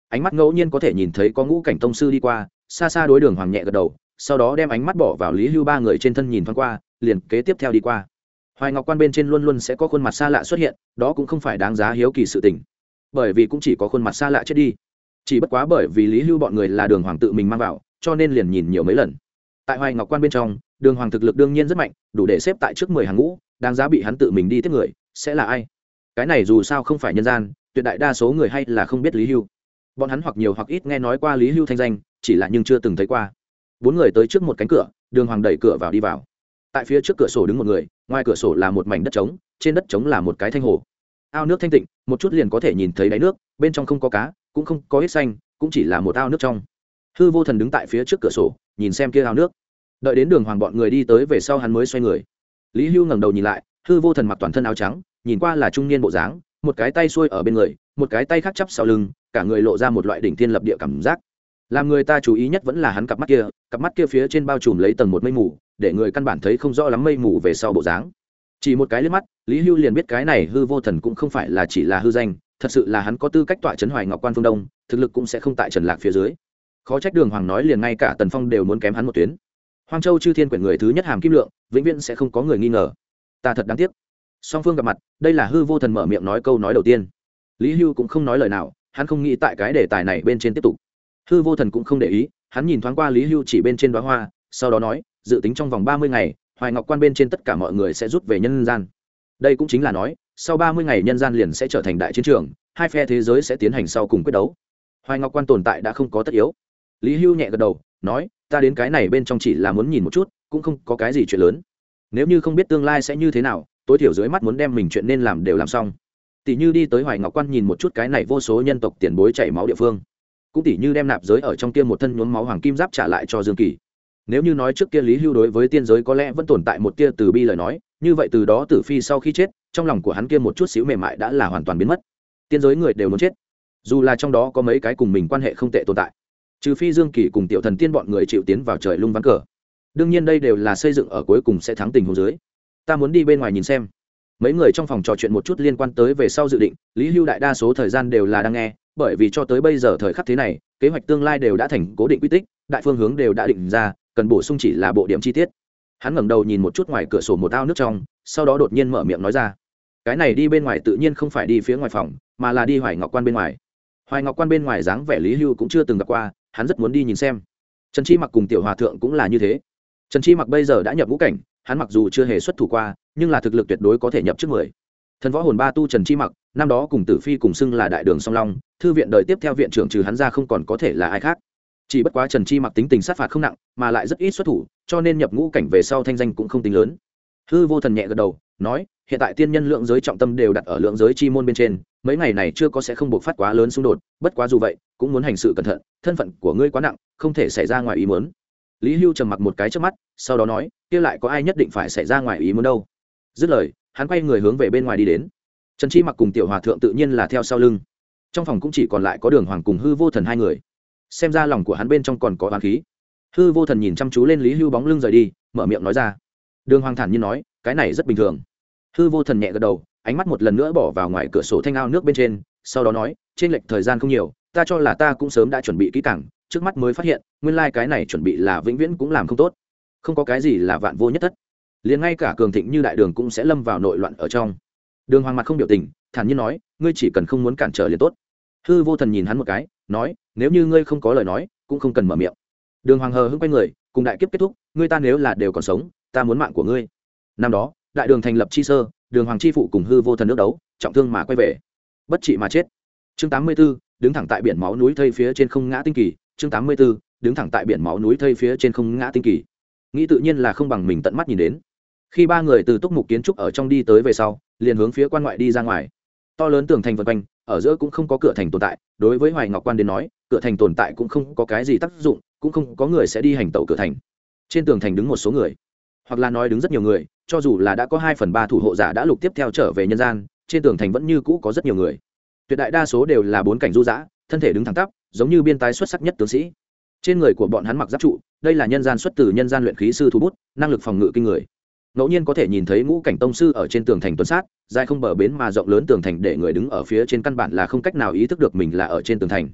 Ánh mắt ngẫu nhiên có thể nhìn thấy có ngũ cảnh tông sư đi qua, xa xa đối đường hoàng nhẹ gật đầu, sau đó đem ánh mắt bỏ vào lý hưu ba người trên thân nhìn thoáng qua, liền kế tiếp theo đi qua. Hoài ngọc quan bên trên luôn luôn sẽ có khuôn mặt xa lạ xuất hiện, đó cũng không phải đáng giá hiếu kỳ sự tình. Bởi vì cũng chỉ có khuôn mặt xa lạ chết đi. Chỉ bất quá bởi vì lý hưu bọn người là đường hoàng tự mình mang vào, cho nên liền nhìn nhiều mấy lần. Tại hoài ngọc quan bên trong đường hoàng thực lực đương nhiên rất mạnh, đủ để xếp tại trước mười hàng ngũ, đáng giá bị hắn tự mình đi tiếp người, sẽ là ai? Cái này dù sao không phải nhân gian, tuyệt đại đa số người hay là không biết lý hưu. Bọn hắn hoặc nhiều hoặc ít nghe nói qua lý hưu thanh danh, chỉ là nhưng chưa từng thấy qua. Bốn người tới trước một cánh cửa, đường hoàng đẩy cửa vào đi vào. Tại phía trước cửa sổ đứng một người, ngoài cửa sổ là một mảnh đất trống, trên đất trống là một cái thanh hồ. Ao nước thanh tịnh, một chút liền có thể nhìn thấy đáy nước, bên trong không có cá, cũng không có hết xanh, cũng chỉ là một ao nước trong. Hư vô thần đứng tại phía trước cửa sổ, nhìn xem kia ao nước đợi đến đường hoàng bọn người đi tới về sau hắn mới xoay người. Lý hưu ngẩng đầu nhìn lại, hư vô thần mặc toàn thân áo trắng, nhìn qua là trung niên bộ dáng, một cái tay xuôi ở bên người, một cái tay khác chắp sau lưng, cả người lộ ra một loại đỉnh thiên lập địa cảm giác. Làm người ta chú ý nhất vẫn là hắn cặp mắt kia, cặp mắt kia phía trên bao trùm lấy tầng một mây mù, để người căn bản thấy không rõ lắm mây mù về sau bộ dáng. Chỉ một cái liếc mắt, lý hưu liền biết cái này hư vô thần cũng không phải là chỉ là hư danh, thật sự là hắn có tư cách tọa trấn hoài ngọc quan phương đông, thực lực cũng sẽ không tại trần lạc phía dưới. Khó trách đường hoàng nói liền ngay cả tần phong đều muốn kém hắn một tuyến hoang châu chư thiên quyển người thứ nhất hàm kim lượng, vĩnh viễn sẽ không có người nghi ngờ. Ta thật đáng tiếc. Song phương gặp mặt, đây là hư vô thần mở miệng nói câu nói đầu tiên. Lý hưu cũng không nói lời nào, hắn không nghĩ tại cái đề tài này bên trên tiếp tục. Hư vô thần cũng không để ý, hắn nhìn thoáng qua lý hưu chỉ bên trên đoá hoa, sau đó nói, dự tính trong vòng ba mươi ngày, hoài ngọc quan bên trên tất cả mọi người sẽ rút về nhân gian. Đây cũng chính là nói, sau ba mươi ngày nhân gian liền sẽ trở thành đại chiến trường, hai phe thế giới sẽ tiến hành sau cùng quyết đấu. Hoài ngọc quan tồn tại đã không có tất yếu lý hưu nhẹ gật đầu, nói, ta đến cái này bên trong chỉ là muốn nhìn một chút, cũng không có cái gì chuyện lớn. Nếu như không biết tương lai sẽ như thế nào, tối thiểu dưới mắt muốn đem mình chuyện nên làm đều làm xong. Tỷ như đi tới hoài ngọc quan nhìn một chút cái này vô số nhân tộc tiền bối chảy máu địa phương. Cũng tỷ như đem nạp giới ở trong kia một thân nhuốm máu hoàng kim giáp trả lại cho dương kỳ. Nếu như nói trước kia lý hưu đối với tiên giới có lẽ vẫn tồn tại một tia từ bi lời nói, như vậy từ đó tử phi sau khi chết, trong lòng của hắn kia một chút xíu mềm mại đã là hoàn toàn biến mất. Tiên giới người đều muốn chết. Dù là trong đó có mấy cái cùng mình quan hệ không tệ tồn tại trừ phi dương kỳ cùng tiểu thần tiên bọn người chịu tiến vào trời lung ván cờ. Đương nhiên đây đều là xây dựng ở cuối cùng sẽ thắng tình hồ dưới. Ta muốn đi bên ngoài nhìn xem. Mấy người trong phòng trò chuyện một chút liên quan tới về sau dự định, lý hưu đại đa số thời gian đều là đang nghe, bởi vì cho tới bây giờ thời khắc thế này, kế hoạch tương lai đều đã thành cố định quy tích, đại phương hướng đều đã định ra, cần bổ sung chỉ là bộ điểm chi tiết. Hắn ngẩng đầu nhìn một chút ngoài cửa sổ một ao nước trong, sau đó đột nhiên mở miệng nói ra. Cái này đi bên ngoài tự nhiên không phải đi phía ngoài phòng, mà là đi hoài ngọc quan bên ngoài. Hoài ngọc quan bên ngoài dáng vẻ lý hưu cũng chưa từng gặp qua hắn rất muốn đi nhìn xem. Trần chi mặc cùng tiểu hòa thượng cũng là như thế. Trần chi mặc bây giờ đã nhập ngũ cảnh, hắn mặc dù chưa hề xuất thủ qua, nhưng là thực lực tuyệt đối có thể nhập trước mười. Thần võ hồn ba tu trần chi mặc, năm đó cùng tử phi cùng xưng là đại đường song long, thư viện đời tiếp theo viện trưởng trừ hắn ra không còn có thể là ai khác. Chỉ bất quá trần chi mặc tính tình sát phạt không nặng, mà lại rất ít xuất thủ, cho nên nhập ngũ cảnh về sau thanh danh cũng không tính lớn. Hư vô thần nhẹ gật đầu, nói, hiện tại tiên nhân lượng giới trọng tâm đều đặt ở lượng giới chi môn bên trên mấy ngày này chưa có sẽ không buộc phát quá lớn xung đột, bất quá dù vậy, cũng muốn hành sự cẩn thận, thân phận của ngươi quá nặng, không thể xảy ra ngoài ý muốn. Lý hưu trầm mặc một cái trước mắt, sau đó nói, kia lại có ai nhất định phải xảy ra ngoài ý muốn đâu. Dứt lời, hắn quay người hướng về bên ngoài đi đến. Trần chi mặc cùng tiểu hòa thượng tự nhiên là theo sau lưng. Trong phòng cũng chỉ còn lại có đường hoàng cùng hư vô thần hai người. Xem ra lòng của hắn bên trong còn có hoàng khí. Hư vô thần nhìn chăm chú lên lý hưu bóng lưng rời đi, mở miệng nói ra. Đường hoàng thản nhiên nói, cái này rất bình thường. Hư vô thần nhẹ gật đầu ánh mắt một lần nữa bỏ vào ngoài cửa sổ thanh ao nước bên trên, sau đó nói, trên lệch thời gian không nhiều, ta cho là ta cũng sớm đã chuẩn bị kỹ càng, trước mắt mới phát hiện, nguyên lai、like、cái này chuẩn bị là vĩnh viễn cũng làm không tốt. Không có cái gì là vạn vô nhất thất. Liền ngay cả cường thịnh như đại đường cũng sẽ lâm vào nội loạn ở trong. Đường hoàng mặt không biểu tình, thản nhiên nói, ngươi chỉ cần không muốn cản trở liền tốt. Hư vô thần nhìn hắn một cái, nói, nếu như ngươi không có lời nói, cũng không cần mở miệng. Đường hoàng hờ hưng quay người, cùng đại kiếp kết thúc, ngươi ta nếu là đều còn sống, ta muốn mạng của ngươi. Năm đó, đại đường thành lập chi sơ đường hoàng chi phụ cùng hư vô thần nước đấu trọng thương mà quay về. Bất trị mà chết. Chương tám mươi 84, đứng thẳng tại biển máu núi thây phía trên không ngã tinh kỳ. Chương tám mươi 84, đứng thẳng tại biển máu núi thây phía trên không ngã tinh kỳ. Nghĩ tự nhiên là không bằng mình tận mắt nhìn đến. Khi ba người từ túc mục kiến trúc ở trong đi tới về sau liền hướng phía quan ngoại đi ra ngoài. To lớn tường thành vân quanh ở giữa cũng không có cửa thành tồn tại. Đối với hoài ngọc quan đến nói cửa thành tồn tại cũng không có cái gì tác dụng cũng không có người sẽ đi hành tẩu cửa thành. Trên tường thành đứng một số người hoặc là nói đứng rất nhiều người cho dù là đã có hai phần ba thủ hộ giả đã lục tiếp theo trở về nhân gian, trên tường thành vẫn như cũ có rất nhiều người. Tuyệt đại đa số đều là bốn cảnh du dã, thân thể đứng thẳng tắp, giống như biên tái xuất sắc nhất tướng sĩ. Trên người của bọn hắn mặc giáp trụ, đây là nhân gian xuất từ nhân gian luyện khí sư thu bút, năng lực phòng ngự kinh người. Ngẫu nhiên có thể nhìn thấy ngũ cảnh tông sư ở trên tường thành tuần sát, dài không bờ bến mà rộng lớn tường thành để người đứng ở phía trên căn bản là không cách nào ý thức được mình là ở trên tường thành.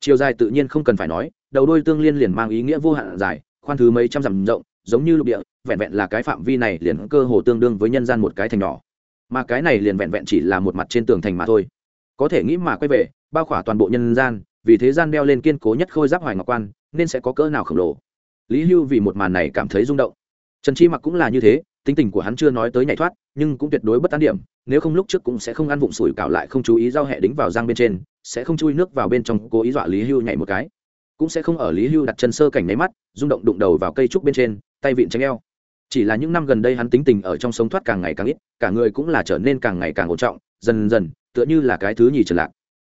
Chiều dài tự nhiên không cần phải nói, đầu đôi tương liên liền mang ý nghĩa vô hạn dài, khoan thứ mấy trăm dặm rộng giống như lục địa, vẹn vẹn là cái phạm vi này liền cơ hồ tương đương với nhân gian một cái thành nhỏ. Mà cái này liền vẹn vẹn chỉ là một mặt trên tường thành mà thôi. Có thể nghĩ mà quay về, bao khỏa toàn bộ nhân gian, vì thế gian đeo lên kiên cố nhất khôi giáp hoài ngọc quan, nên sẽ có cỡ nào khổng lồ. Lý hưu vì một màn này cảm thấy rung động. Trần chi mặc cũng là như thế, tính tình của hắn chưa nói tới nhảy thoát, nhưng cũng tuyệt đối bất tán điểm, nếu không lúc trước cũng sẽ không ăn vụng sủi cảo lại không chú ý giao hẹ đính vào răng bên trên, sẽ không chui nước vào bên trong cố ý dọa lý hưu nhảy một cái cũng sẽ không ở lý hưu đặt chân sơ cảnh nháy mắt, rung động đụng đầu vào cây trúc bên trên, tay vịn tránh eo. Chỉ là những năm gần đây hắn tính tình ở trong sống thoát càng ngày càng ít, cả người cũng là trở nên càng ngày càng ổn trọng, dần dần, tựa như là cái thứ nhì trần lạc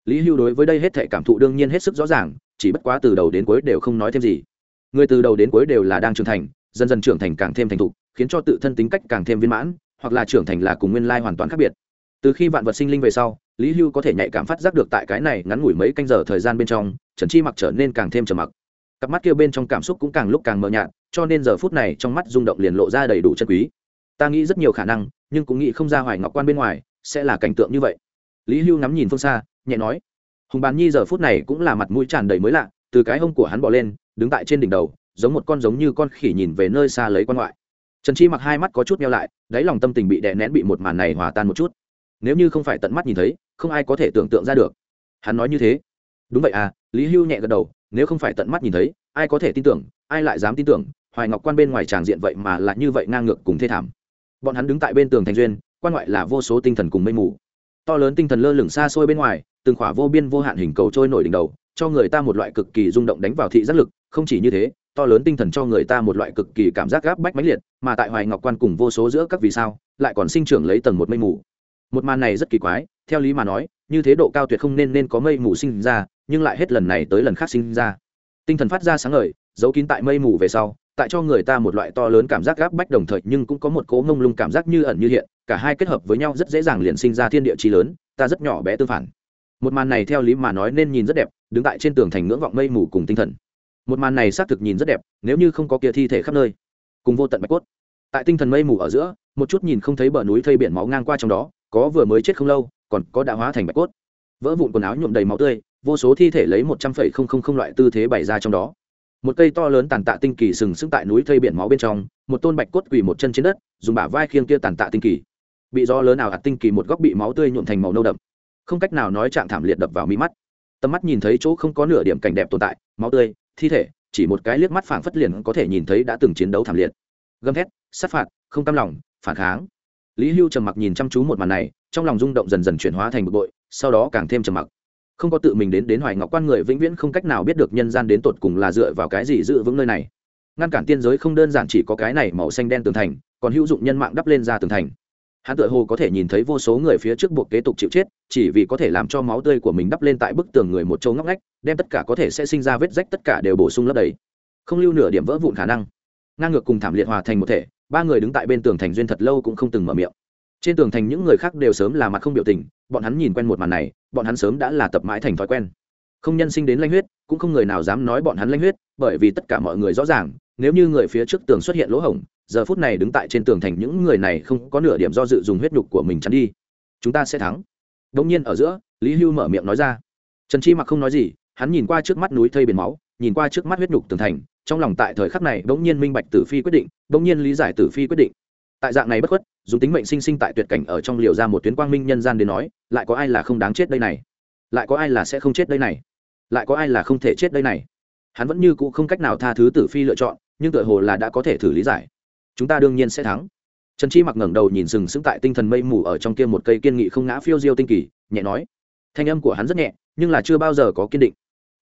lý hưu đối với đây hết thể cảm thụ đương nhiên hết sức rõ ràng, chỉ bất quá từ đầu đến cuối đều không nói thêm gì. Người từ đầu đến cuối đều là đang trưởng thành, dần dần trưởng thành càng thêm thành thục, khiến cho tự thân tính cách càng thêm viên mãn, hoặc là trưởng thành là cùng nguyên lai hoàn toàn khác biệt từ khi vạn vật sinh linh về sau, lý hưu có thể nhạy cảm phát giác được tại cái này ngắn ngủi mấy canh giờ thời gian bên trong, trần chi mặc trở nên càng thêm trầm mặc. Cặp mắt kia bên trong cảm xúc cũng càng lúc càng mờ nhạt, cho nên giờ phút này trong mắt rung động liền lộ ra đầy đủ chân quý. Ta nghĩ rất nhiều khả năng, nhưng cũng nghĩ không ra hoài ngọc quan bên ngoài sẽ là cảnh tượng như vậy. Lý hưu ngắm nhìn phương xa, nhẹ nói, hùng bàn nhi giờ phút này cũng là mặt mũi tràn đầy mới lạ, từ cái hông của hắn bỏ lên, đứng tại trên đỉnh đầu, giống một con giống như con khỉ nhìn về nơi xa lấy quan ngoại. Trần chi mặc hai mắt có chút meo lại, đáy lòng tâm tình bị đè nén bị một màn này hòa tan một chút nếu như không phải tận mắt nhìn thấy, không ai có thể tưởng tượng ra được. Hắn nói như thế. Đúng vậy à lý hưu nhẹ gật đầu, nếu không phải tận mắt nhìn thấy, ai có thể tin tưởng, ai lại dám tin tưởng, hoài ngọc quan bên ngoài tràng diện vậy mà lại như vậy ngang ngược cùng thê thảm. Bọn hắn đứng tại bên tường thành duyên, quan ngoại là vô số tinh thần cùng mây mù. To lớn tinh thần lơ lửng xa xôi bên ngoài, từng khỏa vô biên vô hạn hình cầu trôi nổi đỉnh đầu, cho người ta một loại cực kỳ rung động đánh vào thị giác lực, không chỉ như thế, to lớn tinh thần cho người ta một loại cực kỳ cảm giác gáp bách mãnh liệt, mà tại hoài ngọc quan cùng vô số giữa các vì sao, lại còn sinh trưởng lấy tầng một mây mù một màn này rất kỳ quái, theo lý mà nói, như thế độ cao tuyệt không nên nên có mây mù sinh ra, nhưng lại hết lần này tới lần khác sinh ra. Tinh thần phát ra sáng ngời, giấu kín tại mây mù về sau, tại cho người ta một loại to lớn cảm giác gáp bách đồng thời, nhưng cũng có một cố mông lung cảm giác như ẩn như hiện, cả hai kết hợp với nhau rất dễ dàng liền sinh ra thiên địa trí lớn, ta rất nhỏ bé tương phản. Một màn này theo lý mà nói nên nhìn rất đẹp, đứng tại trên tường thành ngưỡng vọng mây mù cùng tinh thần. Một màn này xác thực nhìn rất đẹp, nếu như không có kia thi thể khắp nơi. Cùng vô tận bạch cốt. Tại tinh thần mây mù ở giữa, một chút nhìn không thấy bờ núi thây biển máu ngang qua trong đó có vừa mới chết không lâu, còn có đã hóa thành bạch cốt. Vỡ vụn quần áo nhuộm đầy máu tươi, vô số thi thể lấy một trăm phẩy không không không loại tư thế bày ra trong đó. Một cây to lớn tàn tạ tinh kỳ sừng sững tại núi thây biển máu bên trong, một tôn bạch cốt quỳ một chân trên đất, dùng bả vai khiêng kia tàn tạ tinh kỳ. Bị do lớn nào hạt tinh kỳ một góc bị máu tươi nhuộm thành màu nâu đậm. Không cách nào nói trạng thảm liệt đập vào mi mắt. Tầm mắt nhìn thấy chỗ không có nửa điểm cảnh đẹp tồn tại, máu tươi, thi thể, chỉ một cái liếc mắt phảng phất liền có thể nhìn thấy đã từng chiến đấu thảm liệt. Gầm thét, sát phạt, không tâm lòng, phản kháng lý hưu trầm mặc nhìn chăm chú một màn này, trong lòng rung động dần dần chuyển hóa thành bực bội, sau đó càng thêm trầm mặc. Không có tự mình đến đến hoài ngọc quan người vĩnh viễn không cách nào biết được nhân gian đến tột cùng là dựa vào cái gì giữ vững nơi này. Ngăn cản tiên giới không đơn giản chỉ có cái này màu xanh đen tường thành, còn hữu dụng nhân mạng đắp lên ra tường thành. Hắn tự hồ có thể nhìn thấy vô số người phía trước buộc kế tục chịu chết, chỉ vì có thể làm cho máu tươi của mình đắp lên tại bức tường người một châu ngóc ngách, đem tất cả có thể sẽ sinh ra vết rách tất cả đều bổ sung lấp đầy. Không lưu nửa điểm vỡ vụn khả năng. Ngang ngược cùng thảm liệt hòa thành một thể ba người đứng tại bên tường thành duyên thật lâu cũng không từng mở miệng. Trên tường thành những người khác đều sớm là mặt không biểu tình, bọn hắn nhìn quen một màn này, bọn hắn sớm đã là tập mãi thành thói quen. Không nhân sinh đến lanh huyết, cũng không người nào dám nói bọn hắn lanh huyết, bởi vì tất cả mọi người rõ ràng, nếu như người phía trước tường xuất hiện lỗ hổng, giờ phút này đứng tại trên tường thành những người này không có nửa điểm do dự dùng huyết nhục của mình chắn đi. Chúng ta sẽ thắng. Đông nhiên ở giữa, lý hưu mở miệng nói ra. Trần chi mặc không nói gì, hắn nhìn qua trước mắt núi thây biển máu, nhìn qua trước mắt huyết nhục tường thành trong lòng tại thời khắc này bỗng nhiên minh bạch tử phi quyết định, bỗng nhiên lý giải tử phi quyết định. Tại dạng này bất khuất, dùng tính mệnh sinh sinh tại tuyệt cảnh ở trong liều ra một tuyến quang minh nhân gian đến nói, lại có ai là không đáng chết đây này? Lại có ai là sẽ không chết đây này? Lại có ai là không thể chết đây này? Hắn vẫn như cũ không cách nào tha thứ tử phi lựa chọn, nhưng tựa hồ là đã có thể thử lý giải. Chúng ta đương nhiên sẽ thắng. Trần chi mặc ngẩng đầu nhìn sừng sững tại tinh thần mây mù ở trong kia một cây kiên nghị không ngã phiêu diêu tinh kỳ, nhẹ nói. Thanh âm của hắn rất nhẹ, nhưng là chưa bao giờ có kiên định.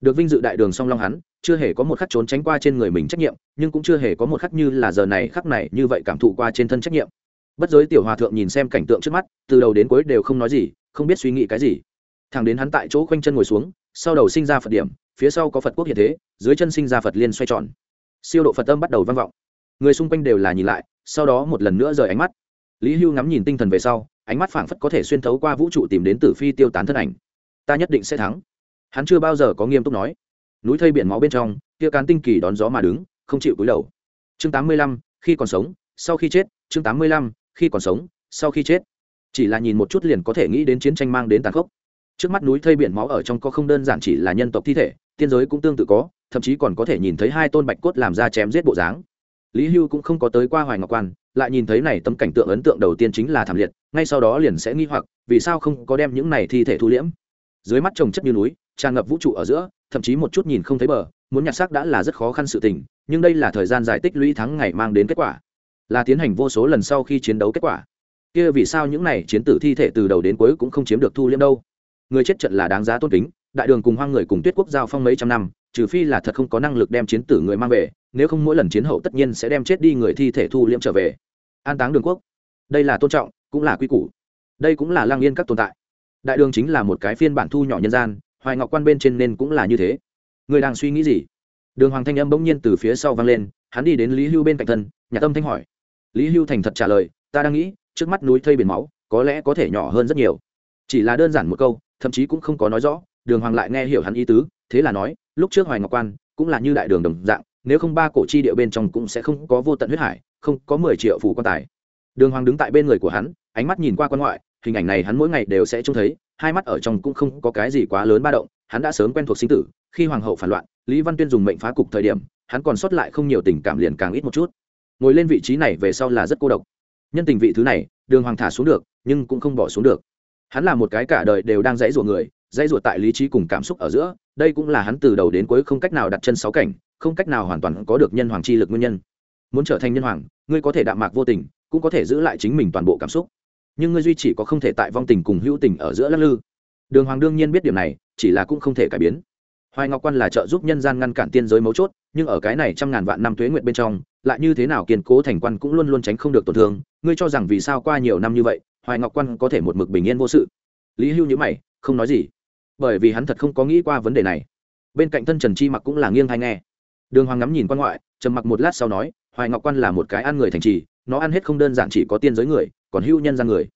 Được vinh dự đại đường song long hắn chưa hề có một khắc trốn tránh qua trên người mình trách nhiệm, nhưng cũng chưa hề có một khắc như là giờ này, khắc này, như vậy cảm thụ qua trên thân trách nhiệm. Bất giới tiểu hòa thượng nhìn xem cảnh tượng trước mắt, từ đầu đến cuối đều không nói gì, không biết suy nghĩ cái gì. Thằng đến hắn tại chỗ khoanh chân ngồi xuống, sau đầu sinh ra phật điểm, phía sau có phật quốc hiện thế, dưới chân sinh ra phật liên xoay tròn. Siêu độ phật tâm bắt đầu vang vọng. Người xung quanh đều là nhìn lại, sau đó một lần nữa rời ánh mắt. Lý hưu ngắm nhìn tinh thần về sau, ánh mắt phảng phất có thể xuyên thấu qua vũ trụ tìm đến tử phi tiêu tán thân ảnh. Ta nhất định sẽ thắng. Hắn chưa bao giờ có nghiêm túc nói núi thây biển máu bên trong, kia cán tinh kỳ đón gió mà đứng, không chịu cúi đầu. Chương tám mươi lăm, khi còn sống, sau khi chết. Chương tám mươi lăm, khi còn sống, sau khi chết. Chỉ là nhìn một chút liền có thể nghĩ đến chiến tranh mang đến tàn khốc. Trước mắt núi thây biển máu ở trong có không đơn giản chỉ là nhân tộc thi thể, tiên giới cũng tương tự có, thậm chí còn có thể nhìn thấy hai tôn bạch cốt làm ra chém giết bộ dáng. Lý hưu cũng không có tới qua hoài ngọc quan, lại nhìn thấy này tấm cảnh tượng ấn tượng đầu tiên chính là thảm liệt, ngay sau đó liền sẽ nghi hoặc, vì sao không có đem những này thi thể thu liễm. Dưới mắt trồng chất như núi tràn ngập vũ trụ ở giữa, thậm chí một chút nhìn không thấy bờ, muốn nhặt xác đã là rất khó khăn sự tình, nhưng đây là thời gian giải tích lũy thắng ngày mang đến kết quả, là tiến hành vô số lần sau khi chiến đấu kết quả. Kia vì sao những này chiến tử thi thể từ đầu đến cuối cũng không chiếm được thu liêm đâu? Người chết trận là đáng giá tôn kính, đại đường cùng hoang người cùng tuyết quốc giao phong mấy trăm năm, trừ phi là thật không có năng lực đem chiến tử người mang về, nếu không mỗi lần chiến hậu tất nhiên sẽ đem chết đi người thi thể thu liễm trở về. An táng đường quốc, đây là tôn trọng, cũng là quy củ. Đây cũng là lang yên các tồn tại. Đại đường chính là một cái phiên bản thu nhỏ nhân gian hoài ngọc quan bên trên nên cũng là như thế. Người đang suy nghĩ gì? Đường hoàng thanh âm bỗng nhiên từ phía sau vang lên, hắn đi đến lý hưu bên cạnh thân nhà tâm thanh hỏi. Lý hưu thành thật trả lời, ta đang nghĩ, trước mắt núi thây biển máu, có lẽ có thể nhỏ hơn rất nhiều. Chỉ là đơn giản một câu, thậm chí cũng không có nói rõ, đường hoàng lại nghe hiểu hắn ý tứ, thế là nói, lúc trước hoài ngọc quan cũng là như đại đường đồng dạng, nếu không ba cổ chi địa bên trong cũng sẽ không có vô tận huyết hải, không có mười triệu phủ quan tài. Đường hoàng đứng tại bên người của hắn, ánh mắt nhìn qua quan ngoại hình ảnh này hắn mỗi ngày đều sẽ trông thấy, hai mắt ở trong cũng không có cái gì quá lớn ba động, hắn đã sớm quen thuộc sinh tử, khi hoàng hậu phản loạn, lý văn tuyên dùng mệnh phá cục thời điểm, hắn còn sót lại không nhiều tình cảm liền càng ít một chút. Ngồi lên vị trí này về sau là rất cô độc. Nhân tình vị thứ này, đường hoàng thả xuống được, nhưng cũng không bỏ xuống được. Hắn là một cái cả đời đều đang dãy ruộng người, dãy ruộng tại lý trí cùng cảm xúc ở giữa, đây cũng là hắn từ đầu đến cuối không cách nào đặt chân sáu cảnh, không cách nào hoàn toàn có được nhân hoàng chi lực nguyên nhân. Muốn trở thành nhân hoàng, ngươi có thể đạm mạc vô tình, cũng có thể giữ lại chính mình toàn bộ cảm xúc nhưng ngươi duy chỉ có không thể tại vong tình cùng hữu tình ở giữa lắc lư. Đường hoàng đương nhiên biết điểm này, chỉ là cũng không thể cải biến. Hoài ngọc quan là trợ giúp nhân gian ngăn cản tiên giới mấu chốt, nhưng ở cái này trăm ngàn vạn năm tuế nguyện bên trong, lại như thế nào kiên cố thành quan cũng luôn luôn tránh không được tổn thương. Ngươi cho rằng vì sao qua nhiều năm như vậy, hoài ngọc quan có thể một mực bình yên vô sự? Lý hưu nhữ mày, không nói gì. Bởi vì hắn thật không có nghĩ qua vấn đề này. Bên cạnh thân trần chi mặc cũng là nghiêng hay nghe. Đường hoàng ngắm nhìn quan ngoại, trầm mặc một lát sau nói, hoài ngọc quan là một cái ăn người thành trì, nó ăn hết không đơn giản chỉ có tiên giới người còn hưu nhân ra người.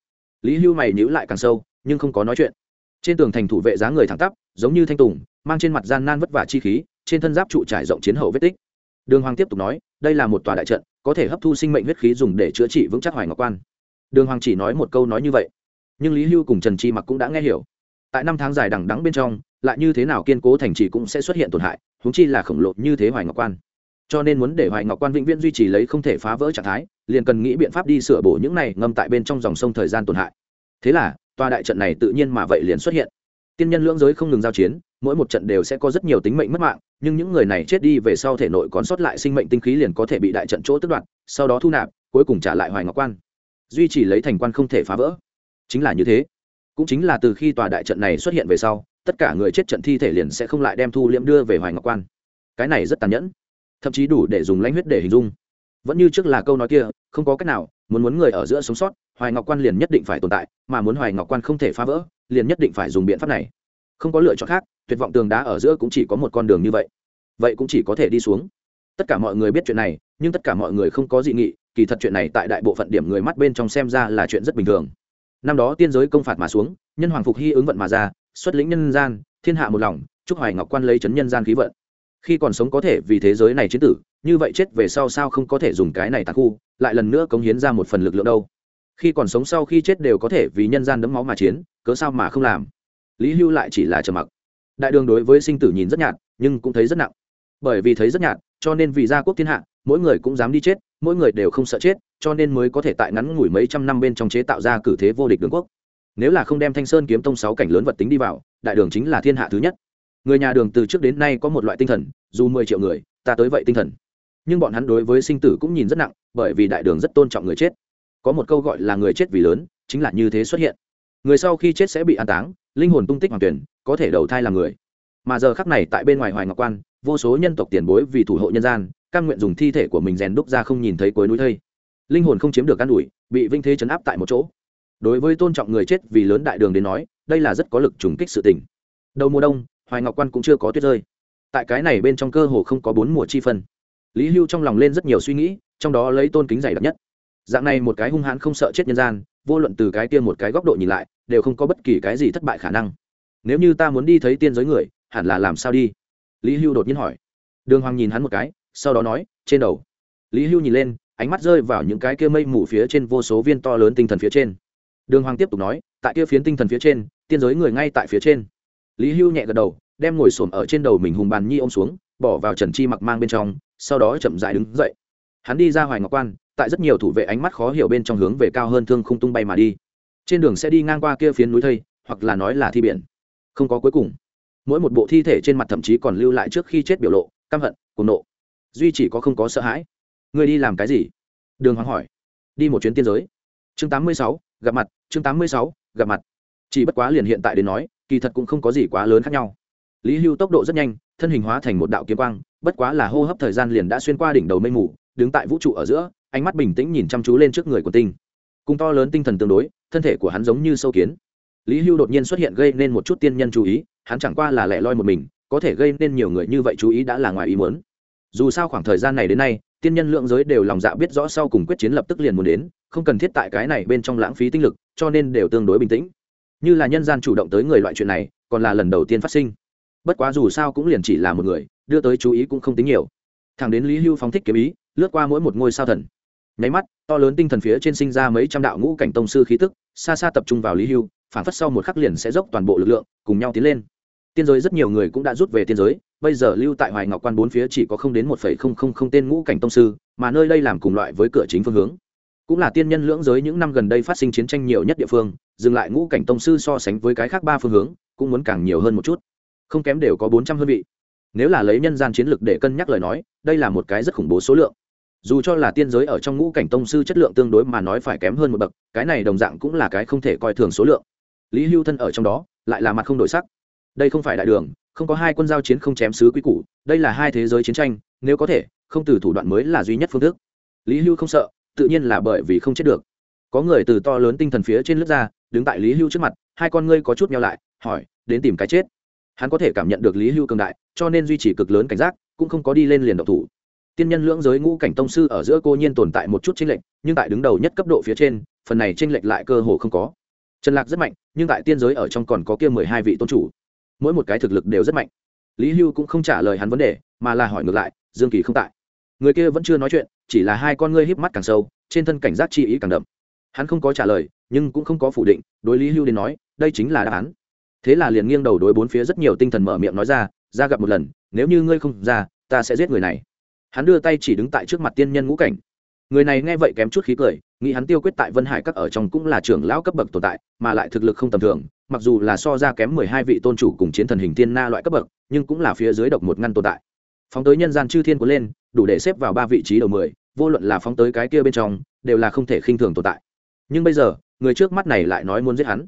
Lý hưu mày nhữ lại càng sâu, nhưng không có nói chuyện. Trên tường thành thủ vệ giá người thẳng tắp, giống như thanh tùng, mang trên mặt gian nan vất vả chi khí, trên thân giáp trụ trải rộng chiến hậu vết tích. Đường hoàng tiếp tục nói, đây là một tòa đại trận, có thể hấp thu sinh mệnh huyết khí dùng để chữa trị vững chắc hoài ngọc quan. Đường hoàng chỉ nói một câu nói như vậy. Nhưng lý hưu cùng trần chi mặc cũng đã nghe hiểu. Tại năm tháng dài đằng đắng bên trong, lại như thế nào kiên cố thành trì cũng sẽ xuất hiện tổn hại húng chi là khổng lồ như thế hoài ngọc quan cho nên muốn để hoài ngọc quan vĩnh viễn duy trì lấy không thể phá vỡ trạng thái, liền cần nghĩ biện pháp đi sửa bổ những này ngâm tại bên trong dòng sông thời gian tổn hại. Thế là, tòa đại trận này tự nhiên mà vậy liền xuất hiện. Tiên nhân lưỡng giới không ngừng giao chiến, mỗi một trận đều sẽ có rất nhiều tính mệnh mất mạng, nhưng những người này chết đi về sau thể nội còn sót lại sinh mệnh tinh khí liền có thể bị đại trận chỗ tức đoạt, sau đó thu nạp, cuối cùng trả lại hoài ngọc quan. Duy trì lấy thành quan không thể phá vỡ. Chính là như thế. Cũng chính là từ khi tòa đại trận này xuất hiện về sau, tất cả người chết trận thi thể liền sẽ không lại đem thu liễm đưa về hoài ngọc quan. Cái này rất tàn nhẫn thậm chí đủ để dùng lãnh huyết để hình dung. Vẫn như trước là câu nói kia, không có cách nào, muốn muốn người ở giữa sống sót, hoài ngọc quan liền nhất định phải tồn tại, mà muốn hoài ngọc quan không thể phá vỡ, liền nhất định phải dùng biện pháp này. Không có lựa chọn khác, tuyệt vọng tường đá ở giữa cũng chỉ có một con đường như vậy. Vậy cũng chỉ có thể đi xuống. Tất cả mọi người biết chuyện này, nhưng tất cả mọi người không có dị nghị, kỳ thật chuyện này tại đại bộ phận điểm người mắt bên trong xem ra là chuyện rất bình thường. Năm đó tiên giới công phạt mà xuống, nhân hoàng phục hy ứng vận mà ra, xuất lĩnh nhân gian, thiên hạ một lòng, chúc hoài ngọc quan lấy chấn nhân gian khí vận khi còn sống có thể vì thế giới này chiến tử, như vậy chết về sau sao không có thể dùng cái này tàn khu, lại lần nữa cống hiến ra một phần lực lượng đâu? Khi còn sống sau khi chết đều có thể vì nhân gian đấm máu mà chiến, cớ sao mà không làm? Lý hưu lại chỉ là trầm mặc. Đại đường đối với sinh tử nhìn rất nhạt, nhưng cũng thấy rất nặng. Bởi vì thấy rất nhạt, cho nên vì gia quốc thiên hạ, mỗi người cũng dám đi chết, mỗi người đều không sợ chết, cho nên mới có thể tại ngắn ngủi mấy trăm năm bên trong chế tạo ra cử thế vô địch đường quốc. Nếu là không đem thanh sơn kiếm tông sáu cảnh lớn vật tính đi vào, đại đường chính là thiên hạ thứ nhất người nhà đường từ trước đến nay có một loại tinh thần, dù mười triệu người, ta tới vậy tinh thần. Nhưng bọn hắn đối với sinh tử cũng nhìn rất nặng, bởi vì đại đường rất tôn trọng người chết. Có một câu gọi là người chết vì lớn, chính là như thế xuất hiện. Người sau khi chết sẽ bị an táng, linh hồn tung tích hoàng tuyển, có thể đầu thai làm người. Mà giờ khắc này tại bên ngoài hoài ngọc quan, vô số nhân tộc tiền bối vì thủ hộ nhân gian căn nguyện dùng thi thể của mình rèn đúc ra không nhìn thấy cuối núi thây. Linh hồn không chiếm được căn đủi bị vinh thế chấn áp tại một chỗ. Đối với tôn trọng người chết vì lớn đại đường đến nói, đây là rất có lực trùng kích sự tình. Đầu mùa đông hoài ngọc quan cũng chưa có tuyết rơi. Tại cái này bên trong cơ hồ không có bốn mùa chi phân. Lý hưu trong lòng lên rất nhiều suy nghĩ, trong đó lấy tôn kính dày đặc nhất. Dạng này một cái hung hãn không sợ chết nhân gian, vô luận từ cái tiên một cái góc độ nhìn lại, đều không có bất kỳ cái gì thất bại khả năng. Nếu như ta muốn đi thấy tiên giới người, hẳn là làm sao đi? Lý hưu đột nhiên hỏi. Đường hoàng nhìn hắn một cái, sau đó nói, trên đầu. Lý hưu nhìn lên, ánh mắt rơi vào những cái kia mây mù phía trên vô số viên to lớn tinh thần phía trên. Đường hoàng tiếp tục nói, tại kia phiến tinh thần phía trên, tiên giới người ngay tại phía trên lý hưu nhẹ gật đầu, đem ngồi xổm ở trên đầu mình hùng bàn nhi ôm xuống, bỏ vào trần chi mặc mang bên trong, sau đó chậm dại đứng dậy. Hắn đi ra hoài ngọc quan, tại rất nhiều thủ vệ ánh mắt khó hiểu bên trong hướng về cao hơn thương không tung bay mà đi. Trên đường sẽ đi ngang qua kia phiến núi thây, hoặc là nói là thi biển. Không có cuối cùng. Mỗi một bộ thi thể trên mặt thậm chí còn lưu lại trước khi chết biểu lộ, căm hận, cuồng nộ. Duy chỉ có không có sợ hãi. Người đi làm cái gì? Đường hoàng hỏi. Đi một chuyến tiên giới. Chương tám mươi sáu, gặp mặt, chương tám mươi sáu, gặp mặt. Chỉ bất quá liền hiện tại đến nói kỳ thật cũng không có gì quá lớn khác nhau. Lý hưu tốc độ rất nhanh, thân hình hóa thành một đạo kiếm quang, bất quá là hô hấp thời gian liền đã xuyên qua đỉnh đầu mây mù, đứng tại vũ trụ ở giữa, ánh mắt bình tĩnh nhìn chăm chú lên trước người của tinh. Cùng to lớn tinh thần tương đối, thân thể của hắn giống như sâu kiến. Lý hưu đột nhiên xuất hiện gây nên một chút tiên nhân chú ý, hắn chẳng qua là lẻ loi một mình, có thể gây nên nhiều người như vậy chú ý đã là ngoài ý muốn. Dù sao khoảng thời gian này đến nay, tiên nhân lượng giới đều lòng dạ biết rõ sau cùng quyết chiến lập tức liền muốn đến, không cần thiết tại cái này bên trong lãng phí tinh lực, cho nên đều tương đối bình tĩnh như là nhân gian chủ động tới người loại chuyện này, còn là lần đầu tiên phát sinh. Bất quá dù sao cũng liền chỉ là một người, đưa tới chú ý cũng không tính nhiều. Thằng đến lý hưu phóng thích kiếm ý, lướt qua mỗi một ngôi sao thần. Nháy mắt, to lớn tinh thần phía trên sinh ra mấy trăm đạo ngũ cảnh tông sư khí tức, xa xa tập trung vào lý hưu, phản phất sau một khắc liền sẽ dốc toàn bộ lực lượng, cùng nhau tiến lên. Tiên giới rất nhiều người cũng đã rút về tiên giới, bây giờ lưu tại hoài ngọc quan bốn phía chỉ có không đến một phẩy không không không tên ngũ cảnh tông sư, mà nơi đây làm cùng loại với cửa chính phương hướng cũng là tiên nhân lưỡng giới những năm gần đây phát sinh chiến tranh nhiều nhất địa phương, dừng lại ngũ cảnh tông sư so sánh với cái khác ba phương hướng, cũng muốn càng nhiều hơn một chút. Không kém đều có bốn trăm hơn vị. Nếu là lấy nhân gian chiến lược để cân nhắc lời nói, đây là một cái rất khủng bố số lượng. Dù cho là tiên giới ở trong ngũ cảnh tông sư chất lượng tương đối mà nói phải kém hơn một bậc, cái này đồng dạng cũng là cái không thể coi thường số lượng. Lý hưu thân ở trong đó, lại là mặt không đổi sắc. Đây không phải đại đường, không có hai quân giao chiến không chém sứ quý củ, đây là hai thế giới chiến tranh, nếu có thể, không từ thủ đoạn mới là duy nhất phương thức. Lý hưu không sợ tự nhiên là bởi vì không chết được. Có người từ to lớn tinh thần phía trên lướt ra, đứng tại lý hưu trước mặt, hai con ngươi có chút nhau lại, hỏi, đến tìm cái chết? Hắn có thể cảm nhận được lý hưu cường đại, cho nên duy trì cực lớn cảnh giác, cũng không có đi lên liền độc thủ. Tiên nhân lưỡng giới ngũ cảnh tông sư ở giữa cô nhiên tồn tại một chút tranh lệch, nhưng tại đứng đầu nhất cấp độ phía trên, phần này tranh lệch lại cơ hồ không có. Trần lạc rất mạnh, nhưng tại tiên giới ở trong còn có kia mười hai vị tôn chủ. Mỗi một cái thực lực đều rất mạnh. Lý hưu cũng không trả lời hắn vấn đề, mà là hỏi ngược lại, dương kỳ không tại? Người kia vẫn chưa nói chuyện chỉ là hai con ngươi híp mắt càng sâu, trên thân cảnh giác chi ý càng đậm. Hắn không có trả lời, nhưng cũng không có phủ định, đối lý hưu đến nói, đây chính là đáp án. Thế là liền nghiêng đầu đối bốn phía rất nhiều tinh thần mở miệng nói ra ra gặp một lần, nếu như ngươi không ra, ta sẽ giết người này. Hắn đưa tay chỉ đứng tại trước mặt tiên nhân ngũ cảnh. Người này nghe vậy kém chút khí cười, nghĩ hắn tiêu quyết tại vân hải các ở trong cũng là trưởng lão cấp bậc tồn tại, mà lại thực lực không tầm thường, mặc dù là so ra kém mười hai vị tôn chủ cùng chiến thần hình tiên na loại cấp bậc, nhưng cũng là phía dưới độc một ngăn tồn tại. Phóng tới nhân gian chư thiên cuốn lên đủ để xếp vào ba vị trí đầu mười, vô luận là phóng tới cái kia bên trong, đều là không thể khinh thường tồn tại. Nhưng bây giờ, người trước mắt này lại nói muốn giết hắn,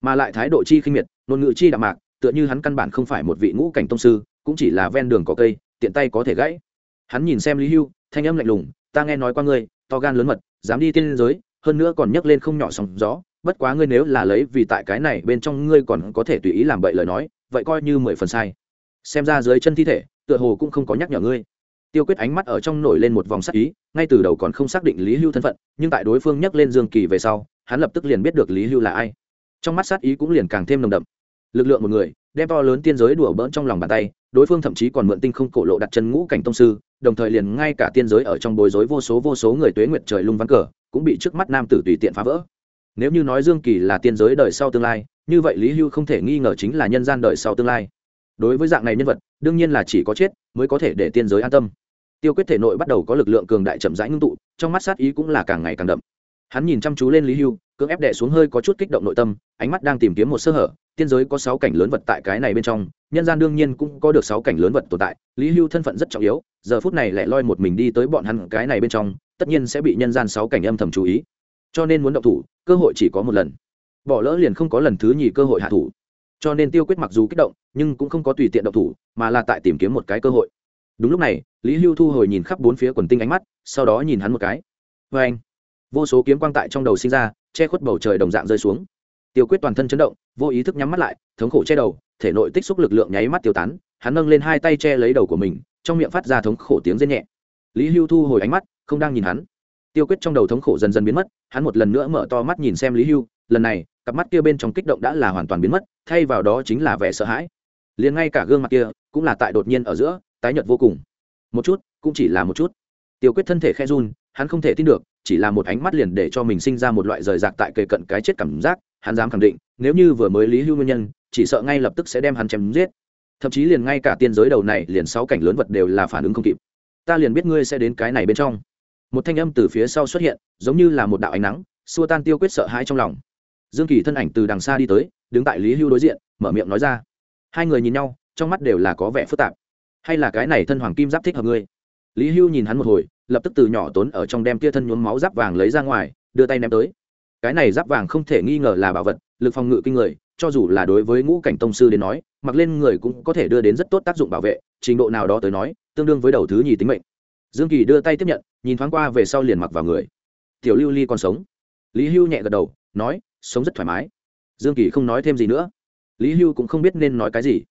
mà lại thái độ chi khinh miệt, ngôn ngữ chi đạm mạc, tựa như hắn căn bản không phải một vị ngũ cảnh tông sư, cũng chỉ là ven đường có cây, tiện tay có thể gãy. Hắn nhìn xem lý hưu, thanh âm lạnh lùng, ta nghe nói qua ngươi, to gan lớn mật, dám đi tiên giới, hơn nữa còn nhấc lên không nhỏ sóng gió, bất quá ngươi nếu là lấy vì tại cái này bên trong ngươi còn có thể tùy ý làm bậy lời nói, vậy coi như mười phần sai. Xem ra dưới chân thi thể, tựa hồ cũng không có nhắc nhở ngươi tiêu quyết ánh mắt ở trong nổi lên một vòng sắc ý, ngay từ đầu còn không xác định lý hưu thân phận, nhưng tại đối phương nhắc lên dương kỳ về sau, hắn lập tức liền biết được lý hưu là ai. Trong mắt sát ý cũng liền càng thêm nồng đậm. Lực lượng một người, đem to lớn tiên giới đùa bỡn trong lòng bàn tay, đối phương thậm chí còn mượn tinh không cổ lộ đặt chân ngũ cảnh tông sư, đồng thời liền ngay cả tiên giới ở trong bối rối vô số vô số người tuế nguyệt trời lung vắng cờ, cũng bị trước mắt nam tử tùy tiện phá vỡ. Nếu như nói dương kỳ là tiên giới đời sau tương lai, như vậy lý hưu không thể nghi ngờ chính là nhân gian đời sau tương lai. Đối với dạng này nhân vật, đương nhiên là chỉ có chết mới có thể để tiên giới an tâm tiêu quyết thể nội bắt đầu có lực lượng cường đại chậm rãi ngưng tụ, trong mắt sát ý cũng là càng ngày càng đậm. Hắn nhìn chăm chú lên lý hưu, cưỡng ép đẻ xuống hơi có chút kích động nội tâm, ánh mắt đang tìm kiếm một sơ hở, tiên giới có sáu cảnh lớn vật tại cái này bên trong, nhân gian đương nhiên cũng có được sáu cảnh lớn vật tồn tại, lý hưu thân phận rất trọng yếu, giờ phút này lại loi một mình đi tới bọn hắn cái này bên trong, tất nhiên sẽ bị nhân gian sáu cảnh âm thầm chú ý. Cho nên muốn động thủ, cơ hội chỉ có một lần. Bỏ lỡ liền không có lần thứ nhì cơ hội hạ thủ. Cho nên tiêu quyết mặc dù kích động, nhưng cũng không có tùy tiện động thủ, mà là tại tìm kiếm một cái cơ hội đúng lúc này, lý hưu thu hồi nhìn khắp bốn phía quần tinh ánh mắt, sau đó nhìn hắn một cái. Vê anh, vô số kiếm quang tại trong đầu sinh ra, che khuất bầu trời đồng dạng rơi xuống. Tiêu quyết toàn thân chấn động, vô ý thức nhắm mắt lại, thống khổ che đầu, thể nội tích xúc lực lượng nháy mắt tiêu tán, hắn nâng lên hai tay che lấy đầu của mình, trong miệng phát ra thống khổ tiếng rên nhẹ. Lý hưu thu hồi ánh mắt, không đang nhìn hắn. Tiêu quyết trong đầu thống khổ dần dần biến mất, hắn một lần nữa mở to mắt nhìn xem lý hưu, lần này, cặp mắt kia bên trong kích động đã là hoàn toàn biến mất, thay vào đó chính là vẻ sợ hãi. Liền ngay cả gương mặt kia, cũng là tại đột nhiên ở giữa tái nhợt vô cùng. Một chút, cũng chỉ là một chút. Tiêu quyết thân thể khe run, hắn không thể tin được, chỉ là một ánh mắt liền để cho mình sinh ra một loại rời rạc tại kề cận cái chết cảm giác, hắn dám khẳng định, nếu như vừa mới lý hưu nguyên nhân, chỉ sợ ngay lập tức sẽ đem hắn chém giết. Thậm chí liền ngay cả tiên giới đầu này liền sáu cảnh lớn vật đều là phản ứng không kịp. Ta liền biết ngươi sẽ đến cái này bên trong. Một thanh âm từ phía sau xuất hiện, giống như là một đạo ánh nắng, xua tan tiêu quyết sợ hãi trong lòng. Dương kỳ thân ảnh từ đằng xa đi tới, đứng tại lý hưu đối diện, mở miệng nói ra. Hai người nhìn nhau, trong mắt đều là có vẻ phức tạp hay là cái này thân hoàng kim giáp thích hợp ngươi? Lý hưu nhìn hắn một hồi, lập tức từ nhỏ tốn ở trong đem tia thân nhuốm máu giáp vàng lấy ra ngoài, đưa tay ném tới. Cái này giáp vàng không thể nghi ngờ là bảo vật, lực phòng ngự kinh người, cho dù là đối với ngũ cảnh tông sư đến nói, mặc lên người cũng có thể đưa đến rất tốt tác dụng bảo vệ, trình độ nào đó tới nói, tương đương với đầu thứ nhì tính mệnh. Dương kỳ đưa tay tiếp nhận, nhìn thoáng qua về sau liền mặc vào người. Tiểu lưu ly còn sống. Lý hưu nhẹ gật đầu, nói, sống rất thoải mái. Dương kỳ không nói thêm gì nữa. Lý hưu cũng không biết nên nói cái gì.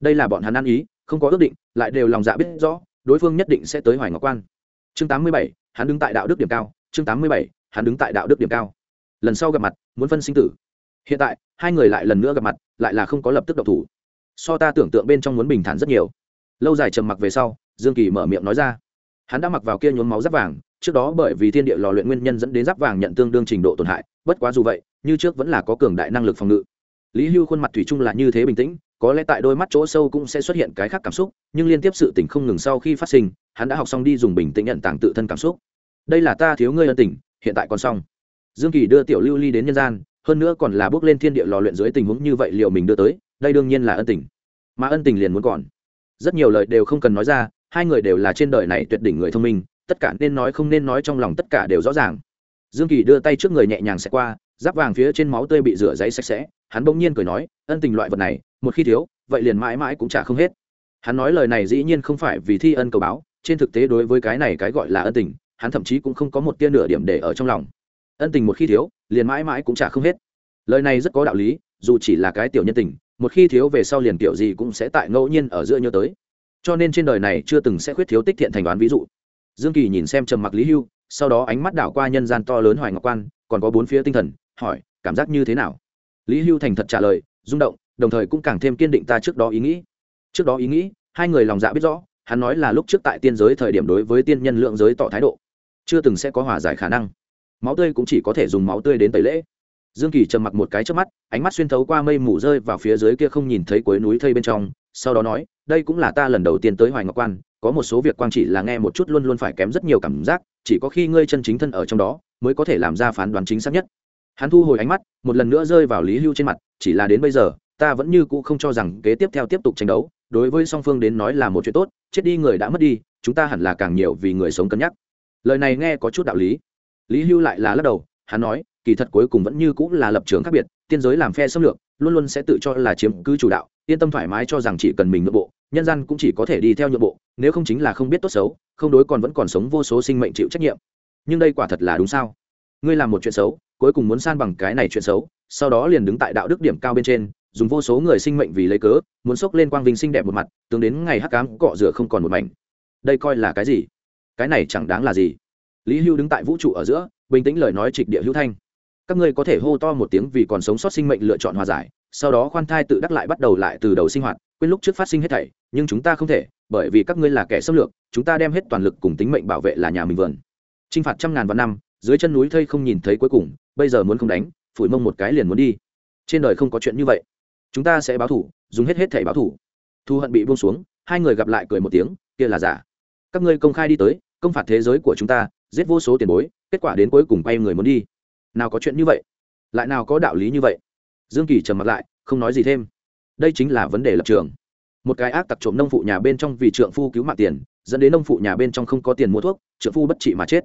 Đây là bọn hắn ăn ý không có ước định, lại đều lòng dạ biết rõ, đối phương nhất định sẽ tới hoài ngọc quan. Chương tám mươi bảy, hắn đứng tại đạo đức điểm cao. Chương tám mươi bảy, hắn đứng tại đạo đức điểm cao. Lần sau gặp mặt, muốn phân sinh tử. Hiện tại, hai người lại lần nữa gặp mặt, lại là không có lập tức độc thủ. So ta tưởng tượng bên trong muốn bình thản rất nhiều. Lâu dài trầm mặc về sau, dương kỳ mở miệng nói ra. Hắn đã mặc vào kia nhuốm máu giáp vàng, trước đó bởi vì thiên địa lò luyện nguyên nhân dẫn đến giáp vàng nhận tương đương trình độ tổn hại, bất quá dù vậy, như trước vẫn là có cường đại năng lực phòng ngự. Lý hưu khuôn mặt thủy chung là như thế bình tĩnh có lẽ tại đôi mắt chỗ sâu cũng sẽ xuất hiện cái khác cảm xúc, nhưng liên tiếp sự tình không ngừng sau khi phát sinh, hắn đã học xong đi dùng bình tĩnh nhận tàng tự thân cảm xúc. Đây là ta thiếu ngươi ân tình, hiện tại còn xong. Dương kỳ đưa tiểu lưu ly đến nhân gian, hơn nữa còn là bước lên thiên địa lò luyện dưới tình huống như vậy liệu mình đưa tới, đây đương nhiên là ân tình. Mà ân tình liền muốn còn. Rất nhiều lời đều không cần nói ra, hai người đều là trên đời này tuyệt đỉnh người thông minh, tất cả nên nói không nên nói trong lòng tất cả đều rõ ràng. Dương kỳ đưa tay trước người nhẹ nhàng xẹt qua, giáp vàng phía trên máu tươi bị rửa giấy sạch sẽ, hắn bỗng nhiên cười nói, ân tình loại vật này một khi thiếu, vậy liền mãi mãi cũng trả không hết. Hắn nói lời này dĩ nhiên không phải vì thi ân cầu báo, trên thực tế đối với cái này cái gọi là ân tình, hắn thậm chí cũng không có một tia nửa điểm để ở trong lòng. Ân tình một khi thiếu, liền mãi mãi cũng trả không hết. Lời này rất có đạo lý, dù chỉ là cái tiểu nhân tình, một khi thiếu về sau liền kiểu gì cũng sẽ tại ngẫu nhiên ở giữa nhớ tới. Cho nên trên đời này chưa từng sẽ khuyết thiếu tích thiện thành đoán ví dụ. Dương kỳ nhìn xem trầm mặc lý hưu, sau đó ánh mắt đảo qua nhân gian to lớn hoài ngọc quan, còn có bốn phía tinh thần, hỏi, cảm giác như thế nào? Lý hưu thành thật trả lời, rung động đồng thời cũng càng thêm kiên định ta trước đó ý nghĩ. Trước đó ý nghĩ, hai người lòng dạ biết rõ, hắn nói là lúc trước tại tiên giới thời điểm đối với tiên nhân lượng giới tỏ thái độ. Chưa từng sẽ có hòa giải khả năng. Máu tươi cũng chỉ có thể dùng máu tươi đến tẩy lễ. Dương kỳ trầm mặc một cái trước mắt, ánh mắt xuyên thấu qua mây mù rơi vào phía dưới kia không nhìn thấy cuối núi thây bên trong, sau đó nói, đây cũng là ta lần đầu tiên tới hoài ngọc quan, có một số việc quang chỉ là nghe một chút luôn luôn phải kém rất nhiều cảm giác, chỉ có khi ngươi chân chính thân ở trong đó, mới có thể làm ra phán đoán chính xác nhất. Hắn thu hồi ánh mắt, một lần nữa rơi vào lý hưu trên mặt, chỉ là đến bây giờ ta vẫn như cũ không cho rằng kế tiếp theo tiếp tục tranh đấu, đối với song phương đến nói là một chuyện tốt, chết đi người đã mất đi, chúng ta hẳn là càng nhiều vì người sống cân nhắc. Lời này nghe có chút đạo lý. Lý hưu lại là lắc đầu, hắn nói, kỳ thật cuối cùng vẫn như cũng là lập trường khác biệt, tiên giới làm phe xâm lược, luôn luôn sẽ tự cho là chiếm cứ chủ đạo, yên tâm thoải mái cho rằng chỉ cần mình nội bộ, nhân dân cũng chỉ có thể đi theo nhượng bộ, nếu không chính là không biết tốt xấu, không đối còn vẫn còn sống vô số sinh mệnh chịu trách nhiệm. Nhưng đây quả thật là đúng sao? Ngươi làm một chuyện xấu, cuối cùng muốn san bằng cái này chuyện xấu, sau đó liền đứng tại đạo đức điểm cao bên trên dùng vô số người sinh mệnh vì lấy cớ, muốn xốc lên quang vinh xinh đẹp một mặt, tướng đến ngày hắc cám cọ rửa không còn một mảnh. Đây coi là cái gì? Cái này chẳng đáng là gì. Lý hưu đứng tại vũ trụ ở giữa, bình tĩnh lời nói trịch địa hữu thanh. Các ngươi có thể hô to một tiếng vì còn sống sót sinh mệnh lựa chọn hòa giải, sau đó khoan thai tự đắc lại bắt đầu lại từ đầu sinh hoạt, quên lúc trước phát sinh hết thảy, nhưng chúng ta không thể, bởi vì các ngươi là kẻ xâm lược, chúng ta đem hết toàn lực cùng tính mệnh bảo vệ là nhà mình vườn. T r i n h phạt trăm ngàn vạn năm, dưới chân núi thây không nhìn thấy cuối cùng, bây giờ muốn không đánh, phủi mông một cái liền muốn đi. Trên đời không có chuyện như vậy chúng ta sẽ báo thủ, dùng hết hết thảy báo thủ. Thu hận bị buông xuống, hai người gặp lại cười một tiếng, kia là giả. Các ngươi công khai đi tới, công phạt thế giới của chúng ta, giết vô số tiền bối, kết quả đến cuối cùng quay người muốn đi. Nào có chuyện như vậy? Lại nào có đạo lý như vậy? Dương kỳ trầm mặt lại, không nói gì thêm. Đây chính là vấn đề lập trường. Một cái ác tặc trộm nông phụ nhà bên trong vì trượng phu cứu mạng tiền, dẫn đến nông phụ nhà bên trong không có tiền mua thuốc, trượng phu bất trị mà chết.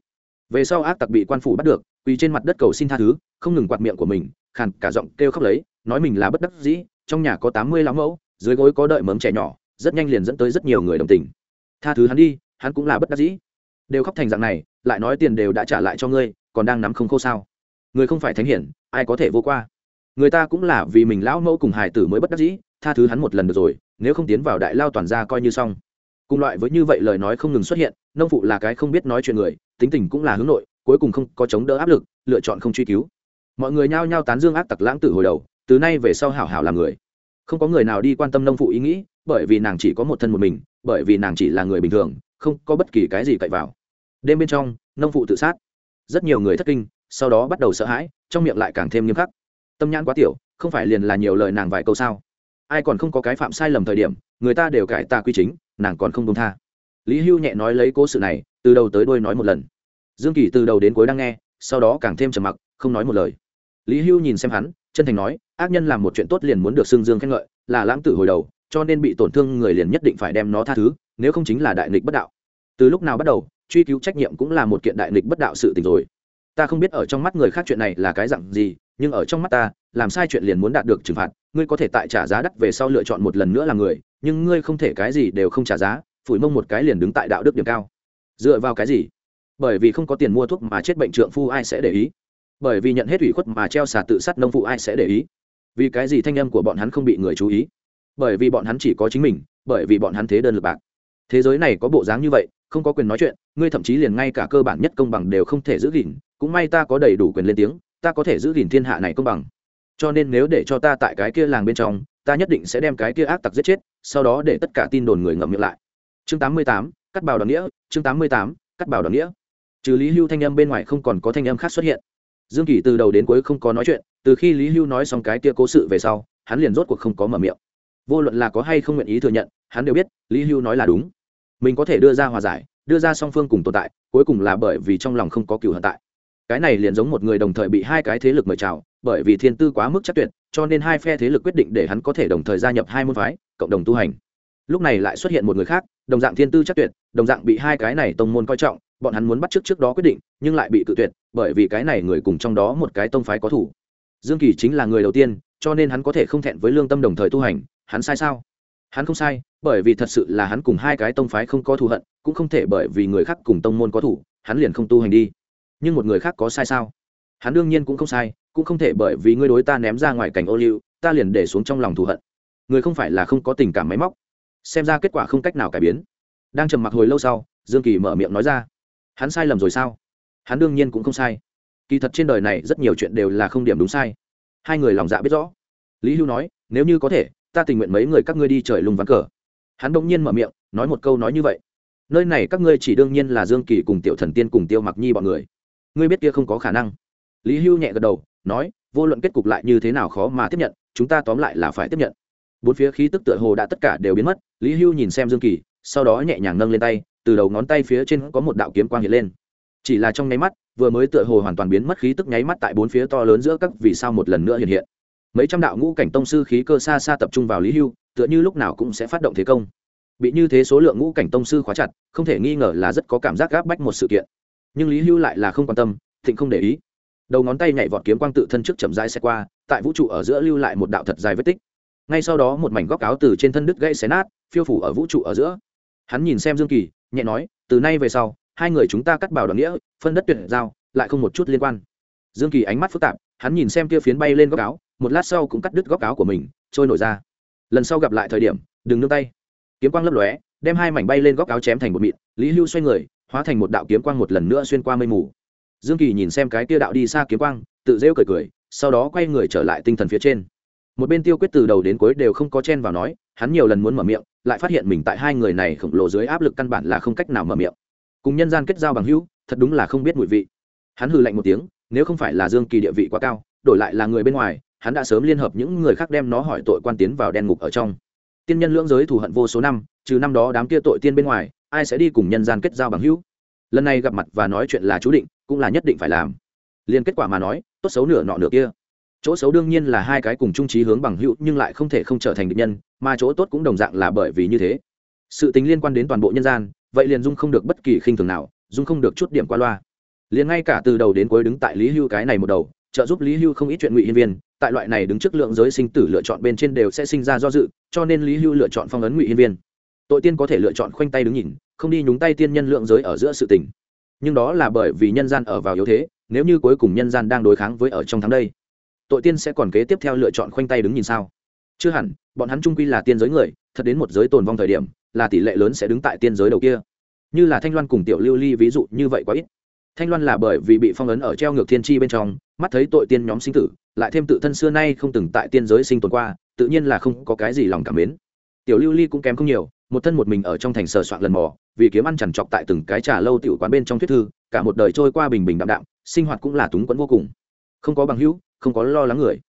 Về sau ác tặc bị quan phủ bắt được, quỳ trên mặt đất cầu xin tha thứ, không ngừng quạt miệng của mình, khàn cả giọng kêu khóc lấy, nói mình là bất đắc dĩ trong nhà có tám mươi lắm mẫu, dưới gối có đợi mớm trẻ nhỏ, rất nhanh liền dẫn tới rất nhiều người đồng tình. Tha thứ hắn đi, hắn cũng là bất đắc dĩ. Đều khóc thành dạng này, lại nói tiền đều đã trả lại cho ngươi, còn đang nắm không khô sao? Người không phải thánh hiển, ai có thể vô qua? Người ta cũng là vì mình lão mẫu cùng hải tử mới bất đắc dĩ, tha thứ hắn một lần được rồi, nếu không tiến vào đại lao toàn ra coi như xong. Cùng loại với như vậy lời nói không ngừng xuất hiện, nông phụ là cái không biết nói chuyện người, tính tình cũng là hướng nội, cuối cùng không có chống đỡ áp lực, lựa chọn không truy cứu. Mọi người nhao nhao tán dương ác tặc lãng tử hồi đầu từ nay về sau hảo hảo làm người. Không có người nào đi quan tâm nông phụ ý nghĩ, bởi vì nàng chỉ có một thân một mình, bởi vì nàng chỉ là người bình thường, không có bất kỳ cái gì cậy vào. Đêm bên trong, nông phụ tự sát. Rất nhiều người thất kinh, sau đó bắt đầu sợ hãi, trong miệng lại càng thêm nghiêm khắc. Tâm nhãn quá tiểu, không phải liền là nhiều lời nàng vài câu sao? Ai còn không có cái phạm sai lầm thời điểm, người ta đều cải ta quy chính, nàng còn không công tha. Lý hưu nhẹ nói lấy cố sự này, từ đầu tới đuôi nói một lần. Dương kỳ từ đầu đến cuối đang nghe, sau đó càng thêm trầm mặc, không nói một lời. Lý hưu nhìn xem hắn chân thành nói, ác nhân làm một chuyện tốt liền muốn được xưng dương khen ngợi, là lãng tử hồi đầu, cho nên bị tổn thương người liền nhất định phải đem nó tha thứ, nếu không chính là đại nghịch bất đạo. Từ lúc nào bắt đầu, truy cứu trách nhiệm cũng là một kiện đại nghịch bất đạo sự tình rồi. Ta không biết ở trong mắt người khác chuyện này là cái dặn gì, nhưng ở trong mắt ta, làm sai chuyện liền muốn đạt được trừng phạt, ngươi có thể tại trả giá đắt về sau lựa chọn một lần nữa là người, nhưng ngươi không thể cái gì đều không trả giá, phủi mông một cái liền đứng tại đạo đức điểm cao. Dựa vào cái gì? Bởi vì không có tiền mua thuốc mà chết bệnh trượng phu ai sẽ để ý? Bởi vì nhận hết ủy khuất mà treo xà tự sát nông phụ ai sẽ để ý. Vì cái gì thanh âm của bọn hắn không bị người chú ý? Bởi vì bọn hắn chỉ có chính mình bởi vì bọn hắn thế đơn lực bạc. Thế giới này có bộ dáng như vậy không có quyền nói chuyện ngươi thậm chí liền ngay cả cơ bản nhất công bằng đều không thể giữ gìn cũng may ta có đầy đủ quyền lên tiếng ta có thể giữ gìn thiên hạ này công bằng. Cho nên nếu để cho ta tại cái kia làng bên trong ta nhất định sẽ đem cái kia ác tặc giết chết sau đó để tất cả tin đồn người ngậm miệng lại. Chương 88, cắt bào đoàn nghĩa chương 88, cắt bào đoàn nghĩa. Trừ lý hưu thanh âm bên ngoài không còn có thanh âm khác xuất hiện dương kỳ từ đầu đến cuối không có nói chuyện, từ khi lý hưu nói xong cái kia cố sự về sau, hắn liền rốt cuộc không có mở miệng. Vô luận là có hay không nguyện ý thừa nhận, hắn đều biết lý hưu nói là đúng. Mình có thể đưa ra hòa giải, đưa ra song phương cùng tồn tại, cuối cùng là bởi vì trong lòng không có cựu hận tại. Cái này liền giống một người đồng thời bị hai cái thế lực mời chào, bởi vì thiên tư quá mức chắc tuyệt, cho nên hai phe thế lực quyết định để hắn có thể đồng thời gia nhập hai môn phái, cộng đồng tu hành. Lúc này lại xuất hiện một người khác, đồng dạng thiên tư chắc tuyệt, đồng dạng bị hai cái này tông môn coi trọng, bọn hắn muốn bắt trước trước đó quyết định, nhưng lại bị tự tuyệt bởi vì cái này người cùng trong đó một cái tông phái có thủ. Dương kỳ chính là người đầu tiên, cho nên hắn có thể không thẹn với lương tâm đồng thời tu hành, hắn sai sao? Hắn không sai, bởi vì thật sự là hắn cùng hai cái tông phái không có thù hận, cũng không thể bởi vì người khác cùng tông môn có thủ, hắn liền không tu hành đi. Nhưng một người khác có sai sao? Hắn đương nhiên cũng không sai, cũng không thể bởi vì ngươi đối ta ném ra ngoài cảnh ô liu, ta liền để xuống trong lòng thù hận. Người không phải là không có tình cảm máy móc. Xem ra kết quả không cách nào cải biến. Đang trầm mặc hồi lâu sau, dương kỳ mở miệng nói ra. Hắn sai lầm rồi sao? Hắn đương nhiên cũng không sai. Kỳ thật trên đời này rất nhiều chuyện đều là không điểm đúng sai. Hai người lòng dạ biết rõ. Lý hưu nói, nếu như có thể, ta tình nguyện mấy người các ngươi đi trời lùng ván cờ. Hắn đ ỗ n g nhiên mở miệng, nói một câu nói như vậy. Nơi này các ngươi chỉ đương nhiên là dương kỳ cùng tiểu thần tiên cùng tiêu mặc nhi bọn người. Ngươi biết kia không có khả năng. Lý hưu nhẹ gật đầu, nói, vô luận kết cục lại như thế nào khó mà tiếp nhận, chúng ta tóm lại là phải tiếp nhận. Bốn phía khí tức tựa hồ đã tất cả đều biến mất, lý hưu nhìn xem dương kỳ, sau đó nhẹ nhàng nâng lên tay, từ đầu ngón tay phía trên có một đạo kiếm quang hiện lên chỉ là trong nháy mắt, vừa mới tựa hồ hoàn toàn biến mất khí tức nháy mắt tại bốn phía to lớn giữa các vì sao một lần nữa hiện hiện. Mấy trăm đạo ngũ cảnh tông sư khí cơ xa xa tập trung vào lý hưu, tựa như lúc nào cũng sẽ phát động thế công. Bị như thế số lượng ngũ cảnh tông sư khóa chặt, không thể nghi ngờ là rất có cảm giác gáp bách một sự kiện. Nhưng lý hưu lại là không quan tâm, thịnh không để ý. Đầu ngón tay nhảy vọt kiếm quang tự thân trước chậm rãi xe qua, tại vũ trụ ở giữa lưu lại một đạo thật dài vết tích. Ngay sau đó một mảnh góc áo từ trên thân đứt gãy xé nát, phiêu phủ ở vũ trụ ở giữa. Hắn nhìn xem dương kỳ, nhẹ nói, từ nay về sau hai người chúng ta cắt bảo đoàn nghĩa, phân đất tuyệt giao, lại không một chút liên quan. Dương kỳ ánh mắt phức tạp, hắn nhìn xem kia phiến bay lên góc áo, một lát sau cũng cắt đứt góc áo của mình, trôi nổi ra. Lần sau gặp lại thời điểm, đừng nương tay. Kiếm quang lấp lóe, đem hai mảnh bay lên góc áo chém thành một mịn, lý hưu xoay người, hóa thành một đạo kiếm quang một lần nữa xuyên qua mây mù. Dương kỳ nhìn xem cái kia đạo đi xa kiếm quang, tự rêu cười cười, sau đó quay người trở lại tinh thần phía trên. Một bên tiêu quyết từ đầu đến cuối đều không có chen vào nói, hắn nhiều lần muốn mở miệng, lại phát hiện mình tại hai người này khổng lồ dưới áp lực căn bản là không cách nào mở miệng cùng nhân gian kết giao bằng hữu, thật đúng là không biết mùi vị. Hắn hừ lạnh một tiếng, nếu không phải là dương kỳ địa vị quá cao, đổi lại là người bên ngoài, hắn đã sớm liên hợp những người khác đem nó hỏi tội quan tiến vào đen ngục ở trong. Tiên nhân lưỡng giới thù hận vô số năm, trừ năm đó đám kia tội tiên bên ngoài, ai sẽ đi cùng nhân gian kết giao bằng hữu? Lần này gặp mặt và nói chuyện là chú định, cũng là nhất định phải làm. Liền kết quả mà nói, tốt xấu nửa nọ nửa kia. Chỗ xấu đương nhiên là hai cái cùng trung trí hướng bằng hữu, nhưng lại không thể không trở thành địch nhân, mà chỗ tốt cũng đồng dạng là bởi vì như thế. Sự tính liên quan đến toàn bộ nhân gian vậy liền dung không được bất kỳ khinh thường nào, dung không được chút điểm qua loa. Liền ngay cả từ đầu đến cuối đứng tại lý hưu cái này một đầu, trợ giúp lý hưu không ít chuyện ngụy hiên viên, tại loại này đứng trước lượng giới sinh tử lựa chọn bên trên đều sẽ sinh ra do dự, cho nên lý hưu lựa chọn phong ấn ngụy hiên viên. Tội tiên có thể lựa chọn khoanh tay đứng nhìn, không đi nhúng tay tiên nhân lượng giới ở giữa sự tình. Nhưng đó là bởi vì nhân gian ở vào yếu thế, nếu như cuối cùng nhân gian đang đối kháng với ở trong tháng đây, tội tiên sẽ còn kế tiếp theo lựa chọn khoanh tay đứng nhìn sao? Chưa hẳn, bọn hắn trung quy là tiên giới người, thật đến một giới tồn vong thời điểm là tỷ lệ lớn sẽ đứng tại tiên giới đầu kia. Như là thanh loan cùng tiểu lưu ly ví dụ như vậy quá ít. Thanh loan là bởi vì bị phong ấn ở treo ngược thiên tri bên trong, mắt thấy tội tiên nhóm sinh tử, lại thêm tự thân xưa nay không từng tại tiên giới sinh tồn qua, tự nhiên là không có cái gì lòng cảm mến. Tiểu lưu ly cũng kém không nhiều, một thân một mình ở trong thành sờ soạn lần mò, vì kiếm ăn chằn trọc tại từng cái trà lâu tiểu quán bên trong thuyết thư, cả một đời trôi qua bình bình đạm đạm, sinh hoạt cũng là túng quẫn vô cùng. Không có bằng hữu, không có lo lắng người.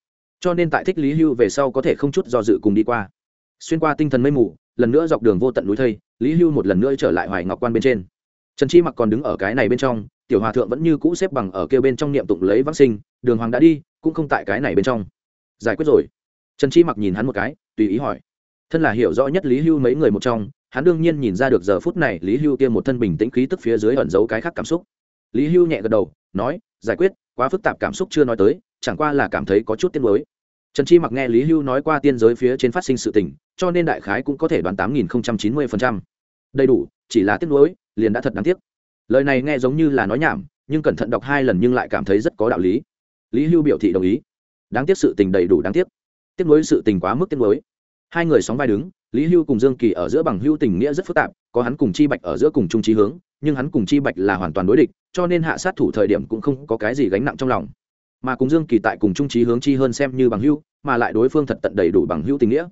Cho nên tại thích lý hưu về sau có thể không chút do dự cùng đi qua. Xuyên qua tinh thần mây mù lần nữa dọc đường vô tận núi thây, lý hưu một lần nữa trở lại hoài ngọc quan bên trên. Trần chi mặc còn đứng ở cái này bên trong, tiểu hòa thượng vẫn như cũ xếp bằng ở kêu bên trong niệm tụng lấy vắc sinh, đường hoàng đã đi, cũng không tại cái này bên trong. Giải quyết rồi. Trần chi mặc nhìn hắn một cái, tùy ý hỏi. Thân là hiểu rõ nhất lý hưu mấy người một trong, hắn đương nhiên nhìn ra được giờ phút này lý hưu kia một thân bình tĩnh khí tức phía dưới ẩn giấu cái khác cảm xúc. Lý hưu nhẹ gật đầu, nói, giải quyết, quá phức tạp cảm xúc chưa nói tới, chẳng qua là cảm thấy có chút tiếc nuối trần chi mặc nghe lý hưu nói qua tiên giới phía trên phát sinh sự tình, cho nên đại khái cũng có thể đoán tám nghìn chín mươi đầy đủ, chỉ là tiếc nuối, liền đã thật đáng tiếc. Lời này nghe giống như là nói nhảm, nhưng cẩn thận đọc hai lần nhưng lại cảm thấy rất có đạo lý. Lý hưu biểu thị đồng ý. Đáng tiếc sự tình đầy đủ đáng tiếc. Tiếc nuối sự tình quá mức tiếc nuối. Hai người sóng vai đứng, lý hưu cùng dương kỳ ở giữa bằng hưu tình nghĩa rất phức tạp, có hắn cùng chi bạch ở giữa cùng trung trí hướng, nhưng hắn cùng chi bạch là hoàn toàn đối địch, cho nên hạ sát thủ thời điểm cũng không có cái gì gánh nặng trong lòng mà cùng dương kỳ tại cùng trung trí hướng chi hơn xem như bằng hữu, mà lại đối phương thật tận đầy đủ bằng hữu tình nghĩa.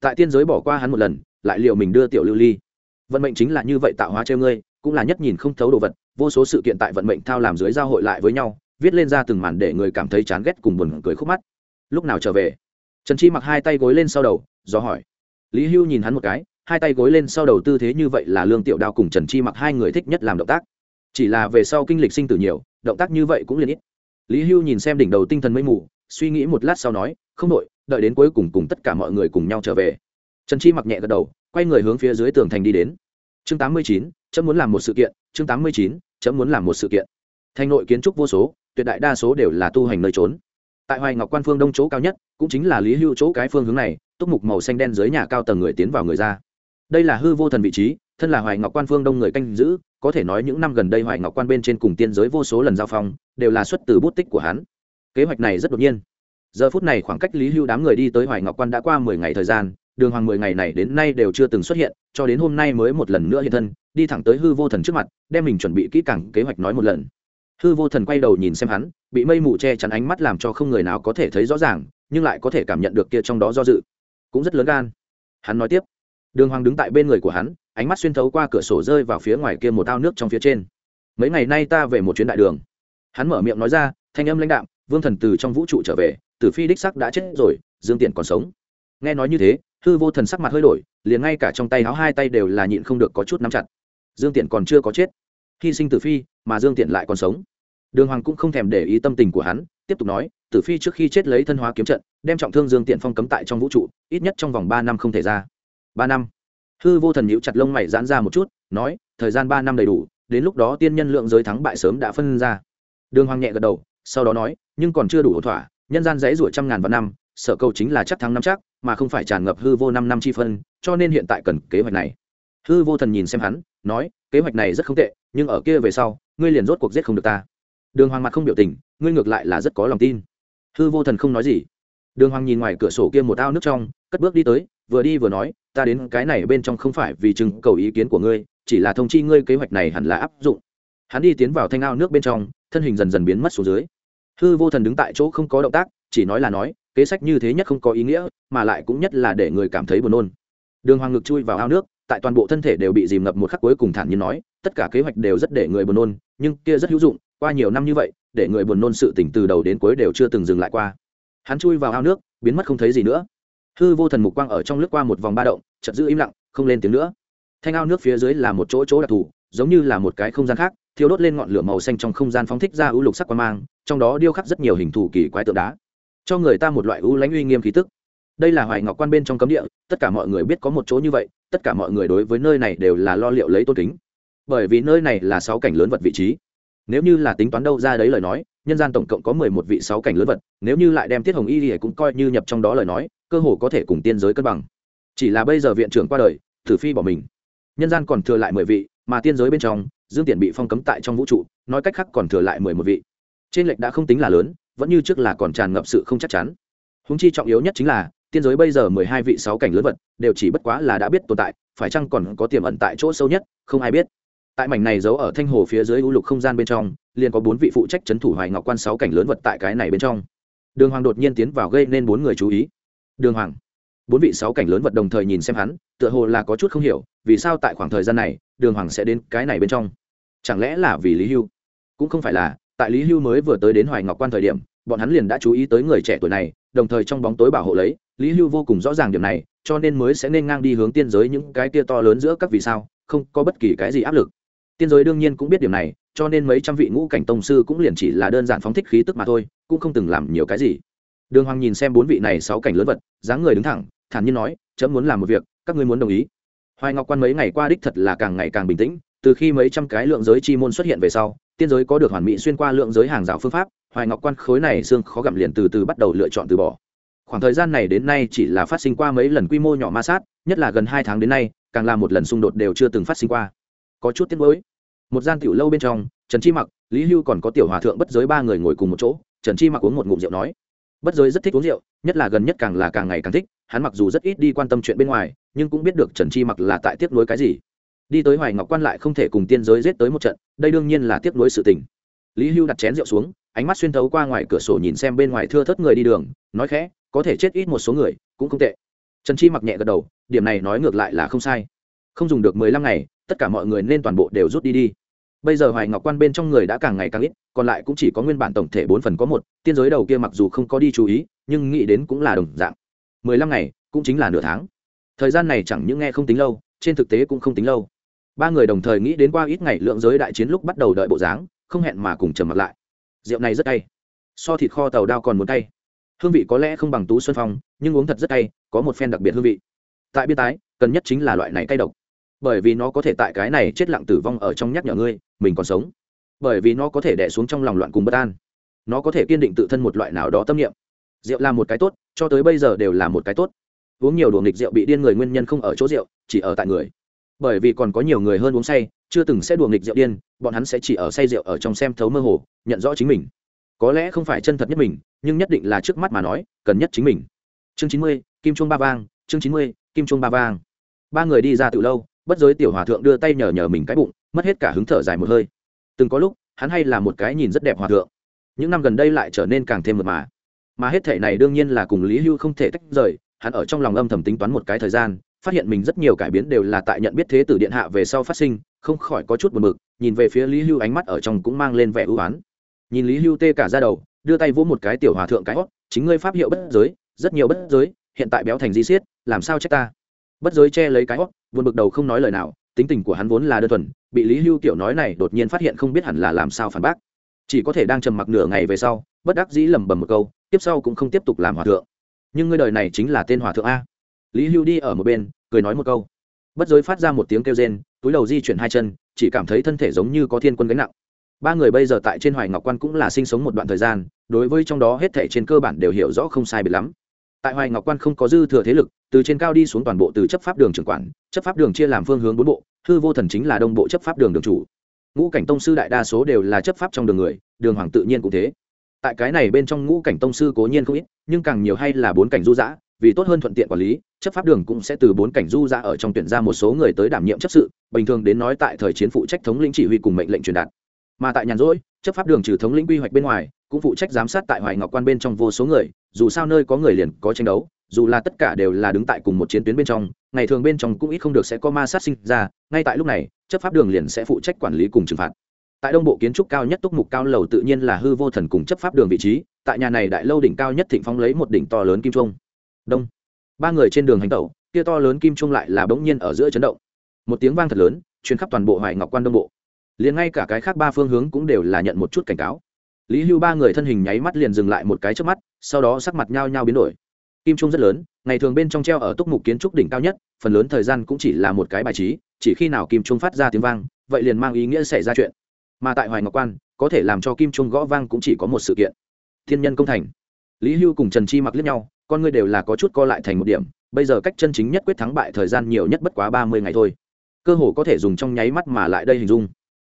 Tại tiên giới bỏ qua hắn một lần, lại liệu mình đưa tiểu lưu ly. Vận mệnh chính là như vậy tạo hóa treo ngươi, cũng là nhất nhìn không thấu đồ vật, vô số sự kiện tại vận mệnh thao làm dưới giao hội lại với nhau, viết lên ra từng màn để người cảm thấy chán ghét cùng buồn cười khúc mắt. Lúc nào trở về? Trần chi mặc hai tay gối lên sau đầu, do hỏi. Lý hưu nhìn hắn một cái, hai tay gối lên sau đầu tư thế như vậy là lương tiểu đao cùng trần chi mặc hai người thích nhất làm động tác. Chỉ là về sau kinh lịch sinh tử nhiều, động tác như vậy cũng liền ít lý hưu nhìn xem đỉnh đầu tinh thần mây mù suy nghĩ một lát sau nói không đội đợi đến cuối cùng cùng tất cả mọi người cùng nhau trở về. Trần chi mặc nhẹ gật đầu quay người hướng phía dưới tường thành đi đến. Chương 89, chấm muốn làm một sự kiện chương 89, chấm muốn làm một sự kiện. Thành nội kiến trúc vô số tuyệt đại đa số đều là tu hành nơi trốn. Tại hoài ngọc quan phương đông chỗ cao nhất cũng chính là lý hưu chỗ cái phương hướng này túc mục màu xanh đen dưới nhà cao tầng người tiến vào người ra. Đây là hư vô thần vị trí thân là hoài ngọc quan phương đông người canh giữ, có thể nói những năm gần đây hoài ngọc quan bên trên cùng tiên giới vô số lần giao phong, đều là xuất từ bút tích của hắn. Kế hoạch này rất đột nhiên. Giờ phút này khoảng cách lý hưu đám người đi tới hoài ngọc quan đã qua mười ngày thời gian, đường hoàng mười ngày này đến nay đều chưa từng xuất hiện, cho đến hôm nay mới một lần nữa hiện thân, đi thẳng tới hư vô thần trước mặt, đem mình chuẩn bị kỹ càng kế hoạch nói một lần. Hư vô thần quay đầu nhìn xem hắn, bị mây mù che chắn ánh mắt làm cho không người nào có thể thấy rõ ràng, nhưng lại có thể cảm nhận được kia trong đó do dự. Cũng rất lớn gan. Hắn nói tiếp. Đường hoàng đứng tại bên người của hắn ánh mắt xuyên thấu qua cửa sổ rơi vào phía ngoài kia một ao nước trong phía trên. Mấy ngày nay ta về một chuyến đại đường. Hắn mở miệng nói ra, thanh âm lãnh đạm, vương thần từ trong vũ trụ trở về tử phi đích sắc đã chết rồi, dương tiện còn sống. Nghe nói như thế, hư vô thần sắc mặt hơi đổi, liền ngay cả trong tay áo hai tay đều là nhịn không được có chút nắm chặt. Dương tiện còn chưa có chết. Hy sinh tử phi, mà dương tiện lại còn sống. Đường hoàng cũng không thèm để ý tâm tình của hắn, tiếp tục nói tử phi trước khi chết lấy thân hóa kiếm trận, đem trọng thương dương tiện phong cấm tại trong vũ trụ, ít nhất trong vòng ba năm không thể ra. Ba năm hư vô thần nhíu chặt lông mày giãn ra một chút, nói, thời gian ba năm đầy đủ, đến lúc đó tiên nhân lượng giới thắng bại sớm đã phân ra. Đường hoàng nhẹ gật đầu, sau đó nói, nhưng còn chưa đủ ổn thỏa, nhân gian dãy ruổi trăm ngàn vạn năm, sở cầu chính là chắc thắng năm chắc, mà không phải tràn ngập hư vô năm năm chi phân, cho nên hiện tại cần kế hoạch này. Hư vô thần nhìn xem hắn, nói, kế hoạch này rất không tệ, nhưng ở kia về sau, ngươi liền rốt cuộc giết không được ta. Đường hoàng mặt không biểu tình, ngươi ngược lại là rất có lòng tin. Hư vô thần không nói gì đường hoàng nhìn ngoài cửa sổ kia một ao nước trong, cất bước đi tới, vừa đi vừa nói, ta đến cái này bên trong không phải vì chừng cầu ý kiến của ngươi, chỉ là thông chi ngươi kế hoạch này hẳn là áp dụng. Hắn đi tiến vào thanh ao nước bên trong, thân hình dần dần biến mất xuống dưới. Hư vô thần đứng tại chỗ không có động tác, chỉ nói là nói, kế sách như thế nhất không có ý nghĩa, mà lại cũng nhất là để người cảm thấy buồn nôn. Đường hoàng ngực chui vào ao nước, tại toàn bộ thân thể đều bị dìm ngập một khắc cuối cùng thản nhiên nói, tất cả kế hoạch đều rất để người buồn nôn, nhưng kia rất hữu dụng, qua nhiều năm như vậy, để người buồn nôn sự tỉnh từ đầu đến cuối đều chưa từng dừng lại qua hắn chui vào ao nước, biến mất không thấy gì nữa. Hư vô thần mục quang ở trong nước qua một vòng ba động chật giữ im lặng, không lên tiếng nữa. Thanh ao nước phía dưới là một chỗ chỗ đặc thù, giống như là một cái không gian khác, thiêu đốt lên ngọn lửa màu xanh trong không gian phóng thích ra ưu lục sắc quan mang, trong đó điêu khắc rất nhiều hình thù kỳ quái tượng đá. Cho người ta một loại ưu lãnh uy nghiêm khí tức. Đây là hoài ngọc quan bên trong cấm địa, tất cả mọi người biết có một chỗ như vậy, tất cả mọi người đối với nơi này đều là lo liệu lấy tôn kính. Bởi vì nơi này là sáu cảnh lớn vật vị trí. Nếu như là tính toán đâu ra đấy lời nói nhân gian tổng cộng có mười một vị sáu cảnh lớn vật, nếu như lại đem tiết hồng y thì cũng coi như nhập trong đó lời nói, cơ hồ có thể cùng tiên giới cân bằng. Chỉ là bây giờ viện trưởng qua đời, tử phi bỏ mình. Nhân gian còn thừa lại mười vị, mà tiên giới bên trong, dương tiện bị phong cấm tại trong vũ trụ, nói cách khác còn thừa lại mười một vị. Trên lệch đã không tính là lớn, vẫn như trước là còn tràn ngập sự không chắc chắn. Húng chi trọng yếu nhất chính là, tiên giới bây giờ mười hai vị sáu cảnh lớn vật, đều chỉ bất quá là đã biết tồn tại, phải chăng còn có tiềm ẩn tại chỗ sâu nhất, không ai biết tại mảnh này giấu ở thanh hồ phía dưới u lục không gian bên trong, liền có bốn vị phụ trách c h ấ n thủ hoài ngọc quan sáu cảnh lớn vật tại cái này bên trong. Đường hoàng đột nhiên tiến vào gây nên bốn người chú ý. Đường hoàng, bốn vị sáu cảnh lớn vật đồng thời nhìn xem hắn, tựa hồ là có chút không hiểu, vì sao tại khoảng thời gian này, đường hoàng sẽ đến cái này bên trong? Chẳng lẽ là vì lý hưu? Cũng không phải là, tại lý hưu mới vừa tới đến hoài ngọc quan thời điểm, bọn hắn liền đã chú ý tới người trẻ tuổi này, đồng thời trong bóng tối bảo hộ lấy, lý hưu vô cùng rõ ràng điểm này, cho nên mới sẽ nên ngang đi hướng tiên giới những cái tia to lớn giữa các vì sao, không có bất kỳ cái gì áp lực tiên giới đương nhiên cũng biết điểm này, cho nên mấy trăm vị ngũ cảnh tông sư cũng liền chỉ là đơn giản phóng thích khí tức mà thôi, cũng không từng làm nhiều cái gì. Đường hoàng nhìn xem bốn vị này sáu cảnh lớn vật, dáng người đứng thẳng, thản nhiên nói, chấm muốn làm một việc, các ngươi muốn đồng ý. Hoài ngọc quan mấy ngày qua đích thật là càng ngày càng bình tĩnh, từ khi mấy trăm cái lượng giới chi môn xuất hiện về sau, tiên giới có được hoàn mỹ xuyên qua lượng giới hàng rào phương pháp, hoài ngọc quan khối này xương khó gặm liền từ từ bắt đầu lựa chọn từ bỏ. Khoảng thời gian này đến nay chỉ là phát sinh qua mấy lần quy mô nhỏ ma sát, nhất là gần hai tháng đến nay, càng là một lần xung đột đều chưa từng phát sinh qua. Có chút tiếc nuối một gian tiểu lâu bên trong, trần chi mặc, lý hưu còn có tiểu hòa thượng bất giới ba người ngồi cùng một chỗ, trần chi mặc uống một ngụm rượu nói. Bất giới rất thích uống rượu, nhất là gần nhất càng là càng ngày càng thích, hắn mặc dù rất ít đi quan tâm chuyện bên ngoài, nhưng cũng biết được trần chi mặc là tại tiếc nuối cái gì. Đi tới hoài ngọc quan lại không thể cùng tiên giới giết tới một trận, đây đương nhiên là tiếc nuối sự tình. Lý hưu đặt chén rượu xuống, ánh mắt xuyên thấu qua ngoài cửa sổ nhìn xem bên ngoài thưa thớt người đi đường, nói khẽ, có thể chết ít một số người, cũng không tệ. Trần chi mặc nhẹ gật đầu, điểm này nói ngược lại là không sai. Không dùng được mười lăm ngày tất cả mọi người nên toàn bộ đều rút đi đi. Bây giờ hoài ngọc quan bên trong người đã càng ngày càng ít, còn lại cũng chỉ có nguyên bản tổng thể bốn phần có một, tiên giới đầu kia mặc dù không có đi chú ý, nhưng nghĩ đến cũng là đồng dạng. Mười lăm ngày, cũng chính là nửa tháng. Thời gian này chẳng những nghe không tính lâu, trên thực tế cũng không tính lâu. Ba người đồng thời nghĩ đến qua ít ngày lượng giới đại chiến lúc bắt đầu đợi bộ dáng, không hẹn mà cùng trầm mặt lại. Rượu này rất cay. So thịt kho tàu đao còn muốn cay. Hương vị có lẽ không bằng tú xuân phong, nhưng uống thật rất cay, có một phen đặc biệt hương vị. Tại biên tái, cần nhất chính là loại này cay độc bởi vì nó có thể tại cái này chết lặng tử vong ở trong nhắc nhở ngươi, mình còn sống. Bởi vì nó có thể đẻ xuống trong lòng loạn cùng bất an. Nó có thể kiên định tự thân một loại nào đó tâm niệm. Rượu là một cái tốt, cho tới bây giờ đều là một cái tốt. Uống nhiều đùa nghịch rượu bị điên người nguyên nhân không ở chỗ rượu, chỉ ở tại người. Bởi vì còn có nhiều người hơn uống say, chưa từng sẽ đùa nghịch rượu điên, bọn hắn sẽ chỉ ở say rượu ở trong xem thấu mơ hồ, nhận rõ chính mình. Có lẽ không phải chân thật nhất mình, nhưng nhất định là trước mắt mà nói, cần nhất chính mình. Chương chín mươi, kim chuông ba vang, chương chín mươi, kim chuông ba vang. Ba người đi ra từ lâu bất giới tiểu hòa thượng đưa tay nhờ nhờ mình cái bụng, mất hết cả hứng thở dài một hơi. Từng có lúc, hắn hay là một cái nhìn rất đẹp hòa thượng. Những năm gần đây lại trở nên càng thêm mật mà. Mà hết thể này đương nhiên là cùng lý hưu không thể tách rời, hắn ở trong lòng âm thầm tính toán một cái thời gian, phát hiện mình rất nhiều cải biến đều là tại nhận biết thế tử điện hạ về sau phát sinh, không khỏi có chút buồn mực nhìn về phía lý hưu ánh mắt ở trong cũng mang lên vẻ ưu oán nhìn lý hưu tê cả ra đầu, đưa tay vỗ một cái tiểu hòa thượng cái hót, chính ngươi pháp hiệu bất giới, rất nhiều bất giới, hiện tại béo thành di xiết, làm sao trách ta? Bất giới che lấy cái hót vượt bực đầu không nói lời nào, tính tình của hắn vốn là đơn thuần, bị lý hưu tiểu nói này đột nhiên phát hiện không biết hẳn là làm sao phản bác. Chỉ có thể đang trầm mặc nửa ngày về sau, bất đắc dĩ lầm bầm một câu, tiếp sau cũng không tiếp tục làm hòa thượng. Nhưng ngươi đời này chính là tên hòa thượng a. Lý hưu đi ở một bên, cười nói một câu. Bất giới phát ra một tiếng kêu rên, túi đầu di chuyển hai chân, chỉ cảm thấy thân thể giống như có thiên quân gánh nặng. Ba người bây giờ tại trên hoài ngọc quan cũng là sinh sống một đoạn thời gian, đối với trong đó hết thể trên cơ bản đều hiểu rõ không sai biệt lắm tại hoài ngọc quan không có dư thừa thế lực, từ trên cao đi xuống toàn bộ từ chấp pháp đường trưởng quản, chấp pháp đường chia làm phương hướng bốn bộ, hư vô thần chính là đông bộ chấp pháp đường đường chủ. Ngũ cảnh tông sư đại đa số đều là chấp pháp trong đường người, đường hoàng tự nhiên cũng thế. Tại cái này bên trong ngũ cảnh tông sư cố nhiên không ít, nhưng càng nhiều hay là bốn cảnh du giã, vì tốt hơn thuận tiện quản lý, chấp pháp đường cũng sẽ từ bốn cảnh du ra ở trong tuyển ra một số người tới đảm nhiệm chấp sự, bình thường đến nói tại thời chiến phụ trách thống lĩnh chỉ huy cùng mệnh lệnh truyền đạt. Mà tại nhàn rỗi, chấp pháp đường trừ thống lĩnh quy hoạch bên ngoài, cũng phụ trách giám sát tại hoài ngọc quan bên trong vô số người dù sao nơi có người liền có tranh đấu, dù là tất cả đều là đứng tại cùng một chiến tuyến bên trong, ngày thường bên trong cũng ít không được sẽ có ma sát sinh ra, ngay tại lúc này, chấp pháp đường liền sẽ phụ trách quản lý cùng trừng phạt. Tại đông bộ kiến trúc cao nhất túc mục cao lầu tự nhiên là hư vô thần cùng chấp pháp đường vị trí, tại nhà này đại lâu đỉnh cao nhất thịnh phong lấy một đỉnh to lớn kim trung đông. Ba người trên đường hành tẩu, kia to lớn kim trung lại là bỗng nhiên ở giữa chấn động. Một tiếng vang thật lớn chuyến khắp toàn bộ hoài ngọc quan đông bộ. Liền ngay cả cái khác ba phương hướng cũng đều là nhận một chút cảnh cáo lý hưu ba người thân hình nháy mắt liền dừng lại một cái trước mắt, sau đó sắc mặt nhao nhao biến đổi. Kim trung rất lớn, ngày thường bên trong treo ở túc mục kiến trúc đỉnh cao nhất, phần lớn thời gian cũng chỉ là một cái bài trí, chỉ khi nào kim trung phát ra tiếng vang, vậy liền mang ý nghĩa xảy ra chuyện. Mà tại hoài ngọc quan, có thể làm cho kim trung gõ vang cũng chỉ có một sự kiện. Thiên nhân công thành. Lý hưu cùng trần chi mặc liếc nhau, con ngươi đều là có chút co lại thành một điểm, bây giờ cách chân chính nhất quyết thắng bại thời gian nhiều nhất bất quá ba mươi ngày thôi. Cơ hồ có thể dùng trong nháy mắt mà lại đây hình dung.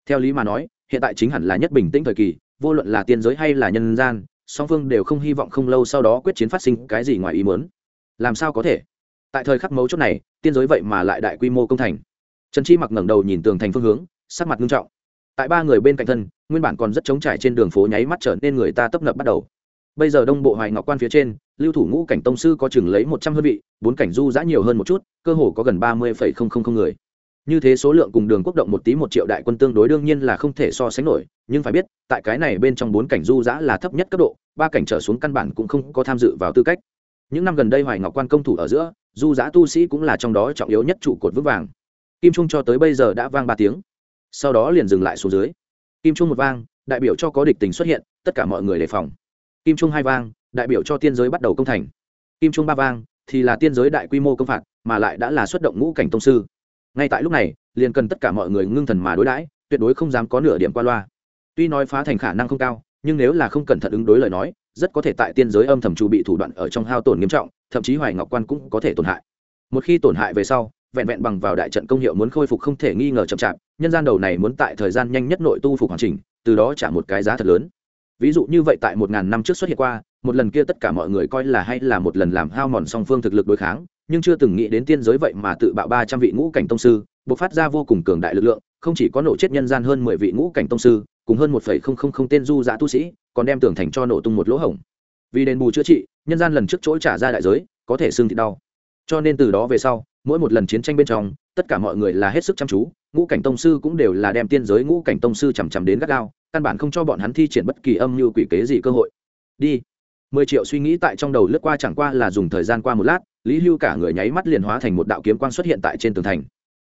Theo lý mà nói, hiện tại chính hẳn là nhất bình tĩnh thời kỳ vô luận là tiên giới hay là nhân gian, song phương đều không hy vọng không lâu sau đó quyết chiến phát sinh cái gì ngoài ý muốn. Làm sao có thể? Tại thời khắc mấu chốt này, tiên giới vậy mà lại đại quy mô công thành. Trần chi mặc ngẩng đầu nhìn tường thành phương hướng, sắc mặt nghiêm trọng. Tại ba người bên cạnh thân, nguyên bản còn rất trống trải trên đường phố nháy mắt trở nên người ta tấp nập bắt đầu. Bây giờ đông bộ hoài ngọc quan phía trên, lưu thủ ngũ cảnh tông sư có chừng lấy một trăm hơn vị, bốn cảnh du giã nhiều hơn một chút, cơ hồ có gần ba mươi phẩy không không không người như thế số lượng cùng đường quốc động một tí một triệu đại quân tương đối đương nhiên là không thể so sánh nổi, nhưng phải biết, tại cái này bên trong bốn cảnh du giã là thấp nhất cấp độ, ba cảnh trở xuống căn bản cũng không có tham dự vào tư cách. Những năm gần đây hoài ngọc quan công thủ ở giữa, du giã tu sĩ cũng là trong đó trọng yếu nhất trụ cột vững vàng. Kim trung cho tới bây giờ đã vang ba tiếng, sau đó liền dừng lại xuống dưới. Kim trung một vang, đại biểu cho có địch tình xuất hiện, tất cả mọi người đề phòng. Kim trung hai vang, đại biểu cho tiên giới bắt đầu công thành. Kim trung ba vang, thì là tiên giới đại quy mô công phạt, mà lại đã là xuất động ngũ cảnh tông sư ngay tại lúc này, liền cần tất cả mọi người ngưng thần mà đối đãi, tuyệt đối không dám có nửa điểm qua loa. Tuy nói phá thành khả năng không cao, nhưng nếu là không cẩn thận ứng đối lời nói, rất có thể tại tiên giới âm thầm chu bị thủ đoạn ở trong hao tổn nghiêm trọng, thậm chí hoài ngọc quan cũng có thể tổn hại. Một khi tổn hại về sau, vẹn vẹn bằng vào đại trận công hiệu muốn khôi phục không thể nghi ngờ chậm chạp, nhân gian đầu này muốn tại thời gian nhanh nhất nội tu phục hoàn chỉnh, từ đó trả một cái giá thật lớn. Ví dụ như vậy tại một ngàn năm trước xuất hiện qua, một lần kia tất cả mọi người coi là hay là một lần làm hao mòn song phương thực lực đối kháng nhưng chưa từng nghĩ đến tiên giới vậy mà tự bạo ba trăm vị ngũ cảnh tông sư, bộc phát ra vô cùng cường đại lực lượng, không chỉ có nổ chết nhân gian hơn mười vị ngũ cảnh tông sư, cùng hơn một phẩy không không không tên du giã tu sĩ, còn đem tưởng thành cho nổ tung một lỗ hổng. Vì đền bù chữa trị, nhân gian lần trước chỗ trả ra đại giới, có thể xương thịt đau. Cho nên từ đó về sau, mỗi một lần chiến tranh bên trong, tất cả mọi người là hết sức chăm chú, ngũ cảnh tông sư cũng đều là đem tiên giới ngũ cảnh tông sư chằm chằm đến gắt gao, căn bản không cho bọn hắn thi triển bất kỳ âm như quỷ kế gì cơ hội. Đi. Mười triệu suy nghĩ tại trong đầu lướt qua chẳng qua là dùng thời gian qua một lát lý hưu cả người nháy mắt liền hóa thành một đạo kiếm quang xuất hiện tại trên tường thành.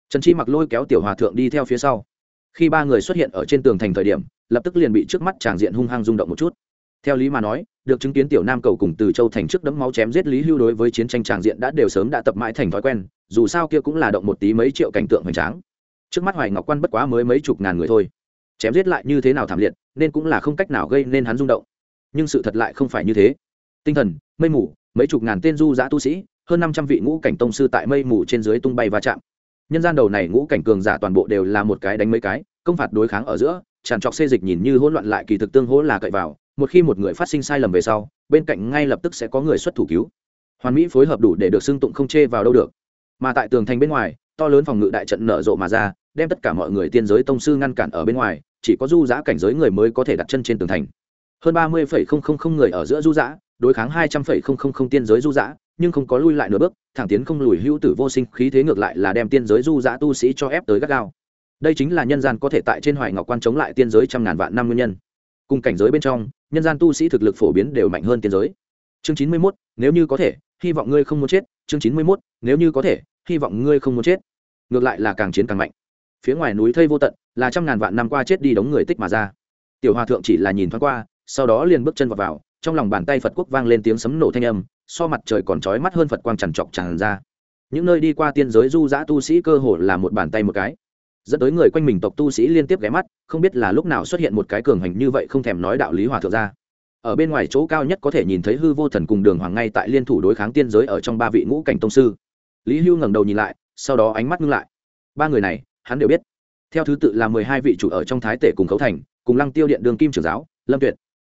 Trần chi mặc lôi kéo tiểu hòa thượng đi theo phía sau. Khi ba người xuất hiện ở trên tường thành thời điểm, lập tức liền bị trước mắt tràng diện hung hăng rung động một chút. Theo lý mà nói, được chứng kiến tiểu nam cầu cùng từ châu thành trước đấm máu chém giết lý hưu đối với chiến tranh tràng diện đã đều sớm đã tập mãi thành thói quen, dù sao kia cũng là động một tí mấy triệu cảnh tượng hoành tráng. Trước mắt hoài ngọc quan bất quá mới mấy chục ngàn người thôi. Chém giết lại như thế nào thảm liệt, nên cũng là không cách nào gây nên hắn rung động. Nhưng sự thật lại không phải như thế. Tinh thần, mây mù, mấy chục ngàn tên du giã tu sĩ hơn năm trăm vị ngũ cảnh tông sư tại mây mù trên dưới tung bay va chạm. Nhân gian đầu này ngũ cảnh cường giả toàn bộ đều là một cái đánh mấy cái, công phạt đối kháng ở giữa, tràn trọc xê dịch nhìn như hỗn loạn lại kỳ thực tương hỗ là cậy vào, một khi một người phát sinh sai lầm về sau, bên cạnh ngay lập tức sẽ có người xuất thủ cứu. Hoàn mỹ phối hợp đủ để được xưng tụng không chê vào đâu được. Mà tại tường thành bên ngoài, to lớn phòng ngự đại trận nở rộ mà ra, đem tất cả mọi người tiên giới tông sư ngăn cản ở bên ngoài, chỉ có du giã cảnh giới người mới có thể đặt chân trên tường thành. Hơn ba mươi người ở giữa du giã, đối kháng hai trăm tiên giới du giã nhưng không có lui lại nửa bước thẳng tiến không lùi hữu tử vô sinh khí thế ngược lại là đem tiên giới du giã tu sĩ cho ép tới gắt gao. Đây chính là nhân gian có thể tại trên hoài ngọc quan chống lại tiên giới trăm ngàn vạn năm nguyên nhân. Cùng cảnh giới bên trong nhân gian tu sĩ thực lực phổ biến đều mạnh hơn tiên giới. Chương chín mươi mốt nếu như có thể hy vọng ngươi không muốn chết. Chương chín mươi mốt nếu như có thể hy vọng ngươi không muốn chết. Ngược lại là càng chiến càng mạnh. Phía ngoài núi thây vô tận là trăm ngàn vạn năm qua chết đi đống người tích mà ra. Tiểu hòa thượng chỉ là nhìn thoáng qua sau đó liền bước chân vào, vào trong lòng bàn tay phật quốc vang lên tiếng sấm nổ thanh âm so mặt trời còn trói mắt hơn phật quang trằn trọc tràn ra. Những nơi đi qua tiên giới du giã tu sĩ cơ hồ là một bàn tay một cái. Dẫn tới người quanh mình tộc tu sĩ liên tiếp ghé mắt, không biết là lúc nào xuất hiện một cái cường hành như vậy không thèm nói đạo lý hòa thượng ra. Ở bên ngoài chỗ cao nhất có thể nhìn thấy hư vô thần cùng đường hoàng ngay tại liên thủ đối kháng tiên giới ở trong ba vị ngũ cảnh tông sư. Lý hưu ngẩng đầu nhìn lại, sau đó ánh mắt ngưng lại. Ba người này, hắn đều biết. Theo thứ tự là mười hai vị chủ ở trong thái tể cùng khấu thành, cùng lăng tiêu điện đường kim trưởng giáo, lâm tuyệt.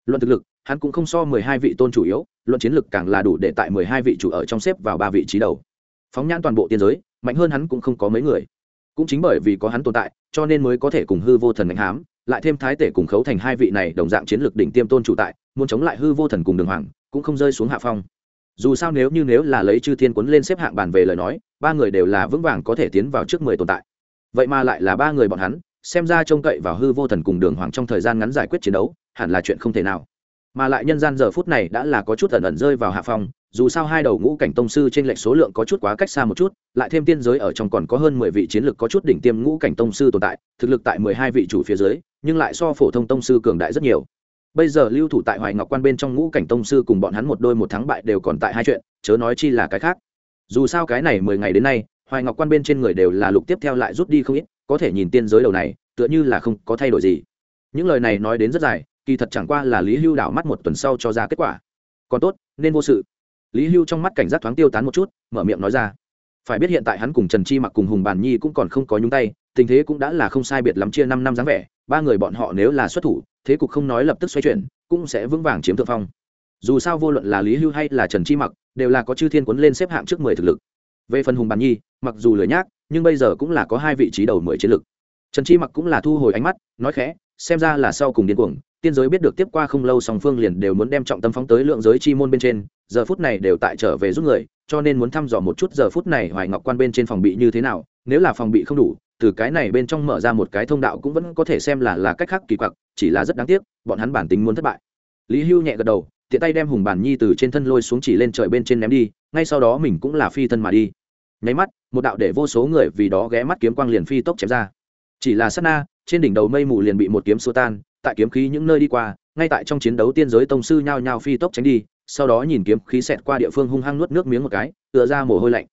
Luận thực lực, hắn cũng không so mười hai vị tôn chủ yếu luận chiến lực càng là đủ để tại mười hai vị chủ ở trong xếp vào ba vị trí đầu. Phóng nhãn toàn bộ tiên giới, mạnh hơn hắn cũng không có mấy người. Cũng chính bởi vì có hắn tồn tại, cho nên mới có thể cùng hư vô thần đánh hám, lại thêm thái tể cùng khấu thành hai vị này đồng dạng chiến lược đỉnh tiêm tôn chủ tại, muốn chống lại hư vô thần cùng đường hoàng, cũng không rơi xuống hạ phong. Dù sao nếu như nếu là lấy chư thiên quấn lên xếp hạng bàn về lời nói, ba người đều là vững vàng có thể tiến vào trước mười tồn tại. Vậy mà lại là ba người bọn hắn, xem ra trông cậy vào hư vô thần cùng đường hoàng trong thời gian ngắn giải quyết chiến đấu, hẳn là chuyện không thể nào mà lại nhân gian giờ phút này đã là có chút ẩn ẩn rơi vào hạ phong, dù sao hai đầu ngũ cảnh tông sư trên lệch số lượng có chút quá cách xa một chút, lại thêm tiên giới ở trong còn có hơn mười vị chiến lược có chút đỉnh tiêm ngũ cảnh tông sư tồn tại, thực lực tại mười hai vị chủ phía dưới, nhưng lại so phổ thông tông sư cường đại rất nhiều. Bây giờ lưu thủ tại hoài ngọc quan bên trong ngũ cảnh tông sư cùng bọn hắn một đôi một thắng bại đều còn tại hai chuyện, chớ nói chi là cái khác. Dù sao cái này mười ngày đến nay, hoài ngọc quan bên trên người đều là lục tiếp theo lại rút đi không ít, có thể nhìn tiên giới đầu này, tựa như là không có thay đổi gì. Những lời này nói đến rất dài kỳ thật chẳng qua là lý hưu đảo mắt một tuần sau cho ra kết quả. Còn tốt, nên vô sự. Lý hưu trong mắt cảnh giác thoáng tiêu tán một chút, mở miệng nói ra. Phải biết hiện tại hắn cùng trần chi mặc cùng hùng bàn nhi cũng còn không có nhúng tay, tình thế cũng đã là không sai biệt lắm chia năm năm dáng vẻ, ba người bọn họ nếu là xuất thủ, thế cục không nói lập tức xoay chuyển, cũng sẽ vững vàng chiếm thượng phong. Dù sao vô luận là lý hưu hay là trần chi mặc, đều là có chư thiên quấn lên xếp hạng trước mười thực lực. Về phần hùng bàn nhi, mặc dù lười nhác, nhưng bây giờ cũng là có hai vị trí đầu mười chiến lực. Trần chi mặc cũng là thu hồi ánh mắt, nói khẽ, xem ra là sau cùng điên cuồng tiên giới biết được tiếp qua không lâu song phương liền đều muốn đem trọng tâm phóng tới lượng giới chi môn bên trên, giờ phút này đều tại trở về giúp người, cho nên muốn thăm dò một chút giờ phút này hoài ngọc quan bên trên phòng bị như thế nào, nếu là phòng bị không đủ, từ cái này bên trong mở ra một cái thông đạo cũng vẫn có thể xem là là cách khác kỳ quặc, chỉ là rất đáng tiếc, bọn hắn bản tính muốn thất bại. Lý hưu nhẹ gật đầu, tiện tay đem hùng bản nhi từ trên thân lôi xuống chỉ lên trời bên trên ném đi, ngay sau đó mình cũng là phi thân mà đi. Nháy mắt, một đạo để vô số người vì đó ghé mắt kiếm quang liền phi tốc chém ra. Chỉ là sát na, trên đỉnh đầu mây mù liền bị một kiếm xua tan tại kiếm khí những nơi đi qua, ngay tại trong chiến đấu tiên giới tông sư nhao nhao phi tốc tránh đi, sau đó nhìn kiếm khí xẹt qua địa phương hung hăng nuốt nước miếng một cái, tựa ra mồ hôi lạnh.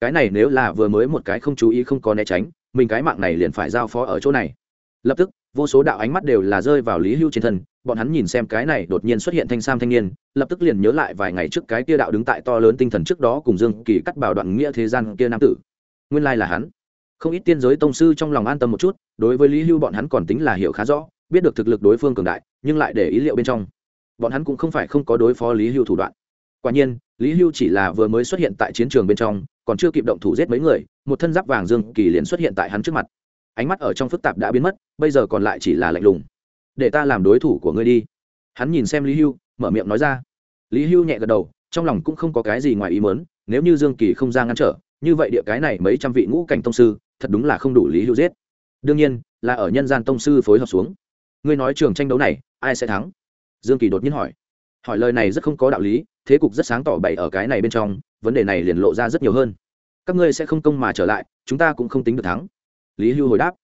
Cái này nếu là vừa mới một cái không chú ý không có né tránh, mình cái mạng này liền phải giao phó ở chỗ này. Lập tức, vô số đạo ánh mắt đều là rơi vào lý hưu trên thân, bọn hắn nhìn xem cái này đột nhiên xuất hiện thanh sam thanh niên, lập tức liền nhớ lại vài ngày trước cái kia đạo đứng tại to lớn tinh thần trước đó cùng dương kỳ cắt bảo đoạn nghĩa thế gian kia nam tử. Nguyên lai là hắn. Không ít tiên giới tông sư trong lòng an tâm một chút, đối với lý hưu bọn hắn còn tính là hiểu khá rõ biết được thực lực đối phương cường đại, nhưng lại để ý liệu bên trong. Bọn hắn cũng không phải không có đối phó lý hưu thủ đoạn. Quả nhiên, lý hưu chỉ là vừa mới xuất hiện tại chiến trường bên trong, còn chưa kịp động thủ giết mấy người, một thân giáp vàng dương kỳ liền xuất hiện tại hắn trước mặt. Ánh mắt ở trong phức tạp đã biến mất, bây giờ còn lại chỉ là lạnh lùng. Để ta làm đối thủ của ngươi đi. Hắn nhìn xem lý hưu, mở miệng nói ra. Lý hưu nhẹ gật đầu, trong lòng cũng không có cái gì ngoài ý mớn nếu như dương kỳ không ra ngăn trở, như vậy địa cái này mấy trăm vị ngũ cảnh tông sư, thật đúng là không đủ lý hưu giết. Đương nhiên, là ở nhân gian tông sư phối hợp xuống ngươi nói trường tranh đấu này, ai sẽ thắng? Dương kỳ đột nhiên hỏi. Hỏi lời này rất không có đạo lý, thế cục rất sáng tỏ bày ở cái này bên trong, vấn đề này liền lộ ra rất nhiều hơn. Các ngươi sẽ không công mà trở lại, chúng ta cũng không tính được thắng. Lý hưu hồi đáp.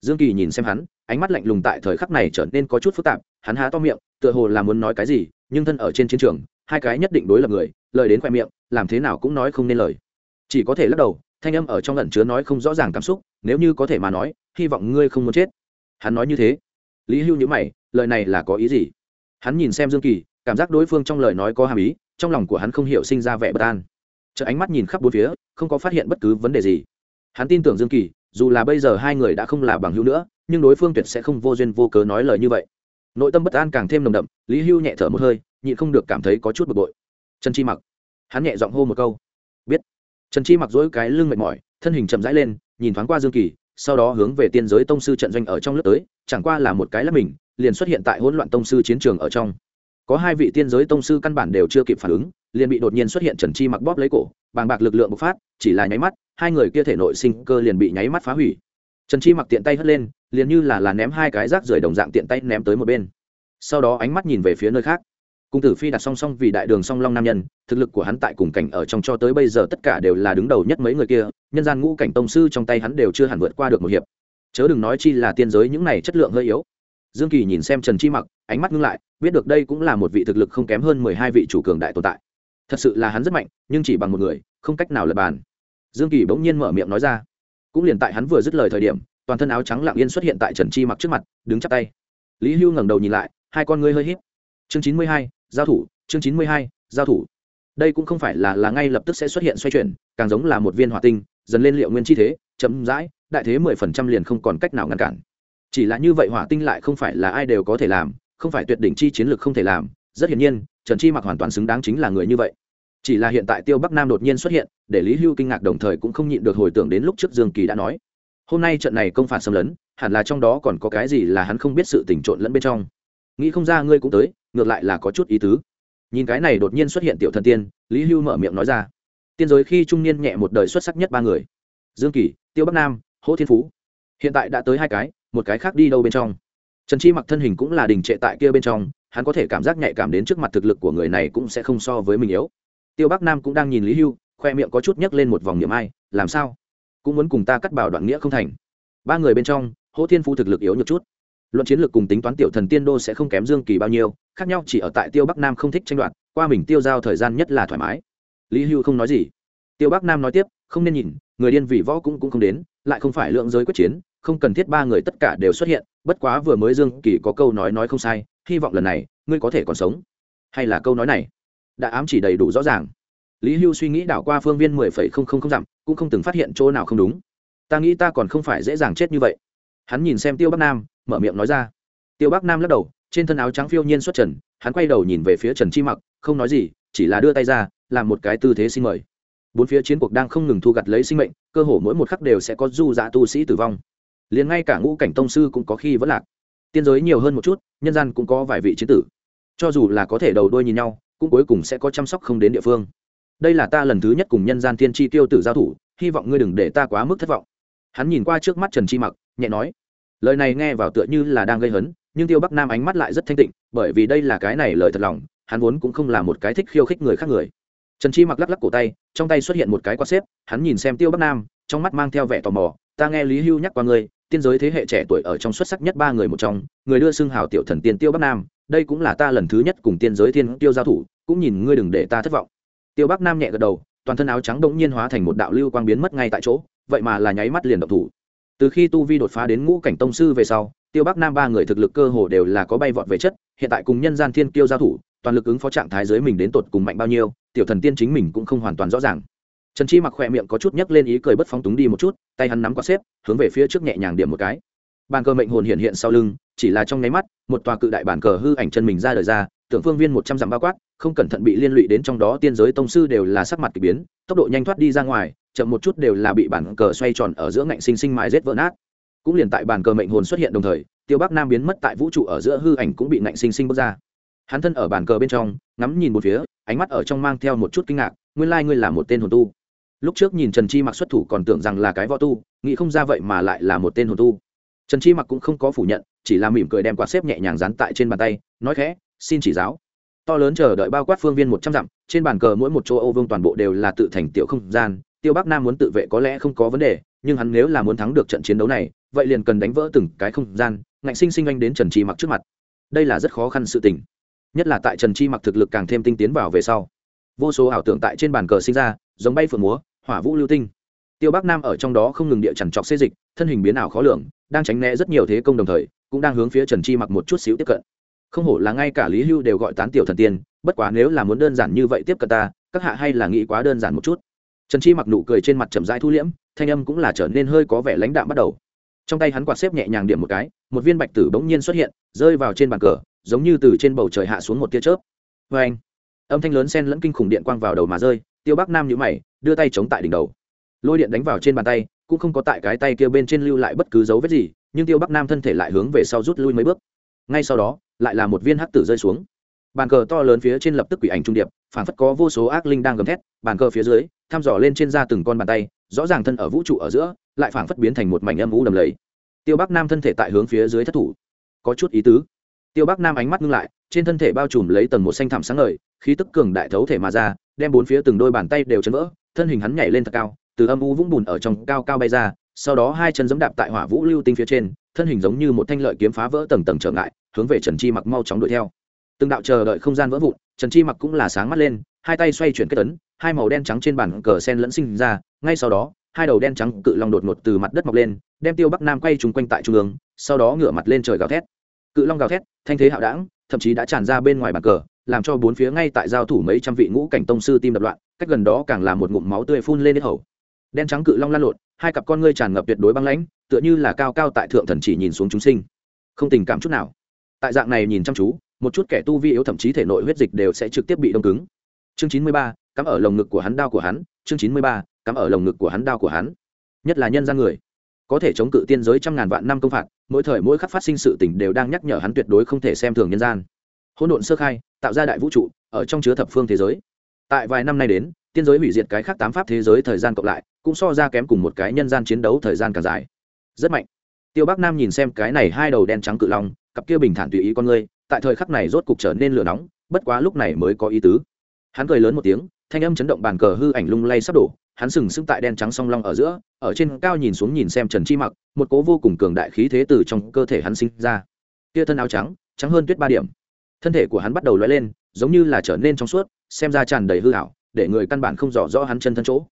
Dương kỳ nhìn xem hắn, ánh mắt lạnh lùng tại thời khắc này trở nên có chút phức tạp, hắn há to miệng, tựa hồ là muốn nói cái gì, nhưng thân ở trên chiến trường, hai cái nhất định đối lập người, lời đến khoe miệng, làm thế nào cũng nói không nên lời. Chỉ có thể lắc đầu, thanh âm ở trong lần chứa nói không rõ ràng cảm xúc, nếu như có thể mà nói, hy vọng ngươi không muốn chết. Hắn nói như thế lý hưu nhữ mày, lời này là có ý gì? Hắn nhìn xem dương kỳ, cảm giác đối phương trong lời nói có hàm ý, trong lòng của hắn không hiểu sinh ra vẻ bất an. Chợ ánh mắt nhìn khắp bốn phía, không có phát hiện bất cứ vấn đề gì. Hắn tin tưởng dương kỳ, dù là bây giờ hai người đã không là bằng hữu nữa, nhưng đối phương tuyệt sẽ không vô duyên vô cớ nói lời như vậy. Nội tâm bất an càng thêm nồng đậm, lý hưu nhẹ thở một hơi, nhịn không được cảm thấy có chút bực bội. Trần chi mặc. Hắn nhẹ giọng hô một câu. Biết. Trần chi mặc dỗi cái lưng mệt mỏi, thân hình chậm rãi lên, nhìn thoáng qua dương kỳ sau đó hướng về tiên giới tông sư trận doanh ở trong lớp tới, chẳng qua là một cái là mình, liền xuất hiện tại hỗn loạn tông sư chiến trường ở trong. Có hai vị tiên giới tông sư căn bản đều chưa kịp phản ứng, liền bị đột nhiên xuất hiện trần chi mặc bóp lấy cổ, bàng bạc lực lượng bộc phát, chỉ là nháy mắt, hai người kia thể nội sinh cơ liền bị nháy mắt phá hủy. Trần chi mặc tiện tay hất lên, liền như là là ném hai cái rác rưởi đồng dạng tiện tay ném tới một bên. Sau đó ánh mắt nhìn về phía nơi khác cung tử phi đặt song song vì đại đường song long nam nhân, thực lực của hắn tại cùng cảnh ở trong cho tới bây giờ tất cả đều là đứng đầu nhất mấy người kia, nhân gian ngũ cảnh tông sư trong tay hắn đều chưa hẳn vượt qua được một hiệp. Chớ đừng nói chi là tiên giới những này chất lượng hơi yếu. Dương kỳ nhìn xem trần chi mặc, ánh mắt ngưng lại, biết được đây cũng là một vị thực lực không kém hơn mười hai vị chủ cường đại tồn tại. Thật sự là hắn rất mạnh, nhưng chỉ bằng một người, không cách nào lập bàn. Dương kỳ bỗng nhiên mở miệng nói ra. Cũng liền tại hắn vừa dứt lời thời điểm, toàn thân áo trắng lặng yên xuất hiện tại trần chi mặc trước mặt, đứng chắp tay. Lý hưu ngẩng đầu nhìn lại, hai con ngươi hơi h í p chương chín mươi hai giao thủ, chương chín mươi hai, giao thủ. Đây cũng không phải là là ngay lập tức sẽ xuất hiện xoay chuyển, càng giống là một viên hỏa tinh, dần lên liệu nguyên chi thế chấm dãi đại thế mười phần trăm liền không còn cách nào ngăn cản. Chỉ là như vậy hỏa tinh lại không phải là ai đều có thể làm, không phải tuyệt đỉnh chi chiến lược không thể làm, rất hiển nhiên, trần chi mặc hoàn toàn xứng đáng chính là người như vậy. Chỉ là hiện tại tiêu bắc nam đột nhiên xuất hiện, để lý hưu kinh ngạc đồng thời cũng không nhịn được hồi tưởng đến lúc trước dương kỳ đã nói. Hôm nay trận này công phản xâm lấn, hẳn là trong đó còn có cái gì là hắn không biết sự tỉnh trộn lẫn bên trong. Nghĩ không ra ngươi cũng tới ngược lại là có chút ý tứ. Nhìn cái này đột nhiên xuất hiện tiểu thần tiên, lý hưu mở miệng nói ra. Tiên giới khi trung niên nhẹ một đời xuất sắc nhất ba người. Dương kỳ, tiêu bắc nam, hỗ thiên phú. Hiện tại đã tới hai cái, một cái khác đi đâu bên trong. Trần chi mặc thân hình cũng là đình trệ tại kia bên trong, hắn có thể cảm giác nhạy cảm đến trước mặt thực lực của người này cũng sẽ không so với mình yếu. Tiêu bắc nam cũng đang nhìn lý hưu, khoe miệng có chút nhấc lên một vòng niệm ai, làm sao? Cũng muốn cùng ta cắt bảo đoạn nghĩa không thành. Ba người bên trong, hỗ thiên phú thực lực yếu nhược chút luận chiến lược cùng tính toán tiểu thần tiên đô sẽ không kém dương kỳ bao nhiêu, khác nhau chỉ ở tại tiêu bắc nam không thích tranh đoạt, qua mình tiêu giao thời gian nhất là thoải mái. Lý hưu không nói gì. Tiêu bắc nam nói tiếp, không nên nhìn, người điên vì võ cũng cũng không đến, lại không phải lượng giới quyết chiến, không cần thiết ba người tất cả đều xuất hiện, bất quá vừa mới dương kỳ có câu nói nói không sai, hy vọng lần này, ngươi có thể còn sống. Hay là câu nói này, đã ám chỉ đầy đủ rõ ràng. Lý hưu suy nghĩ đảo qua phương viên mười phẩy không không không dặm, cũng không từng phát hiện chỗ nào không đúng. Ta nghĩ ta còn không phải dễ dàng chết như vậy. Hắn nhìn xem tiêu bắc nam mở miệng nói ra. Tiêu bắc nam lắc đầu, trên thân áo trắng phiêu nhiên xuất trần, hắn quay đầu nhìn về phía trần chi mặc, không nói gì, chỉ là đưa tay ra, làm một cái tư thế xin mời. Bốn phía chiến cuộc đang không ngừng thu gặt lấy sinh mệnh, cơ hồ mỗi một khắc đều sẽ có du dạ tu sĩ tử vong. Liền ngay cả ngũ cảnh tông sư cũng có khi vẫn lạc. Tiên giới nhiều hơn một chút, nhân gian cũng có vài vị chiến tử. Cho dù là có thể đầu đôi nhìn nhau, cũng cuối cùng sẽ có chăm sóc không đến địa phương. Đây là ta lần thứ nhất cùng nhân gian thiên tri tiêu tử giao thủ, hy vọng ngươi đừng để ta quá mức thất vọng. Hắn nhìn qua trước mắt trần chi mặc, nhẹ nói lời này nghe vào tựa như là đang gây hấn, nhưng tiêu bắc nam ánh mắt lại rất thanh tịnh, bởi vì đây là cái này lời thật lòng, hắn vốn cũng không là một cái thích khiêu khích người khác người. Trần chi mặc lắc lắc cổ tay, trong tay xuất hiện một cái quạt xếp, hắn nhìn xem tiêu bắc nam, trong mắt mang theo vẻ tò mò, ta nghe lý hưu nhắc qua ngươi, tiên giới thế hệ trẻ tuổi ở trong xuất sắc nhất ba người một trong, người đưa xưng hào tiểu thần tiên tiêu bắc nam, đây cũng là ta lần thứ nhất cùng tiên giới thiên tiêu giao thủ, cũng nhìn ngươi đừng để ta thất vọng. Tiêu bắc nam nhẹ gật đầu, toàn thân áo trắng đ ỗ n g nhiên hóa thành một đạo lưu quang biến mất ngay tại chỗ, vậy mà là nháy mắt liền độc thủ từ khi tu vi đột phá đến ngũ cảnh tông sư về sau, tiêu bắc nam ba người thực lực cơ hồ đều là có bay vọt về chất, hiện tại cùng nhân gian thiên kiêu giao thủ, toàn lực ứng phó trạng thái giới mình đến tột cùng mạnh bao nhiêu, tiểu thần tiên chính mình cũng không hoàn toàn rõ ràng. Trần chi mặc khỏe miệng có chút nhấc lên ý cười bất phóng túng đi một chút, tay hắn nắm quạt xếp, hướng về phía trước nhẹ nhàng điểm một cái. Bàn cờ mệnh hồn hiện hiện sau lưng, chỉ là trong nháy mắt, một tòa cự đại bàn cờ hư ảnh chân mình ra đời ra tưởng phương viên một trăm dặm bao quát, không cẩn thận bị liên lụy đến trong đó tiên giới tông sư đều là sắc mặt k ỳ biến, tốc độ nhanh thoát đi ra ngoài, chậm một chút đều là bị bản cờ xoay tròn ở giữa ngạnh sinh sinh mãi rết vỡ nát. Cũng liền tại bản cờ mệnh hồn xuất hiện đồng thời, tiêu bắc nam biến mất tại vũ trụ ở giữa hư ảnh cũng bị ngạnh sinh sinh bước ra. Hắn thân ở bàn cờ bên trong, ngắm nhìn một phía, ánh mắt ở trong mang theo một chút kinh ngạc, nguyên lai ngươi là một tên hồn tu. Lúc trước nhìn trần chi mặc xuất thủ còn tưởng rằng là cái võ tu, nghĩ không ra vậy mà lại là một tên hồn tu. Trần chi mặc cũng không có phủ nhận, chỉ là mỉm cười đem quạt xếp nhẹ nhàng dán tại trên bàn tay, nói khẽ xin chỉ giáo. To lớn chờ đợi bao quát phương viên một trăm dặm, trên bàn cờ mỗi một chỗ ô vương toàn bộ đều là tự thành tiểu không gian, tiêu bắc nam muốn tự vệ có lẽ không có vấn đề, nhưng hắn nếu là muốn thắng được trận chiến đấu này, vậy liền cần đánh vỡ từng cái không gian, ngạnh sinh sinh anh đến trần chi mặc trước mặt. Đây là rất khó khăn sự tình. Nhất là tại trần chi mặc thực lực càng thêm tinh tiến vào về sau. Vô số ảo tưởng tại trên bàn cờ sinh ra, giống bay phượng múa, hỏa vũ lưu tinh. Tiêu bắc nam ở trong đó không ngừng địa chằn trọc xê dịch, thân hình biến ảo khó lường, đang tránh né rất nhiều thế công đồng thời, cũng đang hướng phía trần chi mặc một chút xíu tiếp cận không hổ là ngay cả lý hưu đều gọi tán tiểu thần tiên, bất quá nếu là muốn đơn giản như vậy tiếp cận ta, các hạ hay là nghĩ quá đơn giản một chút. Trần chi mặc nụ cười trên mặt chậm rãi thu liễm, thanh âm cũng là trở nên hơi có vẻ lãnh đạm bắt đầu. Trong tay hắn quạt xếp nhẹ nhàng điểm một cái, một viên bạch tử bỗng nhiên xuất hiện, rơi vào trên bàn cờ, giống như từ trên bầu trời hạ xuống một tia chớp. Vê anh, âm thanh lớn sen lẫn kinh khủng điện quang vào đầu mà rơi, tiêu bắc nam nhữ mày, đưa tay chống tại đỉnh đầu. Lôi điện đánh vào trên bàn tay, cũng không có tại cái tay kia bên trên lưu lại bất cứ dấu vết gì, nhưng tiêu bắc nam thân thể lại hướng về sau rút lui mấy bước. Ngay sau đó lại là một viên hắc tử rơi xuống. Bàn cờ to lớn phía trên lập tức quỷ ảnh trung điệp phản phất có vô số ác linh đang gầm thét, bàn cờ phía dưới, thăm dò lên trên da từng con bàn tay, rõ ràng thân ở vũ trụ ở giữa, lại phản phất biến thành một mảnh âm vũ đầm lầy. Tiêu bắc nam thân thể tại hướng phía dưới thất thủ. Có chút ý tứ. Tiêu bắc nam ánh mắt ngưng lại, trên thân thể bao trùm lấy tầng một xanh thảm sáng ngời, khí tức cường đại thấu thể mà ra, đem bốn phía từng đôi bàn tay đều chấn vỡ, thân hình hắn nhảy lên thật cao, từ âm u vũng bùn ở trong cao cao bay ra, sau đó hai chân giẫm đạp tại hỏa vũ lưu tinh phía trên, thân hình giống như một thanh lợi kiếm phá vỡ tầng tầng trở ngại hướng về trần chi mặc mau chóng đuổi theo. Từng đạo chờ đợi không gian vỡ vụn, trần chi mặc cũng là sáng mắt lên, hai tay xoay chuyển kết tấn hai màu đen trắng trên bàn cờ sen lẫn sinh ra, ngay sau đó, hai đầu đen trắng cự long đột ngột từ mặt đất mọc lên, đem tiêu bắc nam quay trúng quanh tại trung ương, sau đó ngửa mặt lên trời gào thét. Cự long gào thét, thanh thế hạo đảng, thậm chí đã tràn ra bên ngoài bàn cờ, làm cho bốn phía ngay tại giao thủ mấy trăm vị ngũ cảnh tông sư tim đập loạn, cách gần đó càng là một ngụm máu tươi phun lên hết hầu. Đen trắng cự long lan lộn, hai cặp con ngươi tràn ngập tuyệt đối băng lãnh, tựa như là cao cao tại thượng thần chỉ nhìn xuống chúng sinh. Không tình cảm chút nào tại dạng này nhìn chăm chú, một chút kẻ tu vi yếu thậm chí thể nội huyết dịch đều sẽ trực tiếp bị đông cứng. Chương chín mươi ba, cắm ở lồng ngực của hắn đao của hắn. Chương chín mươi ba, cắm ở lồng ngực của hắn đao của hắn. Nhất là nhân gian người, có thể chống cự tiên giới trăm ngàn vạn năm công phạt, mỗi thời mỗi khắc phát sinh sự tỉnh đều đang nhắc nhở hắn tuyệt đối không thể xem thường nhân gian. Hỗn độn sơ khai, tạo ra đại vũ trụ, ở trong chứa thập phương thế giới. Tại vài năm nay đến, tiên giới hủy diệt cái khác tám pháp thế giới thời gian cộng lại, cũng so ra kém cùng một cái nhân gian chiến đấu thời gian càng dài. Rất mạnh tiêu bắc nam nhìn xem cái này hai đầu đen trắng cự long, cặp kia bình thản tùy ý con ngươi, tại thời khắc này rốt cục trở nên lửa nóng, bất quá lúc này mới có ý tứ. Hắn cười lớn một tiếng, thanh âm chấn động bàn cờ hư ảnh lung lay sắp đổ, hắn sừng sững tại đen trắng song long ở giữa, ở trên cao nhìn xuống nhìn xem trần chi mặc, một cố vô cùng cường đại khí thế từ trong cơ thể hắn sinh ra. Kia thân áo trắng trắng hơn tuyết ba điểm. Thân thể của hắn bắt đầu lóe lên, giống như là trở nên trong suốt, xem ra tràn đầy hư hảo để người căn bản không rõ rõ hắn chân thân chỗ.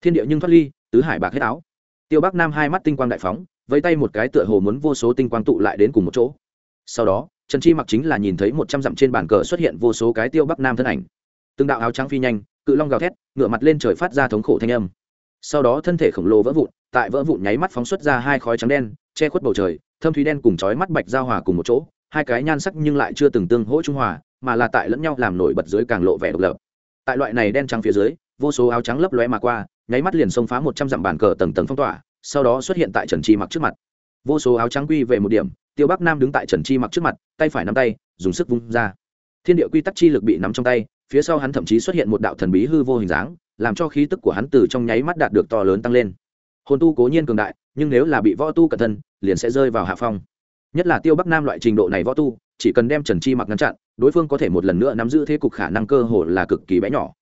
Thiên địa nhưng thoát ly, tứ hải bạc hết áo tiêu bắc nam hai mắt tinh quang đại phóng, vẫy tay một cái tựa hồ muốn vô số tinh quang tụ lại đến cùng một chỗ. Sau đó, trần chi mặc chính là nhìn thấy một trăm dặm trên bàn cờ xuất hiện vô số cái tiêu bắc nam thân ảnh. Từng đạo áo trắng phi nhanh, cự long gào thét ngựa mặt lên trời phát ra thống khổ thanh âm. Sau đó thân thể khổng lồ vỡ vụn, tại vỡ vụn nháy mắt phóng xuất ra hai khói trắng đen, che khuất bầu trời, thâm thúy đen cùng chói mắt bạch giao hòa cùng một chỗ, hai cái nhan sắc nhưng lại chưa từng tương hỗ trung hòa, mà là tại lẫn nhau làm nổi bật dưới càng lộ vẻ độc lập. Tại loại này đen trắng phía dưới vô số áo trắng lấp lóe mà qua, nháy mắt liền xông phá một trăm dặm bàn cờ tầng tầng phong tỏa, sau đó xuất hiện tại trần chi mặc trước mặt. Vô số áo trắng quy về một điểm, tiêu bắc nam đứng tại trần chi mặc trước mặt, tay phải nắm tay, dùng sức vung ra. Thiên địa quy tắc chi lực bị nắm trong tay, phía sau hắn thậm chí xuất hiện một đạo thần bí hư vô hình dáng, làm cho khí tức của hắn từ trong nháy mắt đạt được to lớn tăng lên. Hồn tu cố nhiên cường đại, nhưng nếu là bị võ tu cẩn thân, liền sẽ rơi vào hạ phong. Nhất là tiêu bắc nam loại trình độ này võ tu, chỉ cần đem trần chi mặc ngăn chặn, đối phương có thể một lần nữa nắm giữ thế cục khả năng cơ hồ là cực kỳ bé nhỏ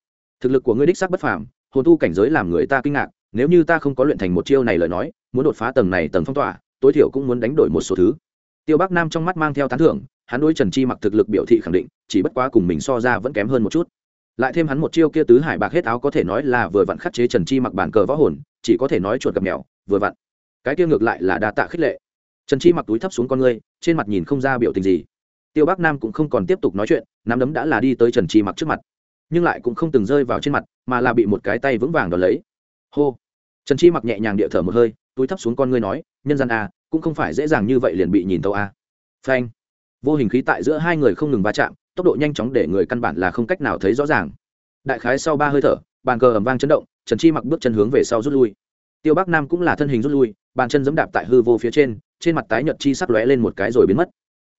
thực lực của ngươi đích xác bất phàm, hồn tu cảnh giới làm người ta kinh ngạc, nếu như ta không có luyện thành một chiêu này lời nói, muốn đột phá tầng này tầng phong tỏa, tối thiểu cũng muốn đánh đổi một số thứ. Tiêu bắc nam trong mắt mang theo tán thưởng, hắn đối trần chi mặc thực lực biểu thị khẳng định, chỉ bất quá cùng mình so ra vẫn kém hơn một chút. Lại thêm hắn một chiêu kia tứ hải bạc hết áo có thể nói là vừa vặn khắc chế trần chi mặc bản cờ võ hồn, chỉ có thể nói chuột gặp mèo, vừa vặn. Cái kia ngược lại là đa tạ khích lệ. Trần chi mặc túi thấp xuống con ngươi, trên mặt nhìn không ra biểu tình gì. Tiêu bắc nam cũng không còn tiếp tục nói chuyện, nắm đấm đã là đi tới trần chi mặc trước mặt nhưng lại cũng không từng rơi vào trên mặt, mà là bị một cái tay vững vàng đ ó lấy. Hô. Trần chi mặc nhẹ nhàng địa thở một hơi, túi thấp xuống con ngươi nói, nhân gian a cũng không phải dễ dàng như vậy liền bị nhìn tâu a à. phanh. Vô hình khí tại giữa hai người không ngừng va chạm, tốc độ nhanh chóng để người căn bản là không cách nào thấy rõ ràng. Đại khái sau ba hơi thở, bàn cờ ầm vang chấn động, trần chi mặc bước chân hướng về sau rút lui. Tiêu bắc nam cũng là thân hình rút lui, bàn chân giẫm đạp tại hư vô phía trên trên mặt tái nhợt chi sắc lóe lên một cái rồi biến mất.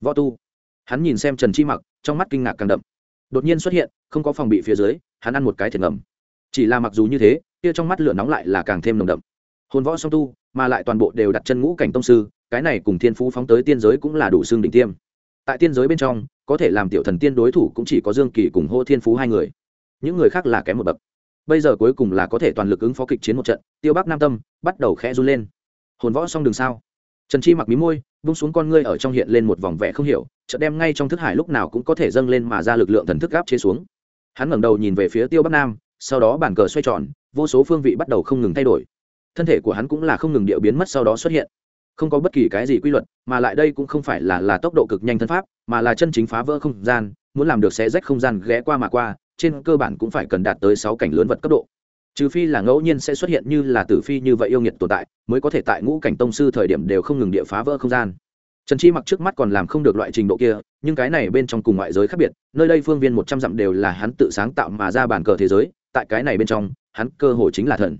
Võ tu. Hắn nhìn xem trần chi mặc, trong mắt kinh ngạc càng đậm đột nhiên xuất hiện, không có phòng bị phía dưới, hắn ăn một cái thiệt ngầm. Chỉ là mặc dù như thế, kia trong mắt lửa nóng lại là càng thêm nồng đậm. Hồn võ song tu, mà lại toàn bộ đều đặt chân ngũ cảnh tông sư, cái này cùng thiên phú phóng tới tiên giới cũng là đủ xương đỉnh tiêm. Tại tiên giới bên trong, có thể làm tiểu thần tiên đối thủ cũng chỉ có dương kỳ cùng hô thiên phú hai người. Những người khác là kém một bậc. Bây giờ cuối cùng là có thể toàn lực ứng phó kịch chiến một trận, tiêu bắc nam tâm bắt đầu khẽ run lên. Hồn võ xong đường sao? Trần chi mặc mí môi vung xuống con ngươi ở trong hiện lên một vòng vẻ không hiểu, chợt đem ngay trong thức hải lúc nào cũng có thể dâng lên mà ra lực lượng thần thức gáp chế xuống. Hắn ngẩng đầu nhìn về phía tiêu bắc nam, sau đó bản cờ xoay tròn, vô số phương vị bắt đầu không ngừng thay đổi. Thân thể của hắn cũng là không ngừng điệu biến mất sau đó xuất hiện. Không có bất kỳ cái gì quy luật, mà lại đây cũng không phải là là tốc độ cực nhanh thân pháp, mà là chân chính phá vỡ không gian, muốn làm được xé rách không gian ghé qua mà qua, trên cơ bản cũng phải cần đạt tới sáu cảnh lớn vật cấp độ trừ phi là ngẫu nhiên sẽ xuất hiện như là tử phi như vậy yêu nghiệt tồn tại, mới có thể tại ngũ cảnh tông sư thời điểm đều không ngừng địa phá vỡ không gian. Trần chi mặc trước mắt còn làm không được loại trình độ kia, nhưng cái này bên trong cùng ngoại giới khác biệt, nơi đây phương viên một trăm dặm đều là hắn tự sáng tạo mà ra bản cờ thế giới, tại cái này bên trong, hắn cơ hồ chính là thần.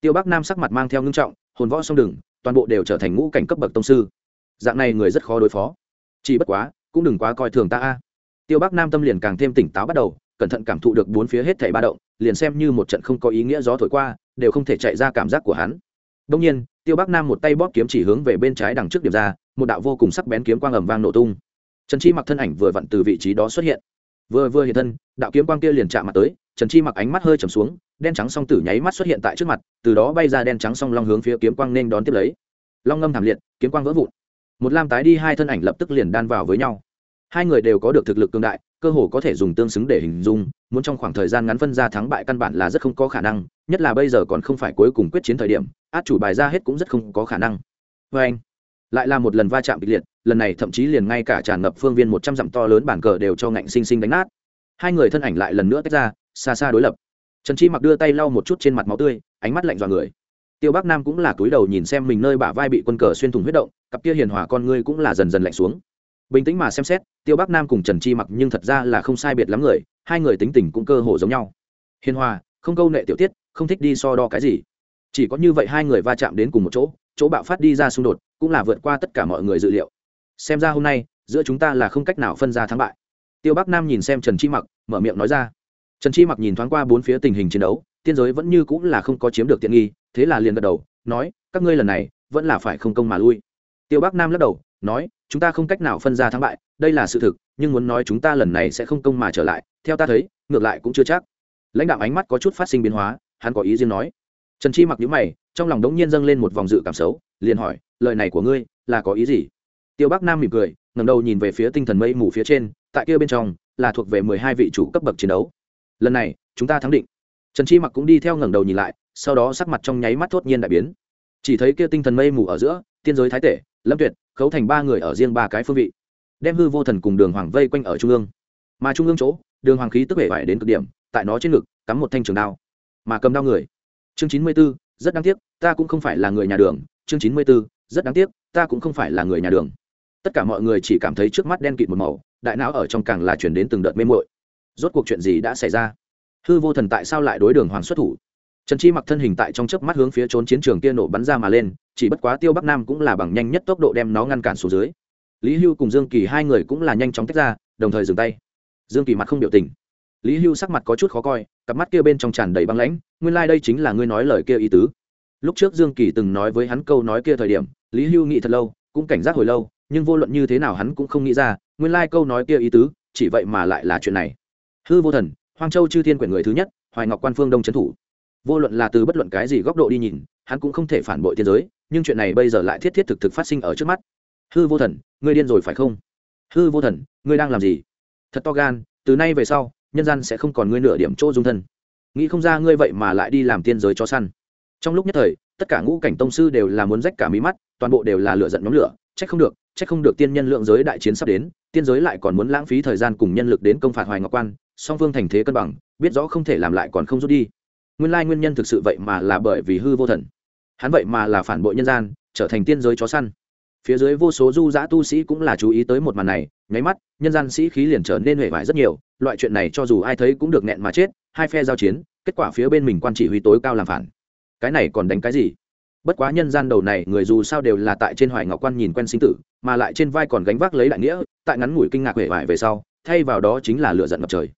Tiêu bắc nam sắc mặt mang theo ngưng trọng, hồn võ song đừng, toàn bộ đều trở thành ngũ cảnh cấp bậc tông sư. Dạng này người rất khó đối phó. Chỉ bất quá, cũng đừng quá coi thường ta a. Tiêu bắc nam tâm liền càng thêm tỉnh táo bắt đầu cẩn thận cảm thụ được bốn phía hết thảy ba động, liền xem như một trận không có ý nghĩa gió thổi qua, đều không thể chạy ra cảm giác của hắn. Đông nhiên, tiêu bắc nam một tay bóp kiếm chỉ hướng về bên trái đằng trước điểm ra, một đạo vô cùng sắc bén kiếm quang ầm vang nổ tung. Trần chi mặc thân ảnh vừa vặn từ vị trí đó xuất hiện. Vừa vừa hiện thân, đạo kiếm quang kia liền chạm mặt tới, trần chi mặc ánh mắt hơi trầm xuống, đen trắng song tử nháy mắt xuất hiện tại trước mặt, từ đó bay ra đen trắng song long hướng phía kiếm quang nên đón tiếp lấy. Long ngâm thảm liệt, kiếm quang vỡ vụn. Một lam tái đi, hai thân ảnh lập tức liền đan vào với nhau. Hai người đều có được thực lực cương đại cơ hồ có thể dùng tương xứng để hình dung, muốn trong khoảng thời gian ngắn phân ra thắng bại căn bản là rất không có khả năng, nhất là bây giờ còn không phải cuối cùng quyết chiến thời điểm, át chủ bài ra hết cũng rất không có khả năng. Vê anh, lại là một lần va chạm kịch liệt, lần này thậm chí liền ngay cả tràn ngập phương viên một trăm dặm to lớn bản cờ đều cho ngạnh sinh sinh đánh nát. Hai người thân ảnh lại lần nữa tách ra, xa xa đối lập. Trần chi mặc đưa tay lau một chút trên mặt máu tươi, ánh mắt lạnh dọa người. Tiêu bắc nam cũng là túi đầu nhìn xem mình nơi bả vai bị quân cờ xuyên thủng huyết động, cặp kia hiền hòa con ngươi cũng là dần dần lạnh xuống bình tĩnh mà xem xét, tiêu bắc nam cùng trần chi mặc nhưng thật ra là không sai biệt lắm người, hai người tính tình cũng cơ hồ giống nhau. Hiền hòa, không câu nệ tiểu tiết, không thích đi so đo cái gì. Chỉ có như vậy hai người va chạm đến cùng một chỗ chỗ bạo phát đi ra xung đột, cũng là vượt qua tất cả mọi người dự liệu. Xem ra hôm nay, giữa chúng ta là không cách nào phân ra thắng bại. Tiêu bắc nam nhìn xem trần chi mặc, mở miệng nói ra. Trần chi mặc nhìn thoáng qua bốn phía tình hình chiến đấu, tiên giới vẫn như cũng là không có chiếm được tiện nghi, thế là liền gật đầu, nói, các ngươi lần này, vẫn là phải không công mà lui. Tiêu bắc nam lắc đầu nói, chúng ta không cách nào phân ra thắng bại, đây là sự thực, nhưng muốn nói chúng ta lần này sẽ không công mà trở lại, theo ta thấy, ngược lại cũng chưa chắc. Lãnh đạo ánh mắt có chút phát sinh biến hóa, hắn có ý riêng nói. Trần chi mặc nhíu mày, trong lòng đống nhiên dâng lên một vòng dự cảm xấu, liền hỏi, lời này của ngươi là có ý gì? Tiêu bắc nam mỉm cười, ngẩng đầu nhìn về phía tinh thần mây mù phía trên, tại kia bên trong, là thuộc về mười hai vị chủ cấp bậc chiến đấu. Lần này, chúng ta thắng định. Trần chi mặc cũng đi theo ngẩng đầu nhìn lại, sau đó sắc mặt trong nháy mắt thốt nhiên đại biến. Chỉ thấy kia tinh thần mây mù ở giữa, tiên giới thái tể lâm tuyệt, khấu thành ba người ở riêng ba cái phương vị. Đem hư vô thần cùng đường hoàng vây quanh ở trung ương. Mà trung ương chỗ, đường hoàng khí tức vẻ vải đến cực điểm, tại nó trên ngực, cắm một thanh trường đao. Mà cầm đao người. Chương chín mươi b ố rất đáng tiếc, ta cũng không phải là người nhà đường. Chương chín mươi b ố rất đáng tiếc, ta cũng không phải là người nhà đường. Tất cả mọi người chỉ cảm thấy trước mắt đen kịt một màu, đại não ở trong càng là chuyển đến từng đợt mê mội rốt cuộc chuyện gì đã xảy ra? Hư vô thần tại sao lại đối đường hoàng xuất thủ? Trần chi mặc thân hình tại trong chớp mắt hướng phía trốn chiến trường kia nổ bắn ra mà lên, chỉ bất quá tiêu bắc nam cũng là bằng nhanh nhất tốc độ đem nó ngăn cản xuống dưới. Lý hưu cùng dương kỳ hai người cũng là nhanh chóng tách ra, đồng thời dừng tay. Dương kỳ mặt không biểu tình. Lý hưu sắc mặt có chút khó coi, cặp mắt kia bên trong tràn đầy băng lãnh, nguyên lai、like、đây chính là ngươi nói lời kia ý tứ. Lúc trước dương kỳ từng nói với hắn câu nói kia thời điểm, lý hưu nghĩ thật lâu, cũng cảnh giác hồi lâu, nhưng vô luận như thế nào hắn cũng không nghĩ ra, nguyên lai、like、câu nói kia ý tứ, chỉ vậy mà lại là chuyện này. Hư vô thần, hoang châu chư thiên quyển người thứ nhất, hoài ngọc quan phương đông trấn thủ vô luận là từ bất luận cái gì góc độ đi nhìn, hắn cũng không thể phản bội thiên giới, nhưng chuyện này bây giờ lại thiết thiết thực thực phát sinh ở trước mắt. Hư vô thần, ngươi điên rồi phải không? Hư vô thần, ngươi đang làm gì? Thật to gan, từ nay về sau, nhân gian sẽ không còn ngươi nửa điểm chỗ dung thân. Nghĩ không ra ngươi vậy mà lại đi làm tiên giới cho săn. Trong lúc nhất thời, tất cả ngũ cảnh tông sư đều là muốn rách cả mí mắt, toàn bộ đều là lựa giận nhóm lửa, trách không được, trách không được tiên nhân lượng giới đại chiến sắp đến, tiên giới lại còn muốn lãng phí thời gian cùng nhân lực đến công phạt hoài ngọc quan, song phương thành thế cân bằng, biết rõ không thể làm lại còn không rút đi nguyên lai nguyên nhân thực sự vậy mà là bởi vì hư vô thần. Hắn vậy mà là phản bội nhân gian, trở thành tiên giới chó săn. Phía dưới vô số du giã tu sĩ cũng là chú ý tới một màn này, nháy mắt, nhân gian sĩ khí liền trở nên huệ vải rất nhiều, loại chuyện này cho dù ai thấy cũng được nghẹn mà chết, hai phe giao chiến, kết quả phía bên mình quan chỉ huy tối cao làm phản. Cái này còn đánh cái gì? Bất quá nhân gian đầu này, người dù sao đều là tại trên hoài ngọc quan nhìn quen sinh tử, mà lại trên vai còn gánh vác lấy đại nghĩa, tại ngắn ngủi kinh ngạc huệ vải về sau, thay vào đó chính là lựa giận ngập trời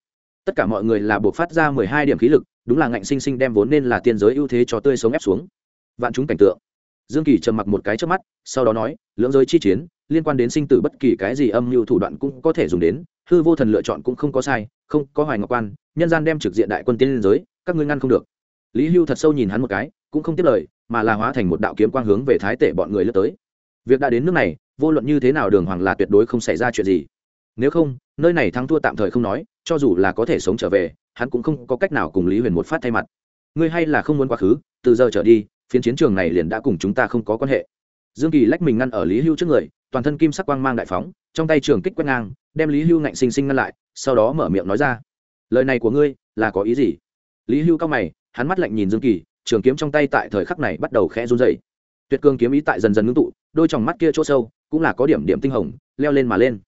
tất cả mọi người là buộc phát ra mười hai điểm khí lực, đúng là ngạnh sinh sinh đem vốn nên là tiên giới ưu thế cho tươi sống ép xuống. Vạn chúng cảnh tượng. Dương kỳ trầm mặc một cái trước mắt, sau đó nói, lưỡng giới chi chiến, liên quan đến sinh tử bất kỳ cái gì âm mưu thủ đoạn cũng có thể dùng đến, hư vô thần lựa chọn cũng không có sai, không, có hoài ngọc quan, nhân gian đem trực diện đại quân tiên liên giới, các ngươi ngăn không được. Lý hưu thật sâu nhìn hắn một cái, cũng không tiếp lời, mà là hóa thành một đạo kiếm quang hướng về thái tể bọn người lướt tới. Việc đã đến nước này, vô luận như thế nào đường hoàng là tuyệt đối không xảy ra chuyện gì. Nếu không nơi này thắng thua tạm thời không nói, cho dù là có thể sống trở về, hắn cũng không có cách nào cùng lý huyền một phát thay mặt. Ngươi hay là không muốn quá khứ, từ giờ trở đi, phiến chiến trường này liền đã cùng chúng ta không có quan hệ. Dương kỳ lách mình ngăn ở lý hưu trước người, toàn thân kim sắc quang mang đại phóng, trong tay trường kích quét ngang, đem lý hưu ngạnh sinh sinh ngăn lại, sau đó mở miệng nói ra. Lời này của ngươi, là có ý gì? Lý hưu cao mày, hắn mắt lạnh nhìn dương kỳ, trường kiếm trong tay tại thời khắc này bắt đầu khẽ run dày tuyệt cương kiếm ý tại dần dần ngưng tụ, đôi t mắt kia chỗ sâu, cũng là có điểm điểm tinh hồng, leo lên mà lên.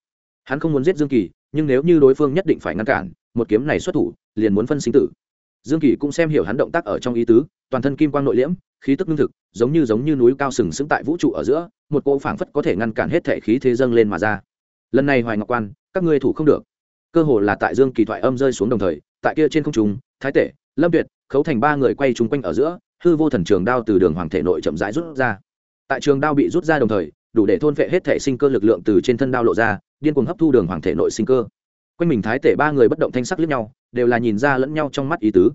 Hắn không muốn giết dương kỳ nhưng nếu như đối phương nhất định phải ngăn cản, một kiếm này xuất thủ, liền muốn phân sinh tử. Dương kỳ cũng xem hiểu hắn động tác ở trong ý tứ, toàn thân kim quang nội liễm, khí tức lương thực, giống như giống như núi cao sừng sững tại vũ trụ ở giữa, một cỗ phảng phất có thể ngăn cản hết thể khí thế dâng lên mà ra. Lần này hoài ngọc quan, các ngươi thủ không được. Cơ hồ là tại dương kỳ thoại âm rơi xuống đồng thời, tại kia trên không trung, thái tể, lâm tuyệt, khấu thành ba người quay chung quanh ở giữa, hư vô thần trường đao từ đường hoàng thể nội chậm rãi rút ra. Tại trường đao bị rút ra đồng thời, đủ để thôn phệ hết thể sinh cơ lực lượng từ trên thân đao lộ ra điên cuồng hấp thu đường hoàng thể nội sinh cơ. Quanh mình thái tể ba người bất động thanh sắc lẫn nhau, đều là nhìn ra lẫn nhau trong mắt ý tứ.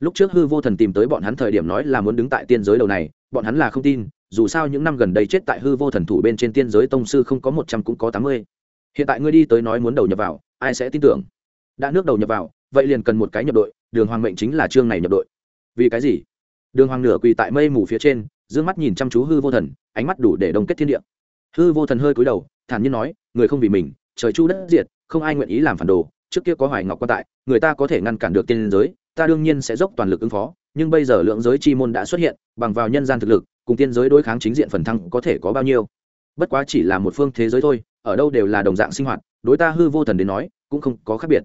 Lúc trước hư vô thần tìm tới bọn hắn thời điểm nói là muốn đứng tại tiên giới đầu này, bọn hắn là không tin, dù sao những năm gần đây chết tại hư vô thần thủ bên trên tiên giới tông sư không có một trăm cũng có tám mươi. Hiện tại ngươi đi tới nói muốn đầu nhập vào, ai sẽ tin tưởng? Đã nước đầu nhập vào, vậy liền cần một cái nhập đội, đường hoàng mệnh chính là chương này nhập đội. Vì cái gì? Đường hoàng nửa quỳ tại mây mù phía trên d ư ơ n g mắt nhìn chăm chú hư vô thần, ánh mắt đủ để đông kết thiên địa hư vô thần hơi cúi đầu, thản nhiên nói, người không vì mình, trời chu đất diệt, không ai nguyện ý làm phản đồ. Trước kia có hoài ngọc quan tại, người ta có thể ngăn cản được tiên giới, ta đương nhiên sẽ dốc toàn lực ứng phó. Nhưng bây giờ lượng giới chi môn đã xuất hiện, bằng vào nhân gian thực lực, cùng tiên giới đối kháng chính diện phần thăng có thể có bao nhiêu? Bất quá chỉ là một phương thế giới thôi, ở đâu đều là đồng dạng sinh hoạt, đối ta hư vô thần đến nói, cũng không có khác biệt.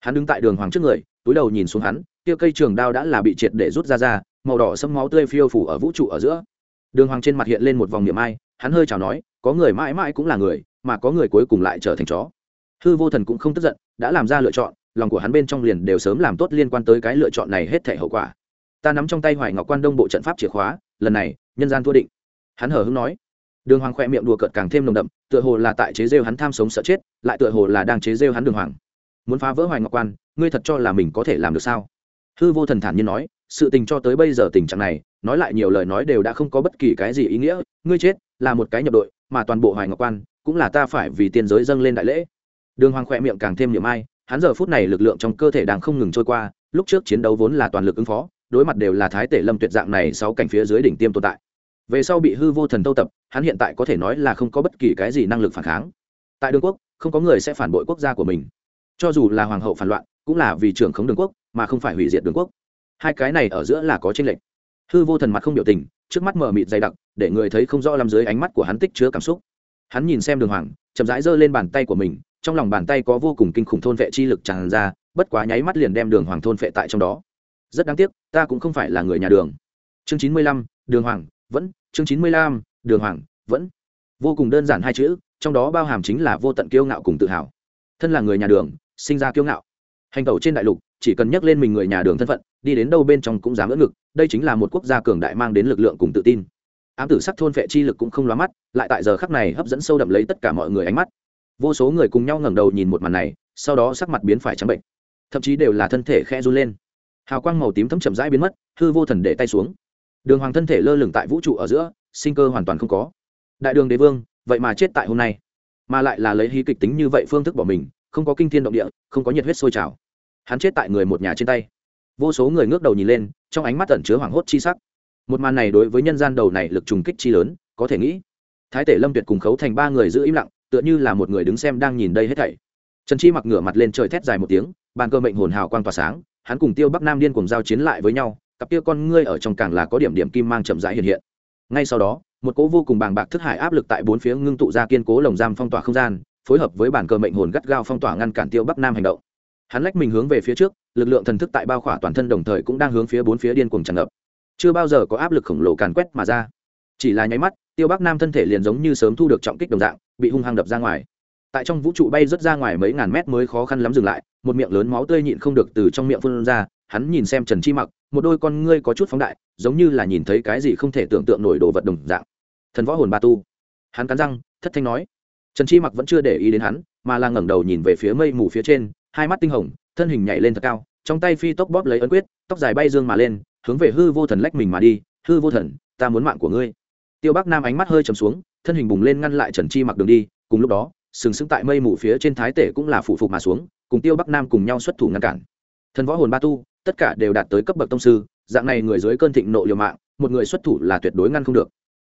Hắn đứng tại đường hoàng trước người, túi đầu nhìn xuống hắn, kia cây trường đao đã là bị triệt để rút ra ra, màu đỏ sẫm máu tươi phiêu phủ ở vũ trụ ở giữa. Đường hoàng trên mặt hiện lên một vòng niệm ai hắn hơi chào nói, có người mãi mãi cũng là người, mà có người cuối cùng lại trở thành chó. Hư vô thần cũng không tức giận, đã làm ra lựa chọn, lòng của hắn bên trong liền đều sớm làm tốt liên quan tới cái lựa chọn này hết thể hậu quả. Ta nắm trong tay hoài ngọc quan đông bộ trận pháp chìa khóa, lần này, nhân gian thua định. Hắn hờ hững nói. Đường hoàng khoe miệng đùa cợt càng thêm nồng đậm, tựa hồ là tại chế rêu hắn tham sống sợ chết, lại tựa hồ là đang chế rêu hắn đường hoàng. Muốn phá vỡ hoài ngọc quan, ngươi thật cho là mình có thể làm được sao? Hư vô thần thản nhiên nói sự tình cho tới bây giờ tình trạng này, nói lại nhiều lời nói đều đã không có bất kỳ cái gì ý nghĩa. Ngươi chết là một cái nhập đội, mà toàn bộ hoài ngọc quan cũng là ta phải vì tiên giới dâng lên đại lễ. Đường hoàng khoe miệng càng thêm niềm ai, hắn giờ phút này lực lượng trong cơ thể đang không ngừng trôi qua, lúc trước chiến đấu vốn là toàn lực ứng phó, đối mặt đều là thái tể lâm tuyệt dạng này sáu cảnh phía dưới đỉnh tiêm tồn tại. Về sau bị hư vô thần tâu tập, hắn hiện tại có thể nói là không có bất kỳ cái gì năng lực phản kháng. Tại đường quốc, không có người sẽ phản bội quốc gia của mình. Cho dù là hoàng hậu phản loạn, cũng là vì trưởng khống đường quốc, mà không phải hủy diệt đường quốc hai cái này ở giữa là có tranh lệch. Hư vô thần mặt không biểu tình, trước mắt mở mịt dày đặc, để người thấy không rõ làm dưới ánh mắt của hắn tích chứa cảm xúc. Hắn nhìn xem đường hoàng, chậm rãi giơ lên bàn tay của mình, trong lòng bàn tay có vô cùng kinh khủng thôn vệ chi lực tràn ra, bất quá nháy mắt liền đem đường hoàng thôn vệ tại trong đó. Rất đáng tiếc, ta cũng không phải là người nhà đường. Chương chín mươi lăm, đường hoàng, vẫn, chương chín mươi lăm, đường hoàng, vẫn. Vô cùng đơn giản hai chữ, trong đó bao hàm chính là vô tận kiêu ngạo cùng tự hào. Thân là người nhà đường, sinh ra kiêu ngạo. Hành tẩu trên đại lục chỉ cần nhắc lên mình người nhà đường thân phận, đi đến đâu bên trong cũng dám ngỡ ngực, đây chính là một quốc gia cường đại mang đến lực lượng cùng tự tin. Ám tử sắc thôn vệ chi lực cũng không lóa mắt, lại tại giờ khắc này hấp dẫn sâu đậm lấy tất cả mọi người ánh mắt. Vô số người cùng nhau ngẩng đầu nhìn một màn này, sau đó sắc mặt biến phải trắng bệnh. Thậm chí đều là thân thể khe run lên. Hào quang màu tím thấm chậm rãi biến mất, hư vô thần để tay xuống. Đường hoàng thân thể lơ lửng tại vũ trụ ở giữa, sinh cơ hoàn toàn không có. Đại đường đế vương, vậy mà chết tại hôm nay. Mà lại là lấy hí kịch tính như vậy phương thức bỏ mình, không có kinh thiên động địa, không có nhiệt huyết sôi trào hắn chết tại người một nhà trên tay. Vô số người ngước đầu nhìn lên, trong ánh mắt tẩn chứa hoảng hốt chi sắc. Một màn này đối với nhân gian đầu này lực trùng kích chi lớn, có thể nghĩ. Thái tể lâm tuyệt cùng khấu thành ba người giữ im lặng, tựa như là một người đứng xem đang nhìn đây hết thảy. Trần chi mặc ngửa mặt lên trời thét dài một tiếng, bàn cơ mệnh hồn hào quang tỏa sáng, hắn cùng tiêu bắc nam điên cùng giao chiến lại với nhau, cặp kia con ngươi ở trong càng là có điểm điểm kim mang chậm rãi hiện hiện. Ngay sau đó, một cỗ vô cùng bàng bạc thức hải áp lực tại bốn phía ngưng tụ ra kiên cố lồng giam phong tỏa không gian, phối hợp với bản cơ mệnh hồn gắt gao phong tỏa ngăn cản tiêu bắc nam hành động hắn lách mình hướng về phía trước, lực lượng thần thức tại bao khỏa toàn thân đồng thời cũng đang hướng phía bốn phía điên cuồng tràn ngập. Chưa bao giờ có áp lực khổng lồ càn quét mà ra. Chỉ là nháy mắt, tiêu bắc nam thân thể liền giống như sớm thu được trọng kích đồng dạng, bị hung hăng đập ra ngoài. Tại trong vũ trụ bay rớt ra ngoài mấy ngàn mét mới khó khăn lắm dừng lại, một miệng lớn máu tươi nhịn không được từ trong miệng phun ra, hắn nhìn xem trần chi mặc, một đôi con ngươi có chút phóng đại, giống như là nhìn thấy cái gì không thể tưởng tượng nổi đồ vật đồng dạng. Thần võ hồn ba tu. Hắn cắn răng, thất thanh nói. Trần chi mặc vẫn chưa để ý đến hắn, mà là ngẩng đầu nhìn về phía mây mù phía trên hai mắt tinh hồng, thân hình nhảy lên thật cao, trong tay phi tốc bóp lấy ấn quyết, tóc dài bay dương mà lên, hướng về hư vô thần lách mình mà đi. Hư vô thần, ta muốn mạng của ngươi. Tiêu bắc nam ánh mắt hơi trầm xuống, thân hình bùng lên ngăn lại trần chi mặc đường đi. Cùng lúc đó, sừng sững tại mây mù phía trên thái tể cũng là phụ phục mà xuống, cùng tiêu bắc nam cùng nhau xuất thủ ngăn cản. Thần võ hồn ba tu, tất cả đều đạt tới cấp bậc tông sư, dạng này người dưới cơn thịnh nộ liều mạng, một người xuất thủ là tuyệt đối ngăn không được.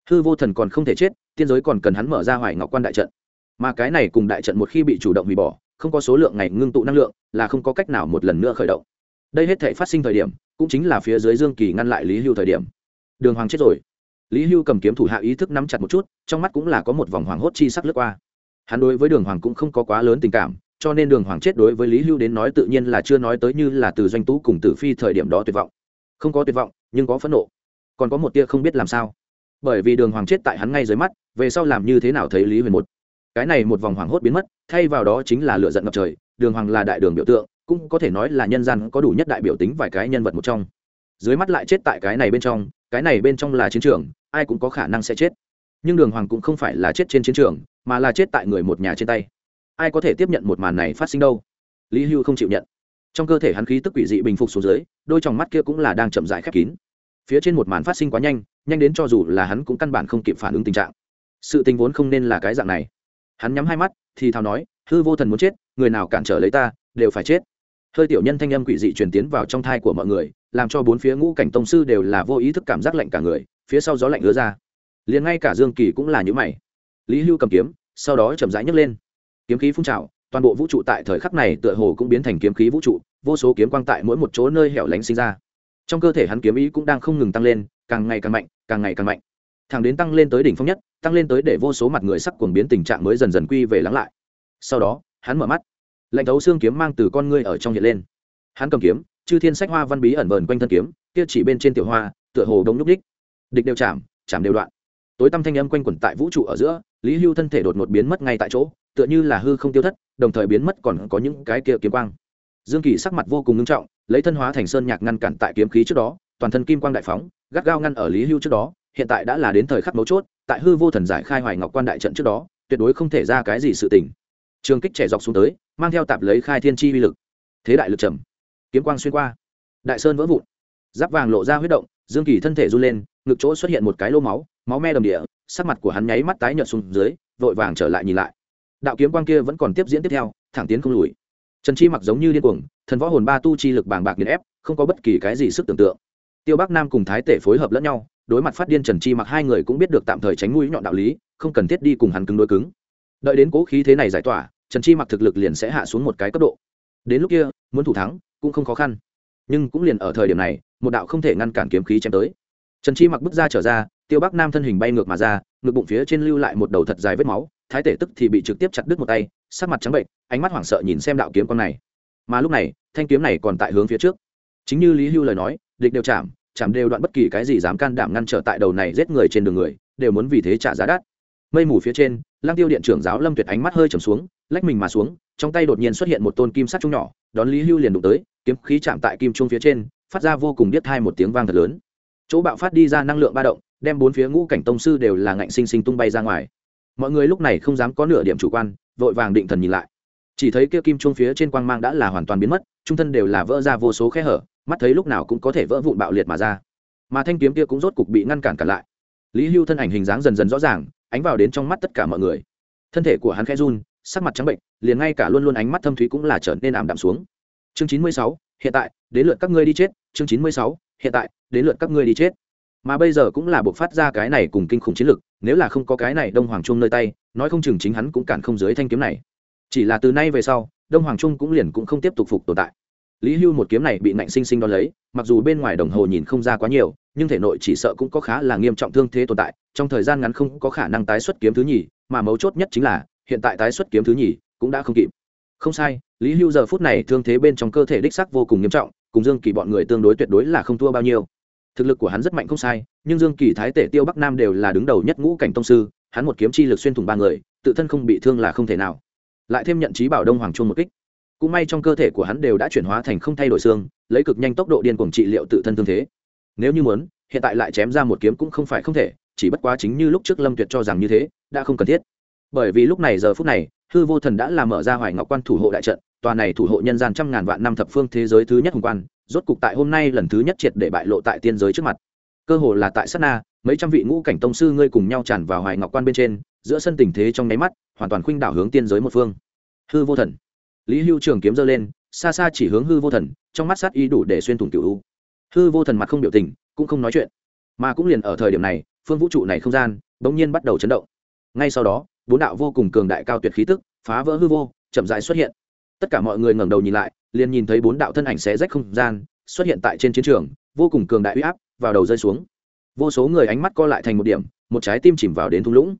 Hư vô thần còn không thể chết, tiên giới còn cần hắn mở ra hoài ngọc quan đại trận. Mà cái này cùng đại trận một khi bị chủ động hủy bỏ không có số lượng ngày ngưng tụ năng lượng, là không có cách nào một lần nữa khởi động. Đây hết thể phát sinh thời điểm, cũng chính là phía dưới dương kỳ ngăn lại lý hưu thời điểm. Đường hoàng chết rồi. Lý hưu cầm kiếm thủ hạ ý thức nắm chặt một chút, trong mắt cũng là có một vòng hoàng hốt chi sắc lướt qua. Hắn đối với đường hoàng cũng không có quá lớn tình cảm, cho nên đường hoàng chết đối với lý hưu đến nói tự nhiên là chưa nói tới như là từ doanh tú cùng tử phi thời điểm đó tuyệt vọng. Không có tuyệt vọng, nhưng có phẫn nộ. Còn có một tia không biết làm sao. Bởi vì đường hoàng chết tại hắn ngay dưới mắt, về sau làm như thế nào thấy lý huyền một cái này một vòng hoàng hốt biến mất, thay vào đó chính là lựa giận ngập trời, đường hoàng là đại đường biểu tượng, cũng có thể nói là nhân gian có đủ nhất đại biểu tính vài cái nhân vật một trong. Dưới mắt lại chết tại cái này bên trong, cái này bên trong là chiến trường, ai cũng có khả năng sẽ chết. Nhưng đường hoàng cũng không phải là chết trên chiến trường, mà là chết tại người một nhà trên tay. Ai có thể tiếp nhận một màn này phát sinh đâu? Lý hưu không chịu nhận. Trong cơ thể hắn khí tức quỷ dị bình phục xuống dưới, đôi trong mắt kia cũng là đang chậm dại khép kín. Phía trên một màn phát sinh quá nhanh nhanh đến cho dù là hắn cũng căn bản không kịp phản ứng tình trạng. Sự tình vốn không nên là cái dạng này hắn nhắm hai mắt, thì thào nói, hư vô thần muốn chết, người nào cản trở lấy ta, đều phải chết. Hơi tiểu nhân thanh âm quỷ dị truyền tiến vào trong thai của mọi người, làm cho bốn phía ngũ cảnh tông sư đều là vô ý thức cảm giác lạnh cả người, phía sau gió lạnh ứa ra. Liền ngay cả dương kỳ cũng là những mày. Lý hưu cầm kiếm, sau đó chậm rãi nhấc lên. Kiếm khí phun trào, toàn bộ vũ trụ tại thời khắc này tựa hồ cũng biến thành kiếm khí vũ trụ, vô số kiếm quang tại mỗi một chỗ nơi hẻo lánh sinh ra. Trong cơ thể hắn kiếm ý cũng đang không ngừng tăng lên, càng ngày càng mạnh, càng ngày càng mạnh thẳng đến tăng lên tới đỉnh phong nhất, tăng lên tới để vô số mặt người sắc cuồng biến tình trạng mới dần dần quy về lắng lại. Sau đó, hắn mở mắt. Lạnh thấu xương kiếm mang từ con ngươi ở trong hiện lên. Hắn cầm kiếm, chư thiên sách hoa văn bí ẩn vờn quanh thân kiếm, kia chỉ bên trên tiểu hoa, tựa hồ đống nhúc đích. Địch đều chạm chạm đều đoạn. Tối tăm thanh âm quanh quẩn tại vũ trụ ở giữa, lý hưu thân thể đột ngột biến mất ngay tại chỗ, tựa như là hư không tiêu thất, đồng thời biến mất còn có những cái kia kiếm quang. Dương kỳ sắc mặt vô cùng nghiêm trọng, lấy thân hóa thành sơn nhạc ngăn cản tại kiếm khí trước đó, toàn thân kim quang đại phóng, gắt gao ngăn ở lý hưu trước đó hiện tại đã là đến thời khắc mấu chốt, tại hư vô thần giải khai hoài ngọc quan đại trận trước đó, tuyệt đối không thể ra cái gì sự tình. Trường kích trẻ dọc xuống tới, mang theo tạp lấy khai thiên chi uy lực. Thế đại lực trầm, kiếm quang xuyên qua, đại sơn vỡ vụn, giáp vàng lộ ra huyết động, dương kỳ thân thể run lên, ngực chỗ xuất hiện một cái lô máu máu me đầm địa, sắc mặt của hắn nháy mắt tái nhợt xuống dưới, vội vàng trở lại nhìn lại. Đạo kiếm quang kia vẫn còn tiếp diễn tiếp theo, thẳng tiến không lùi. Trần chi mặc giống như điên cuồng, thần võ hồn ba tu chi lực bàng bạc nghiền ép, không có bất kỳ cái gì sức tưởng tượng. Tiêu bắc nam cùng thái tể phối hợp lẫn nhau đối mặt phát điên trần chi mặc hai người cũng biết được tạm thời tránh mũi nhọn đạo lý, không cần thiết đi cùng hắn cứng đối cứng. Đợi đến cố khí thế này giải tỏa, trần chi mặc thực lực liền sẽ hạ xuống một cái cấp độ. Đến lúc kia, muốn thủ thắng, cũng không khó khăn. Nhưng cũng liền ở thời điểm này, một đạo không thể ngăn cản kiếm khí chém tới. Trần chi mặc bước ra trở ra, tiêu bắc nam thân hình bay ngược mà ra, ngực bụng phía trên lưu lại một đầu thật dài vết máu, thái tể tức thì bị trực tiếp chặt đứt một tay, sắc mặt trắng bệnh, ánh mắt hoảng sợ nhìn xem đạo kiếm con này. Mà lúc này, thanh kiếm này còn tại hướng phía trước. Chính như lý hưu lời nói, địch đều chạm chạm đều đoạn bất kỳ cái gì dám can đảm ngăn trở tại đầu này giết người trên đường người, đều muốn vì thế trả giá đắt. Mây mù phía trên lang tiêu điện trưởng giáo lâm tuyệt ánh mắt hơi trầm xuống, lách mình mà xuống, trong tay đột nhiên xuất hiện một tôn kim sắt trung nhỏ, đón lý hưu liền đụng tới, kiếm khí chạm tại kim trung phía trên, phát ra vô cùng biết thai một tiếng vang thật lớn. Chỗ bạo phát đi ra năng lượng ba động, đem bốn phía ngũ cảnh tông sư đều là ngạnh sinh sinh tung bay ra ngoài. Mọi người lúc này không dám có nửa điểm chủ quan, vội vàng định thần nhìn lại. Chỉ thấy kia kim trung phía trên quang mang đã là hoàn toàn biến mất, trung thân đều là vỡ ra vô số khe hở mắt thấy lúc nào cũng có thể vỡ vụn bạo liệt mà ra. Mà thanh kiếm kia cũng rốt cục bị ngăn cản cả lại. Lý hưu thân ảnh hình dáng dần dần rõ ràng, ánh vào đến trong mắt tất cả mọi người. Thân thể của hắn khẽ run, sắc mặt trắng bệnh, liền ngay cả luôn luôn ánh mắt thâm thúy cũng là trở nên ảm đạm xuống. Chương chín mươi sáu, hiện tại, đến lượt các ngươi đi chết. Chương chín mươi sáu, hiện tại, đến lượt các ngươi đi chết. Mà bây giờ cũng là buộc phát ra cái này cùng kinh khủng chiến lực, nếu là không có cái này đông hoàng trung nơi tay, nói không chừng chính hắn cũng cản không dưới thanh kiếm này. Chỉ là từ nay về sau, đông hoàng trung cũng liền cũng không tiếp tục phục tồn tại lý hưu một kiếm này bị nạnh sinh sinh đo lấy, mặc dù bên ngoài đồng hồ nhìn không ra quá nhiều, nhưng thể nội chỉ sợ cũng có khá là nghiêm trọng thương thế tồn tại, trong thời gian ngắn không có khả năng tái xuất kiếm thứ nhì, mà mấu chốt nhất chính là, hiện tại tái xuất kiếm thứ nhì cũng đã không kịp. Không sai, lý hưu giờ phút này thương thế bên trong cơ thể đích sắc vô cùng nghiêm trọng, cùng dương kỳ bọn người tương đối tuyệt đối là không thua bao nhiêu. Thực lực của hắn rất mạnh không sai, nhưng dương kỳ thái tể tiêu bắc nam đều là đứng đầu nhất ngũ cảnh tông sư, hắn một kiếm chi lực xuyên thủng ba người, tự thân không bị thương là không thể nào. Lại thêm nhận trí bảo đông hoàng trung một kích cũng may trong cơ thể của hắn đều đã chuyển hóa thành không thay đổi xương, lấy cực nhanh tốc độ điên cuồng trị liệu tự thân thương thế. Nếu như muốn, hiện tại lại chém ra một kiếm cũng không phải không thể, chỉ bất quá chính như lúc trước lâm tuyệt cho rằng như thế, đã không cần thiết. Bởi vì lúc này giờ phút này, hư vô thần đã làm mở ra hoài ngọc quan thủ hộ đại trận, tòa này thủ hộ nhân gian trăm ngàn vạn năm thập phương thế giới thứ nhất hùng quan, rốt cục tại hôm nay lần thứ nhất triệt để bại lộ tại tiên giới trước mặt. Cơ hồ là tại sát na, mấy trăm vị ngũ cảnh tông sư ngươi cùng nhau tràn vào hoài ngọc quan bên trên, giữa sân tình thế trong nháy mắt, hoàn toàn khuynh đảo hướng tiên giới một phương. Hư vô thần lý hưu trường kiếm giơ lên, xa xa chỉ hướng hư vô thần, trong mắt sát y đủ để xuyên thủng cựu u. Hư vô thần mặt không biểu tình, cũng không nói chuyện. Mà cũng liền ở thời điểm này, phương vũ trụ này không gian, bỗng nhiên bắt đầu chấn động. Ngay sau đó, bốn đạo vô cùng cường đại cao tuyệt khí tức, phá vỡ hư vô, chậm rãi xuất hiện. Tất cả mọi người ngẩng đầu nhìn lại, liền nhìn thấy bốn đạo thân ảnh xé rách không gian, xuất hiện tại trên chiến trường, vô cùng cường đại uy áp vào đầu rơi xuống. Vô số người ánh mắt co lại thành một điểm, một trái tim chìm vào đến thung lũng.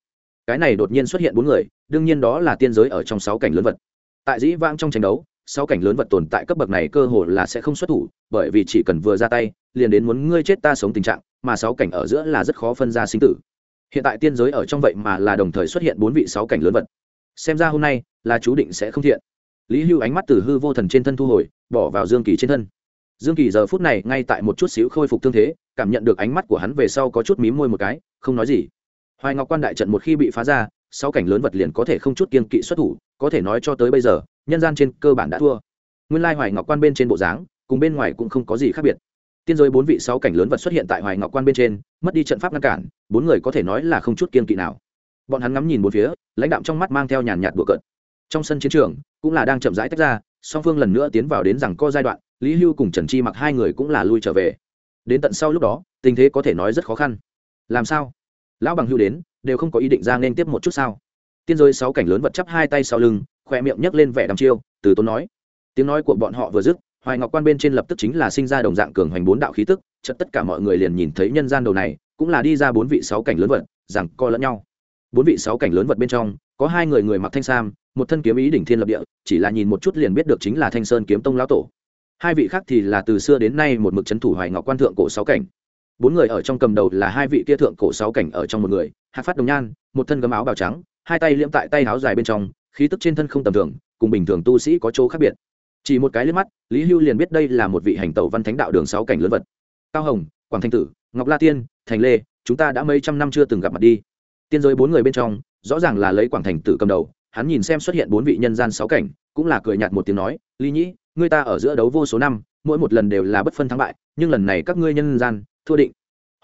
Cái này đột nhiên xuất hiện bốn người, đương nhiên đó là tiên giới ở trong sáu cảnh lớn vật tại dĩ vãng trong tranh đấu, sáu cảnh lớn vật tồn tại cấp bậc này cơ hồ là sẽ không xuất thủ, bởi vì chỉ cần vừa ra tay, liền đến muốn ngươi chết ta sống tình trạng, mà sáu cảnh ở giữa là rất khó phân ra sinh tử. Hiện tại tiên giới ở trong vậy mà là đồng thời xuất hiện bốn vị sáu cảnh lớn vật. Xem ra hôm nay là chú định sẽ không thiện. Lý hưu ánh mắt từ hư vô thần trên thân thu hồi, bỏ vào dương kỳ trên thân. Dương kỳ giờ phút này ngay tại một chút xíu khôi phục thương thế, cảm nhận được ánh mắt của hắn về sau có chút mím môi một cái, không nói gì. Hoài ngọc quan đại trận một khi bị phá ra sáu cảnh lớn vật liền có thể không chút kiên kỵ xuất thủ, có thể nói cho tới bây giờ, nhân gian trên cơ bản đã thua. Nguyên lai hoài ngọc quan bên trên bộ dáng, cùng bên ngoài cũng không có gì khác biệt. Tiên giới bốn vị sáu cảnh lớn vật xuất hiện tại hoài ngọc quan bên trên, mất đi trận pháp ngăn cản, bốn người có thể nói là không chút kiên kỵ nào. Bọn hắn ngắm nhìn một phía, lãnh đạm trong mắt mang theo nhàn nhạt bừa cợt. Trong sân chiến trường, cũng là đang chậm rãi tách ra, song phương lần nữa tiến vào đến rằng co giai đoạn, lý hưu cùng trần chi mặc hai người cũng là lui trở về. Đến tận sau lúc đó, tình thế có thể nói rất khó khăn. Làm sao? Lão bằng hưu đến, đều không có ý định ra nên tiếp một chút sao? Tiên giới sáu cảnh lớn vật chắp hai tay sau lưng khoe miệng nhấc lên vẻ đăm chiêu, từ tốn nói. Tiếng nói của bọn họ vừa dứt, hoài ngọc quan bên trên lập tức chính là sinh ra đồng dạng cường hoành bốn đạo khí tức chật tất cả mọi người liền nhìn thấy nhân gian đầu này, cũng là đi ra bốn vị sáu cảnh lớn vật, rằng co lẫn nhau. Bốn vị sáu cảnh lớn vật bên trong, có hai người người mặc thanh sam, một thân kiếm ý đỉnh thiên lập địa, chỉ là nhìn một chút liền biết được chính là thanh sơn kiếm tông lão tổ. Hai vị khác thì là từ xưa đến nay một mực c h ấ n thủ hoài ngọc quan thượng cổ sáu cảnh bốn người ở trong cầm đầu là hai vị kia thượng cổ sáu cảnh ở trong một người, hạc phát đồng nhan, một thân gấm áo bào trắng, hai tay liễm tại tay áo dài bên trong, khí tức trên thân không tầm thường, cùng bình thường tu sĩ có chỗ khác biệt. Chỉ một cái liếc mắt, lý hưu liền biết đây là một vị hành tẩu văn thánh đạo đường sáu cảnh lớn vật. Cao hồng, quảng thanh tử, ngọc la tiên, thành lê, chúng ta đã mấy trăm năm chưa từng gặp mặt đi. Tiên giới bốn người bên trong, rõ ràng là lấy quảng thành tử cầm đầu, hắn nhìn xem xuất hiện bốn vị nhân gian sáu cảnh, cũng là cười nhạt một tiếng nói, lý nhĩ, ngươi ta ở giữa đấu vô số năm, mỗi một lần đều là bất phân thắng bại, nhưng lần này các ngươi nhân gian thua định.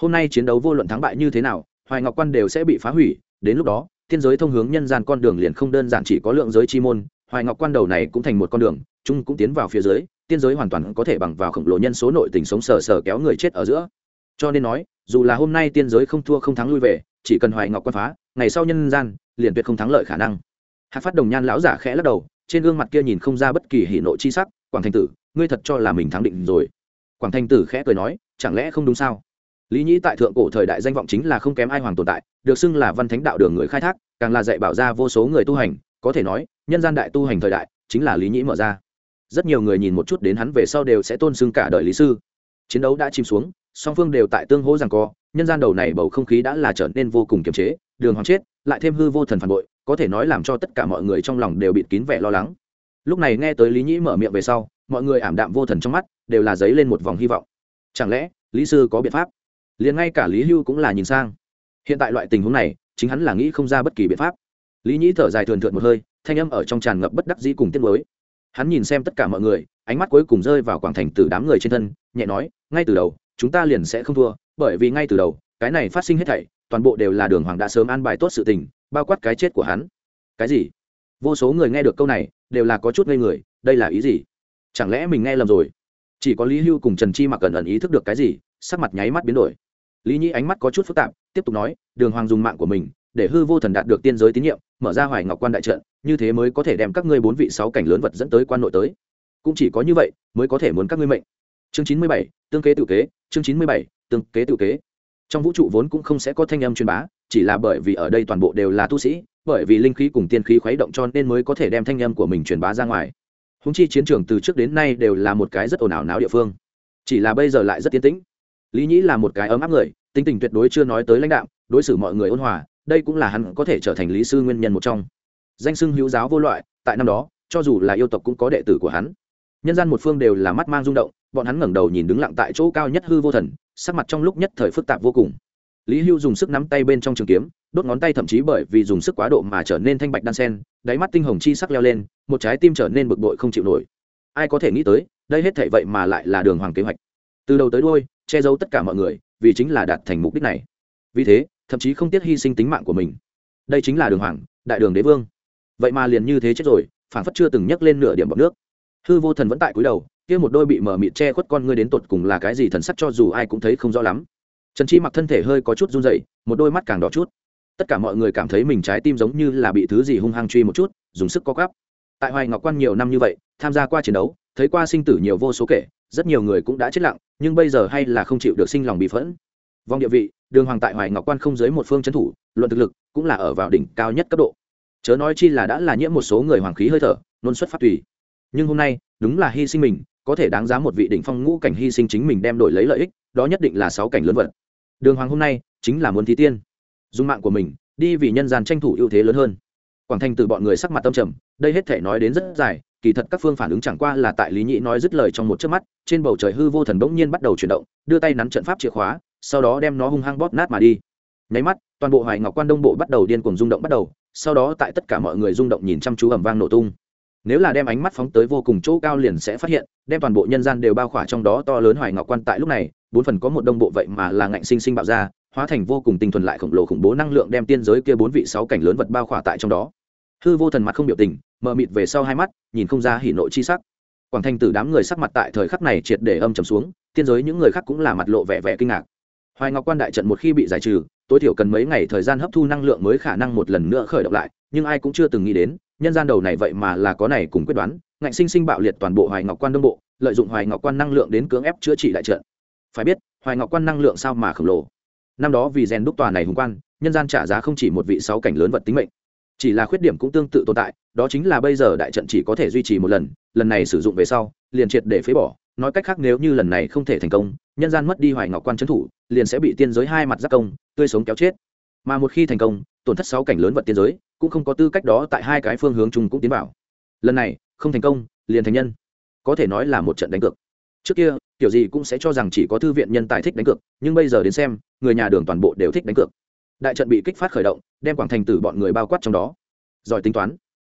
Hôm nay chiến đấu vô luận thắng bại như thế nào, hoài ngọc quan đều sẽ bị phá hủy, đến lúc đó thiên giới thông hướng nhân gian con đường liền không đơn giản chỉ có lượng giới chi môn, hoài ngọc quan đầu này cũng thành một con đường, chung cũng tiến vào phía dưới, tiên giới hoàn toàn có thể bằng vào khổng lồ nhân số nội tình sống sờ sờ kéo người chết ở giữa. Cho nên nói, dù là hôm nay tiên giới không thua không thắng lui về, chỉ cần hoài ngọc quan phá, ngày sau nhân gian, liền tuyệt không thắng lợi khả năng. Hạc phát đồng nhan lão giả khẽ lắc đầu, trên gương mặt kia nhìn không ra bất kỳ hỉ nộ chi sắc, quảng thành tử, ngươi thật cho là mình thắng định rồi. Quảng thành tử khẽ cười nói chẳng lẽ không đúng sao? Lý nhĩ tại thượng cổ thời đại danh vọng chính là không kém ai hoàng tồn tại, được xưng là văn thánh đạo đường người khai thác, càng là dạy bảo ra vô số người tu hành, có thể nói, nhân gian đại tu hành thời đại, chính là lý nhĩ mở ra. Rất nhiều người nhìn một chút đến hắn về sau đều sẽ tôn xưng cả đời lý sư. Chiến đấu đã chìm xuống, song phương đều tại tương hỗ rằng co, nhân gian đầu này bầu không khí đã là trở nên vô cùng kiềm chế, đường hoàng chết, lại thêm hư vô thần phản bội, có thể nói làm cho tất cả mọi người trong lòng đều bịt kín vẻ lo lắng. Lúc này nghe tới lý nhĩ mở miệng về sau, mọi người ảm đạm vô thần trong mắt, đều là dấy lên một vòng hy vọng chẳng lẽ, lý sư có biện pháp? Liền ngay cả lý hưu cũng là nhìn sang. Hiện tại loại tình huống này, chính hắn là nghĩ không ra bất kỳ biện pháp. Lý nhĩ thở dài thường thượt một hơi, thanh âm ở trong tràn ngập bất đắc dĩ cùng tiết mới hắn nhìn xem tất cả mọi người, ánh mắt cuối cùng rơi vào quảng thành từ đám người trên thân, nhẹ nói, ngay từ đầu, chúng ta liền sẽ không thua, bởi vì ngay từ đầu, cái này phát sinh hết thảy, toàn bộ đều là đường hoàng đã sớm an bài tốt sự tình, bao quát cái chết của hắn. Cái gì? Vô số người nghe được câu này, đều là có chút ngây người, đây là ý gì? Chẳng lẽ mình nghe lầm rồi? Chỉ có lý hưu cùng trần chi mặc cần ẩn ý thức được cái gì, sắc mặt nháy mắt biến đổi. Lý nhĩ ánh mắt có chút phức tạp, tiếp tục nói, đường hoàng dùng mạng của mình, để hư vô thần đạt được tiên giới tín nhiệm, mở ra hoài ngọc quan đại trận, như thế mới có thể đem các ngươi bốn vị sáu cảnh lớn vật dẫn tới quan nội tới. Cũng chỉ có như vậy, mới có thể muốn các ngươi mệnh. Chương chín mươi bảy, tương kế tự kế, chương chín mươi bảy, tương kế tự kế. Trong vũ trụ vốn cũng không sẽ có thanh âm truyền bá, chỉ là bởi vì ở đây toàn bộ đều là tu sĩ, bởi vì linh khí cùng tiên khí khuấy động cho nên mới có thể đem thanh âm của mình truyền bá ra ngoài húng chi chiến trường từ trước đến nay đều là một cái rất ồn ào náo địa phương. Chỉ là bây giờ lại rất tiến tĩnh. Lý nhĩ là một cái ấm áp người, tính tình tuyệt đối chưa nói tới lãnh đạo đối xử mọi người ôn hòa, đây cũng là hắn có thể trở thành lý sư nguyên nhân một trong. Danh sưng hữu giáo vô loại, tại năm đó, cho dù là yêu tộc cũng có đệ tử của hắn. Nhân gian một phương đều là mắt mang rung động, bọn hắn ngẩng đầu nhìn đứng lặng tại chỗ cao nhất hư vô thần, sắc mặt trong lúc nhất thời phức tạp vô cùng. Lý hưu dùng sức nắm tay bên trong trường kiếm đốt ngón tay thậm chí bởi vì dùng sức quá độ mà trở nên thanh bạch đan sen, đáy mắt tinh hồng chi sắc leo lên, một trái tim trở nên bực bội không chịu nổi. Ai có thể nghĩ tới, đây hết thảy vậy mà lại là đường hoàng kế hoạch. Từ đầu tới đuôi, che giấu tất cả mọi người, vì chính là đạt thành mục đích này. Vì thế, thậm chí không tiếc hy sinh tính mạng của mình. Đây chính là đường hoàng, đại đường đế vương. Vậy mà liền như thế chết rồi phản phất chưa từng nhắc lên nửa điểm bọc nước. Hư vô thần vẫn tại cúi đầu, kia một đôi bị mở mịt che khuất con ngươi đến tột cùng là cái gì thần sắc cho dù ai cũng thấy không rõ lắm. Trần chi mặc thân thể hơi có chút run dậy một đôi mắt càng đỏ chút tất cả mọi người cảm thấy mình trái tim giống như là bị thứ gì hung hăng truy một chút, dùng sức co gắp tại hoài ngọc quan nhiều năm như vậy, tham gia qua chiến đấu, thấy qua sinh tử nhiều vô số kể, rất nhiều người cũng đã chết lặng, nhưng bây giờ hay là không chịu được sinh lòng bị phẫn. Vòng địa vị, đường hoàng tại hoài ngọc quan không dưới một phương trấn thủ, luận thực lực cũng là ở vào đỉnh cao nhất cấp độ. Chớ nói chi là đã là nhiễm một số người hoàng khí hơi thở, nôn xuất phát tùy. Nhưng hôm nay, đúng là hy sinh mình, có thể đáng giá một vị đỉnh phong ngũ cảnh hy sinh chính mình đem đổi lấy lợi ích, đó nhất định là sáu cảnh lớn vật đường hoàng hôm nay chính là muốn thí tiên dùng mạng của mình, đi vì nhân gian tranh thủ ưu thế lớn hơn. Quảng thành từ bọn người sắc mặt tâm trầm, đây hết thể nói đến rất dài, kỳ thật các phương phản ứng chẳng qua là tại lý nhị nói dứt lời trong một chớp mắt, trên bầu trời hư vô thần bỗng nhiên bắt đầu chuyển động, đưa tay nắn trận pháp chìa khóa, sau đó đem nó hung hăng bóp nát mà đi. Nháy mắt, toàn bộ hoài ngọc quan đông bộ bắt đầu điên cuồng rung động bắt đầu, sau đó tại tất cả mọi người rung động nhìn chăm chú ẩm vang nổ tung. Nếu là đem ánh mắt phóng tới vô cùng chỗ cao liền sẽ phát hiện, đem toàn bộ nhân gian đều bao khỏa trong đó to lớn hoài ngọc quan tại lúc này, bốn phần có một đông bộ vậy mà là ngạnh sinh sinh bạo ra hóa thành vô cùng tinh thuần lại khổng lồ khủng bố năng lượng đem tiên giới kia bốn vị sáu cảnh lớn vật bao khỏa tại trong đó. Hư vô thần mặt không biểu tình, mờ mịt về sau hai mắt, nhìn không ra hỉ nộ chi sắc. Quảng Thanh tử đám người sắc mặt tại thời khắc này triệt để âm trầm xuống, tiên giới những người khác cũng là mặt lộ vẻ vẻ kinh ngạc. Hoài ngọc quan đại trận một khi bị giải trừ, tối thiểu cần mấy ngày thời gian hấp thu năng lượng mới khả năng một lần nữa khởi động lại, nhưng ai cũng chưa từng nghĩ đến, nhân gian đầu này vậy mà là có này cùng quyết đoán, ngạnh sinh sinh bạo liệt toàn bộ hoài ngọc quan đông bộ, lợi dụng hoài ngọc quan năng lượng đến cưỡng ép chữa trị đại trận. Phải biết, hoài ngọc quan năng lượng sao mà khổng lồ? Năm đó vì rèn đúc tòa này hùng quan, nhân gian trả giá không chỉ một vị sáu cảnh lớn vật tính mệnh, chỉ là khuyết điểm cũng tương tự tồn tại, đó chính là bây giờ đại trận chỉ có thể duy trì một lần lần này sử dụng về sau, liền triệt để phế bỏ. Nói cách khác nếu như lần này không thể thành công, nhân gian mất đi hoài ngọc quan trấn thủ, liền sẽ bị tiên giới hai mặt giác công, tươi sống kéo chết. Mà một khi thành công, tổn thất sáu cảnh lớn vật tiên giới, cũng không có tư cách đó tại hai cái phương hướng chung cũng tiến vào. Lần này, không thành công, liền thành nhân. Có thể nói là một trận đánh cược. Trước kia kiểu gì cũng sẽ cho rằng chỉ có thư viện nhân tài thích đánh cược, nhưng bây giờ đến xem, người nhà đường toàn bộ đều thích đánh cược. Đại trận bị kích phát khởi động, đem quảng thành tử bọn người bao quát trong đó. Giỏi tính toán.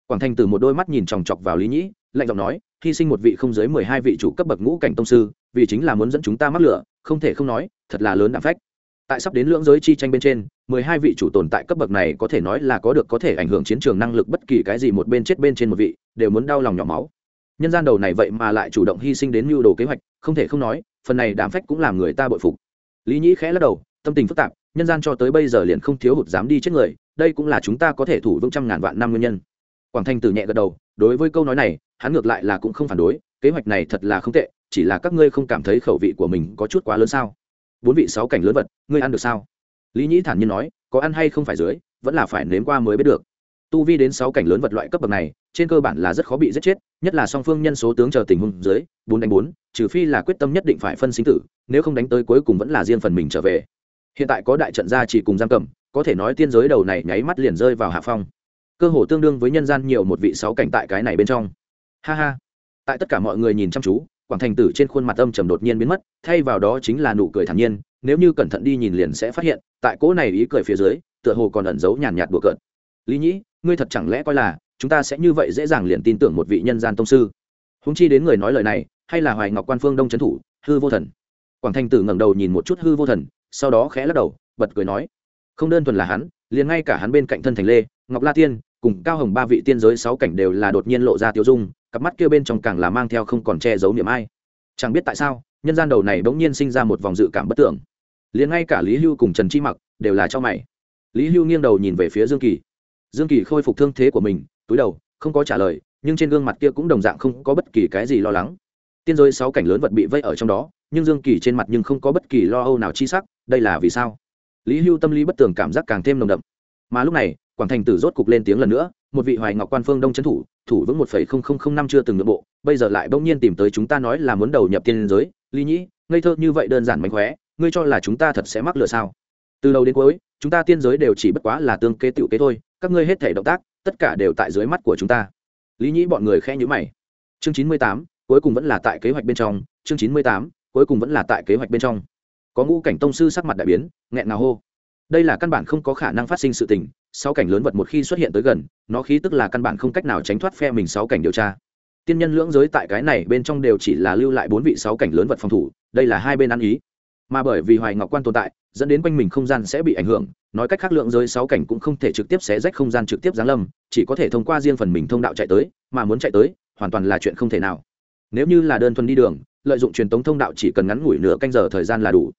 Quảng thành tử một đôi mắt nhìn chòng chọc vào lý nhĩ, lạnh giọng nói, hy sinh một vị không dưới mười hai vị chủ cấp bậc ngũ cảnh tông sư, vì chính là muốn dẫn chúng ta mắc lửa, không thể không nói, thật là lớn đạm phách. Tại sắp đến lưỡng giới chi tranh bên trên, mười hai vị chủ tồn tại cấp bậc này có thể nói là có được có thể ảnh hưởng chiến trường năng lực bất kỳ cái gì một bên chết bên trên một vị, đều muốn đau lòng nhỏ máu nhân gian đầu này vậy mà lại chủ động hy sinh đến mưu đồ kế hoạch, không thể không nói, phần này đảm phách cũng làm người ta bội phục. Lý nhĩ khẽ lắc đầu, tâm tình phức tạp, nhân gian cho tới bây giờ liền không thiếu hụt dám đi chết người, đây cũng là chúng ta có thể thủ vững trăm ngàn vạn năm nguyên nhân. Quảng thanh từ nhẹ gật đầu, đối với câu nói này, hắn ngược lại là cũng không phản đối, kế hoạch này thật là không tệ, chỉ là các ngươi không cảm thấy khẩu vị của mình có chút quá lớn sao? Bốn vị sáu cảnh lớn vật, ngươi ăn được sao? Lý nhĩ thản nhiên nói, có ăn hay không phải dưới, vẫn là phải nếm qua mới biết được tu vi đến sáu cảnh lớn vật loại cấp bậc này, trên cơ bản là rất khó bị giết chết, nhất là song phương nhân số tướng chờ tình huống dưới, bốn đánh bốn, trừ phi là quyết tâm nhất định phải phân sinh tử, nếu không đánh tới cuối cùng vẫn là riêng phần mình trở về. Hiện tại có đại trận gia chỉ cùng giam cầm, có thể nói tiên giới đầu này nháy mắt liền rơi vào hạ phong. Cơ hồ tương đương với nhân gian nhiều một vị sáu cảnh tại cái này bên trong. Ha ha. Tại tất cả mọi người nhìn chăm chú, quảng thành tử trên khuôn mặt âm trầm đột nhiên biến mất, thay vào đó chính là nụ cười thản nhiên, nếu như cẩn thận đi nhìn liền sẽ phát hiện, tại cỗ này ý cười phía dưới, tựa hồ còn ẩn giấu nhàn nhạt bừa cợt lý nhĩ, ngươi thật chẳng lẽ coi là chúng ta sẽ như vậy dễ dàng liền tin tưởng một vị nhân gian tông sư? Húng chi đến người nói lời này, hay là hoài ngọc quan phương đông trấn thủ, hư vô thần. Quảng Thanh tử ngẩng đầu nhìn một chút hư vô thần, sau đó khẽ lắc đầu, bật cười nói, không đơn thuần là hắn, liền ngay cả hắn bên cạnh thân thành lê, ngọc la tiên, cùng cao hồng ba vị tiên giới sáu cảnh đều là đột nhiên lộ ra tiêu dung, cặp mắt kia bên trong càng là mang theo không còn che giấu niềm ai. Chẳng biết tại sao, nhân gian đầu này bỗng nhiên sinh ra một vòng dự cảm bất tưởng. Liền ngay cả lý hưu cùng trần chi mặc đều là cho mày. Lý hưu nghiêng đầu nhìn về phía dương kỳ dương kỳ khôi phục thương thế của mình, túi đầu, không có trả lời, nhưng trên gương mặt kia cũng đồng dạng không có bất kỳ cái gì lo lắng. Tiên giới sáu cảnh lớn vật bị vây ở trong đó, nhưng dương kỳ trên mặt nhưng không có bất kỳ lo âu nào chi sắc, đây là vì sao? Lý hưu tâm lý bất tường cảm giác càng thêm nồng đậm. Mà lúc này, quảng thành tử rốt cục lên tiếng lần nữa, một vị hoài ngọc quan phương đông trấn thủ thủ vững một phẩy không không không năm chưa từng nội bộ, bây giờ lại bỗng nhiên tìm tới chúng ta nói là muốn đầu nhập tiên giới. Lý nhĩ, ngây thơ như vậy đơn giản mánh khóe, ngươi cho là chúng ta thật sẽ mắc lừa sao? Từ đầu đến cuối, chúng ta tiên giới đều chỉ bất quá là tương kế tựu kế thôi các ngươi hết thể động tác, tất cả đều tại dưới mắt của chúng ta. Lý nhĩ bọn người khẽ nhữ mày. Chương chín mươi tám, cuối cùng vẫn là tại kế hoạch bên trong. Chương chín mươi tám, cuối cùng vẫn là tại kế hoạch bên trong. Có ngũ cảnh tông sư sắc mặt đại biến, nghẹn ngào hô. Đây là căn bản không có khả năng phát sinh sự tình, sáu cảnh lớn vật một khi xuất hiện tới gần, nó khí tức là căn bản không cách nào tránh thoát phe mình sáu cảnh điều tra. Tiên nhân lưỡng giới tại cái này bên trong đều chỉ là lưu lại bốn vị sáu cảnh lớn vật phòng thủ, đây là hai bên ăn ý mà bởi vì hoài ngọc quan tồn tại, dẫn đến quanh mình không gian sẽ bị ảnh hưởng, nói cách khác lượng giới sáu cảnh cũng không thể trực tiếp xé rách không gian trực tiếp giáng lâm, chỉ có thể thông qua riêng phần mình thông đạo chạy tới, mà muốn chạy tới, hoàn toàn là chuyện không thể nào. Nếu như là đơn thuần đi đường, lợi dụng truyền tống thông đạo chỉ cần ngắn ngủi nửa canh giờ thời gian là đủ.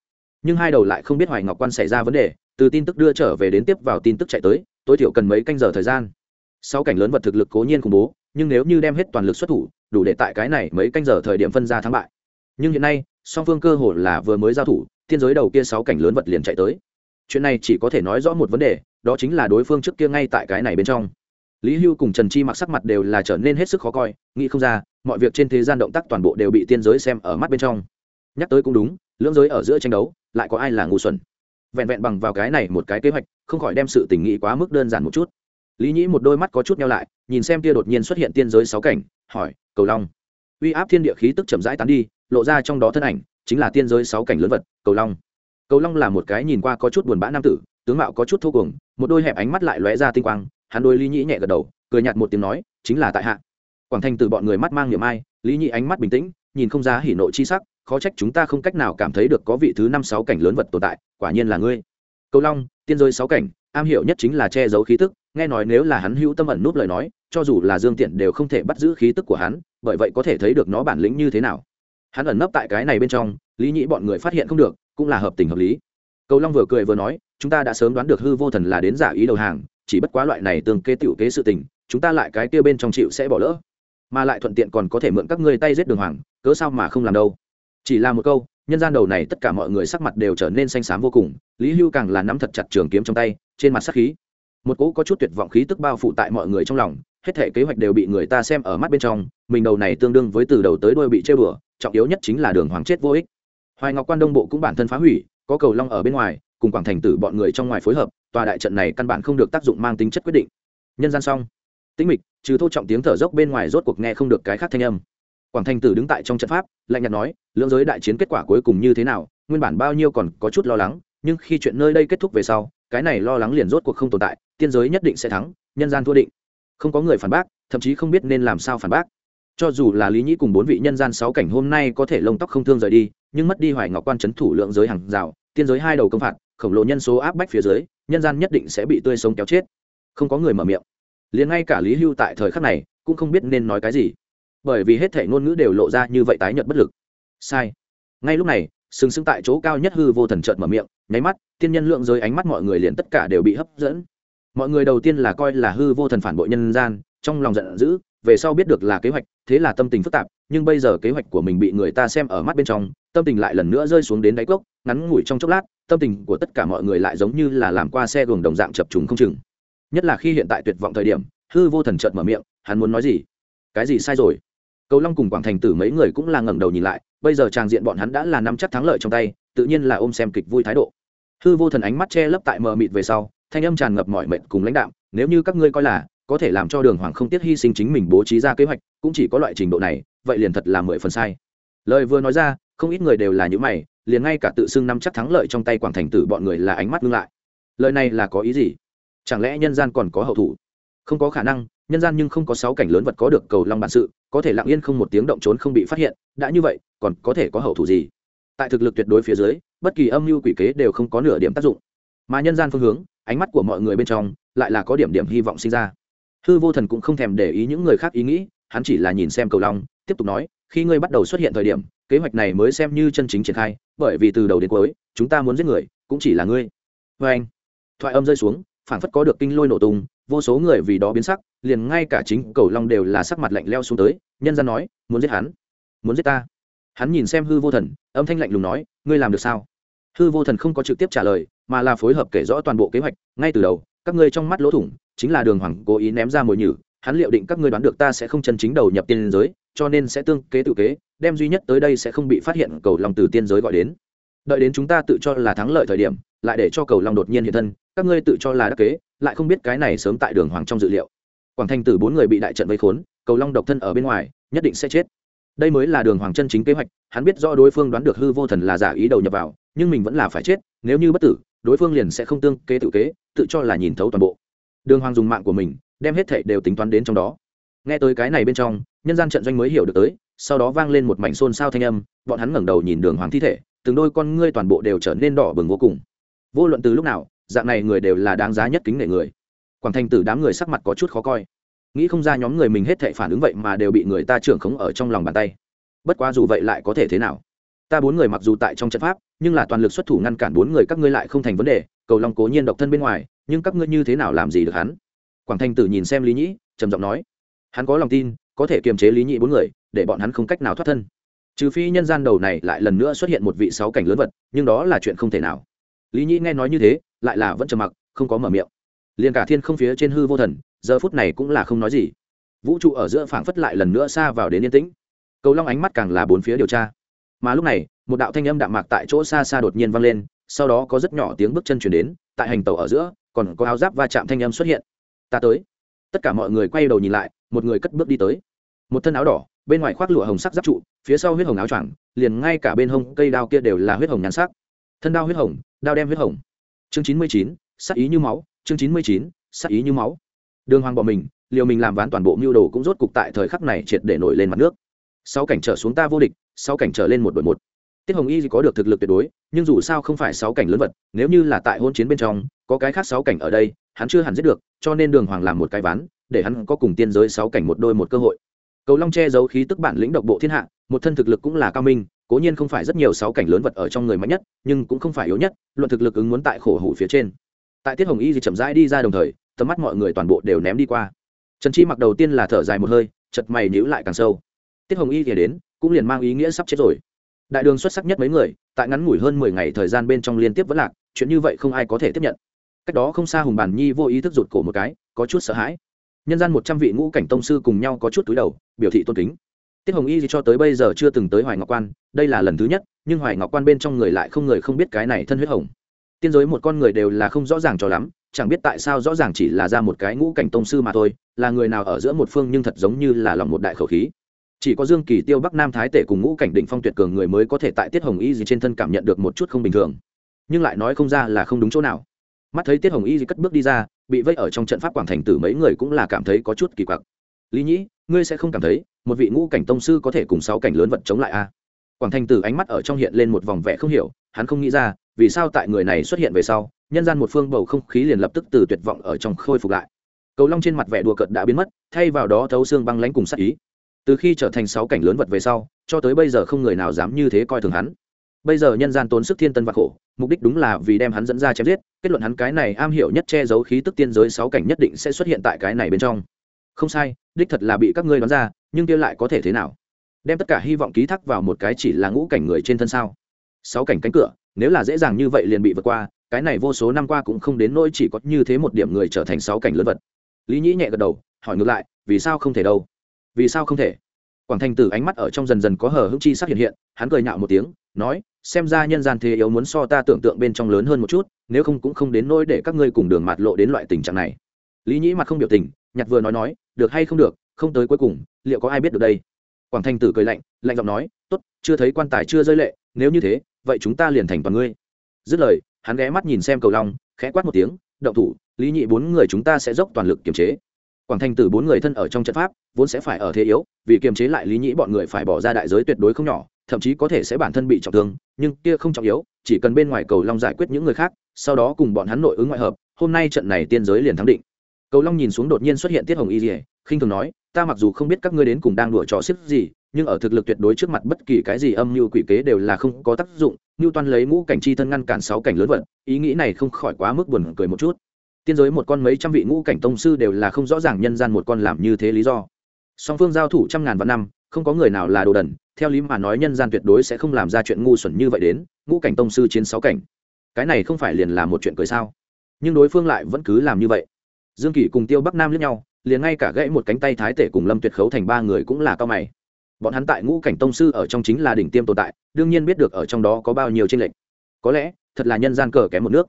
Nhưng hai đầu lại không biết hoài ngọc quan xảy ra vấn đề, từ tin tức đưa trở về đến tiếp vào tin tức chạy tới, tối thiểu cần mấy canh giờ thời gian. Sáu cảnh lớn vật thực lực cố nhiên khủng bố, nhưng nếu như đem hết toàn lực xuất thủ, đủ để tại cái này mấy canh giờ thời điểm phân ra thắng bại. Nhưng hiện nay song phương cơ hồ là vừa mới giao thủ, thiên giới đầu kia sáu cảnh lớn vật liền chạy tới. Chuyện này chỉ có thể nói rõ một vấn đề, đó chính là đối phương trước kia ngay tại cái này bên trong. Lý hưu cùng trần chi mặc sắc mặt đều là trở nên hết sức khó coi, nghĩ không ra, mọi việc trên thế gian động tác toàn bộ đều bị tiên giới xem ở mắt bên trong. Nhắc tới cũng đúng, lưỡng giới ở giữa tranh đấu, lại có ai là ngu xuẩn? Vẹn vẹn bằng vào cái này một cái kế hoạch, không khỏi đem sự tình nghĩ quá mức đơn giản một chút. Lý nhĩ một đôi mắt có chút nhau lại, nhìn xem kia đột nhiên xuất hiện tiên giới sáu cảnh, hỏi, cầu long, uy áp thiên địa khí tức chậm rãi tán đi lộ ra trong đó thân ảnh, chính là tiên giới sáu cảnh lớn vật, cầu long. Cầu long là một cái nhìn qua có chút buồn bã nam tử, tướng mạo có chút thô cuồng, một đôi hẹp ánh mắt lại lóe ra tinh quang, hắn đôi lý nhĩ nhẹ gật đầu, cười nhạt một tiếng nói, chính là tại hạ. Quảng thành từ bọn người mắt mang niệm ai, lý nhĩ ánh mắt bình tĩnh, nhìn không ra hỉ nộ chi sắc, khó trách chúng ta không cách nào cảm thấy được có vị thứ năm sáu cảnh lớn vật tồn tại, quả nhiên là ngươi. Cầu long, tiên giới sáu cảnh, am hiểu nhất chính là che giấu khí tức, nghe nói nếu là hắn hữu tâm ẩn núp lời nói, cho dù là dương tiện đều không thể bắt giữ khí tức của hắn, bởi vậy có thể thấy được nó bản lĩnh như thế nào hắn ẩn nấp tại cái này bên trong, lý nhĩ bọn người phát hiện không được, cũng là hợp tình hợp lý. Cầu long vừa cười vừa nói, chúng ta đã sớm đoán được hư vô thần là đến giả ý đầu hàng, chỉ bất quá loại này tương kế tiểu kế sự tình, chúng ta lại cái kia bên trong chịu sẽ bỏ lỡ. Mà lại thuận tiện còn có thể mượn các ngươi tay giết đường hoàng, cớ sao mà không làm đâu? Chỉ là một câu, nhân gian đầu này tất cả mọi người sắc mặt đều trở nên xanh xám vô cùng, lý hưu càng là nắm thật chặt trường kiếm trong tay, trên mặt sắc khí. Một cỗ có chút tuyệt vọng khí tức bao phủ tại mọi người trong lòng, hết thể kế hoạch đều bị người ta xem ở mắt bên trong, mình đầu này tương đương với từ đầu tới đuôi bị chơi bừa trọng yếu nhất chính là đường hoàng chết vô ích. Hoài ngọc quan đông bộ cũng bản thân phá hủy, có cầu long ở bên ngoài, cùng quảng thành tử bọn người trong ngoài phối hợp, tòa đại trận này căn bản không được tác dụng mang tính chất quyết định. Nhân gian xong. Tĩnh mịch, trừ thô trọng tiếng thở dốc bên ngoài rốt cuộc nghe không được cái khác thanh âm. Quảng thành tử đứng tại trong trận pháp, lạnh nhạt nói, lưỡng giới đại chiến kết quả cuối cùng như thế nào, nguyên bản bao nhiêu còn có chút lo lắng, nhưng khi chuyện nơi đây kết thúc về sau, cái này lo lắng liền rốt cuộc không tồn tại, tiên giới nhất định sẽ thắng, nhân gian thua định. Không có người phản bác, thậm chí không biết nên làm sao phản bác cho dù là lý nhĩ cùng bốn vị nhân gian sáu cảnh hôm nay có thể lông tóc không thương rời đi, nhưng mất đi hoài ngọc quan c h ấ n thủ lượng giới hàng rào, tiên giới hai đầu công phạt, khổng lồ nhân số áp bách phía dưới, nhân gian nhất định sẽ bị tươi sống kéo chết. Không có người mở miệng. Liền ngay cả lý hưu tại thời khắc này cũng không biết nên nói cái gì. Bởi vì hết thể ngôn ngữ đều lộ ra như vậy tái nhợt bất lực. Sai. Ngay lúc này, sừng sững tại chỗ cao nhất hư vô thần trợt mở miệng, nháy mắt, tiên nhân lượng giới ánh mắt mọi người liền tất cả đều bị hấp dẫn. Mọi người đầu tiên là coi là hư vô thần phản bội nhân gian, trong lòng giận dữ về sau biết được là kế hoạch, thế là tâm tình phức tạp, nhưng bây giờ kế hoạch của mình bị người ta xem ở mắt bên trong, tâm tình lại lần nữa rơi xuống đến đáy cốc, ngắn ngủi trong chốc lát, tâm tình của tất cả mọi người lại giống như là làm qua xe gồng đồng dạng chập trùng không chừng. Nhất là khi hiện tại tuyệt vọng thời điểm, hư vô thần trợn mở miệng, hắn muốn nói gì? Cái gì sai rồi? Cầu long cùng quảng thành tử mấy người cũng là ngẩng đầu nhìn lại, bây giờ tràng diện bọn hắn đã là nắm chắc thắng lợi trong tay, tự nhiên là ôm xem kịch vui thái độ. Hư vô thần ánh mắt che lấp tại mờ mịt về sau, thanh âm tràn ngập mọi mệt cùng lãnh đạo nếu như các ngươi coi là có thể làm cho đường hoàng không tiếc hy sinh chính mình bố trí ra kế hoạch, cũng chỉ có loại trình độ này, vậy liền thật là mười phần sai. Lời vừa nói ra, không ít người đều là những mày, liền ngay cả tự xưng nắm chắc thắng lợi trong tay quảng thành tử bọn người là ánh mắt ngưng lại. Lời này là có ý gì? Chẳng lẽ nhân gian còn có hậu thủ? Không có khả năng, nhân gian nhưng không có sáu cảnh lớn vật có được cầu long bản sự, có thể lặng yên không một tiếng động trốn không bị phát hiện, đã như vậy, còn có thể có hậu thủ gì? Tại thực lực tuyệt đối phía dưới, bất kỳ âm mưu quỷ kế đều không có nửa điểm tác dụng. Mà nhân gian phương hướng, ánh mắt của mọi người bên trong, lại là có điểm điểm hy vọng sinh ra hư vô thần cũng không thèm để ý những người khác ý nghĩ, hắn chỉ là nhìn xem cầu long, tiếp tục nói, khi ngươi bắt đầu xuất hiện thời điểm, kế hoạch này mới xem như chân chính triển khai, bởi vì từ đầu đến cuối, chúng ta muốn giết người, cũng chỉ là ngươi. Vê anh, thoại âm rơi xuống, phảng phất có được kinh lôi nổ tung, vô số người vì đó biến sắc, liền ngay cả chính cầu long đều là sắc mặt lạnh leo xuống tới, nhân gian nói, muốn giết hắn? Muốn giết ta? Hắn nhìn xem hư vô thần, âm thanh lạnh lùng nói, ngươi làm được sao? Hư vô thần không có trực tiếp trả lời, mà là phối hợp kể rõ toàn bộ kế hoạch, ngay từ đầu các ngươi trong mắt lỗ thủng, chính là đường hoàng cố ý ném ra mồi nhử, hắn liệu định các ngươi đoán được ta sẽ không chân chính đầu nhập tiên giới, cho nên sẽ tương kế tự kế, đem duy nhất tới đây sẽ không bị phát hiện cầu long từ tiên giới gọi đến. Đợi đến chúng ta tự cho là thắng lợi thời điểm, lại để cho cầu long đột nhiên hiện thân, các ngươi tự cho là đắc kế, lại không biết cái này sớm tại đường hoàng trong dự liệu. Quảng thành tử bốn người bị đại trận vây khốn, cầu long độc thân ở bên ngoài, nhất định sẽ chết. Đây mới là đường hoàng chân chính kế hoạch, hắn biết do đối phương đoán được hư vô thần là giả ý đầu nhập vào, nhưng mình vẫn là phải chết, nếu như bất tử đối phương liền sẽ không tương kế tự kế, tự cho là nhìn thấu toàn bộ. Đường hoàng dùng mạng của mình, đem hết thảy đều tính toán đến trong đó. Nghe tới cái này bên trong, nhân gian trận doanh mới hiểu được tới, sau đó vang lên một mảnh xôn xao thanh âm, bọn hắn ngẩng đầu nhìn đường hoàng thi thể, từng đôi con ngươi toàn bộ đều trở nên đỏ bừng vô cùng. Vô luận từ lúc nào, dạng này người đều là đáng giá nhất kính nể người. Quảng thành tử đám người sắc mặt có chút khó coi. Nghĩ không ra nhóm người mình hết thệ phản ứng vậy mà đều bị người ta trưởng khống ở trong lòng bàn tay. Bất quá dù vậy lại có thể thế nào? Ta bốn người mặc dù tại trong trận pháp, nhưng là toàn lực xuất thủ ngăn cản bốn người các ngươi lại không thành vấn đề, cầu long cố nhiên độc thân bên ngoài, nhưng các ngươi như thế nào làm gì được hắn? Quảng thanh tử nhìn xem lý nhĩ, trầm giọng nói. Hắn có lòng tin, có thể kiềm chế lý nhĩ bốn người, để bọn hắn không cách nào thoát thân. Trừ phi nhân gian đầu này lại lần nữa xuất hiện một vị sáu cảnh lớn vật, nhưng đó là chuyện không thể nào. Lý nhĩ nghe nói như thế, lại là vẫn trầm mặc, không có mở miệng. Liền cả thiên không phía trên hư vô thần, giờ phút này cũng là không nói gì. Vũ trụ ở giữa phảng phất lại lần nữa xa vào đến yên tĩnh. Cầu long ánh mắt càng là bốn phía điều tra mà lúc này, một đạo thanh âm đạm mạc tại chỗ xa xa đột nhiên vang lên, sau đó có rất nhỏ tiếng bước chân chuyển đến, tại hành tàu ở giữa, còn có áo giáp va chạm thanh âm xuất hiện. Ta tới. Tất cả mọi người quay đầu nhìn lại, một người cất bước đi tới. Một thân áo đỏ, bên ngoài khoác lụa hồng sắc giáp trụ, phía sau huyết hồng áo choàng, liền ngay cả bên hông cây đao kia đều là huyết hồng nhàn sắc. Thân đao huyết hồng, đao đem huyết hồng. Chương chín mươi chín, sắc ý như máu, chương chín mươi chín, sắc ý như máu. Đường hoàng bỏ mình, liều mình làm ván toàn bộ mưu đồ cũng rốt cục tại thời khắc này triệt để nổi lên mặt nước. Sau cảnh trở xuống ta vô địch Sáu cảnh trở lên một đội một. Tiết hồng y có được thực lực tuyệt đối, nhưng dù sao không phải sáu cảnh lớn vật, nếu như là tại hôn chiến bên trong, có cái khác sáu cảnh ở đây, hắn chưa hẳn giết được, cho nên đường hoàng làm một cái ván, để hắn có cùng tiên giới sáu cảnh một đôi một cơ hội. Cầu long che giấu khí tức bản lĩnh độc bộ thiên hạ, một thân thực lực cũng là cao minh, cố nhiên không phải rất nhiều sáu cảnh lớn vật ở trong người mạnh nhất, nhưng cũng không phải yếu nhất, luận thực lực ứng muốn tại khổ hủ phía trên. Tại tiết hồng y thì chậm rãi đi ra đồng thời, tầm mắt mọi người toàn bộ đều ném đi qua. Trần chi mặc đầu tiên là thở dài một hơi, chật mày nhíu lại càng sâu. Tiết hồng y thì đến cũng liền mang ý nghĩa sắp chết rồi. Đại đường xuất sắc nhất mấy người, tại ngắn ngủi hơn mười ngày thời gian bên trong liên tiếp vẫn lạc, chuyện như vậy không ai có thể tiếp nhận. Cách đó không xa hùng bản nhi vô ý thức rụt cổ một cái, có chút sợ hãi. Nhân gian một trăm vị ngũ cảnh tông sư cùng nhau có chút túi đầu, biểu thị tôn kính. Tiết hồng y gì cho tới bây giờ chưa từng tới hoài ngọc quan, đây là lần thứ nhất, nhưng hoài ngọc quan bên trong người lại không người không biết cái này thân huyết hồng. Tiên giới một con người đều là không rõ ràng cho lắm, chẳng biết tại sao rõ ràng chỉ là ra một cái ngũ cảnh tông sư mà thôi, là người nào ở giữa một phương nhưng thật giống như là lòng một đại khẩu khí chỉ có dương kỳ tiêu bắc nam thái tể cùng ngũ cảnh định phong tuyệt cường người mới có thể tại tiết hồng y gì trên thân cảm nhận được một chút không bình thường. Nhưng lại nói không ra là không đúng chỗ nào. Mắt thấy tiết hồng y gì cất bước đi ra, bị vây ở trong trận pháp quảng thành tử mấy người cũng là cảm thấy có chút kỳ quặc. Lý nhĩ, ngươi sẽ không cảm thấy một vị ngũ cảnh tông sư có thể cùng sáu cảnh lớn vật chống lại a à? quảng thành tử ánh mắt ở trong hiện lên một vòng vẻ không hiểu, hắn không nghĩ ra, vì sao tại người này xuất hiện về sau, nhân gian một phương bầu không khí liền lập tức từ tuyệt vọng ở trong khôi phục lại. Cầu long trên mặt vẻ đùa cợt đã biến mất, thay vào đó thấu xương băng lãnh cùng sắc ý từ khi trở thành sáu cảnh lớn vật về sau, cho tới bây giờ không người nào dám như thế coi thường hắn. Bây giờ nhân gian tốn sức thiên tân và khổ, mục đích đúng là vì đem hắn dẫn ra chém giết, kết luận hắn cái này am hiểu nhất che giấu khí tức tiên giới sáu cảnh nhất định sẽ xuất hiện tại cái này bên trong. Không sai, đích thật là bị các ngươi đoán ra, nhưng kia lại có thể thế nào? Đem tất cả hy vọng ký thác vào một cái chỉ là ngũ cảnh người trên thân sao? Sáu cảnh cánh cửa, nếu là dễ dàng như vậy liền bị vượt qua, cái này vô số năm qua cũng không đến nỗi chỉ có như thế một điểm người trở thành sáu cảnh lớn vật. Lý nhĩ nhẹ gật đầu, hỏi ngược lại, vì sao không thể đâu? Vì sao không thể? Quảng thành tử ánh mắt ở trong dần dần có hờ hững chi sắc hiện hiện, hắn cười nhạo một tiếng, nói, xem ra nhân gian thế yếu muốn so ta tưởng tượng bên trong lớn hơn một chút, nếu không cũng không đến nỗi để các ngươi cùng đường mạt lộ đến loại tình trạng này. Lý nhĩ mặt không biểu tình, nhặt vừa nói nói, được hay không được, không tới cuối cùng, liệu có ai biết được đây? Quảng thành tử cười lạnh lạnh giọng nói, tốt, chưa thấy quan tài chưa rơi lệ, nếu như thế, vậy chúng ta liền thành toàn ngươi. Dứt lời, hắn ghé mắt nhìn xem cầu long, khẽ quát một tiếng, động thủ, lý nhị bốn người chúng ta sẽ dốc toàn lực kiềm chế quảng thành tử bốn người thân ở trong trận pháp, vốn sẽ phải ở thế yếu, vì kiềm chế lại lý nhĩ bọn người phải bỏ ra đại giới tuyệt đối không nhỏ, thậm chí có thể sẽ bản thân bị trọng thương, nhưng kia không trọng yếu, chỉ cần bên ngoài cầu long giải quyết những người khác, sau đó cùng bọn hắn nội ứng ngoại hợp, hôm nay trận này tiên giới liền thắng định. Cầu long nhìn xuống đột nhiên xuất hiện tiết hồng y dỉa khinh thường nói, ta mặc dù không biết các ngươi đến cùng đang đùa trò xếp gì, nhưng ở thực lực tuyệt đối trước mặt bất kỳ cái gì âm mưu quỷ kế đều là không có tác dụng như toan lấy ngũ cảnh chi thân ngăn cản sáu cảnh lớn vận, ý nghĩ này không khỏi quá mức buồn cười một chút tiên giới một con mấy trăm vị ngũ cảnh tông sư đều là không rõ ràng nhân gian một con làm như thế lý do. Song phương giao thủ trăm ngàn vạn năm, không có người nào là đồ đần, theo lý mà nói nhân gian tuyệt đối sẽ không làm ra chuyện ngu xuẩn như vậy đến, ngũ cảnh tông sư chiến sáu cảnh. Cái này không phải liền là một chuyện cười sao? Nhưng đối phương lại vẫn cứ làm như vậy. Dương kỷ cùng tiêu bắc nam lẫn nhau, liền ngay cả gãy một cánh tay thái tể cùng lâm tuyệt khấu thành ba người cũng là cao mày. Bọn hắn tại ngũ cảnh tông sư ở trong chính là đỉnh tiêm tồn tại, đương nhiên biết được ở trong đó có bao nhiêu tranh lệch. Có lẽ, thật là nhân gian cờ kém một nước.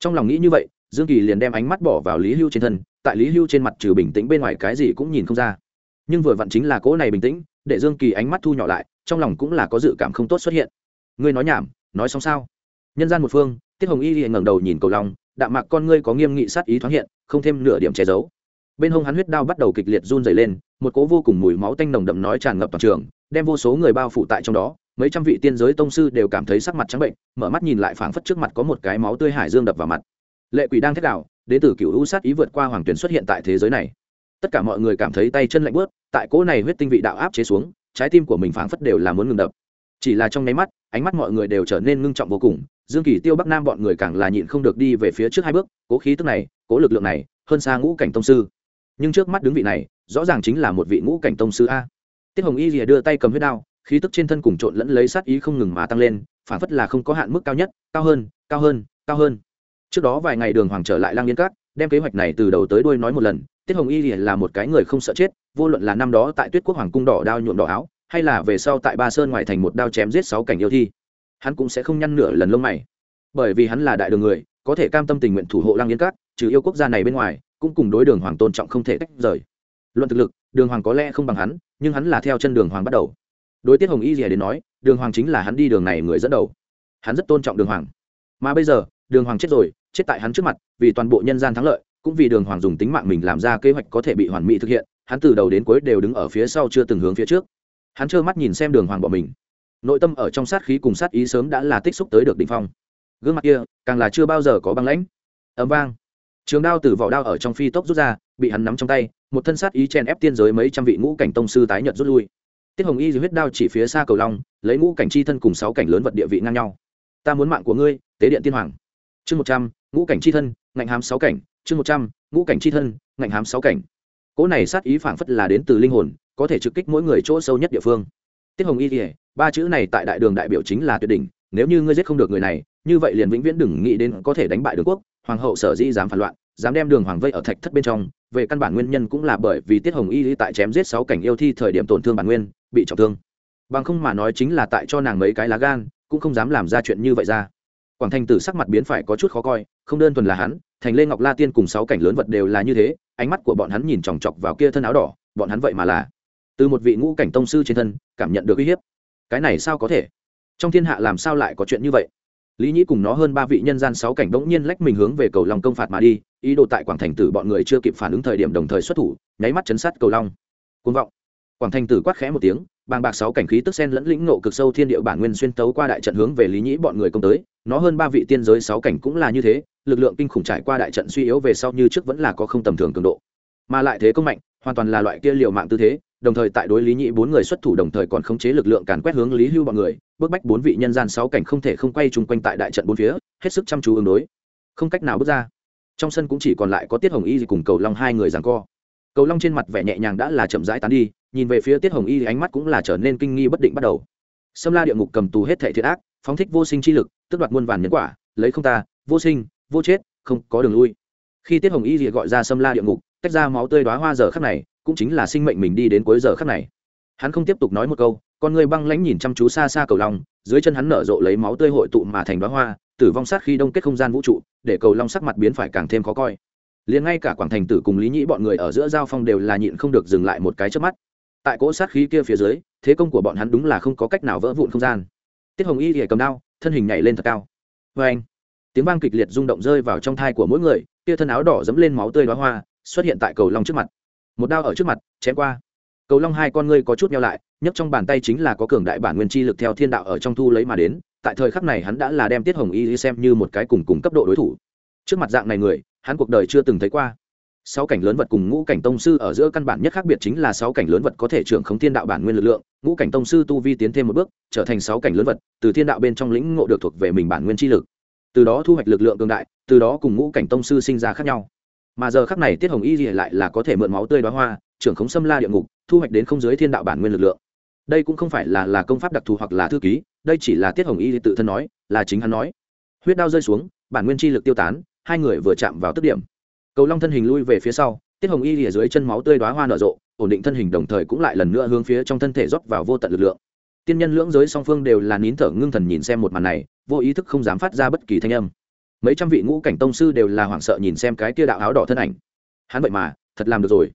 Trong lòng nghĩ như vậy dương kỳ liền đem ánh mắt bỏ vào lý hưu trên thân, tại lý hưu trên mặt trừ bình tĩnh bên ngoài cái gì cũng nhìn không ra. Nhưng vừa vặn chính là cỗ này bình tĩnh, để dương kỳ ánh mắt thu nhỏ lại, trong lòng cũng là có dự cảm không tốt xuất hiện. Ngươi nói nhảm, nói xong sao? Nhân gian một phương, tiết hồng y ngẩng đầu nhìn cầu long, đạm mạc con ngươi có nghiêm nghị sát ý thoáng hiện, không thêm nửa điểm che giấu. Bên hông hắn huyết đao bắt đầu kịch liệt run dày lên, một cỗ vô cùng mùi máu tanh nồng đậm nói tràn ngập toàn trường, đem vô số người bao phủ tại trong đó, mấy trăm vị tiên giới tông sư đều cảm thấy sắc mặt trắng bệnh, mở mắt nhìn lại phảng phất trước mặt có một cái máu tươi hải dương đập vào mặt lệ quỷ đang thét đảo, đến từ cựu u sát ý vượt qua hoàng tuyển xuất hiện tại thế giới này. Tất cả mọi người cảm thấy tay chân lạnh bớt tại cỗ này huyết tinh vị đạo áp chế xuống trái tim của mình phảng phất đều là muốn ngừng đập. Chỉ là trong nháy mắt ánh mắt mọi người đều trở nên ngưng trọng vô cùng dương kỳ tiêu bắc nam bọn người càng là nhịn không được đi về phía trước hai bước cố khí tức này cố lực lượng này hơn xa ngũ cảnh tông sư. Nhưng trước mắt đứng vị này rõ ràng chính là một vị ngũ cảnh tông sư a. Tiết hồng y rìa đưa tay cầm huyết đao khí tức trên thân cùng trộn lẫn lấy sát ý không ngừng mà tăng lên phản phất là không có hạn mức cao nhất cao hơn cao hơn cao hơn trước đó vài ngày đường hoàng trở lại lang yên cát đem kế hoạch này từ đầu tới đuôi nói một lần, tiết hồng y là một cái người không sợ chết, vô luận là năm đó tại tuyết quốc hoàng cung đỏ đao nhuộm đỏ áo, hay là về sau tại ba sơn ngoại thành một đao chém giết sáu cảnh yêu thi, hắn cũng sẽ không nhăn nửa lần lông mày. Bởi vì hắn là đại đường người, có thể cam tâm tình nguyện thủ hộ lang yên cát trừ yêu quốc gia này bên ngoài, cũng cùng đối đường hoàng tôn trọng không thể tách rời. Luận thực lực, đường hoàng có lẽ không bằng hắn, nhưng hắn là theo chân đường hoàng bắt đầu. Đối tiết hồng y gì đến nói, đường hoàng chính là hắn đi đường này người dẫn đầu. Hắn rất tôn trọng đường hoàng. Mà bây giờ, đường hoàng chết rồi chết tại hắn trước mặt, vì toàn bộ nhân gian thắng lợi, cũng vì đường hoàng dùng tính mạng mình làm ra kế hoạch có thể bị hoàn mỹ thực hiện, hắn từ đầu đến cuối đều đứng ở phía sau chưa từng hướng phía trước. Hắn trơ mắt nhìn xem đường hoàng bỏ mình. Nội tâm ở trong sát khí cùng sát ý sớm đã là tích xúc tới được đ ỉ n h phong. Gương mặt kia, càng là chưa bao giờ có băng lãnh. Ấm vang. Trường đao từ vỏ đao ở trong phi tốc rút ra, bị hắn nắm trong tay, một thân sát ý chen ép tiên giới mấy trăm vị ngũ cảnh tông sư tái nhật rút lui. Tiết hồng y dưới huyết đao chỉ phía xa cầu long, lấy ngũ cảnh chi thân cùng sáu cảnh lớn vật địa vị ngang nhau. Ta muốn mạng của ngươi, tế điện tiên hoàng. Chương một trăm ngũ cảnh chi thân, ngạnh hám sáu cảnh, chương một trăm, ngũ cảnh chi thân, ngạnh hám sáu cảnh. Cỗ này sát ý phảng phất là đến từ linh hồn, có thể trực kích mỗi người chỗ sâu nhất địa phương. Tiết hồng y kỉa ba chữ này tại đại đường đại biểu chính là tuyệt đỉnh, nếu như ngươi giết không được người này, như vậy liền vĩnh viễn đừng nghĩ đến có thể đánh bại đường quốc, hoàng hậu sở dĩ dám phản loạn, dám đem đường hoàng vây ở thạch thất bên trong, về căn bản nguyên nhân cũng là bởi vì tiết hồng y tại chém giết sáu cảnh yêu thi thời điểm tổn thương bản nguyên, bị trọng thương. Bằng không mà nói chính là tại cho nàng mấy cái lá gan, cũng không dám làm ra chuyện như vậy ra quảng thành tử sắc mặt biến phải có chút khó coi, không đơn thuần là hắn, thành lê ngọc la tiên cùng sáu cảnh lớn vật đều là như thế, ánh mắt của bọn hắn nhìn chòng chọc vào kia thân áo đỏ, bọn hắn vậy mà là. Từ một vị ngũ cảnh tông sư trên thân, cảm nhận được uy hiếp. Cái này sao có thể? Trong thiên hạ làm sao lại có chuyện như vậy? Lý nhĩ cùng nó hơn ba vị nhân gian sáu cảnh bỗng nhiên lách mình hướng về cầu long công phạt mà đi, ý đồ tại quảng thành tử bọn người chưa kịp phản ứng thời điểm đồng thời xuất thủ, nháy mắt chấn sát cầu long. Côn vọng. Quảng thành tử quát khẽ một tiếng bàng bạc sáu cảnh khí tức sen lẫn lĩnh nộ cực sâu thiên địa bản nguyên xuyên tấu qua đại trận hướng về lý nhĩ bọn người công tới, nó hơn ba vị tiên giới sáu cảnh cũng là như thế, lực lượng kinh khủng trải qua đại trận suy yếu về sau như trước vẫn là có không tầm thường cường độ. Mà lại thế công mạnh, hoàn toàn là loại kia liều mạng tư thế, đồng thời tại đối lý nhị bốn người xuất thủ đồng thời còn khống chế lực lượng càn quét hướng lý hưu bọn người, bức bách bốn vị nhân gian sáu cảnh không thể không quay chung quanh tại đại trận bốn phía, hết sức chăm chú ứng đối. Không cách nào bước ra. Trong sân cũng chỉ còn lại có tiết hồng y cùng cầu long hai người giằng co. Cầu long trên mặt vẻ nhẹ nhàng đã là chậm rãi tán đi nhìn về phía tiết hồng y ánh mắt cũng là trở nên kinh nghi bất định bắt đầu. Xâm la địa ngục cầm tù hết thệ thiệt ác, phóng thích vô sinh chi lực tức đoạt muôn vàn nhân quả, lấy không ta, vô sinh, vô chết, không có đường lui. Khi tiết hồng y gọi ra xâm la địa ngục, tách ra máu tươi đoá hoa giờ khắc này, cũng chính là sinh mệnh mình đi đến cuối giờ khắc này. Hắn không tiếp tục nói một câu, con người băng lãnh nhìn chăm chú xa xa cầu long, dưới chân hắn nở rộ lấy máu tươi hội tụ mà thành đoá hoa, tử vong sát khi đông kết không gian vũ trụ, để cầu long sắc mặt biến phải càng thêm khó coi. Liền ngay cả quảng thành tử cùng lý nhĩ bọn người ở giữa giao phong đều là nhịn không được dừng lại một cái trước mắt tại cỗ sát khí kia phía dưới, thế công của bọn hắn đúng là không có cách nào vỡ vụn không gian. Tiết hồng y thì cầm đao, thân hình nhảy lên thật cao. Vê anh, tiếng vang kịch liệt rung động rơi vào trong thai của mỗi người, kia thân áo đỏ dẫm lên máu tươi đoá hoa, xuất hiện tại cầu long trước mặt. Một đao ở trước mặt, chém qua. Cầu long hai con ngươi có chút nhau lại, nhấc trong bàn tay chính là có cường đại bản nguyên chi lực theo thiên đạo ở trong thu lấy mà đến, tại thời khắc này hắn đã là đem tiết hồng y xem như một cái cùng cùng cấp độ đối thủ. Trước mặt dạng này người, hắn cuộc đời chưa từng thấy qua sáu cảnh lớn vật cùng ngũ cảnh tông sư ở giữa căn bản nhất khác biệt chính là sáu cảnh lớn vật có thể trưởng khống thiên đạo bản nguyên lực lượng, ngũ cảnh tông sư tu vi tiến thêm một bước, trở thành sáu cảnh lớn vật, từ thiên đạo bên trong lĩnh ngộ được thuộc về mình bản nguyên chi lực. Từ đó thu hoạch lực lượng cường đại, từ đó cùng ngũ cảnh tông sư sinh ra khác nhau. Mà giờ khắc này tiết hồng y lại là có thể mượn máu tươi đoá hoa, trưởng khống xâm la địa ngục, thu hoạch đến không giới thiên đạo bản nguyên lực lượng. Đây cũng không phải là là công pháp đặc thù hoặc là thư ký, đây chỉ là tiết hồng y tự thân nói, là chính hắn nói. Huyết đao rơi xuống, bản nguyên chi lực tiêu tán, hai người vừa chạm vào tức điểm cầu long thân hình lui về phía sau, tiết hồng y ở dưới chân máu tươi đoá hoa nở rộ, ổn định thân hình đồng thời cũng lại lần nữa hướng phía trong thân thể rót vào vô tận lực lượng. Tiên nhân lưỡng giới song phương đều là nín thở ngưng thần nhìn xem một màn này, vô ý thức không dám phát ra bất kỳ thanh âm. Mấy trăm vị ngũ cảnh tông sư đều là hoảng sợ nhìn xem cái kia đạo áo đỏ thân ảnh. Hắn vậy mà, thật làm được rồi.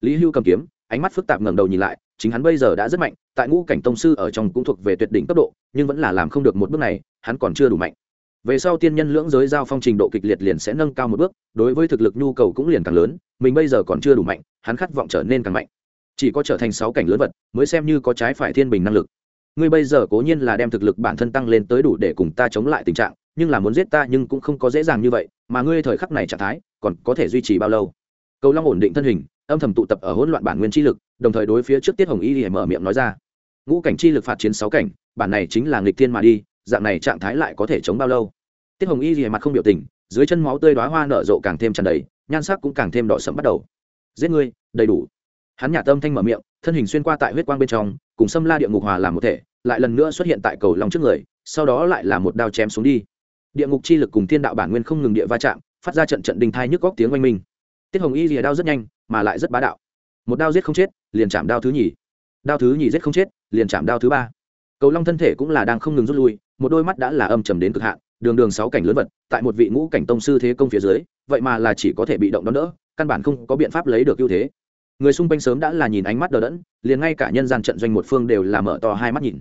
Lý hưu cầm kiếm, ánh mắt phức tạp ngẩng đầu nhìn lại, chính hắn bây giờ đã rất mạnh, tại ngũ cảnh tông sư ở trong cũng thuộc về tuyệt đỉnh cấp độ, nhưng vẫn là làm không được một bước này, hắn còn chưa đủ mạnh về sau tiên nhân lưỡng giới giao phong trình độ kịch liệt liền sẽ nâng cao một bước, đối với thực lực nhu cầu cũng liền càng lớn, mình bây giờ còn chưa đủ mạnh, hắn khát vọng trở nên càng mạnh. Chỉ có trở thành sáu cảnh lớn vật, mới xem như có trái phải thiên bình năng lực. Ngươi bây giờ cố nhiên là đem thực lực bản thân tăng lên tới đủ để cùng ta chống lại tình trạng, nhưng là muốn giết ta nhưng cũng không có dễ dàng như vậy, mà ngươi thời khắc này trạng thái, còn có thể duy trì bao lâu? Cầu long ổn định thân hình, âm thầm tụ tập ở hỗn loạn bản nguyên chi lực, đồng thời đối phía trước tiết hồng y thì mở miệng nói ra. Ngũ cảnh chi lực phạt chiến sáu cảnh, bản này chính là nghịch thiên mà đi dạng này trạng thái lại có thể chống bao lâu? Tiết hồng y rìa mặt không biểu tình, dưới chân máu tươi đoá hoa nở rộ càng thêm tràn đầy, nhan sắc cũng càng thêm đỏ sẫm bắt đầu. Giết ngươi, đầy đủ. Hắn nhà tâm thanh mở miệng, thân hình xuyên qua tại huyết quang bên trong, cùng xâm la địa ngục hòa làm một thể, lại lần nữa xuất hiện tại cầu long trước người, sau đó lại là một đao chém xuống đi. Địa ngục chi lực cùng thiên đạo bản nguyên không ngừng địa va chạm, phát ra trận trận đình thai nhức góc tiếng oanh minh. Tiết hồng y lìa đao rất nhanh, mà lại rất bá đạo. Một đao giết không chết, liền chạm đao thứ nhì. Đao thứ nhì giết không chết, liền chạm đao thứ ba. Cầu long thân thể cũng là đang không ngừng rút lui một đôi mắt đã là âm trầm đến cực hạn, đường đường sáu cảnh lớn vật, tại một vị ngũ cảnh tông sư thế công phía dưới, vậy mà là chỉ có thể bị động đón đỡ, căn bản không có biện pháp lấy được ưu thế. Người xung quanh sớm đã là nhìn ánh mắt đờ đẫn, liền ngay cả nhân gian trận doanh một phương đều là mở to hai mắt nhìn.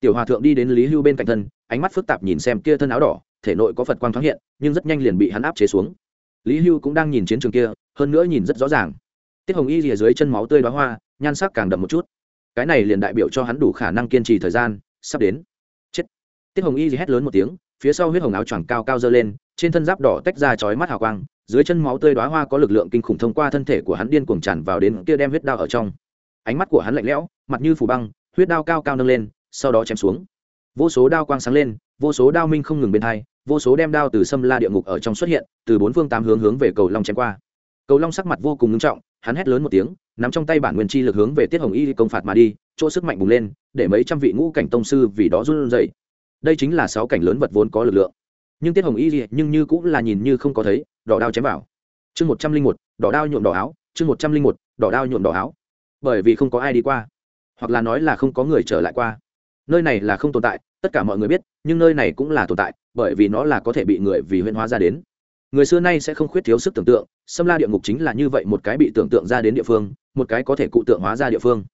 Tiểu hòa thượng đi đến lý hưu bên cạnh thân, ánh mắt phức tạp nhìn xem kia thân áo đỏ, thể nội có phật quang thoáng hiện, nhưng rất nhanh liền bị hắn áp chế xuống. Lý hưu cũng đang nhìn chiến trường kia, hơn nữa nhìn rất rõ ràng. Tiết hồng y rìa dưới chân máu tươi đoá hoa, nhan sắc càng đậm một chút. Cái này liền đại biểu cho hắn đủ khả năng kiên trì thời gian sắp đến tiết hồng y hét lớn một tiếng, phía sau huyết hồng áo choàng cao cao dơ lên, trên thân giáp đỏ tách ra chói mắt hào quang, dưới chân máu tươi đoá hoa có lực lượng kinh khủng thông qua thân thể của hắn điên cuồng tràn vào đến kia đem huyết đao ở trong. Ánh mắt của hắn lạnh lẽo, mặt như phủ băng, huyết đao cao cao nâng lên, sau đó chém xuống. Vô số đao quang sáng lên, vô số đao minh không ngừng bên hai, vô số đem đao từ sâm la địa ngục ở trong xuất hiện, từ bốn phương tám hướng hướng về cầu long chém qua. Cầu long sắc mặt vô cùng nghiêm trọng, hắn hét lớn một tiếng, nắm trong tay bản nguyên chi lực hướng về tiết hồng y công phạt mà đi, chỗ sức mạnh bùng lên, để mấy trăm vị ngũ cảnh tông sư vì đó run rẩy đây chính là sáu cảnh lớn vật vốn có lực lượng. Nhưng tiết hồng y nhưng như cũng là nhìn như không có thấy, đỏ đao chém vào. Chương một trăm linh một, đỏ đao nhuộm đỏ áo, chương một trăm linh một, đỏ đao nhuộm đỏ áo. Bởi vì không có ai đi qua, hoặc là nói là không có người trở lại qua. Nơi này là không tồn tại, tất cả mọi người biết, nhưng nơi này cũng là tồn tại, bởi vì nó là có thể bị người vì huyễn hóa ra đến. Người xưa nay sẽ không khuyết thiếu sức tưởng tượng xâm la địa ngục chính là như vậy một cái bị tưởng tượng ra đến địa phương, một cái có thể cụ tượng hóa ra địa phương.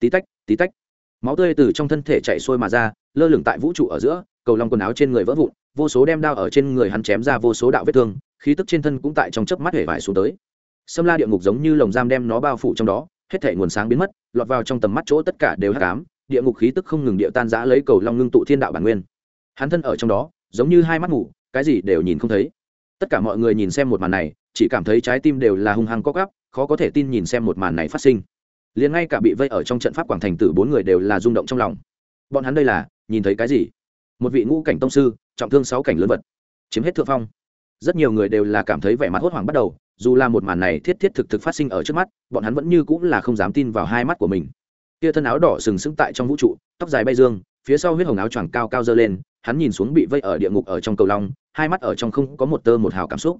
Tí tách tí tách. Máu tươi từ trong thân thể chạy xuôi mà ra lơ lửng tại vũ trụ ở giữa, cầu long quần áo trên người vỡ vụn, vô số đem đao ở trên người hắn chém ra vô số đạo vết thương, khí tức trên thân cũng tại trong chớp mắt hể vải xuống tới. Xâm la địa ngục giống như lồng giam đem nó bao phủ trong đó, hết thể nguồn sáng biến mất, lọt vào trong tầm mắt chỗ tất cả đều hát ám, địa ngục khí tức không ngừng địa tan giã lấy cầu long ngưng tụ thiên đạo bản nguyên. Hắn thân ở trong đó, giống như hai mắt ngủ, cái gì đều nhìn không thấy. Tất cả mọi người nhìn xem một màn này, chỉ cảm thấy trái tim đều là hung hăng co gắp khó có thể tin nhìn xem một màn này phát sinh. Liền ngay cả bị vây ở trong trận pháp quảng thành tử bốn người đều là rung động trong lòng bọn hắn đây là, nhìn thấy cái gì? Một vị ngũ cảnh tông sư, trọng thương sáu cảnh lớn vật. Chiếm hết thượng phong. Rất nhiều người đều là cảm thấy vẻ mặt hốt hoảng bắt đầu, dù là một màn này thiết thiết thực thực phát sinh ở trước mắt, bọn hắn vẫn như cũng là không dám tin vào hai mắt của mình. Kia thân áo đỏ sừng sững tại trong vũ trụ, tóc dài bay dương, phía sau huyết hồng áo choàng cao cao dơ lên, hắn nhìn xuống bị vây ở địa ngục ở trong cầu long, hai mắt ở trong không có một tơ một hào cảm xúc.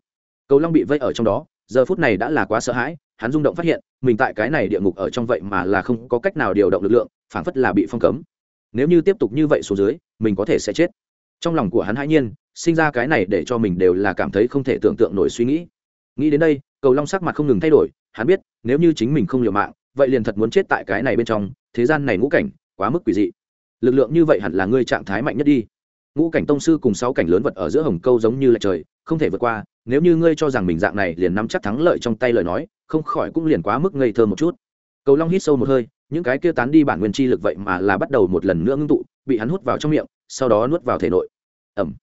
Cầu long bị vây ở trong đó, giờ phút này đã là quá sợ hãi, hắn rung động phát hiện, mình tại cái này địa ngục ở trong vậy mà là không có cách nào điều động lực lượng, phảng phất là bị phong cấm nếu như tiếp tục như vậy xuống dưới, mình có thể sẽ chết. Trong lòng của hắn hãi nhiên, sinh ra cái này để cho mình đều là cảm thấy không thể tưởng tượng nổi suy nghĩ. Nghĩ đến đây, cầu long sắc mặt không ngừng thay đổi, hắn biết, nếu như chính mình không liều mạng, vậy liền thật muốn chết tại cái này bên trong, thế gian này ngũ cảnh, quá mức quỷ dị. Lực lượng như vậy hẳn là ngươi trạng thái mạnh nhất đi. Ngũ cảnh tông sư cùng sáu cảnh lớn vật ở giữa hồng câu giống như lệch trời, không thể vượt qua, nếu như ngươi cho rằng mình dạng này liền nắm chắc thắng lợi trong tay lời nói, không khỏi cũng liền quá mức ngây thơ một chút. Cầu long hít sâu một hơi những cái kia tán đi bản nguyên chi lực vậy mà là bắt đầu một lần nữa ngưng tụ, bị hắn hút vào trong miệng, sau đó nuốt vào thể nội. Ẩm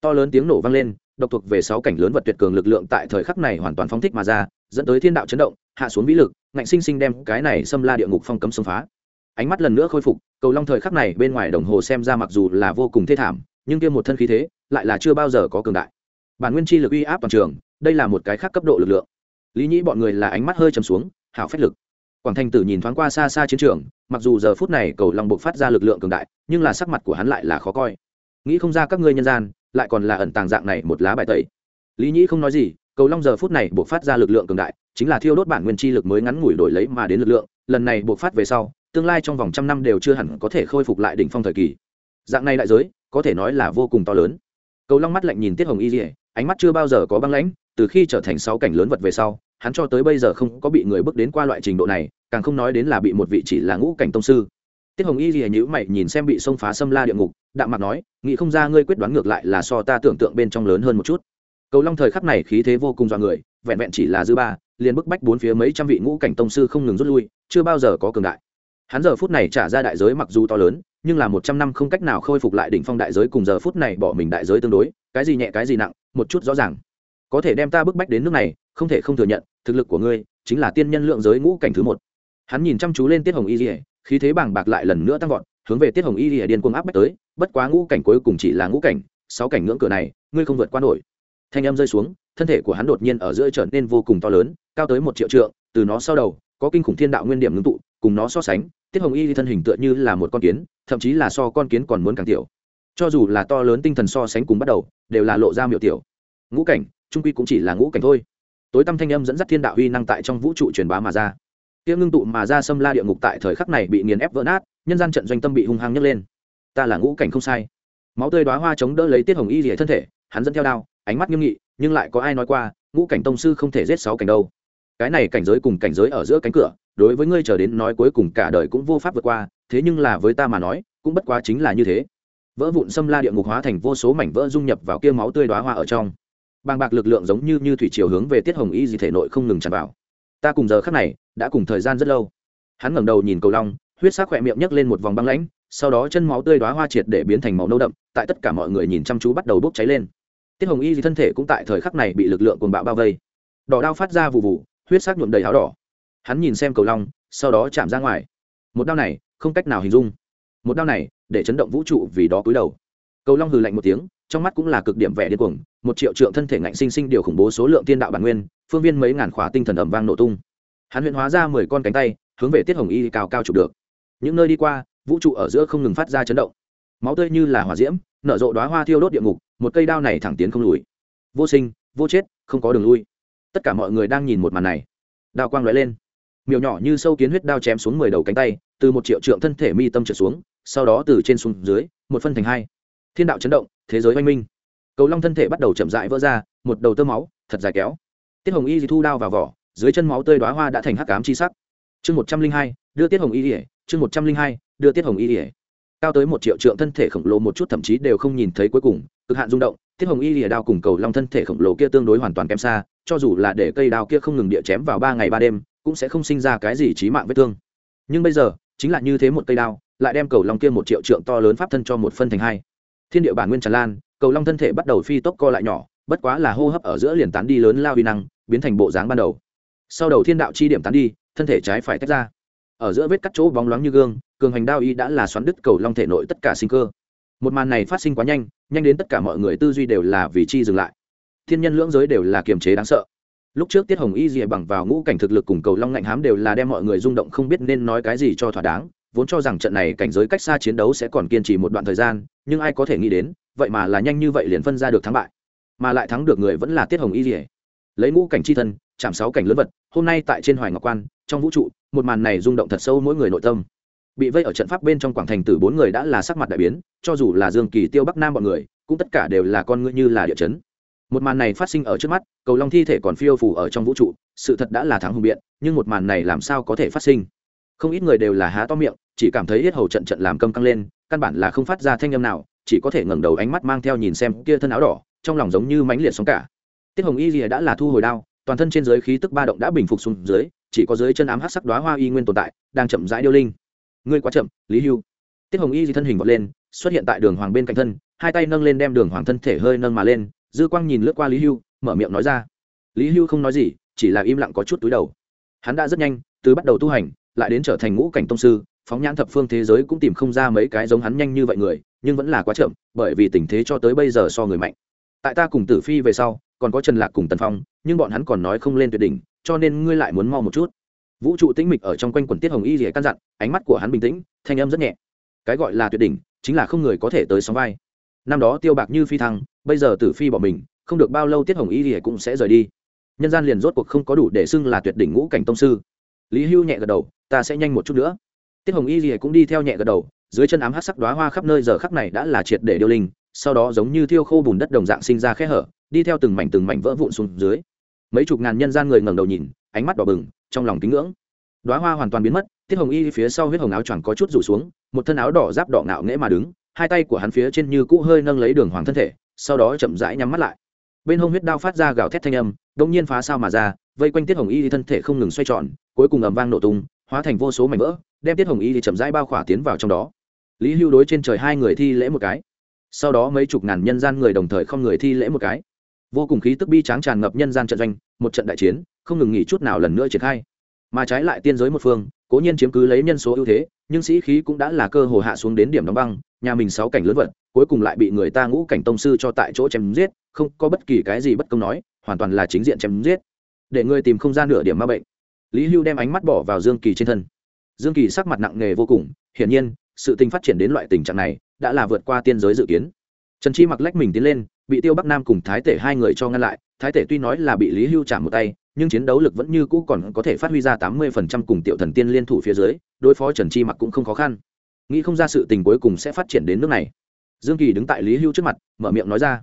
to lớn tiếng nổ vang lên, độc thuộc về sáu cảnh lớn vật tuyệt cường lực lượng tại thời khắc này hoàn toàn phóng thích mà ra, dẫn tới thiên đạo chấn động, hạ xuống vĩ lực, ngạnh sinh sinh đem cái này xâm la địa ngục phong cấm xâm phá. Ánh mắt lần nữa khôi phục, cầu long thời khắc này bên ngoài đồng hồ xem ra mặc dù là vô cùng thê thảm, nhưng kia một thân khí thế lại là chưa bao giờ có cường đại. Bản nguyên chi lực uy áp toàn trường, đây là một cái khác cấp độ lực lượng. Lý nhĩ bọn người là ánh mắt hơi trầm xuống, hảo phách lực quảng thanh tử nhìn thoáng qua xa xa chiến trường, mặc dù giờ phút này cầu long buộc phát ra lực lượng cường đại, nhưng là sắc mặt của hắn lại là khó coi. Nghĩ không ra các ngươi nhân gian, lại còn là ẩn tàng dạng này một lá bài tẩy. Lý nhĩ không nói gì, cầu long giờ phút này buộc phát ra lực lượng cường đại, chính là thiêu đốt bản nguyên chi lực mới ngắn ngủi đổi lấy mà đến lực lượng, lần này buộc phát về sau, tương lai trong vòng trăm năm đều chưa hẳn có thể khôi phục lại đỉnh phong thời kỳ. Dạng này đại giới, có thể nói là vô cùng to lớn. Cầu long mắt lạnh nhìn tiết hồng y dỉa ánh mắt chưa bao giờ có băng lãnh, từ khi trở thành sáu cảnh lớn vật về sau, hắn cho tới bây giờ không có bị người bước đến qua loại trình độ này càng không nói đến là bị một vị chỉ là ngũ cảnh tông sư. Tiết hồng y gì nhữ mày nhìn xem bị xông phá xâm la địa ngục, đạm mặt nói, nghĩ không ra ngươi quyết đoán ngược lại là so ta tưởng tượng bên trong lớn hơn một chút. Cầu long thời khắc này khí thế vô cùng dọa người, vẹn vẹn chỉ là dư ba, liền bức bách bốn phía mấy trăm vị ngũ cảnh tông sư không ngừng rút lui, chưa bao giờ có cường đại. Hắn giờ phút này trả ra đại giới mặc dù to lớn, nhưng là một trăm năm không cách nào khôi phục lại đỉnh phong đại giới cùng giờ phút này bỏ mình đại giới tương đối, cái gì nhẹ cái gì nặng, một chút rõ ràng. Có thể đem ta bức bách đến nước này, không thể không thừa nhận, thực lực của ngươi chính là tiên nhân lượng giới ngũ cảnh thứ một hắn nhìn chăm chú lên tiết hồng y dỉa khí thế bàng bạc lại lần nữa tăng vọt, hướng về tiết hồng y dỉa điên cuồng áp bách tới, bất quá ngũ cảnh cuối cùng chỉ là ngũ cảnh, sáu cảnh ngưỡng cửa này, ngươi không vượt qua nổi. Thanh âm rơi xuống, thân thể của hắn đột nhiên ở giữa trở nên vô cùng to lớn, cao tới một triệu trượng, từ nó sau đầu, có kinh khủng thiên đạo nguyên điểm ngưng tụ, cùng nó so sánh, tiết hồng y thân hình tựa như là một con kiến, thậm chí là so con kiến còn muốn càng tiểu. Cho dù là to lớn tinh thần so sánh cùng bắt đầu, đều là lộ ra miệu tiểu. Ngũ cảnh, trung quy cũng chỉ là ngũ cảnh thôi. Tối tâm thanh âm dẫn dắt thiên đạo uy năng tại trong vũ trụ truyền bá mà ra kia ngưng tụ mà ra xâm la địa ngục tại thời khắc này bị nghiền ép vỡ nát, nhân gian trận doanh tâm bị hung hăng nhấc lên. Ta là ngũ cảnh không sai. Máu tươi đoá hoa chống đỡ lấy tiết hồng y rỉa thân thể, hắn dẫn theo đao, ánh mắt nghiêm nghị, nhưng lại có ai nói qua, ngũ cảnh tông sư không thể giết sáu cảnh đâu. Cái này cảnh giới cùng cảnh giới ở giữa cánh cửa, đối với ngươi chờ đến nói cuối cùng cả đời cũng vô pháp vượt qua, thế nhưng là với ta mà nói, cũng bất quá chính là như thế. Vỡ vụn xâm la địa ngục hóa thành vô số mảnh vỡ dung nhập vào kia máu tươi đoá hoa ở trong. Bàng bạc lực lượng giống như như thủy chiều hướng về tiết hồng y gì thể nội không ngừng tràn vào ta cùng giờ khắc này, đã cùng thời gian rất lâu. Hắn ngẩng đầu nhìn cầu long, huyết sắc khỏe miệng nhấc lên một vòng băng lãnh, sau đó chân máu tươi đoá hoa triệt để biến thành màu nâu đậm, tại tất cả mọi người nhìn chăm chú bắt đầu bốc cháy lên. Tiết hồng y thì thân thể cũng tại thời khắc này bị lực lượng cuồng bạo bao vây. Đỏ đao phát ra vụ vụ huyết sắc nhuộm đầy áo đỏ. Hắn nhìn xem cầu long, sau đó chạm ra ngoài. Một đao này, không cách nào hình dung. Một đao này, để chấn động vũ trụ vì đó cúi đầu. Cầu long hừ lạnh một tiếng trong mắt cũng là cực điểm vẻ điên cuồng, một triệu trượng thân thể ngạnh sinh sinh điều khủng bố số lượng tiên đạo bản nguyên, phương viên mấy ngàn khỏa tinh thần ẩm vang nổ tung. Hắn huyện hóa ra mười con cánh tay, hướng về tiết hồng y cao cao chụp được. Những nơi đi qua, vũ trụ ở giữa không ngừng phát ra chấn động. Máu tươi như là hỏa diễm, nở rộ đoá hoa thiêu đốt địa ngục, một cây đao này thẳng tiến không lùi. Vô sinh, vô chết, không có đường lui. Tất cả mọi người đang nhìn một màn này. Đao quang lóe lên. Miều nhỏ như sâu kiến huyết đao chém xuống mười đầu cánh tay, từ một triệu trượng thân thể mi tâm trở xuống, sau đó từ trên xuống dưới, một phân thành hai thiên đạo chấn động, thế giới oanh minh. Cầu long thân thể bắt đầu chậm rãi vỡ ra, một đầu tơ máu, thật dài kéo. Tiết hồng y thu đao vào vỏ, dưới chân máu tơi đoá hoa đã thành hắc cám chi sắc. Chương một trăm linh hai, đưa tiết hồng y ỉa chương một trăm linh hai, đưa tiết hồng y ỉa cao tới một triệu trượng thân thể khổng lồ một chút thậm chí đều không nhìn thấy cuối cùng, cực hạn rung động, tiết hồng y ỉa đao cùng cầu long thân thể khổng lồ kia tương đối hoàn toàn kém xa, cho dù là để cây đao kia không ngừng địa chém vào ba ngày ba đêm, cũng sẽ không sinh ra cái gì trí mạng vết thương. Nhưng bây giờ, chính là như thế một cây đao, lại đem cầu long kia một triệu trượng to lớn pháp thân cho một phân thành hai thiên địa bản nguyên tràn lan, cầu long thân thể bắt đầu phi tốc co lại nhỏ, bất quá là hô hấp ở giữa liền tán đi lớn lao uy năng, biến thành bộ dáng ban đầu. Sau đầu thiên đạo chi điểm tán đi, thân thể trái phải tách ra. Ở giữa vết cắt chỗ bóng loáng như gương, cường hành đao y đã là xoắn đứt cầu long thể nội tất cả sinh cơ. Một màn này phát sinh quá nhanh nhanh đến tất cả mọi người tư duy đều là vì chi dừng lại. Thiên nhân lưỡng giới đều là kiềm chế đáng sợ. Lúc trước tiết hồng y dìa bằng vào ngũ cảnh thực lực cùng cầu long ngạnh hám đều là đem mọi người rung động không biết nên nói cái gì cho thỏa đáng vốn cho rằng trận này cảnh giới cách xa chiến đấu sẽ còn kiên trì một đoạn thời gian, nhưng ai có thể nghĩ đến, vậy mà là nhanh như vậy liền phân ra được thắng bại. Mà lại thắng được người vẫn là tiết hồng y dỉa lấy ngũ cảnh c h i thân, chạm sáu cảnh lớn vật, hôm nay tại trên hoài ngọc quan, trong vũ trụ, một màn này rung động thật sâu mỗi người nội tâm. Bị vây ở trận pháp bên trong quảng thành từ bốn người đã là sắc mặt đại biến, cho dù là dương kỳ tiêu bắc nam bọn người, cũng tất cả đều là con ngựa như là địa chấn. Một màn này phát sinh ở trước mắt, cầu long thi thể còn phiêu phủ ở trong vũ trụ, sự thật đã là thắng hùng biện, nhưng một màn này làm sao có thể phát sinh? Không ít người đều là há to miệng, chỉ cảm thấy hết hầu trận trận làm câm căng lên, căn bản là không phát ra thanh âm nào, chỉ có thể ngẩng đầu ánh mắt mang theo nhìn xem kia thân áo đỏ, trong lòng giống như mãnh liệt sóng cả. Tiết hồng y rìa đã là thu hồi đao, toàn thân trên dưới khí tức ba động đã bình phục xuống dưới, chỉ có dưới chân ám hát sắc đoá hoa y nguyên tồn tại, đang chậm rãi điêu linh. Ngươi quá chậm, lý hưu. Tiết hồng y di thân hình vọt lên, xuất hiện tại đường hoàng bên cạnh thân, hai tay nâng lên đem đường hoàng thân thể hơi nâng mà lên, dư quang nhìn lướt qua lý hưu, mở miệng nói ra. Lý hưu không nói gì, chỉ là im lặng có chút túi đầu. Hắn đã rất nhanh, từ bắt đầu tu hành lại đến trở thành ngũ cảnh tông sư, phóng nhãn thập phương thế giới cũng tìm không ra mấy cái giống hắn nhanh như vậy người, nhưng vẫn là quá chậm, bởi vì tình thế cho tới bây giờ so người mạnh. Tại ta cùng tử phi về sau, còn có trần lạc cùng tần phong, nhưng bọn hắn còn nói không lên tuyệt đỉnh, cho nên ngươi lại muốn mau một chút. Vũ trụ tĩnh mịch ở trong quanh quần tiết hồng y rỉa căn dặn, ánh mắt của hắn bình tĩnh, thanh âm rất nhẹ. Cái gọi là tuyệt đỉnh, chính là không người có thể tới sóng vai. Năm đó tiêu bạc như phi thăng, bây giờ tử phi bỏ mình, không được bao lâu tiết hồng y rỉa cũng sẽ rời đi. Nhân gian liền rốt cuộc không có đủ để xưng là tuyệt đỉnh ngũ cảnh tông sư. Lý hưu nhẹ gật đầu ta sẽ nhanh một chút nữa. Tiết hồng y gì cũng đi theo nhẹ gật đầu, dưới chân ám hát sắc đoá hoa khắp nơi giờ khắc này đã là triệt để điêu linh, sau đó giống như thiêu khô bùn đất đồng dạng sinh ra khe hở, đi theo từng mảnh từng mảnh vỡ vụn xuống dưới. Mấy chục ngàn nhân gian người ngẩng đầu nhìn, ánh mắt đỏ bừng, trong lòng kính ngưỡng. Đoá hoa hoàn toàn biến mất, tiết hồng y phía sau huyết hồng áo choàng có chút rủ xuống, một thân áo đỏ giáp đỏ ngạo nghễ mà đứng, hai tay của hắn phía trên như cũ hơi nâng lấy đường hoàng thân thể, sau đó chậm rãi nhắm mắt lại. Bên hông huyết đao phát ra gào thét thanh âm đông nhiên phá sao mà ra, vây quanh tiết hồng y thân thể không ngừng xoay tròn, cuối cùng ầm vang nổ tung hóa thành vô số mảnh vỡ, đem tiết hồng y thì chậm rãi bao khỏa tiến vào trong đó. Lý hưu đối trên trời hai người thi lễ một cái. Sau đó mấy chục ngàn nhân gian người đồng thời không người thi lễ một cái. Vô cùng khí tức bi tráng tràn ngập nhân gian trận doanh, một trận đại chiến, không ngừng nghỉ chút nào lần nữa triển khai. Mà trái lại tiên giới một phương, cố nhiên chiếm cứ lấy nhân số ưu thế, nhưng sĩ khí cũng đã là cơ hồ hạ xuống đến điểm đóng băng, nhà mình sáu cảnh lớn vật, cuối cùng lại bị người ta ngũ cảnh tông sư cho tại chỗ chém giết, không có bất kỳ cái gì bất công nói, hoàn toàn là chính diện chém giết. Để ngươi tìm không gian nửa điểm ma bệnh lý hưu đem ánh mắt bỏ vào dương kỳ trên thân. Dương kỳ sắc mặt nặng nề vô cùng, hiển nhiên, sự tình phát triển đến loại tình trạng này đã là vượt qua tiên giới dự kiến. Trần chi mặc lách mình tiến lên, bị tiêu bắc nam cùng thái tể hai người cho ngăn lại. Thái tể tuy nói là bị lý hưu chạm một tay, nhưng chiến đấu lực vẫn như cũ còn có thể phát huy ra tám mươi phần trăm cùng tiểu thần tiên liên thủ phía dưới, đối phó trần chi mặc cũng không khó khăn. Nghĩ không ra sự tình cuối cùng sẽ phát triển đến nước này. Dương kỳ đứng tại lý hưu trước mặt, mở miệng nói ra.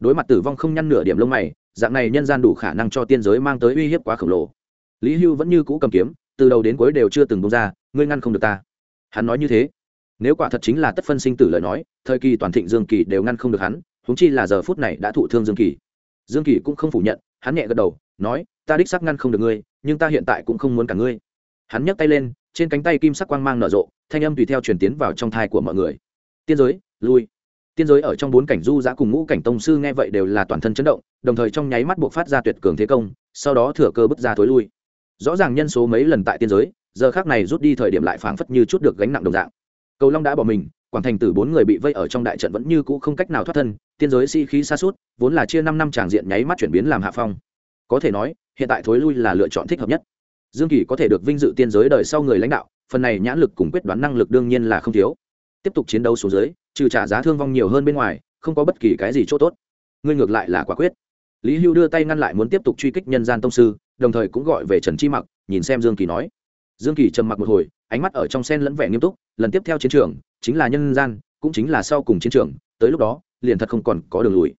Đối mặt tử vong không nhăn nửa điểm lông mày, dạng này nhân gian đủ khả năng cho tiên giới mang tới uy hiếp quá khổng lồ lý hưu vẫn như cũ cầm kiếm, từ đầu đến cuối đều chưa từng bông ra, ngươi ngăn không được ta. Hắn nói như thế. Nếu quả thật chính là tất phân sinh tử lời nói, thời kỳ toàn thịnh dương kỳ đều ngăn không được hắn húng chi là giờ phút này đã thụ thương dương kỳ. Dương kỳ cũng không phủ nhận, hắn nhẹ gật đầu, nói, ta đích sắc ngăn không được ngươi, nhưng ta hiện tại cũng không muốn cả ngươi. Hắn nhấc tay lên, trên cánh tay kim sắc quang mang nở rộ, thanh âm tùy theo truyền tiến vào trong thai của mọi người. Tiên giới, lui. Tiên giới ở trong bốn cảnh du giã cùng ngũ cảnh tông sư nghe vậy đều là toàn thân chấn động, đồng thời trong nháy mắt buộc phát ra tuyệt cường thế công, sau đó thừa cơ bứt ra thối lui rõ ràng nhân số mấy lần tại tiên giới, giờ khác này rút đi thời điểm lại phảng phất như chút được gánh nặng đồng dạng. Cầu long đã bỏ mình, quảng thành tử bốn người bị vây ở trong đại trận vẫn như cũ không cách nào thoát thân, tiên giới si-khí xa suốt vốn là chia năm năm tràng diện nháy mắt chuyển biến làm hạ phong. Có thể nói, hiện tại thối lui là lựa chọn thích hợp nhất. Dương kỳ có thể được vinh dự tiên giới đời sau người lãnh đạo, phần này nhãn lực cùng quyết đoán năng lực đương nhiên là không thiếu. Tiếp tục chiến đấu xuống dưới, trừ trả giá thương vong nhiều hơn bên ngoài, không có bất kỳ cái gì chỗ tốt. Ngươi ngược lại là quả quyết lý hưu đưa tay ngăn lại muốn tiếp tục truy kích nhân gian tông sư, đồng thời cũng gọi về trần chi mặc, nhìn xem dương kỳ nói. Dương kỳ trầm mặc một hồi, ánh mắt ở trong sen lẫn vẻ nghiêm túc, lần tiếp theo chiến trường, chính là nhân gian, cũng chính là sau cùng chiến trường, tới lúc đó, liền thật không còn có đường lùi.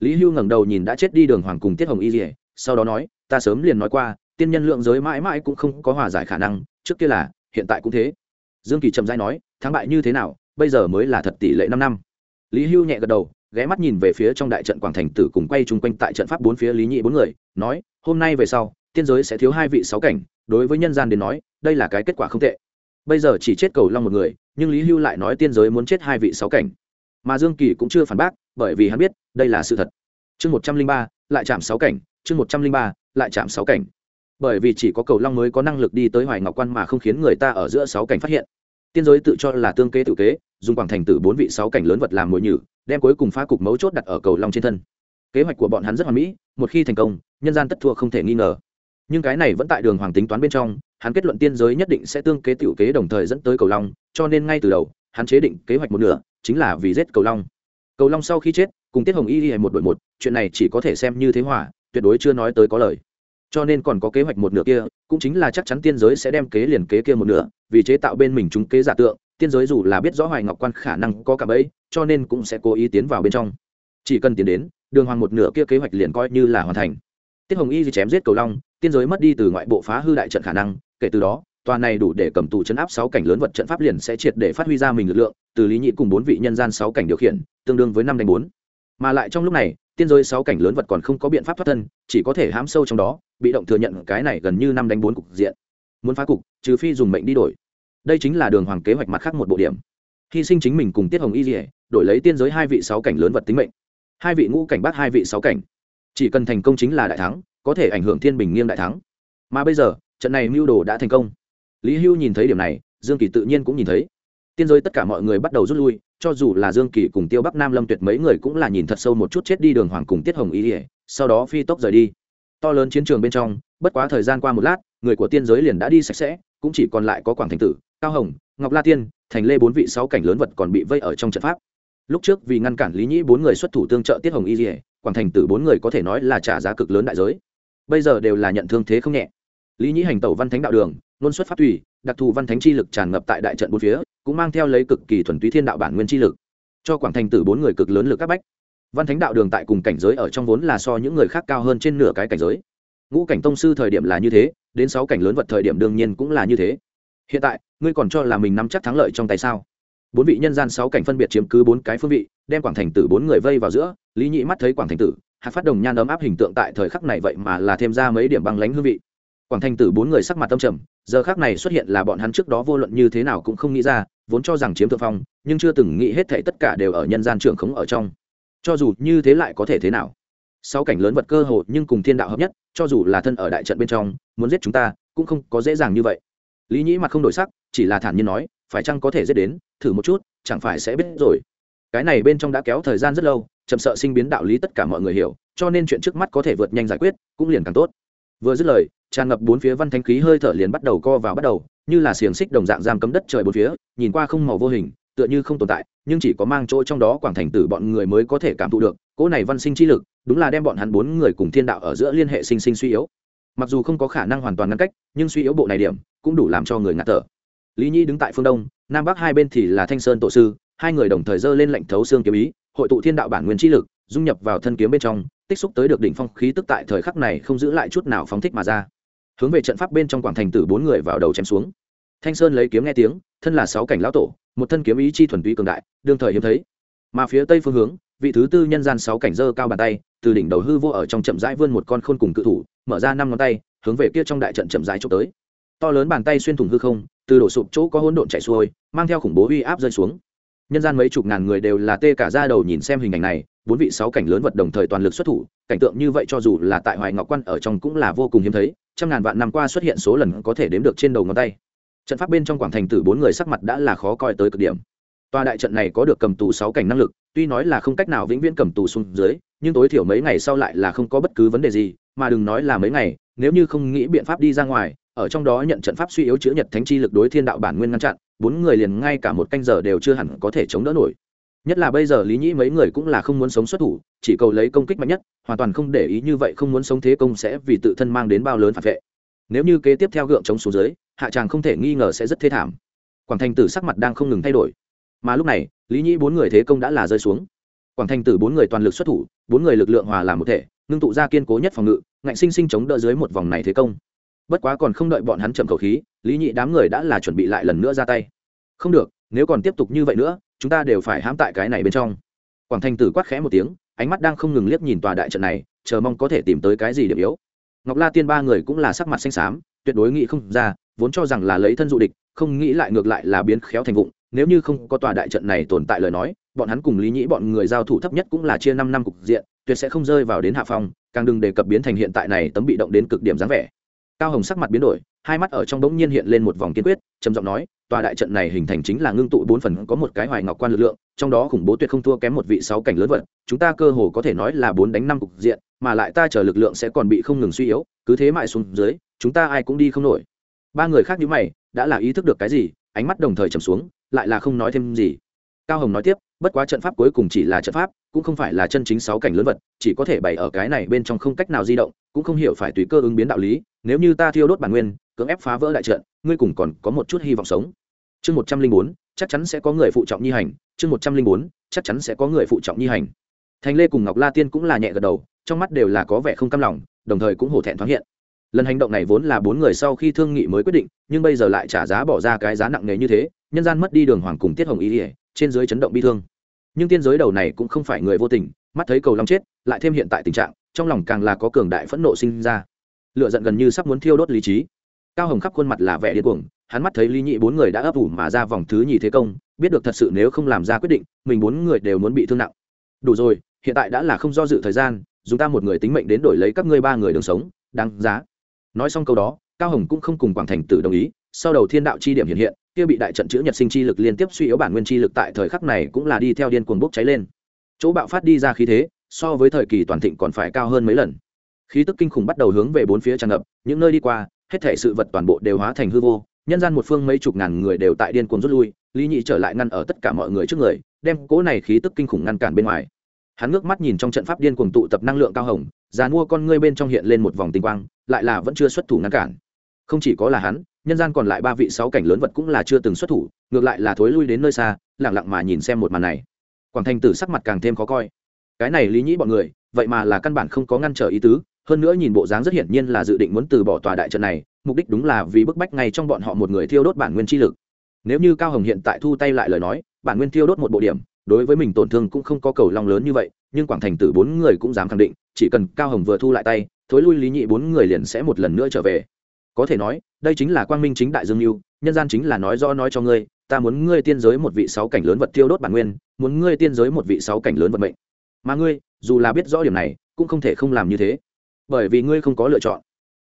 Lý hưu ngẩng đầu nhìn đã chết đi đường hoàng cùng tiết hồng y dỉa sau đó nói, ta sớm liền nói qua, tiên nhân lượng giới mãi mãi cũng không có hòa giải khả năng, trước kia là, hiện tại cũng thế. Dương kỳ trầm dai nói, thắng bại như thế nào, bây giờ mới là thật tỷ lệ năm năm. Lý hưu nhẹ gật đầu ghé mắt nhìn về phía trong đại trận quảng thành tử cùng quay chung quanh tại trận pháp bốn phía lý nhị bốn người, nói, hôm nay về sau, tiên giới sẽ thiếu hai vị sáu cảnh, đối với nhân gian đến nói, đây là cái kết quả không tệ. Bây giờ chỉ chết cầu long một người, nhưng lý hưu lại nói tiên giới muốn chết hai vị sáu cảnh. Mà dương kỳ cũng chưa phản bác, bởi vì hắn biết, đây là sự thật. Chương một trăm linh ba, lại chạm sáu cảnh, chương một trăm linh ba, lại chạm sáu cảnh. Bởi vì chỉ có cầu long mới có năng lực đi tới hoài ngọc quan mà không khiến người ta ở giữa sáu cảnh phát hiện. Tiên giới tự cho là tương kế tự kế dùng quảng thành tử bốn vị sáu cảnh lớn vật làm mồi nhử, đem cuối cùng phá cục mấu chốt đặt ở cầu long trên thân. Kế hoạch của bọn hắn rất hoàn mỹ, một khi thành công, nhân gian tất thua không thể nghi ngờ. Nhưng cái này vẫn tại đường hoàng tính toán bên trong, hắn kết luận tiên giới nhất định sẽ tương kế tiểu kế đồng thời dẫn tới cầu long, cho nên ngay từ đầu, hắn chế định kế hoạch một nửa, chính là vì giết cầu long. Cầu long sau khi chết, cùng tiết hồng y hay một đội một, chuyện này chỉ có thể xem như thế hỏa tuyệt đối chưa nói tới có lời. Cho nên còn có kế hoạch một nửa kia, cũng chính là chắc chắn tiên giới sẽ đem kế liền kế kia một nửa, vì chế tạo bên mình chúng kế giả tượng tiên giới dù là biết rõ hoài ngọc quan khả năng có cả bẫy, cho nên cũng sẽ cố ý tiến vào bên trong. Chỉ cần tiến đến, đường hoàng một nửa kia kế hoạch liền coi như là hoàn thành. Tiết hồng y chém giết cầu long, tiên giới mất đi từ ngoại bộ phá hư đại trận khả năng, kể từ đó, tòa này đủ để cầm tù chấn áp sáu cảnh lớn vật trận pháp liền sẽ triệt để phát huy ra mình lực lượng, từ lý nhị cùng bốn vị nhân gian sáu cảnh điều khiển, tương đương với năm đánh bốn. Mà lại trong lúc này, tiên giới sáu cảnh lớn vật còn không có biện pháp thoát thân, chỉ có thể hám sâu trong đó, bị động thừa nhận cái này gần như năm đánh bốn cục diện. Muốn phá cục, trừ phi dùng mệnh đi đổi đây chính là đường hoàng kế hoạch mặt khác một bộ điểm. Hy sinh chính mình cùng tiết hồng y dỉa đổi lấy tiên giới hai vị sáu cảnh lớn vật tính mệnh. Hai vị ngũ cảnh bắt hai vị sáu cảnh. Chỉ cần thành công chính là đại thắng, có thể ảnh hưởng thiên bình nghiêng đại thắng. Mà bây giờ, trận này mưu đồ đã thành công. Lý hưu nhìn thấy điểm này, dương kỳ tự nhiên cũng nhìn thấy. Tiên giới tất cả mọi người bắt đầu rút lui, cho dù là dương kỳ cùng tiêu bắc nam lâm tuyệt mấy người cũng là nhìn thật sâu một chút chết đi đường hoàng cùng tiết hồng Y ỉa sau đó phi tốc rời đi. To lớn chiến trường bên trong, bất quá thời gian qua một lát, người của tiên giới liền đã đi sạch sẽ cũng chỉ còn lại có quảng thành tử, cao hồng, ngọc la tiên, thành lê bốn vị sáu cảnh lớn vật còn bị vây ở trong trận pháp. Lúc trước vì ngăn cản lý nhĩ bốn người xuất thủ tương trợ tiết hồng y dỉa quảng thành tử bốn người có thể nói là trả giá cực lớn đại giới. Bây giờ đều là nhận thương thế không nhẹ. Lý nhĩ hành tẩu văn thánh đạo đường, luôn xuất phát tùy, đặc thù văn thánh chi lực tràn ngập tại đại trận bốn phía, cũng mang theo lấy cực kỳ thuần túy thiên đạo bản nguyên chi lực, cho quảng thành tử bốn người cực lớn lực các bách. Văn thánh đạo đường tại cùng cảnh giới ở trong vốn là so những người khác cao hơn trên nửa cái cảnh giới. Ngũ cảnh tông sư thời điểm là như thế đến sáu cảnh lớn vật thời điểm đương nhiên cũng là như thế. Hiện tại, ngươi còn cho là mình nắm chắc thắng lợi trong tay sao? Bốn vị nhân gian sáu cảnh phân biệt chiếm cứ bốn cái phương vị, đem quảng thành tử bốn người vây vào giữa, lý nhị mắt thấy quảng thành tử, hạt phát đồng nhan ấm áp hình tượng tại thời khắc này vậy mà là thêm ra mấy điểm băng lánh hương vị. Quảng thành tử bốn người sắc mặt tâm trầm, giờ khắc này xuất hiện là bọn hắn trước đó vô luận như thế nào cũng không nghĩ ra, vốn cho rằng chiếm thượng phong, nhưng chưa từng nghĩ hết thảy tất cả đều ở nhân gian trưởng khống ở trong. Cho dù như thế lại có thể thế nào? Sáu cảnh lớn vật cơ hồ nhưng cùng thiên đạo hợp nhất, cho dù là thân ở đại trận bên trong muốn giết chúng ta, cũng không có dễ dàng như vậy. Lý nhĩ mặt không đổi sắc, chỉ là thản nhiên nói, phải chăng có thể giết đến, thử một chút, chẳng phải sẽ biết rồi. Cái này bên trong đã kéo thời gian rất lâu, chậm sợ sinh biến đạo lý tất cả mọi người hiểu, cho nên chuyện trước mắt có thể vượt nhanh giải quyết, cũng liền càng tốt. Vừa dứt lời, tràn ngập bốn phía văn thanh khí hơi thở liền bắt đầu co vào bắt đầu, như là xiềng xích đồng dạng giam cấm đất trời bốn phía, nhìn qua không màu vô hình, tựa như không tồn tại, nhưng chỉ có mang chỗ trong đó quảng thành tử bọn người mới có thể cảm thụ được, cỗ này văn sinh chi lực, đúng là đem bọn hắn bốn người cùng thiên đạo ở giữa liên hệ sinh sinh suy yếu mặc dù không có khả năng hoàn toàn ngăn cách, nhưng suy yếu bộ này điểm cũng đủ làm cho người ngạt thở. Lý nhi đứng tại phương đông, nam bắc hai bên thì là thanh sơn tổ sư, hai người đồng thời dơ lên lệnh thấu xương kiếm ý, hội tụ thiên đạo bản nguyên chi lực, dung nhập vào thân kiếm bên trong, tích xúc tới được đỉnh phong khí tức tại thời khắc này không giữ lại chút nào phóng thích mà ra. Hướng về trận pháp bên trong quảng thành tử bốn người vào đầu chém xuống. Thanh sơn lấy kiếm nghe tiếng, thân là sáu cảnh lão tổ, một thân kiếm ý chi thuần túy cường đại, đương thời hiếm thấy. Mà phía tây phương hướng, vị thứ tư nhân gian sáu cảnh dơ cao bàn tay từ đỉnh đầu hư vô ở trong chậm rãi vươn một con khôn cùng cự thủ, mở ra năm ngón tay, hướng về kia trong đại trận chậm rãi chụp tới. To lớn bàn tay xuyên thủng hư không, từ đổ sụp chỗ có hỗn độn chạy xuôi, mang theo khủng bố uy áp rơi xuống. Nhân gian mấy chục ngàn người đều là tê cả ra đầu nhìn xem hình ảnh này, bốn vị sáu cảnh lớn vật đồng thời toàn lực xuất thủ, cảnh tượng như vậy cho dù là tại hoài ngọc quan ở trong cũng là vô cùng hiếm thấy, trăm ngàn vạn năm qua xuất hiện số lần có thể đếm được trên đầu ngón tay. Trận pháp bên trong quảng thành tử bốn người sắc mặt đã là khó coi tới cực điểm tòa đại trận này có được cầm tù sáu cảnh năng lực, tuy nói là không cách nào vĩnh viễn cầm tù xuống dưới, nhưng tối thiểu mấy ngày sau lại là không có bất cứ vấn đề gì, mà đừng nói là mấy ngày, nếu như không nghĩ biện pháp đi ra ngoài, ở trong đó nhận trận pháp suy yếu chữ nhật thánh chi lực đối thiên đạo bản nguyên ngăn chặn, bốn người liền ngay cả một canh giờ đều chưa hẳn có thể chống đỡ nổi. Nhất là bây giờ lý nhĩ mấy người cũng là không muốn sống xuất thủ, chỉ cầu lấy công kích mạnh nhất, hoàn toàn không để ý như vậy không muốn sống thế công sẽ vì tự thân mang đến bao lớn phản vệ. Nếu như kế tiếp theo gượng chống xuống dưới, hạ tràng không thể nghi ngờ sẽ rất thê thảm. Quảng thành tử sắc mặt đang không ngừng thay đổi mà lúc này, lý nhĩ bốn người thế công đã là rơi xuống. Quảng thành tử bốn người toàn lực xuất thủ, bốn người lực lượng hòa làm một thể, ngưng tụ ra kiên cố nhất phòng ngự, ngạnh sinh sinh chống đỡ dưới một vòng này thế công. Bất quá còn không đợi bọn hắn chậm khẩu khí, lý nhị đám người đã là chuẩn bị lại lần nữa ra tay. Không được, nếu còn tiếp tục như vậy nữa, chúng ta đều phải hãm tại cái này bên trong. Quảng thành tử quát khẽ một tiếng, ánh mắt đang không ngừng liếc nhìn tòa đại trận này, chờ mong có thể tìm tới cái gì điểm yếu. Ngọc la tiên ba người cũng là sắc mặt xanh xám, tuyệt đối nghĩ không ra, vốn cho rằng là lấy thân dụ địch, không nghĩ lại ngược lại là biến khéo thành vụng nếu như không có tòa đại trận này tồn tại lời nói, bọn hắn cùng lý nhĩ bọn người giao thủ thấp nhất cũng là chia năm năm cục diện, tuyệt sẽ không rơi vào đến hạ phong, càng đừng đề cập biến thành hiện tại này tấm bị động đến cực điểm dáng vẻ. Cao hồng sắc mặt biến đổi, hai mắt ở trong đống nhiên hiện lên một vòng kiên quyết, trầm giọng nói, tòa đại trận này hình thành chính là ngưng tụ bốn phần có một cái hoài ngọc quan lực lượng, trong đó khủng bố tuyệt không thua kém một vị sáu cảnh lớn vật, chúng ta cơ hồ có thể nói là bốn đánh năm cục diện, mà lại ta chờ lực lượng sẽ còn bị không ngừng suy yếu, cứ thế mãi xuống dưới, chúng ta ai cũng đi không nổi. Ba người khác như mày, đã là ý thức được cái gì, ánh mắt đồng thời trầm xuống lại là không nói thêm gì. Cao hồng nói tiếp, bất quá trận pháp cuối cùng chỉ là trận pháp, cũng không phải là chân chính sáu cảnh lớn vật, chỉ có thể bày ở cái này bên trong không cách nào di động, cũng không hiểu phải tùy cơ ứng biến đạo lý, nếu như ta thiêu đốt bản nguyên, cưỡng ép phá vỡ đại trận, ngươi cùng còn có một chút hy vọng sống. Chương một trăm linh bốn, chắc chắn sẽ có người phụ trọng nhi hành, chương một trăm linh bốn, chắc chắn sẽ có người phụ trọng nhi hành. Thành lê cùng ngọc la tiên cũng là nhẹ gật đầu, trong mắt đều là có vẻ không cam lòng, đồng thời cũng hổ thẹn thoáng hiện lần hành động này vốn là bốn người sau khi thương nghị mới quyết định, nhưng bây giờ lại trả giá bỏ ra cái giá nặng nề như thế, nhân gian mất đi đường hoàng cùng tiết hồng ý ỉa trên dưới chấn động bi thương. Nhưng tiên giới đầu này cũng không phải người vô tình, mắt thấy cầu long chết, lại thêm hiện tại tình trạng, trong lòng càng là có cường đại phẫn nộ sinh ra. Lựa giận gần như sắp muốn thiêu đốt lý trí. Cao hồng khắp khuôn mặt là vẻ điên cuồng, hắn mắt thấy lý nhị bốn người đã ấp ủ mà ra vòng thứ nhì thế công, biết được thật sự nếu không làm ra quyết định, mình bốn người đều muốn bị thương nặng. Đủ rồi, hiện tại đã là không do dự thời gian, dùng ta một người tính mệnh đến đổi lấy các ngươi ba người đường sống, đáng giá nói xong câu đó, cao hồng cũng không cùng quảng thành tử đồng ý, sau đầu thiên đạo chi điểm hiện hiện, kia bị đại trận chữ nhật sinh chi lực liên tiếp suy yếu bản nguyên chi lực tại thời khắc này cũng là đi theo điên cuồng bốc cháy lên. Chỗ bạo phát đi ra khí thế, so với thời kỳ toàn thịnh còn phải cao hơn mấy lần. Khí tức kinh khủng bắt đầu hướng về bốn phía tràn ngập, những nơi đi qua, hết thể sự vật toàn bộ đều hóa thành hư vô, nhân gian một phương mấy chục ngàn người đều tại điên cuồng rút lui, lý nhị trở lại ngăn ở tất cả mọi người trước người, đem cỗ này khí tức kinh khủng ngăn cản bên ngoài. Hắn ngước mắt nhìn trong trận pháp điên cuồng tụ tập năng lượng cao hồng, già mua con ngươi bên trong hiện lên một vòng tinh quang lại là vẫn chưa xuất thủ ngăn cản. Không chỉ có là hắn, nhân gian còn lại ba vị sáu cảnh lớn vật cũng là chưa từng xuất thủ, ngược lại là thối lui đến nơi xa lẳng lặng mà nhìn xem một màn này. Quảng thành tử sắc mặt càng thêm khó coi. Cái này lý nhĩ bọn người, vậy mà là căn bản không có ngăn trở ý tứ, hơn nữa nhìn bộ dáng rất hiển nhiên là dự định muốn từ bỏ tòa đại trận này, mục đích đúng là vì bức bách ngay trong bọn họ một người thiêu đốt bản nguyên chi lực. Nếu như cao hồng hiện tại thu tay lại lời nói, bản nguyên thiêu đốt một bộ điểm, đối với mình tổn thương cũng không có cầu long lớn như vậy nhưng quảng thành tử bốn người cũng dám khẳng định, chỉ cần cao hồng vừa thu lại tay, thối lui lý nhị bốn người liền sẽ một lần nữa trở về. Có thể nói, đây chính là quang minh chính đại dương mưu, nhân gian chính là nói do nói cho ngươi, ta muốn ngươi tiên giới một vị sáu cảnh lớn vật tiêu đốt bản nguyên, muốn ngươi tiên giới một vị sáu cảnh lớn vật mệnh. Mà ngươi, dù là biết rõ điểm này, cũng không thể không làm như thế. Bởi vì ngươi không có lựa chọn.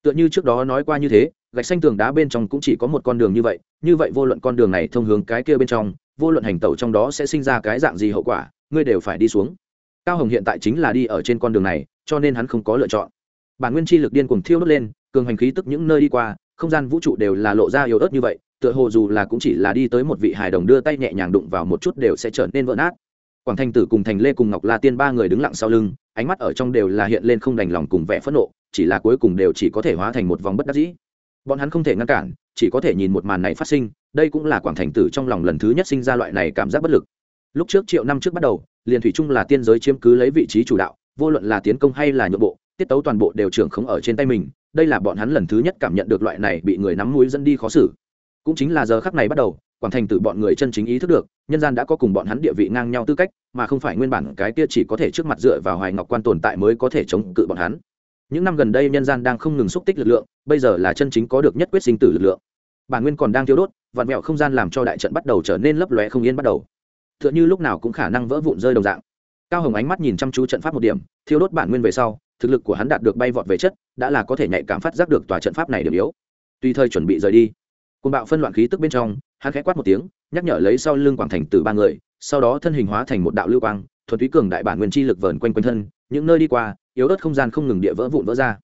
Tựa như trước đó nói qua như thế, gạch xanh tường đá bên trong cũng chỉ có một con đường như vậy như vậy vô luận con đường này thông hướng cái kia bên trong, vô luận hành tẩu trong đó sẽ sinh ra cái dạng gì hậu quả, ngươi đều phải đi xuống cao hồng hiện tại chính là đi ở trên con đường này, cho nên hắn không có lựa chọn. Bản nguyên chi lực điên cuồng thiêu đốt lên, cường hành khí tức những nơi đi qua, không gian vũ trụ đều là lộ ra yếu ớt như vậy, tựa hồ dù là cũng chỉ là đi tới một vị hài đồng đưa tay nhẹ nhàng đụng vào một chút đều sẽ trở nên vỡ nát. Quảng thanh tử cùng thành lê cùng ngọc la tiên ba người đứng lặng sau lưng, ánh mắt ở trong đều là hiện lên không đành lòng cùng vẻ phẫn nộ, chỉ là cuối cùng đều chỉ có thể hóa thành một vòng bất đắc dĩ. Bọn hắn không thể ngăn cản, chỉ có thể nhìn một màn này phát sinh, đây cũng là quảng thành tử trong lòng lần thứ nhất sinh ra loại này cảm giác bất lực lúc trước triệu năm trước bắt đầu, liền thủy chung là tiên giới chiếm cứ lấy vị trí chủ đạo, vô luận là tiến công hay là nhượng bộ, tiết tấu toàn bộ đều trưởng không ở trên tay mình, đây là bọn hắn lần thứ nhất cảm nhận được loại này bị người nắm mũi dẫn đi khó xử. Cũng chính là giờ khắc này bắt đầu, quảng thành tử bọn người chân chính ý thức được, nhân gian đã có cùng bọn hắn địa vị ngang nhau tư cách, mà không phải nguyên bản cái kia chỉ có thể trước mặt dựa vào hoài ngọc quan tồn tại mới có thể chống cự bọn hắn. Những năm gần đây nhân gian đang không ngừng xúc tích lực lượng, bây giờ là chân chính có được nhất quyết sinh tử lực lượng. Bản nguyên còn đang thiếu đốt, vạn mẹo không gian làm cho đại trận bắt đầu trở nên lấp lóe không yên bắt đầu t h ư ợ n h ư lúc nào cũng khả năng vỡ vụn rơi đồng dạng. Cao hồng ánh mắt nhìn chăm chú trận pháp một điểm, thiêu đốt bản nguyên về sau, thực lực của hắn đạt được bay vọt về chất, đã là có thể nhạy cảm phát giác được tòa trận pháp này điểm yếu. Tùy thời chuẩn bị rời đi. Côn bạo phân loạn khí tức bên trong, hắn khẽ quát một tiếng, nhắc nhở lấy sau lưng quảng thành từ ba người, sau đó thân hình hóa thành một đạo lưu quang, thuần túy cường đại bản nguyên chi lực vờn quanh quanh thân, những nơi đi qua, yếu ớt không gian không ngừng địa vỡ vụn vỡ ra.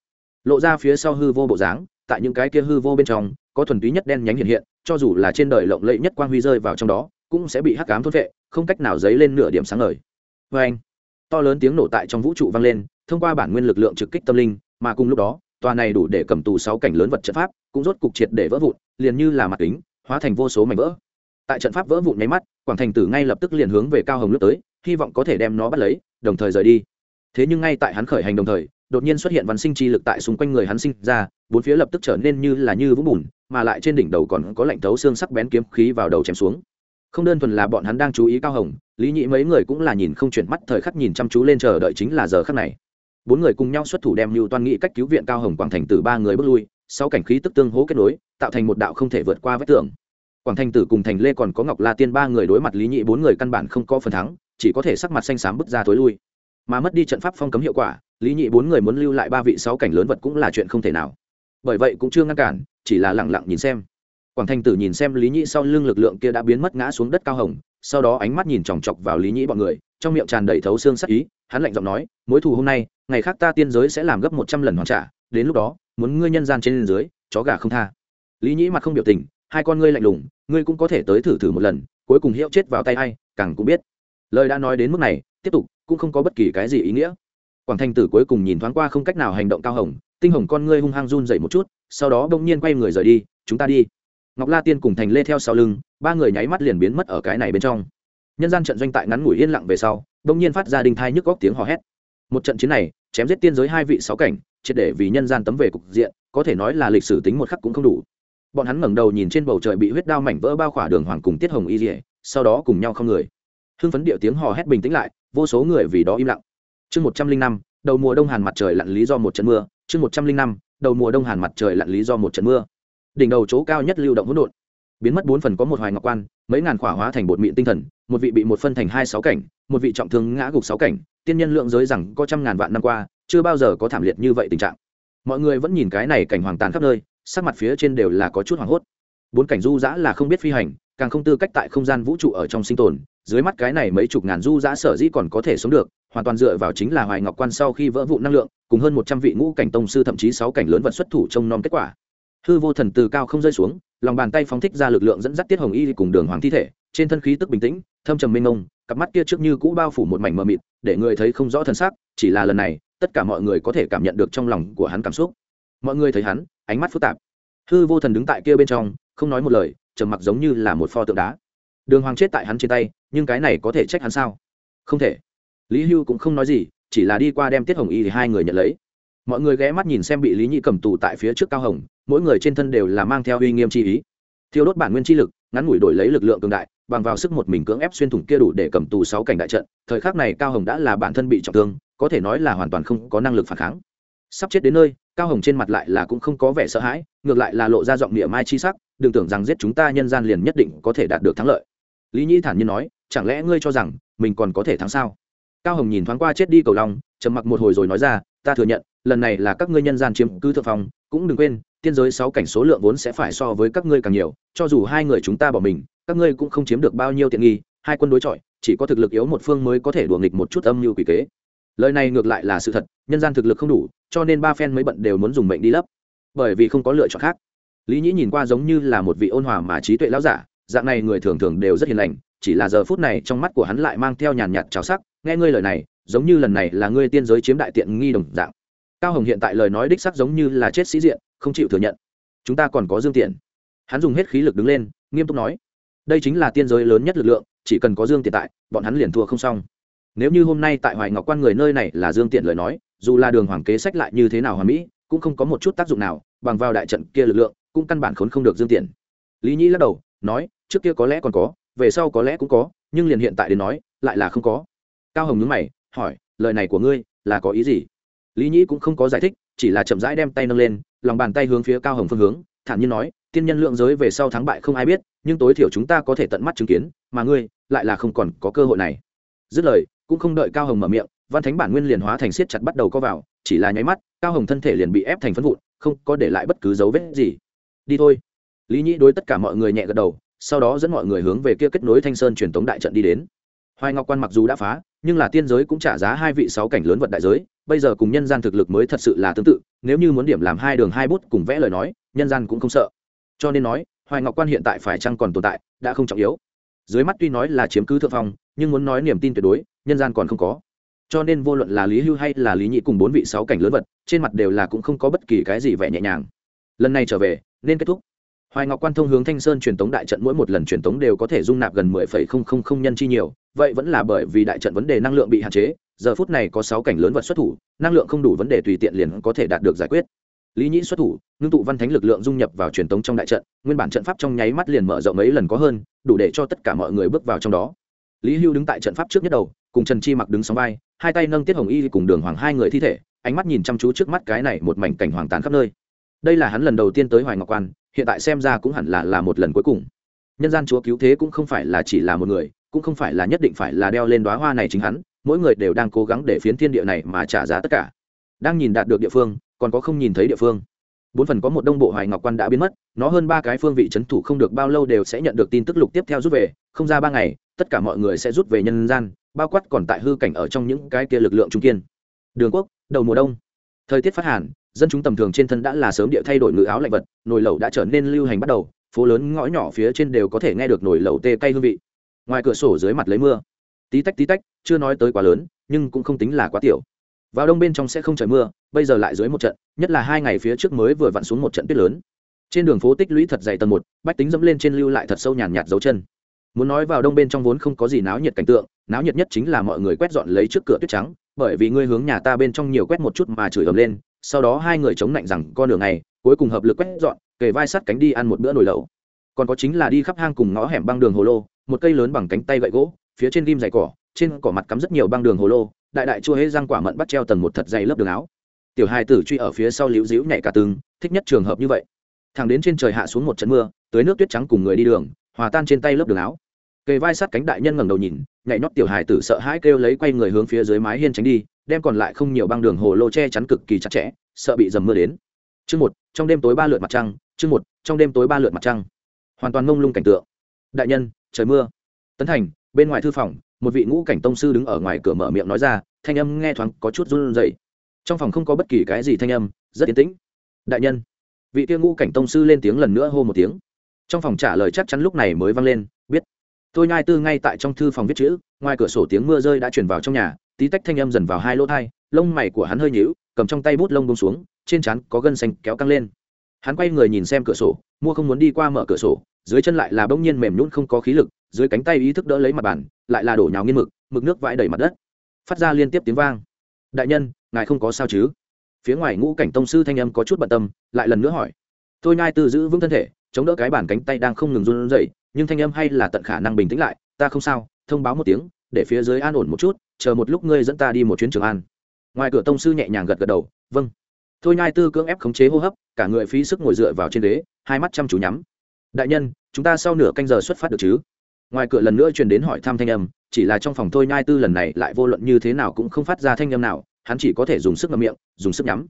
Lộ ra phía sau hư vô bộ dáng, tại những cái kia hư vô bên trong, có thuần túy nhất đen nhánh hiện hiện, cho dù là trên đời lộng lẫy nhất quang huy rơi vào trong đó cũng sẽ bị hắc cám thôn vệ không cách nào dấy lên nửa điểm sáng ngời. Vê anh, to lớn tiếng nổ tại trong vũ trụ vang lên, thông qua bản nguyên lực lượng trực kích tâm linh, mà cùng lúc đó, tòa này đủ để cầm tù sáu cảnh lớn vật trận pháp, cũng rốt cục triệt để vỡ vụn, liền như là mặt kính, hóa thành vô số mảnh vỡ. Tại trận pháp vỡ vụn nháy mắt, quảng thành tử ngay lập tức liền hướng về cao hồng lướt tới, hy vọng có thể đem nó bắt lấy, đồng thời rời đi. Thế nhưng ngay tại hắn khởi hành đồng thời, đột nhiên xuất hiện văn sinh chi lực tại xung quanh người hắn sinh ra, bốn phía lập tức trở nên như là như vũng bùn, mà lại trên đỉnh đầu còn có lạnh thấu xương sắc bén kiếm khí vào đầu chém xuống không đơn thuần là bọn hắn đang chú ý cao hồng, lý nhị mấy người cũng là nhìn không chuyển mắt, thời khắc nhìn chăm chú lên chờ đợi chính là giờ khắc này. Bốn người cùng nhau xuất thủ đem mưu toan nghị cách cứu viện cao hồng quảng thành Tử ba người bước lui sau cảnh khí tức tương hố kết nối, tạo thành một đạo không thể vượt qua vách tường. Quảng thành tử cùng thành lê còn có ngọc la tiên ba người đối mặt lý nhị bốn người căn bản không có phần thắng, chỉ có thể sắc mặt xanh xám bước ra tối lui. Mà mất đi trận pháp phong cấm hiệu quả, lý nhị bốn người muốn lưu lại ba vị sáu cảnh lớn vật cũng là chuyện không thể nào. Bởi vậy cũng chưa ngăn cản, chỉ là lẳng lặng nhìn xem quảng thanh tử nhìn xem lý Nhĩ sau lưng lực lượng kia đã biến mất ngã xuống đất cao hồng, sau đó ánh mắt nhìn chòng chọc vào lý Nhĩ bọn người, trong miệng tràn đầy thấu xương sắc ý, hắn lạnh giọng nói, mối thù hôm nay, ngày khác ta tiên giới sẽ làm gấp một trăm lần hoàn trả, đến lúc đó, muốn ngươi nhân gian trên dưới, chó gà không tha. Lý nhĩ mặt không biểu tình, hai con ngươi lạnh lùng, ngươi cũng có thể tới thử thử một lần, cuối cùng hiệu chết vào tay hay càng cũng biết. Lời đã nói đến mức này, tiếp tục, cũng không có bất kỳ cái gì ý nghĩa. Quảng thanh tử cuối cùng nhìn thoáng qua không cách nào hành động cao hồng, tinh hồng con ngươi hung hăng run dậy một chút, sau đó đông nhiên quay người rời đi, chúng ta đi ngọc la tiên cùng thành lê theo sau lưng, ba người nháy mắt liền biến mất ở cái này bên trong. Nhân gian trận doanh tại ngắn ngủi yên lặng về sau, đông nhiên phát ra đinh thai nhức góc tiếng hò hét. Một trận chiến này, chém giết tiên giới hai vị sáu cảnh, triệt để vì nhân gian tấm về cục diện, có thể nói là lịch sử tính một khắc cũng không đủ. Bọn hắn ngẩng đầu nhìn trên bầu trời bị huyết đao mảnh vỡ bao khỏa đường hoàng cùng tiết hồng y dỉa sau đó cùng nhau không người. Hưng phấn điệu tiếng hò hét bình tĩnh lại, vô số người vì đó im lặng. Chương một trăm linh năm, đầu mùa đông hàn mặt trời lặn lý do một trận mưa, chương một trăm linh năm, đầu mùa đông hàn mặt trời lặn lý do một trận mưa đỉnh đầu chỗ cao nhất lưu động hỗn độn. Biến mất bốn phần có một hoài ngọc quan, mấy ngàn khỏa hóa thành bột mịn tinh thần, một vị bị một phân thành hai sáu cảnh, một vị trọng thương ngã gục sáu cảnh, tiên nhân lượng giới rằng có trăm ngàn vạn năm qua, chưa bao giờ có thảm liệt như vậy tình trạng. Mọi người vẫn nhìn cái này cảnh hoàng tàn khắp nơi, sắc mặt phía trên đều là có chút hoảng hốt. Bốn cảnh du dã là không biết phi hành, càng không tư cách tại không gian vũ trụ ở trong sinh tồn, dưới mắt cái này mấy chục ngàn du dã sở dĩ còn có thể sống được, hoàn toàn dựa vào chính là hoài ngọc quan sau khi vỡ vụ năng lượng, cùng hơn một trăm vị ngũ cảnh tông sư thậm chí sáu cảnh lớn vật xuất thủ trông nom kết quả hư vô thần từ cao không rơi xuống, lòng bàn tay phóng thích ra lực lượng dẫn dắt tiết hồng y cùng đường hoàng thi thể, trên thân khí tức bình tĩnh, thâm trầm mênh mông, cặp mắt kia trước như cũ bao phủ một mảnh mờ mịt, để người thấy không rõ thân xác, chỉ là lần này, tất cả mọi người có thể cảm nhận được trong lòng của hắn cảm xúc. Mọi người thấy hắn, ánh mắt phức tạp. Hư vô thần đứng tại kia bên trong, không nói một lời, trầm mặc giống như là một pho tượng đá. Đường hoàng chết tại hắn trên tay, nhưng cái này có thể trách hắn sao? Không thể. Lý hưu cũng không nói gì, chỉ là đi qua đem tiết hồng y thì hai người nhận lấy. Mọi người ghé mắt nhìn xem bị lý nhị cầm tù tại phía trước cao hồng mỗi người trên thân đều là mang theo uy nghiêm chi ý. Thiêu đốt bản nguyên chi lực, ngắn ngủi đổi lấy lực lượng cường đại, bằng vào sức một mình cưỡng ép xuyên thủng kia đủ để cầm tù sáu cảnh đại trận, thời khắc này cao hồng đã là bản thân bị trọng thương, có thể nói là hoàn toàn không có năng lực phản kháng. Sắp chết đến nơi, cao hồng trên mặt lại là cũng không có vẻ sợ hãi, ngược lại là lộ ra giọng địa mai chi sắc, đừng tưởng rằng giết chúng ta nhân gian liền nhất định có thể đạt được thắng lợi. Lý nhĩ thản nhiên nói, chẳng lẽ ngươi cho rằng mình còn có thể thắng sao? Cao hồng nhìn thoáng qua chết đi cầu long, trầm mặc một hồi rồi nói ra, ta thừa nhận, lần này là các ngươi nhân gian chiếm cứ thượng phong, cũng đừng quên tiên giới sáu cảnh số lượng vốn sẽ phải so với các ngươi càng nhiều, cho dù hai người chúng ta bỏ mình, các ngươi cũng không chiếm được bao nhiêu tiện nghi, hai quân đối chọi, chỉ có thực lực yếu một phương mới có thể đùa nghịch một chút âm mưu quỷ kế. Lời này ngược lại là sự thật, nhân gian thực lực không đủ, cho nên ba phen mới bận đều muốn dùng mệnh đi lấp. Bởi vì không có lựa chọn khác. Lý nhĩ nhìn qua giống như là một vị ôn hòa mà trí tuệ lão giả, dạng này người thường thường đều rất hiền lành, chỉ là giờ phút này trong mắt của hắn lại mang theo nhàn nhạt trào sắc, nghe ngươi lời này, giống như lần này là ngươi tiên giới chiếm đại tiện nghi đồng dạng. Cao hồng hiện tại lời nói đích sắc giống như là chết sĩ diện không chịu thừa nhận. Chúng ta còn có dương tiện. Hắn dùng hết khí lực đứng lên, nghiêm túc nói. Đây chính là tiên giới lớn nhất lực lượng, chỉ cần có dương tiện tại, bọn hắn liền thua không xong. Nếu như hôm nay tại hoài ngọc quan người nơi này là dương tiện lời nói, dù là đường hoàng kế sách lại như thế nào hoàn mỹ, cũng không có một chút tác dụng nào, bằng vào đại trận kia lực lượng, cũng căn bản khốn không được dương tiện. Lý nhĩ lắc đầu, nói, trước kia có lẽ còn có, về sau có lẽ cũng có, nhưng liền hiện tại đến nói, lại là không có. Cao hồng nhướng mày, hỏi, lời này của ngươi, là có ý gì? Lý nhĩ cũng không có giải thích, chỉ là chậm rãi đem tay nâng lên lòng bàn tay hướng phía cao hồng phương hướng, thản nhiên nói, tiên nhân lượng giới về sau thắng bại không ai biết, nhưng tối thiểu chúng ta có thể tận mắt chứng kiến, mà ngươi lại là không còn có cơ hội này. Dứt lời, cũng không đợi cao hồng mở miệng, văn thánh bản nguyên liền hóa thành siết chặt bắt đầu có vào, chỉ là nháy mắt, cao hồng thân thể liền bị ép thành phân vụn, không có để lại bất cứ dấu vết gì. Đi thôi. Lý nhĩ đối tất cả mọi người nhẹ gật đầu, sau đó dẫn mọi người hướng về kia kết nối thanh sơn truyền thống đại trận đi đến. Hoài ngọc quan mặc dù đã phá, nhưng là tiên giới cũng trả giá hai vị sáu cảnh lớn vật đại giới, bây giờ cùng nhân gian thực lực mới thật sự là tương tự nếu như muốn điểm làm hai đường hai bút cùng vẽ lời nói, nhân gian cũng không sợ. Cho nên nói, hoài ngọc quan hiện tại phải chăng còn tồn tại, đã không trọng yếu. Dưới mắt tuy nói là chiếm cứ thượng phong, nhưng muốn nói niềm tin tuyệt đối, nhân gian còn không có. Cho nên vô luận là lý hưu hay là lý nhị cùng bốn vị sáu cảnh lớn vật, trên mặt đều là cũng không có bất kỳ cái gì vẻ nhẹ nhàng. Lần này trở về, nên kết thúc. Hoài ngọc quan thông hướng thanh sơn truyền tống đại trận mỗi một lần truyền tống đều có thể dung nạp gần mười phẩy không không không nhân chi nhiều, vậy vẫn là bởi vì đại trận vấn đề năng lượng bị hạn chế giờ phút này có sáu cảnh lớn vật xuất thủ, năng lượng không đủ vấn đề tùy tiện liền có thể đạt được giải quyết. Lý nhĩ xuất thủ, ngưng tụ văn thánh lực lượng dung nhập vào truyền tống trong đại trận, nguyên bản trận pháp trong nháy mắt liền mở rộng mấy lần có hơn, đủ để cho tất cả mọi người bước vào trong đó. Lý hưu đứng tại trận pháp trước nhất đầu, cùng trần chi mặc đứng sóng vai, hai tay nâng tiết hồng y cùng đường hoàng hai người thi thể, ánh mắt nhìn chăm chú trước mắt cái này một mảnh cảnh hoàng tàn khắp nơi. Đây là hắn lần đầu tiên tới hoài ngọc quan, hiện tại xem ra cũng hẳn là là một lần cuối cùng. Nhân gian chúa cứu thế cũng không phải là chỉ là một người, cũng không phải là nhất định phải là đeo lên đoá hoa này chính hắn mỗi người đều đang cố gắng để phiến thiên địa này mà trả giá tất cả. Đang nhìn đạt được địa phương, còn có không nhìn thấy địa phương. Bốn phần có một đông bộ hoài ngọc quan đã biến mất, nó hơn ba cái phương vị c h ấ n thủ không được bao lâu đều sẽ nhận được tin tức lục tiếp theo rút về, không ra ba ngày, tất cả mọi người sẽ rút về nhân gian, bao quát còn tại hư cảnh ở trong những cái kia lực lượng trung kiên. Đường quốc, đầu mùa đông. Thời tiết phát hàn, dân chúng tầm thường trên thân đã là sớm địa thay đổi ngự áo lạnh vật, nồi lẩu đã trở nên lưu hành bắt đầu, phố lớn ngõ nhỏ phía trên đều có thể nghe được nồi lẩu tê cay hương vị. Ngoài cửa sổ dưới mặt lấy mưa tí tách tí tách, chưa nói tới quá lớn, nhưng cũng không tính là quá tiểu. Vào đông bên trong sẽ không trời mưa, bây giờ lại dưới một trận, nhất là hai ngày phía trước mới vừa vặn xuống một trận tuyết lớn. Trên đường phố tích lũy thật dày tầng một, bách tính dẫm lên trên lưu lại thật sâu nhàn nhạt dấu chân. Muốn nói vào đông bên trong vốn không có gì náo nhiệt cảnh tượng, náo nhiệt nhất chính là mọi người quét dọn lấy trước cửa tuyết trắng, bởi vì ngươi hướng nhà ta bên trong nhiều quét một chút mà chửi ầm lên, sau đó hai người chống lạnh rằng, con đường này, cuối cùng hợp lực quét dọn, kề vai sắt cánh đi ăn một bữa nồi lẩu. Còn có chính là đi khắp hang cùng ngõ hẻm băng đường hồ lô, một cây lớn bằng cánh tay gậy gỗ phía trên ghim dày cỏ, trên cỏ mặt cắm rất nhiều băng đường hồ lô, đại đại chua hễ răng quả mận bắt treo tầng một thật dày lớp đường áo. Tiểu hai tử truy ở phía sau liễu dĩu nhảy cả tường, thích nhất trường hợp như vậy. Thẳng đến trên trời hạ xuống một trận mưa, tới nước tuyết trắng cùng người đi đường, hòa tan trên tay lớp đường áo. Kề vai sát cánh đại nhân ngẩng đầu nhìn, nhảy nhót tiểu hài tử sợ hãi kêu lấy quay người hướng phía dưới mái hiên tránh đi, đem còn lại không nhiều băng đường hồ lô che chắn cực kỳ chặt chẽ, sợ bị dầm mưa đến. Chương một, trong đêm tối ba lượt mặt trăng, chương một, trong đêm tối ba lượt mặt trăng. Hoàn toàn mông lung cảnh tượng. Đại nhân, trời mưa. Tấn thành bên ngoài thư phòng, một vị ngũ cảnh tông sư đứng ở ngoài cửa mở miệng nói ra, thanh âm nghe thoáng có chút run rẩy. Trong phòng không có bất kỳ cái gì thanh âm, rất yên tĩnh. Đại nhân, vị tiêu ngũ cảnh tông sư lên tiếng lần nữa hô một tiếng. Trong phòng trả lời chắc chắn lúc này mới vang lên, biết. Tôi nhai tư ngay tại trong thư phòng viết chữ, ngoài cửa sổ tiếng mưa rơi đã chuyển vào trong nhà, tí tách thanh âm dần vào hai lỗ thai lông mày của hắn hơi nhíu, cầm trong tay bút lông bông xuống, trên trán có gân xanh kéo căng lên. Hắn quay người nhìn xem cửa sổ, mua không muốn đi qua mở cửa sổ, dưới chân lại là bỗng nhiên mềm nhún không có khí lực dưới cánh tay ý thức đỡ lấy mặt bàn, lại là đổ nhào nghiên mực mực nước vãi đầy mặt đất. Phát ra liên tiếp tiếng vang. Đại nhân, ngài không có sao chứ? Phía ngoài ngũ cảnh tông sư thanh âm có chút bận tâm, lại lần nữa hỏi. Thôi nhai tự giữ vững thân thể, chống đỡ cái bàn cánh tay đang không ngừng run rẩy, nhưng thanh âm hay là tận khả năng bình tĩnh lại, ta không sao, thông báo một tiếng, để phía dưới an ổn một chút, chờ một lúc ngươi dẫn ta đi một chuyến trường an. Ngoài cửa tông sư nhẹ nhàng gật gật đầu vâng. Thôi nhai tư cưỡng ép khống chế hô hấp, cả người phí sức ngồi dựa vào trên ghế, hai mắt chăm chú nhắm. Đại nhân, chúng ta sau nửa canh giờ xuất phát được chứ? Ngoài cửa lần nữa truyền đến hỏi thăm thanh âm, chỉ là trong phòng thôi nhai tư lần này lại vô luận như thế nào cũng không phát ra thanh âm nào, hắn chỉ có thể dùng sức ngậm miệng, dùng sức nhắm.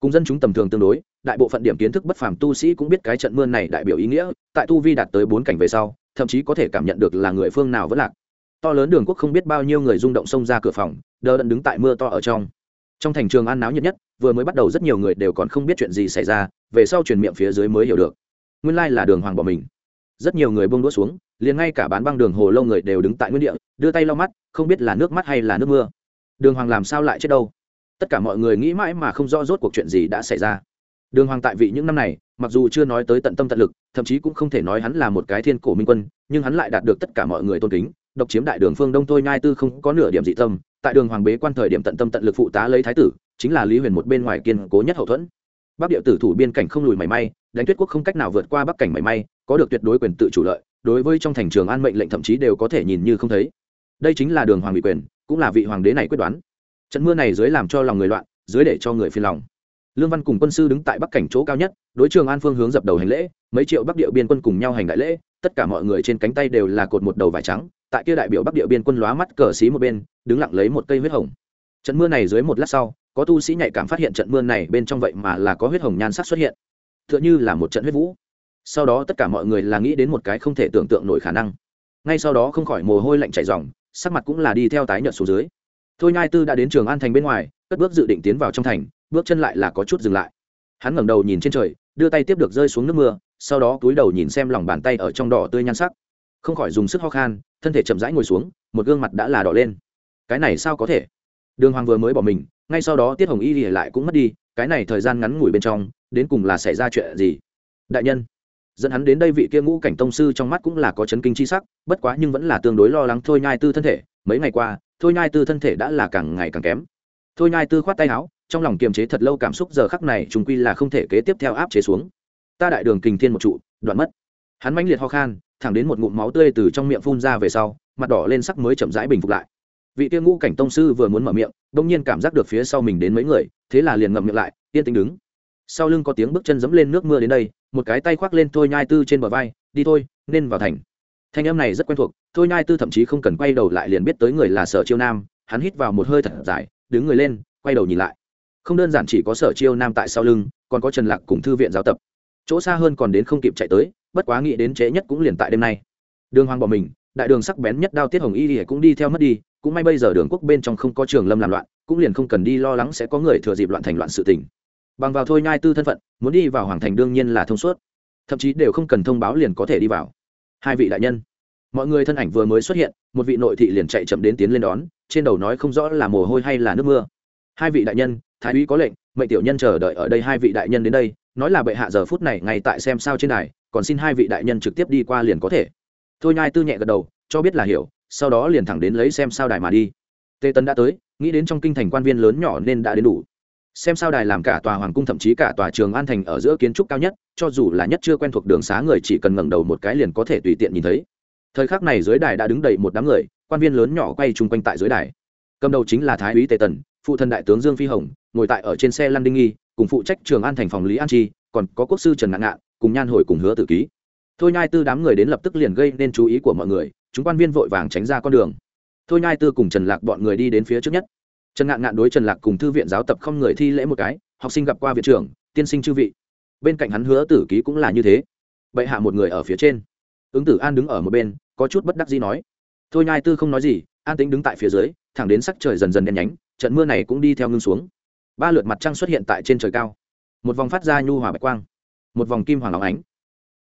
Cùng dân chúng tầm thường tương đối, đại bộ phận điểm kiến thức bất phàm tu sĩ cũng biết cái trận mưa này đại biểu ý nghĩa, tại tu vi đạt tới bốn cảnh về sau, thậm chí có thể cảm nhận được là người phương nào vẫn lạc. To lớn đường quốc không biết bao nhiêu người rung động xông ra cửa phòng, đờ đẫn đứng tại mưa to ở trong. Trong thành trường an náo nhiệt nhất, vừa mới bắt đầu rất nhiều người đều còn không biết chuyện gì xảy ra, về sau truyền miệng phía dưới mới hiểu được. Nguyên lai là đường hoàng bỏ mình rất nhiều người buông đũa xuống, liền ngay cả bán băng đường hồ lâu người đều đứng tại nguyên địa, đưa tay lau mắt, không biết là nước mắt hay là nước mưa. Đường hoàng làm sao lại chết đâu? Tất cả mọi người nghĩ mãi mà không rõ rốt cuộc chuyện gì đã xảy ra. Đường hoàng tại vị những năm này, mặc dù chưa nói tới tận tâm tận lực, thậm chí cũng không thể nói hắn là một cái thiên cổ minh quân, nhưng hắn lại đạt được tất cả mọi người tôn kính, độc chiếm đại đường phương đông tôi nhai tư không có nửa điểm dị tâm, tại đường hoàng bế quan thời điểm tận tâm tận lực phụ tá lấy thái tử, chính là lý huyền một bên ngoài kiên cố nhất hậu thuẫn. Bắc địa tử thủ biên cảnh không lùi mảy may, đánh tuyết quốc không cách nào vượt qua bắc cảnh mảy may có được tuyệt đối quyền tự chủ lợi, đối với trong thành trường an mệnh lệnh thậm chí đều có thể nhìn như không thấy. Đây chính là đường hoàng bị quyền, cũng là vị hoàng đế này quyết đoán. Trận mưa này dưới làm cho lòng người loạn, dưới để cho người phiền lòng. Lương văn cùng quân sư đứng tại bắc cảnh chỗ cao nhất, đối trường an phương hướng dập đầu hành lễ, mấy triệu bắc địa biên quân cùng nhau hành đại lễ, tất cả mọi người trên cánh tay đều là cột một đầu vải trắng, tại kia đại biểu bắc địa biên quân lóa mắt cờ xí một bên, đứng lặng lấy một cây huyết hồng. Trận mưa này dưới một lát sau, có tu sĩ nhạy cảm phát hiện trận mưa này bên trong vậy mà là có huyết hồng nhan sắc xuất hiện. T h ư ợ n h ư là một trận huyết vũ sau đó tất cả mọi người là nghĩ đến một cái không thể tưởng tượng nổi khả năng. Ngay sau đó không khỏi mồ hôi lạnh chảy dòng sắc mặt cũng là đi theo tái nhợt xuống dưới. Thôi nhai tư đã đến trường an thành bên ngoài, cất bước dự định tiến vào trong thành, bước chân lại là có chút dừng lại. Hắn ngẩng đầu nhìn trên trời, đưa tay tiếp được rơi xuống nước mưa, sau đó túi đầu nhìn xem lòng bàn tay ở trong đỏ tươi nhan sắc. Không khỏi dùng sức ho khan, thân thể chậm rãi ngồi xuống, một gương mặt đã là đỏ lên. Cái này sao có thể? Đường hoàng vừa mới bỏ mình, ngay sau đó tiết hồng y lìa lại cũng mất đi, cái này thời gian ngắn ngủi bên trong, đến cùng là xảy ra chuyện gì? Đại nhân dẫn hắn đến đây vị kia ngũ cảnh tông sư trong mắt cũng là có chấn kinh c h i sắc, bất quá nhưng vẫn là tương đối lo lắng thôi nhai tư thân thể. Mấy ngày qua, thôi nhai tư thân thể đã là càng ngày càng kém. Thôi nhai tư khoát tay áo, trong lòng kiềm chế thật lâu cảm xúc giờ khắc này chúng quy là không thể kế tiếp theo áp chế xuống. Ta đại đường kình thiên một trụ, đoạn mất. Hắn mãnh liệt ho khan, thẳng đến một ngụm máu tươi từ trong miệng phun ra về sau, mặt đỏ lên sắc mới chậm rãi bình phục lại. Vị kia ngũ cảnh tông sư vừa muốn mở miệng đông nhiên cảm giác được phía sau mình đến mấy người, thế là liền ngậm miệng lại, yên tĩnh đứng. Sau lưng có tiếng bước chân dẫm lên nước mưa đến đây một cái tay khoác lên thôi nhai tư trên bờ vai, đi thôi, nên vào thành. Thanh âm này rất quen thuộc, thôi nhai tư thậm chí không cần quay đầu lại liền biết tới người là sở chiêu nam, hắn hít vào một hơi thật dài, đứng người lên, quay đầu nhìn lại. Không đơn giản chỉ có sở chiêu nam tại sau lưng, còn có trần lạc cùng thư viện giáo tập. Chỗ xa hơn còn đến không kịp chạy tới, bất quá nghĩ đến trễ nhất cũng liền tại đêm nay. Đường hoàng bỏ mình, đại đường sắc bén nhất đao tiết hồng y thì cũng đi theo mất đi, cũng may bây giờ đường quốc bên trong không có trường lâm làm loạn, cũng liền không cần đi lo lắng sẽ có người thừa dịp loạn thành loạn sự tình bằng vào thôi nhai tư thân phận, muốn đi vào hoàng thành đương nhiên là thông suốt. Thậm chí đều không cần thông báo liền có thể đi vào. Hai vị đại nhân. Mọi người thân ảnh vừa mới xuất hiện, một vị nội thị liền chạy chậm đến tiến lên đón, trên đầu nói không rõ là mồ hôi hay là nước mưa. Hai vị đại nhân, thái úy có lệnh, mệnh tiểu nhân chờ đợi ở đây hai vị đại nhân đến đây, nói là bệ hạ giờ phút này ngay tại xem sao trên đài, còn xin hai vị đại nhân trực tiếp đi qua liền có thể. Thôi nhai tư nhẹ gật đầu, cho biết là hiểu, sau đó liền thẳng đến lấy xem sao đài mà đi. Tê tấn đã tới, nghĩ đến trong kinh thành quan viên lớn nhỏ nên đã đến đủ xem sao đài làm cả tòa hoàng cung thậm chí cả tòa trường an thành ở giữa kiến trúc cao nhất, cho dù là nhất chưa quen thuộc đường xá người chỉ cần ngẩng đầu một cái liền có thể tùy tiện nhìn thấy. Thời khắc này dưới đài đã đứng đầy một đám người, quan viên lớn nhỏ quay chung quanh tại dưới đài. Cầm đầu chính là thái úy tề tần, phụ thân đại tướng dương phi hồng, ngồi tại ở trên xe lăn đinh nghi, cùng phụ trách trường an thành phòng lý an chi, còn có quốc sư trần ngạn ngạn, cùng nhan hồi cùng hứa tử ký. Thôi nhai tư đám người đến lập tức liền gây nên chú ý của mọi người, chúng quan viên vội vàng tránh ra con đường. Thôi nhai tư cùng trần lạc bọn người đi đến phía trước nhất trần ngạn ngạn đối trần lạc cùng thư viện giáo tập không người thi lễ một cái, học sinh gặp qua viện trưởng, tiên sinh chư vị. Bên cạnh hắn hứa tử ký cũng là như thế. Bệ hạ một người ở phía trên. Ứng tử an đứng ở một bên, có chút bất đắc gì nói. Thôi nhai tư không nói gì, an tính đứng tại phía dưới, thẳng đến sắc trời dần dần đen nhánh, trận mưa này cũng đi theo ngưng xuống. Ba lượt mặt trăng xuất hiện tại trên trời cao. Một vòng phát ra nhu hòa bạch quang, một vòng kim hoàng óng ánh.